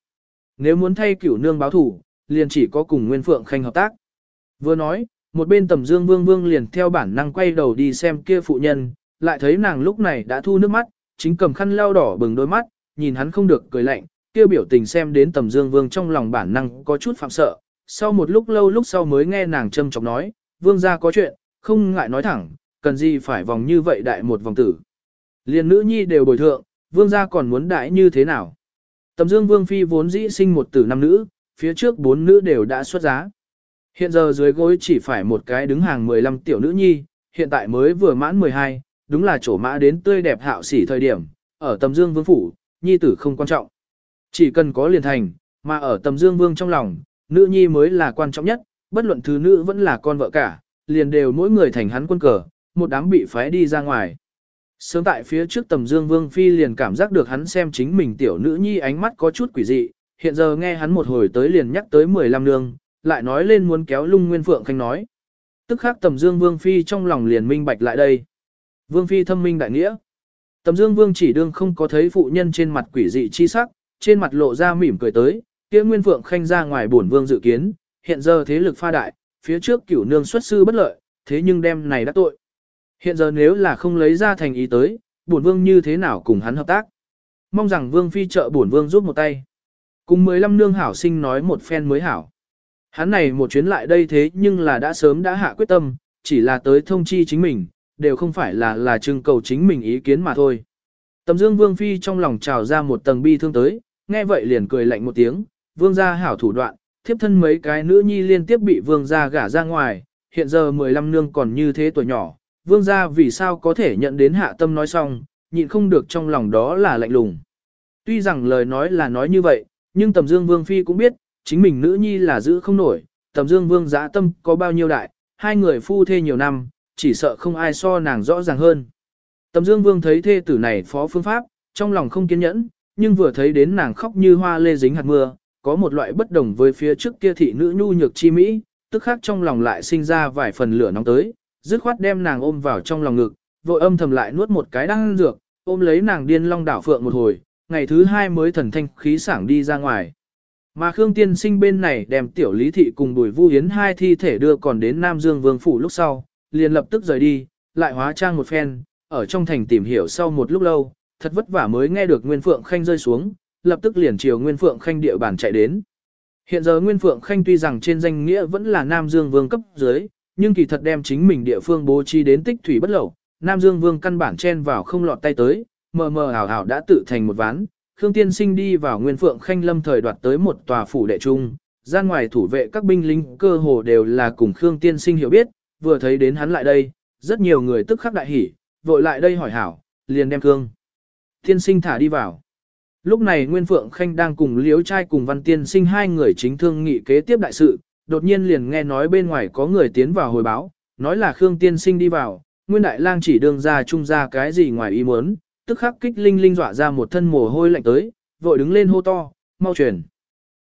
Nếu muốn thay cửu nương báo thủ, liền chỉ có cùng Nguyên Phượng Khanh hợp tác. Vừa nói, một bên tầm dương vương vương liền theo bản năng quay đầu đi xem kia phụ nhân, lại thấy nàng lúc này đã thu nước mắt, chính cầm khăn lau đỏ bừng đôi mắt, nhìn hắn không được cười lạnh, kia biểu tình xem đến tầm dương vương trong lòng bản năng có chút phạm sợ. Sau một lúc lâu lúc sau mới nghe nàng châm chọc nói, vương gia có chuyện, không ngại nói thẳng, cần gì phải vòng như vậy đại một vòng tử. Liên nữ nhi đều bồi thượng, vương gia còn muốn đại như thế nào. Tầm dương vương phi vốn dĩ sinh một tử năm nữ, phía trước bốn nữ đều đã xuất giá. Hiện giờ dưới gối chỉ phải một cái đứng hàng 15 tiểu nữ nhi, hiện tại mới vừa mãn 12, đúng là chỗ mã đến tươi đẹp hạo sỉ thời điểm, ở tầm dương vương phủ, nhi tử không quan trọng. Chỉ cần có liền thành, mà ở tầm dương vương trong lòng, nữ nhi mới là quan trọng nhất, bất luận thứ nữ vẫn là con vợ cả, liền đều mỗi người thành hắn quân cờ, một đám bị phái đi ra ngoài. Sớm tại phía trước tầm dương vương phi liền cảm giác được hắn xem chính mình tiểu nữ nhi ánh mắt có chút quỷ dị, hiện giờ nghe hắn một hồi tới liền nhắc tới 15 nương, lại nói lên muốn kéo lung nguyên phượng khanh nói. Tức khắc tầm dương vương phi trong lòng liền minh bạch lại đây. Vương phi thâm minh đại nghĩa. Tầm dương vương chỉ đương không có thấy phụ nhân trên mặt quỷ dị chi sắc, trên mặt lộ ra mỉm cười tới, kia nguyên phượng khanh ra ngoài bổn vương dự kiến, hiện giờ thế lực pha đại, phía trước cửu nương xuất sư bất lợi, thế nhưng đem này đã tội. Hiện giờ nếu là không lấy ra thành ý tới, bổn vương như thế nào cùng hắn hợp tác. mong rằng vương phi trợ bổn vương giúp một tay. Cùng 15 nương hảo sinh nói một phen mới hảo. Hắn này một chuyến lại đây thế nhưng là đã sớm đã hạ quyết tâm, chỉ là tới thông chi chính mình, đều không phải là là trưng cầu chính mình ý kiến mà thôi. Tầm dương vương phi trong lòng trào ra một tầng bi thương tới, nghe vậy liền cười lạnh một tiếng, vương gia hảo thủ đoạn, thiếp thân mấy cái nữ nhi liên tiếp bị vương gia gả ra ngoài, hiện giờ 15 nương còn như thế tuổi nhỏ, vương gia vì sao có thể nhận đến hạ tâm nói xong, nhịn không được trong lòng đó là lạnh lùng. Tuy rằng lời nói là nói như vậy, nhưng tầm dương vương phi cũng biết, chính mình nữ nhi là giữ không nổi, tầm dương vương giã tâm có bao nhiêu đại, hai người phu thê nhiều năm, chỉ sợ không ai so nàng rõ ràng hơn. Tầm dương vương thấy thê tử này phó phương pháp, trong lòng không kiên nhẫn, nhưng vừa thấy đến nàng khóc như hoa lê dính hạt mưa, có một loại bất đồng với phía trước kia thị nữ nhu nhược chi mỹ, tức khác trong lòng lại sinh ra vài phần lửa nóng tới, dứt khoát đem nàng ôm vào trong lòng ngực, vội âm thầm lại nuốt một cái đăng dược, ôm lấy nàng điên long đảo phượng một hồi, ngày thứ hai mới thần thanh khí sảng đi ra ngoài. Mà Khương Tiên Sinh bên này đem tiểu lý thị cùng bùi vu hiến hai thi thể đưa còn đến Nam Dương Vương Phủ lúc sau, liền lập tức rời đi, lại hóa trang một phen, ở trong thành tìm hiểu sau một lúc lâu, thật vất vả mới nghe được Nguyên Phượng Khanh rơi xuống, lập tức liền chiều Nguyên Phượng Khanh địa bàn chạy đến. Hiện giờ Nguyên Phượng Khanh tuy rằng trên danh nghĩa vẫn là Nam Dương Vương cấp dưới, nhưng kỳ thật đem chính mình địa phương bố trí đến tích thủy bất lậu, Nam Dương Vương căn bản chen vào không lọt tay tới, mờ mờ ảo ảo đã tự thành một ván. Khương Tiên Sinh đi vào Nguyên Phượng Khanh Lâm thời đoạt tới một tòa phủ đệ trung, ra ngoài thủ vệ các binh lính cơ hồ đều là cùng Khương Tiên Sinh hiểu biết, vừa thấy đến hắn lại đây, rất nhiều người tức khắc đại hỉ, vội lại đây hỏi hảo, liền đem Khương Tiên Sinh thả đi vào. Lúc này Nguyên Phượng Khanh đang cùng Liếu Trai cùng Văn Tiên Sinh hai người chính thương nghị kế tiếp đại sự, đột nhiên liền nghe nói bên ngoài có người tiến vào hồi báo, nói là Khương Tiên Sinh đi vào, Nguyên Đại Lang chỉ đương ra trung ra cái gì ngoài ý muốn, tức khắc kích linh linh dọa ra một thân mồ hôi lạnh tới, vội đứng lên hô to, mau truyền.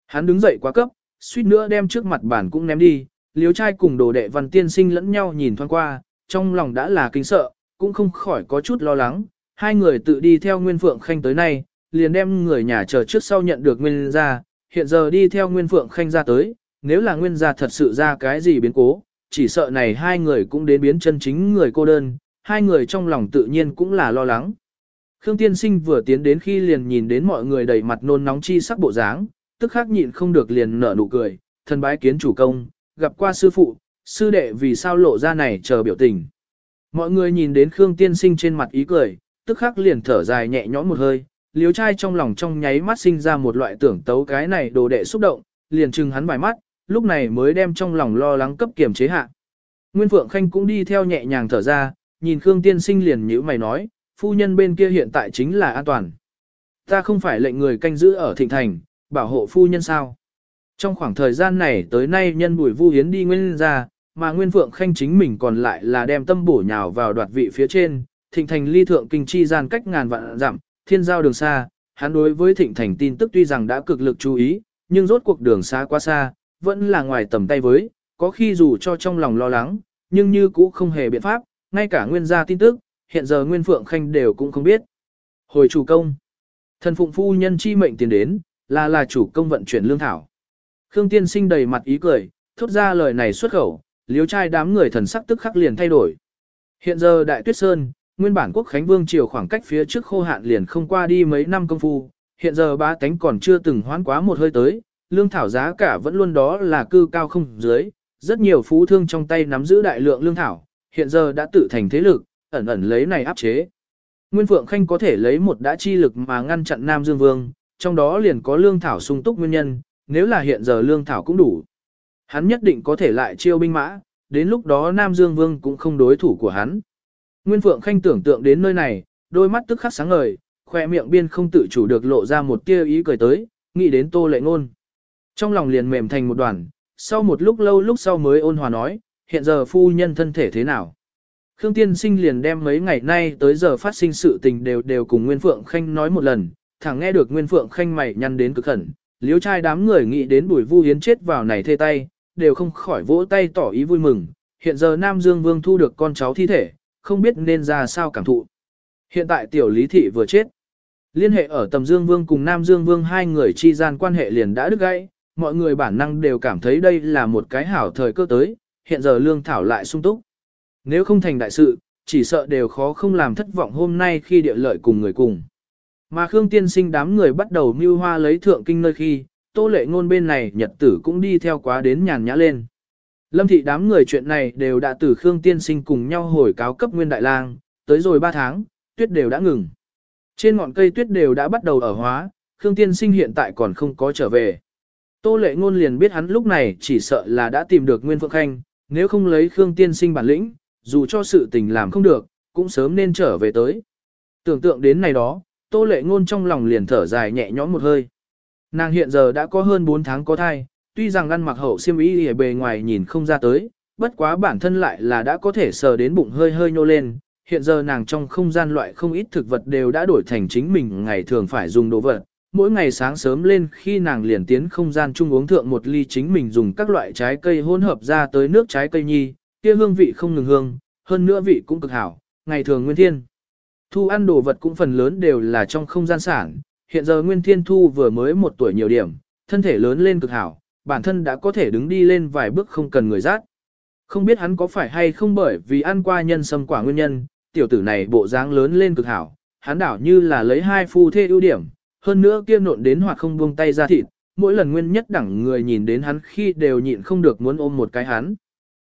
Hắn đứng dậy quá cấp, suýt nữa đem trước mặt bản cũng ném đi, liếu trai cùng đồ đệ văn tiên sinh lẫn nhau nhìn thoáng qua, trong lòng đã là kinh sợ, cũng không khỏi có chút lo lắng, hai người tự đi theo Nguyên Phượng Khanh tới nay, liền đem người nhà chờ trước sau nhận được Nguyên ra, hiện giờ đi theo Nguyên Phượng Khanh ra tới, nếu là Nguyên gia thật sự ra cái gì biến cố, chỉ sợ này hai người cũng đến biến chân chính người cô đơn, hai người trong lòng tự nhiên cũng là lo lắng. Khương Tiên Sinh vừa tiến đến khi liền nhìn đến mọi người đầy mặt nôn nóng chi sắc bộ dáng, tức khắc nhịn không được liền nở nụ cười, thân bái kiến chủ công, gặp qua sư phụ, sư đệ vì sao lộ ra này chờ biểu tình. Mọi người nhìn đến Khương Tiên Sinh trên mặt ý cười, tức khắc liền thở dài nhẹ nhõm một hơi, liếu trai trong lòng trong nháy mắt sinh ra một loại tưởng tấu cái này đồ đệ xúc động, liền trừng hắn vài mắt, lúc này mới đem trong lòng lo lắng cấp kiềm chế hạ. Nguyên Phượng Khanh cũng đi theo nhẹ nhàng thở ra, nhìn Khương Tiên Sinh liền nhữ mày nói, phu nhân bên kia hiện tại chính là an toàn. Ta không phải lệnh người canh giữ ở thịnh thành, bảo hộ phu nhân sao. Trong khoảng thời gian này tới nay nhân bùi vu hiến đi nguyên ra, mà Nguyên Phượng Khanh chính mình còn lại là đem tâm bổ nhào vào đoạt vị phía trên, thịnh thành ly thượng kinh chi gian cách ngàn vạn dặm, thiên giao đường xa, hắn đối với thịnh thành tin tức tuy rằng đã cực lực chú ý, nhưng rốt cuộc đường xa quá xa, vẫn là ngoài tầm tay với, có khi dù cho trong lòng lo lắng, nhưng như cũ không hề biện pháp, ngay cả nguyên gia tin tức, hiện giờ Nguyên Phượng Khanh đều cũng không biết. Hồi chủ công, thần phụng phu nhân chi mệnh tiền đến, là là chủ công vận chuyển lương thảo. Khương Tiên Sinh đầy mặt ý cười, thốt ra lời này xuất khẩu, liếu trai đám người thần sắc tức khắc liền thay đổi. Hiện giờ Đại Tuyết Sơn, nguyên bản quốc Khánh Vương triều khoảng cách phía trước khô hạn liền không qua đi mấy năm công phu, hiện giờ ba tánh còn chưa từng hoán quá một hơi tới, lương thảo giá cả vẫn luôn đó là cư cao không dưới, rất nhiều phú thương trong tay nắm giữ đại lượng lương thảo, hiện giờ đã tự thành thế lực, ẩn ẩn lấy này áp chế. Nguyên Phượng Khanh có thể lấy một đã chi lực mà ngăn chặn Nam Dương Vương, trong đó liền có lương thảo sung túc nguyên nhân, nếu là hiện giờ lương thảo cũng đủ. Hắn nhất định có thể lại chiêu binh mã, đến lúc đó Nam Dương Vương cũng không đối thủ của hắn. Nguyên Phượng Khanh tưởng tượng đến nơi này, đôi mắt tức khắc sáng ngời, khoe miệng biên không tự chủ được lộ ra một tia ý cười tới, nghĩ đến tô lệ ngôn. Trong lòng liền mềm thành một đoàn, sau một lúc lâu lúc sau mới ôn hòa nói, hiện giờ phu nhân thân thể thế nào. Khương Tiên Sinh liền đem mấy ngày nay tới giờ phát sinh sự tình đều đều cùng Nguyên Phượng Khanh nói một lần, thẳng nghe được Nguyên Phượng Khanh mày nhăn đến cực khẩn, liếu trai đám người nghĩ đến bùi vu hiến chết vào này thê tay, đều không khỏi vỗ tay tỏ ý vui mừng, hiện giờ Nam Dương Vương thu được con cháu thi thể, không biết nên ra sao cảm thụ. Hiện tại tiểu lý thị vừa chết, liên hệ ở tầm Dương Vương cùng Nam Dương Vương hai người chi gian quan hệ liền đã đứt gãy, mọi người bản năng đều cảm thấy đây là một cái hảo thời cơ tới, hiện giờ lương thảo lại sung túc. Nếu không thành đại sự, chỉ sợ đều khó không làm thất vọng hôm nay khi địa lợi cùng người cùng. Mà Khương Tiên Sinh đám người bắt đầu mưu hoa lấy thượng kinh nơi khi, tô lệ ngôn bên này nhật tử cũng đi theo quá đến nhàn nhã lên. Lâm thị đám người chuyện này đều đã từ Khương Tiên Sinh cùng nhau hồi cáo cấp nguyên đại lang, tới rồi 3 tháng, tuyết đều đã ngừng. Trên ngọn cây tuyết đều đã bắt đầu ở hóa, Khương Tiên Sinh hiện tại còn không có trở về. Tô lệ ngôn liền biết hắn lúc này chỉ sợ là đã tìm được Nguyên Phượng Khanh, nếu không lấy Khương Tiên Sinh bản lĩnh, dù cho sự tình làm không được, cũng sớm nên trở về tới. Tưởng tượng đến này đó, Tô lệ ngôn trong lòng liền thở dài nhẹ nhõm một hơi. Nàng hiện giờ đã có hơn 4 tháng có thai, tuy rằng ăn mặc hậu xiêm y ở bề ngoài nhìn không ra tới, bất quá bản thân lại là đã có thể sờ đến bụng hơi hơi nhô lên. Hiện giờ nàng trong không gian loại không ít thực vật đều đã đổi thành chính mình ngày thường phải dùng đồ vật. Mỗi ngày sáng sớm lên khi nàng liền tiến không gian chung uống thượng một ly chính mình dùng các loại trái cây hỗn hợp ra tới nước trái cây nhi, kia hương vị không ngừng hương, hơn nữa vị cũng cực hảo, ngày thường nguyên thiên. Thu ăn đồ vật cũng phần lớn đều là trong không gian sản, hiện giờ Nguyên Thiên Thu vừa mới một tuổi nhiều điểm, thân thể lớn lên cực hảo, bản thân đã có thể đứng đi lên vài bước không cần người rát. Không biết hắn có phải hay không bởi vì ăn qua nhân sâm quả nguyên nhân, tiểu tử này bộ dáng lớn lên cực hảo, hắn đảo như là lấy hai phu thê ưu điểm, hơn nữa kia nộn đến hoặc không buông tay ra thịt, mỗi lần nguyên nhất đẳng người nhìn đến hắn khi đều nhịn không được muốn ôm một cái hắn.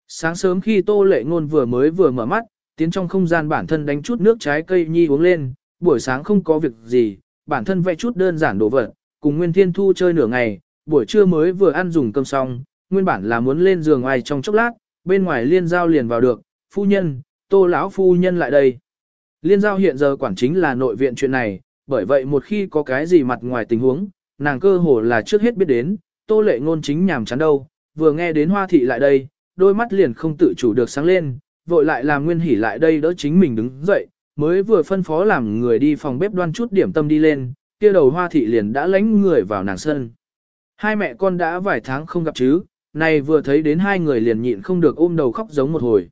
Sáng sớm khi Tô Lệ Ngôn vừa mới vừa mở mắt, tiến trong không gian bản thân đánh chút nước trái cây nhi uống lên, buổi sáng không có việc gì, bản thân vẽ chút đơn giản đồ vật, cùng Nguyên Thiên Thu chơi nửa ngày, buổi trưa mới vừa ăn dùng cơm xong, nguyên bản là muốn lên giường ai trong chốc lát, bên ngoài liên giao liền vào được, phu nhân, tô lão phu nhân lại đây. Liên giao hiện giờ quản chính là nội viện chuyện này, bởi vậy một khi có cái gì mặt ngoài tình huống, nàng cơ hồ là trước hết biết đến, tô lệ ngôn chính nhàm chán đâu, vừa nghe đến hoa thị lại đây, đôi mắt liền không tự chủ được sáng lên, vội lại làm nguyên hỉ lại đây đỡ chính mình đứng dậy, mới vừa phân phó làm người đi phòng bếp đoan chút điểm tâm đi lên, kia đầu hoa thị liền đã lánh người vào nàng sân. Hai mẹ con đã vài tháng không gặp chứ, này vừa thấy đến hai người liền nhịn không được ôm đầu khóc giống một hồi.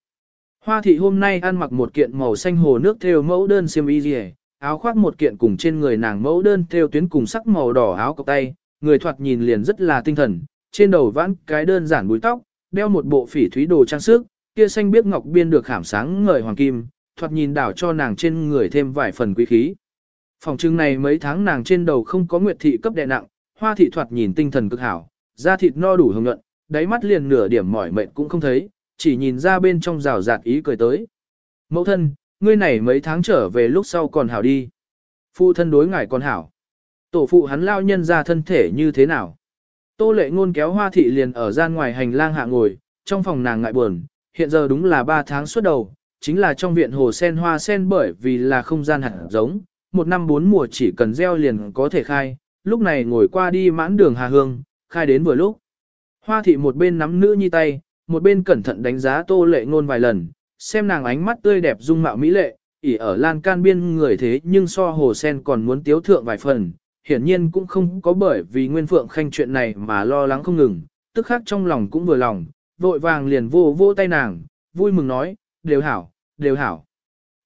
Hoa thị hôm nay ăn mặc một kiện màu xanh hồ nước theo mẫu đơn xiêm y rìa, áo khoác một kiện cùng trên người nàng mẫu đơn theo tuyến cùng sắc màu đỏ áo cộc tay, người thoạt nhìn liền rất là tinh thần, trên đầu vãn cái đơn giản búi tóc, đeo một bộ phỉ thúy đồ trang sức, kia xanh biếc ngọc biên được khảm sáng ngời hoàng kim, thoạt nhìn đảo cho nàng trên người thêm vài phần quý khí. Phòng trưng này mấy tháng nàng trên đầu không có nguyệt thị cấp đè nặng, hoa thị thoạt nhìn tinh thần cực hảo, da thịt no đủ hồng nhuận, đáy mắt liền nửa điểm mỏi mệt cũng không thấy, chỉ nhìn ra bên trong rào rạt ý cười tới. Mẫu thân, ngươi này mấy tháng trở về lúc sau còn hảo đi. Phụ thân đối ngài còn hảo. Tổ phụ hắn lao nhân ra thân thể như thế nào? Tô lệ ngôn kéo hoa thị liền ở gian ngoài hành lang hạ ngồi, trong phòng nàng ngại buồn, hiện giờ đúng là 3 tháng suốt đầu, chính là trong viện hồ sen hoa sen bởi vì là không gian hạt giống, một năm bốn mùa chỉ cần gieo liền có thể khai, lúc này ngồi qua đi mãn đường hà hương, khai đến vừa lúc. Hoa thị một bên nắm nữ nhi tay, một bên cẩn thận đánh giá tô lệ ngôn vài lần, xem nàng ánh mắt tươi đẹp dung mạo mỹ lệ, ỉ ở lan can biên người thế nhưng so hồ sen còn muốn tiếu thượng vài phần, hiển nhiên cũng không có bởi vì Nguyên Phượng Khanh chuyện này mà lo lắng không ngừng, tức khác trong lòng cũng vừa lòng, vội vàng liền vô vô tay nàng, vui mừng nói, đều hảo, đều hảo.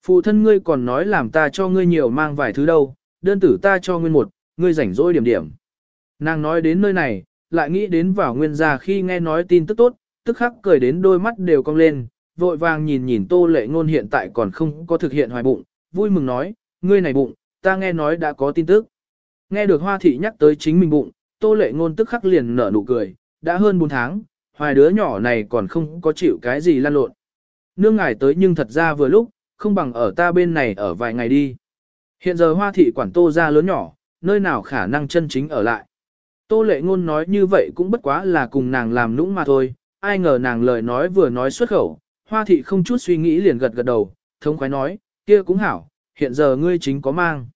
Phụ thân ngươi còn nói làm ta cho ngươi nhiều mang vài thứ đâu, đơn tử ta cho nguyên một, ngươi rảnh rỗi điểm điểm. Nàng nói đến nơi này, lại nghĩ đến vào nguyên gia khi nghe nói tin tức tốt, tức khắc cười đến đôi mắt đều cong lên, vội vàng nhìn nhìn tô lệ ngôn hiện tại còn không có thực hiện hoài bụng, vui mừng nói, ngươi này bụng, ta nghe nói đã có tin tức. Nghe được hoa thị nhắc tới chính mình bụng, tô lệ ngôn tức khắc liền nở nụ cười, đã hơn 4 tháng, hoài đứa nhỏ này còn không có chịu cái gì lan lộn. Nương ngài tới nhưng thật ra vừa lúc, không bằng ở ta bên này ở vài ngày đi. Hiện giờ hoa thị quản tô ra lớn nhỏ, nơi nào khả năng chân chính ở lại. Tô lệ ngôn nói như vậy cũng bất quá là cùng nàng làm nũng mà thôi, ai ngờ nàng lời nói vừa nói xuất khẩu, hoa thị không chút suy nghĩ liền gật gật đầu, thống khoái nói, kia cũng hảo, hiện giờ ngươi chính có mang.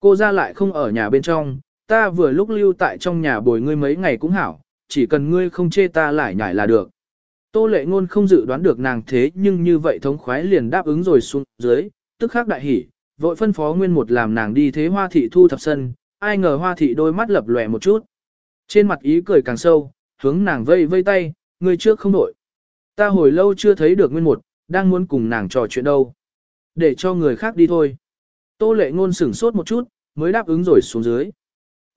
Cô ra lại không ở nhà bên trong, ta vừa lúc lưu tại trong nhà bồi ngươi mấy ngày cũng hảo, chỉ cần ngươi không chê ta lại nhảy là được. Tô lệ ngôn không dự đoán được nàng thế nhưng như vậy thống khoái liền đáp ứng rồi xuống dưới, tức khắc đại hỉ, vội phân phó nguyên một làm nàng đi thế hoa thị thu thập sân, ai ngờ hoa thị đôi mắt lập lòe một chút. Trên mặt ý cười càng sâu, hướng nàng vây vây tay, người trước không đổi. Ta hồi lâu chưa thấy được nguyên một, đang muốn cùng nàng trò chuyện đâu. Để cho người khác đi thôi. Tô lệ ngôn sửng sốt một chút, mới đáp ứng rồi xuống dưới.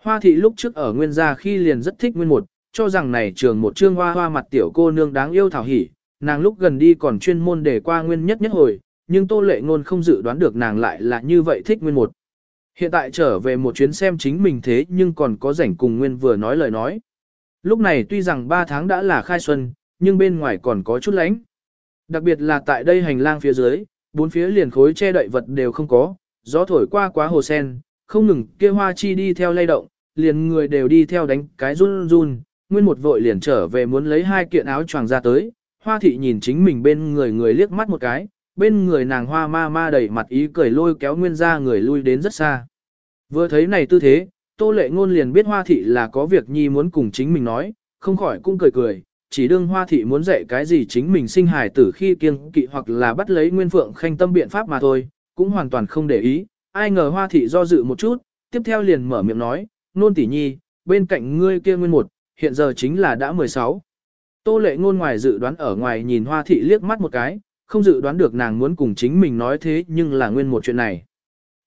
Hoa thị lúc trước ở nguyên gia khi liền rất thích nguyên một, cho rằng này trường một trương hoa hoa mặt tiểu cô nương đáng yêu thảo hỉ, nàng lúc gần đi còn chuyên môn để qua nguyên nhất nhất hồi, nhưng tô lệ ngôn không dự đoán được nàng lại là như vậy thích nguyên một. Hiện tại trở về một chuyến xem chính mình thế nhưng còn có rảnh cùng Nguyên vừa nói lời nói. Lúc này tuy rằng 3 tháng đã là khai xuân, nhưng bên ngoài còn có chút lạnh Đặc biệt là tại đây hành lang phía dưới, bốn phía liền khối che đậy vật đều không có, gió thổi qua quá hồ sen, không ngừng kia hoa chi đi theo lay động, liền người đều đi theo đánh cái run run, nguyên một vội liền trở về muốn lấy hai kiện áo choàng ra tới, hoa thị nhìn chính mình bên người người liếc mắt một cái, bên người nàng hoa ma ma đầy mặt ý cười lôi kéo nguyên ra người lui đến rất xa. Vừa thấy này tư thế, tô lệ ngôn liền biết hoa thị là có việc nhi muốn cùng chính mình nói, không khỏi cũng cười cười, chỉ đương hoa thị muốn dạy cái gì chính mình sinh hài tử khi kiêng kỵ hoặc là bắt lấy nguyên phượng khanh tâm biện pháp mà thôi, cũng hoàn toàn không để ý, ai ngờ hoa thị do dự một chút, tiếp theo liền mở miệng nói, nôn tỷ nhi, bên cạnh ngươi kia nguyên một, hiện giờ chính là đã 16. Tô lệ ngôn ngoài dự đoán ở ngoài nhìn hoa thị liếc mắt một cái, không dự đoán được nàng muốn cùng chính mình nói thế nhưng là nguyên một chuyện này.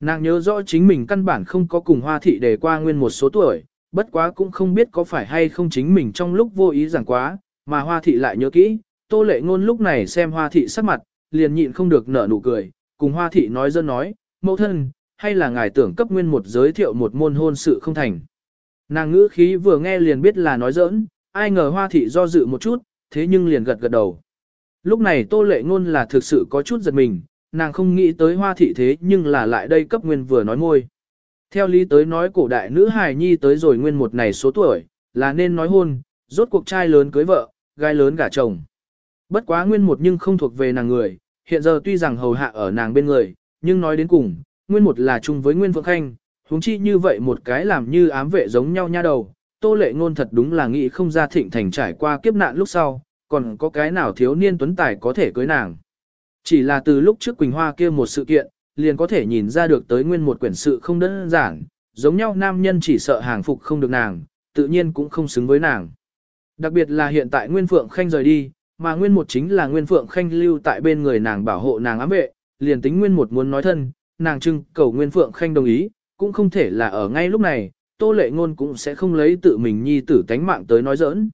Nàng nhớ rõ chính mình căn bản không có cùng hoa thị đề qua nguyên một số tuổi, bất quá cũng không biết có phải hay không chính mình trong lúc vô ý giảng quá, mà hoa thị lại nhớ kỹ, tô lệ ngôn lúc này xem hoa thị sắc mặt, liền nhịn không được nở nụ cười, cùng hoa thị nói dân nói, mẫu thân, hay là ngài tưởng cấp nguyên một giới thiệu một môn hôn sự không thành. Nàng ngữ khí vừa nghe liền biết là nói giỡn, ai ngờ hoa thị do dự một chút, thế nhưng liền gật gật đầu. Lúc này tô lệ ngôn là thực sự có chút giật mình, nàng không nghĩ tới hoa thị thế nhưng là lại đây cấp nguyên vừa nói ngôi. Theo lý tới nói cổ đại nữ hài nhi tới rồi nguyên một này số tuổi, là nên nói hôn, rốt cuộc trai lớn cưới vợ, gái lớn gả chồng. Bất quá nguyên một nhưng không thuộc về nàng người, hiện giờ tuy rằng hầu hạ ở nàng bên người, nhưng nói đến cùng, nguyên một là chung với nguyên phượng khanh, huống chi như vậy một cái làm như ám vệ giống nhau nha đầu, tô lệ ngôn thật đúng là nghĩ không ra thịnh thành trải qua kiếp nạn lúc sau, còn có cái nào thiếu niên tuấn tài có thể cưới nàng. Chỉ là từ lúc trước Quỳnh Hoa kia một sự kiện, liền có thể nhìn ra được tới nguyên một quyển sự không đơn giản, giống nhau nam nhân chỉ sợ hàng phục không được nàng, tự nhiên cũng không xứng với nàng. Đặc biệt là hiện tại Nguyên Phượng Khanh rời đi, mà Nguyên một chính là Nguyên Phượng Khanh lưu tại bên người nàng bảo hộ nàng ám vệ, liền tính Nguyên một muốn nói thân, nàng trưng cầu Nguyên Phượng Khanh đồng ý, cũng không thể là ở ngay lúc này, Tô Lệ Ngôn cũng sẽ không lấy tự mình nhi tử tánh mạng tới nói giỡn.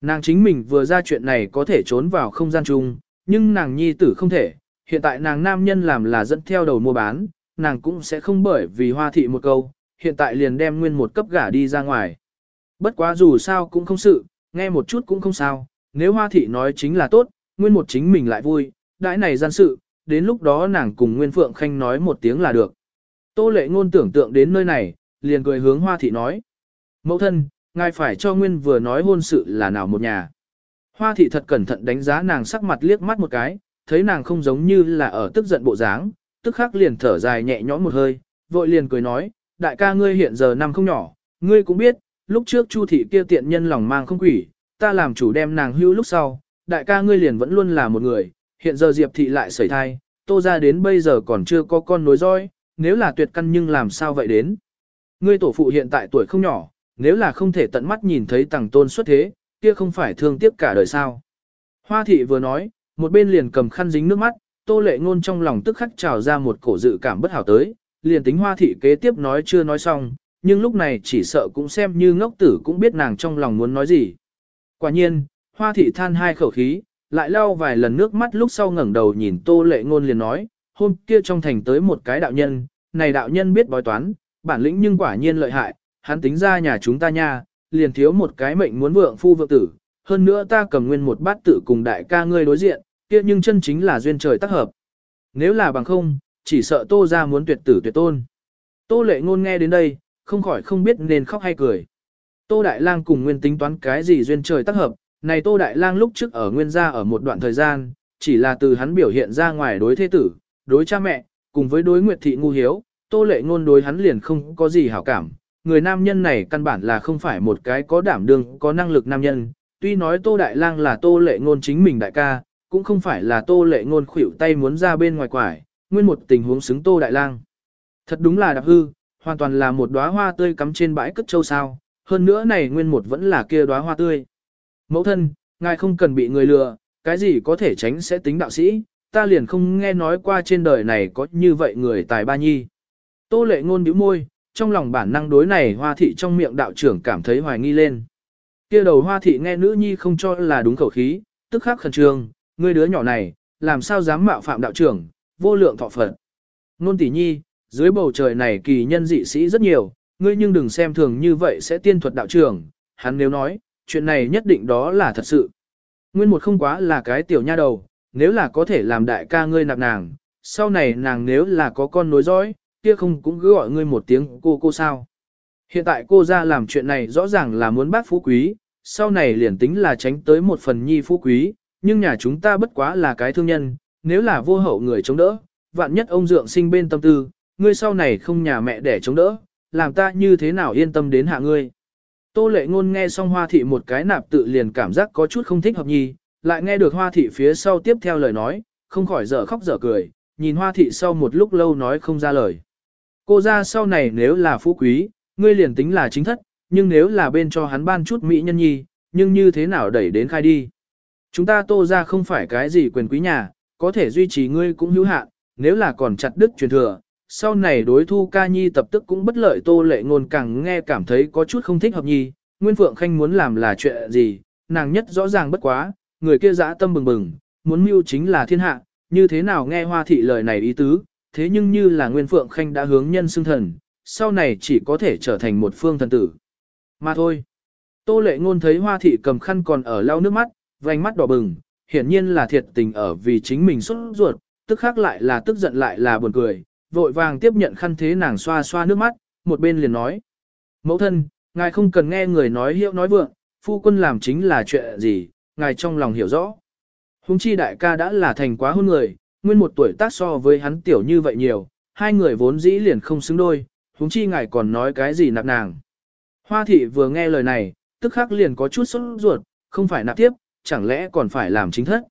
Nàng chính mình vừa ra chuyện này có thể trốn vào không gian chung, nhưng nàng nhi tử không thể, hiện tại nàng nam nhân làm là dẫn theo đầu mua bán, nàng cũng sẽ không bởi vì hoa thị một câu, hiện tại liền đem nguyên một cấp gả đi ra ngoài. Bất quá dù sao cũng không sự, nghe một chút cũng không sao, nếu hoa thị nói chính là tốt, nguyên một chính mình lại vui, đãi này gian sự, đến lúc đó nàng cùng Nguyên Phượng Khanh nói một tiếng là được. Tô lệ ngôn tưởng tượng đến nơi này, liền cười hướng hoa thị nói. Mẫu thân, ngài phải cho Nguyên vừa nói hôn sự là nào một nhà. Hoa thị thật cẩn thận đánh giá nàng sắc mặt liếc mắt một cái, thấy nàng không giống như là ở tức giận bộ dáng, tức khắc liền thở dài nhẹ nhõm một hơi, vội liền cười nói, đại ca ngươi hiện giờ năm không nhỏ, ngươi cũng biết, lúc trước Chu thị kia tiện nhân lòng mang không quỷ, ta làm chủ đem nàng hưu lúc sau, đại ca ngươi liền vẫn luôn là một người, hiện giờ Diệp thị lại sẩy thai, tô ra đến bây giờ còn chưa có con nối roi, nếu là tuyệt căn nhưng làm sao vậy đến. Ngươi tổ phụ hiện tại tuổi không nhỏ, nếu là không thể tận mắt nhìn thấy tàng tôn xuất thế, kia không phải thương tiếc cả đời sao. Hoa thị vừa nói, một bên liền cầm khăn dính nước mắt, tô lệ ngôn trong lòng tức khắc trào ra một cổ dự cảm bất hảo tới, liền tính hoa thị kế tiếp nói chưa nói xong, nhưng lúc này chỉ sợ cũng xem như ngốc tử cũng biết nàng trong lòng muốn nói gì. Quả nhiên, hoa thị than hai khẩu khí, lại lau vài lần nước mắt lúc sau ngẩng đầu nhìn tô lệ ngôn liền nói, hôm kia trong thành tới một cái đạo nhân, này đạo nhân biết bói toán, bản lĩnh nhưng quả nhiên lợi hại, hắn tính ra nhà chúng ta nha, liền thiếu một cái mệnh muốn vượng phu vượng tử, hơn nữa ta cầm nguyên một bát tự cùng đại ca ngươi đối diện, kia nhưng chân chính là duyên trời tác hợp. Nếu là bằng không, chỉ sợ tô ra muốn tuyệt tử tuyệt tôn. Tô lệ ngôn nghe đến đây, không khỏi không biết nên khóc hay cười. Tô Đại Lang cùng Nguyên tính toán cái gì duyên trời tác hợp, này Tô Đại Lang lúc trước ở Nguyên gia ở một đoạn thời gian, chỉ là từ hắn biểu hiện ra ngoài đối thế tử, đối cha mẹ, cùng với đối Nguyệt thị ngu hiếu, Tô Lệ ngôn đối hắn liền không có gì hảo cảm. Người nam nhân này căn bản là không phải một cái có đảm đương, có năng lực nam nhân, tuy nói Tô Đại Lang là Tô Lệ ngôn chính mình đại ca, cũng không phải là Tô Lệ ngôn khuỷu tay muốn ra bên ngoài quải, nguyên một tình huống xứng Tô Đại Lang. Thật đúng là đạp hư, hoàn toàn là một đóa hoa tươi cắm trên bãi cất châu sao, hơn nữa này nguyên một vẫn là kia đóa hoa tươi. Mẫu thân, ngài không cần bị người lừa, cái gì có thể tránh sẽ tính đạo sĩ, ta liền không nghe nói qua trên đời này có như vậy người tài ba nhi. Tô lệ ngôn bĩu môi, trong lòng bản năng đối này hoa thị trong miệng đạo trưởng cảm thấy hoài nghi lên. Kia đầu hoa thị nghe nữ nhi không cho là đúng khẩu khí, tức khắc khẩn trương, ngươi đứa nhỏ này, làm sao dám mạo phạm đạo trưởng, vô lượng thọ phật. Nôn tỷ nhi, dưới bầu trời này kỳ nhân dị sĩ rất nhiều, ngươi nhưng đừng xem thường như vậy sẽ tiên thuật đạo trưởng, hắn nếu nói, chuyện này nhất định đó là thật sự. Nguyên một không quá là cái tiểu nha đầu, nếu là có thể làm đại ca ngươi nạp nàng, sau này nàng nếu là có con nối dõi, kia không cũng cứ gọi ngươi một tiếng cô cô sao. Hiện tại cô ra làm chuyện này rõ ràng là muốn bác phú quý, sau này liền tính là tránh tới một phần nhi phú quý, nhưng nhà chúng ta bất quá là cái thương nhân, nếu là vô hậu người chống đỡ, vạn nhất ông dượng sinh bên tâm tư, ngươi sau này không nhà mẹ để chống đỡ, làm ta như thế nào yên tâm đến hạ ngươi. Tô lệ ngôn nghe xong hoa thị một cái nạp tự liền cảm giác có chút không thích hợp nhi, lại nghe được hoa thị phía sau tiếp theo lời nói, không khỏi dở khóc dở cười, nhìn hoa thị sau một lúc lâu nói không ra lời. Cô ra sau này nếu là phú quý, ngươi liền tính là chính thất, nhưng nếu là bên cho hắn ban chút mỹ nhân nhi, nhưng như thế nào đẩy đến khai đi. Chúng ta tô ra không phải cái gì quyền quý nhà, có thể duy trì ngươi cũng hữu hạn, nếu là còn chặt đứt truyền thừa, sau này đối thu ca nhi tập tức cũng bất lợi tô lệ ngôn càng nghe cảm thấy có chút không thích hợp nhi, Nguyên Phượng Khanh muốn làm là chuyện gì, nàng nhất rõ ràng bất quá, người kia dã tâm bừng bừng, muốn mưu chính là thiên hạ, như thế nào nghe hoa thị lời này ý tứ, thế nhưng như là Nguyên Phượng Khanh đã hướng nhân xưng thần, sau này chỉ có thể trở thành một phương thần tử. Mà thôi. Tô lệ ngôn thấy hoa thị cầm khăn còn ở lau nước mắt, vành mắt đỏ bừng, hiển nhiên là thiệt tình ở vì chính mình xuất ruột, tức khác lại là tức giận lại là buồn cười, vội vàng tiếp nhận khăn thế nàng xoa xoa nước mắt, một bên liền nói. Mẫu thân, ngài không cần nghe người nói hiệu nói vượng, phu quân làm chính là chuyện gì, ngài trong lòng hiểu rõ. Hùng chi đại ca đã là thành quá hôn người, nguyên một tuổi tác so với hắn tiểu như vậy nhiều, hai người vốn dĩ liền không xứng đôi, huống chi ngài còn nói cái gì nạp nàng. Hoa thị vừa nghe lời này, tức khắc liền có chút sốt ruột, không phải nạp tiếp, chẳng lẽ còn phải làm chính thất.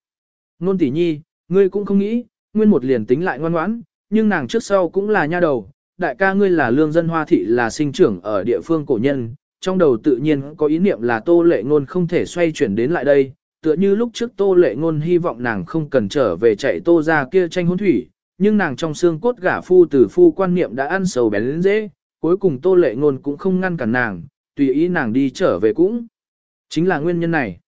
Nôn tỷ nhi, ngươi cũng không nghĩ, nguyên một liền tính lại ngoan ngoãn, nhưng nàng trước sau cũng là nha đầu, đại ca ngươi là lương dân hoa thị là sinh trưởng ở địa phương cổ nhân, trong đầu tự nhiên có ý niệm là tô lệ ngôn không thể xoay chuyển đến lại đây, tựa như lúc trước tô lệ ngôn hy vọng nàng không cần trở về chạy tô ra kia tranh hôn thủy, nhưng nàng trong xương cốt gả phu tử phu quan niệm đã ăn sầu bén lên dễ, cuối cùng tô lệ ngôn cũng không ngăn cản nàng, tùy ý nàng đi trở về cũng. Chính là nguyên nhân này.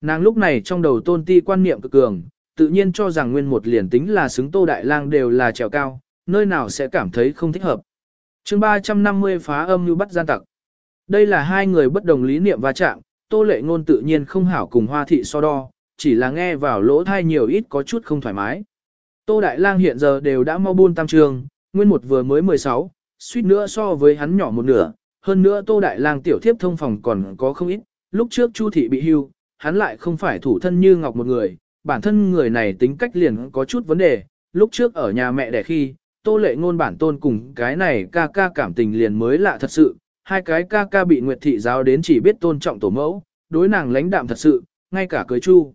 Nàng lúc này trong đầu tôn ti quan niệm cực cường, tự nhiên cho rằng nguyên một liền tính là xứng tô đại lang đều là trèo cao, nơi nào sẽ cảm thấy không thích hợp. chương 350 phá âm như bắt gian tặc. Đây là hai người bất đồng lý niệm va chạm, tô lệ ngôn tự nhiên không hảo cùng hoa thị so đo, chỉ là nghe vào lỗ thai nhiều ít có chút không thoải mái. Tô Đại Lang hiện giờ đều đã mau buôn tam trường, nguyên một vừa mới 16, suýt nữa so với hắn nhỏ một nửa, hơn nữa Tô Đại Lang tiểu thiếp thông phòng còn có không ít, lúc trước Chu thị bị hưu, hắn lại không phải thủ thân như ngọc một người, bản thân người này tính cách liền có chút vấn đề, lúc trước ở nhà mẹ đẻ khi, Tô Lệ ngôn bản tôn cùng cái này ca ca cảm tình liền mới lạ thật sự, hai cái ca ca bị Nguyệt thị giáo đến chỉ biết tôn trọng tổ mẫu, đối nàng lãnh đạm thật sự, ngay cả cưới Chu.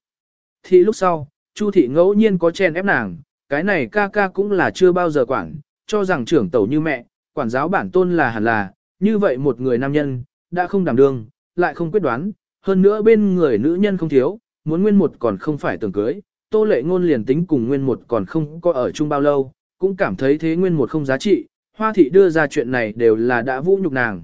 Thị lúc sau, Chu thị ngẫu nhiên có chen ép nàng, cái này ca ca cũng là chưa bao giờ quản, cho rằng trưởng tẩu như mẹ, quản giáo bản tôn là hẳn là, như vậy một người nam nhân, đã không đảm đương, lại không quyết đoán, hơn nữa bên người nữ nhân không thiếu, muốn nguyên một còn không phải tưởng cưới, tô lệ ngôn liền tính cùng nguyên một còn không có ở chung bao lâu, cũng cảm thấy thế nguyên một không giá trị, hoa thị đưa ra chuyện này đều là đã vũ nhục nàng.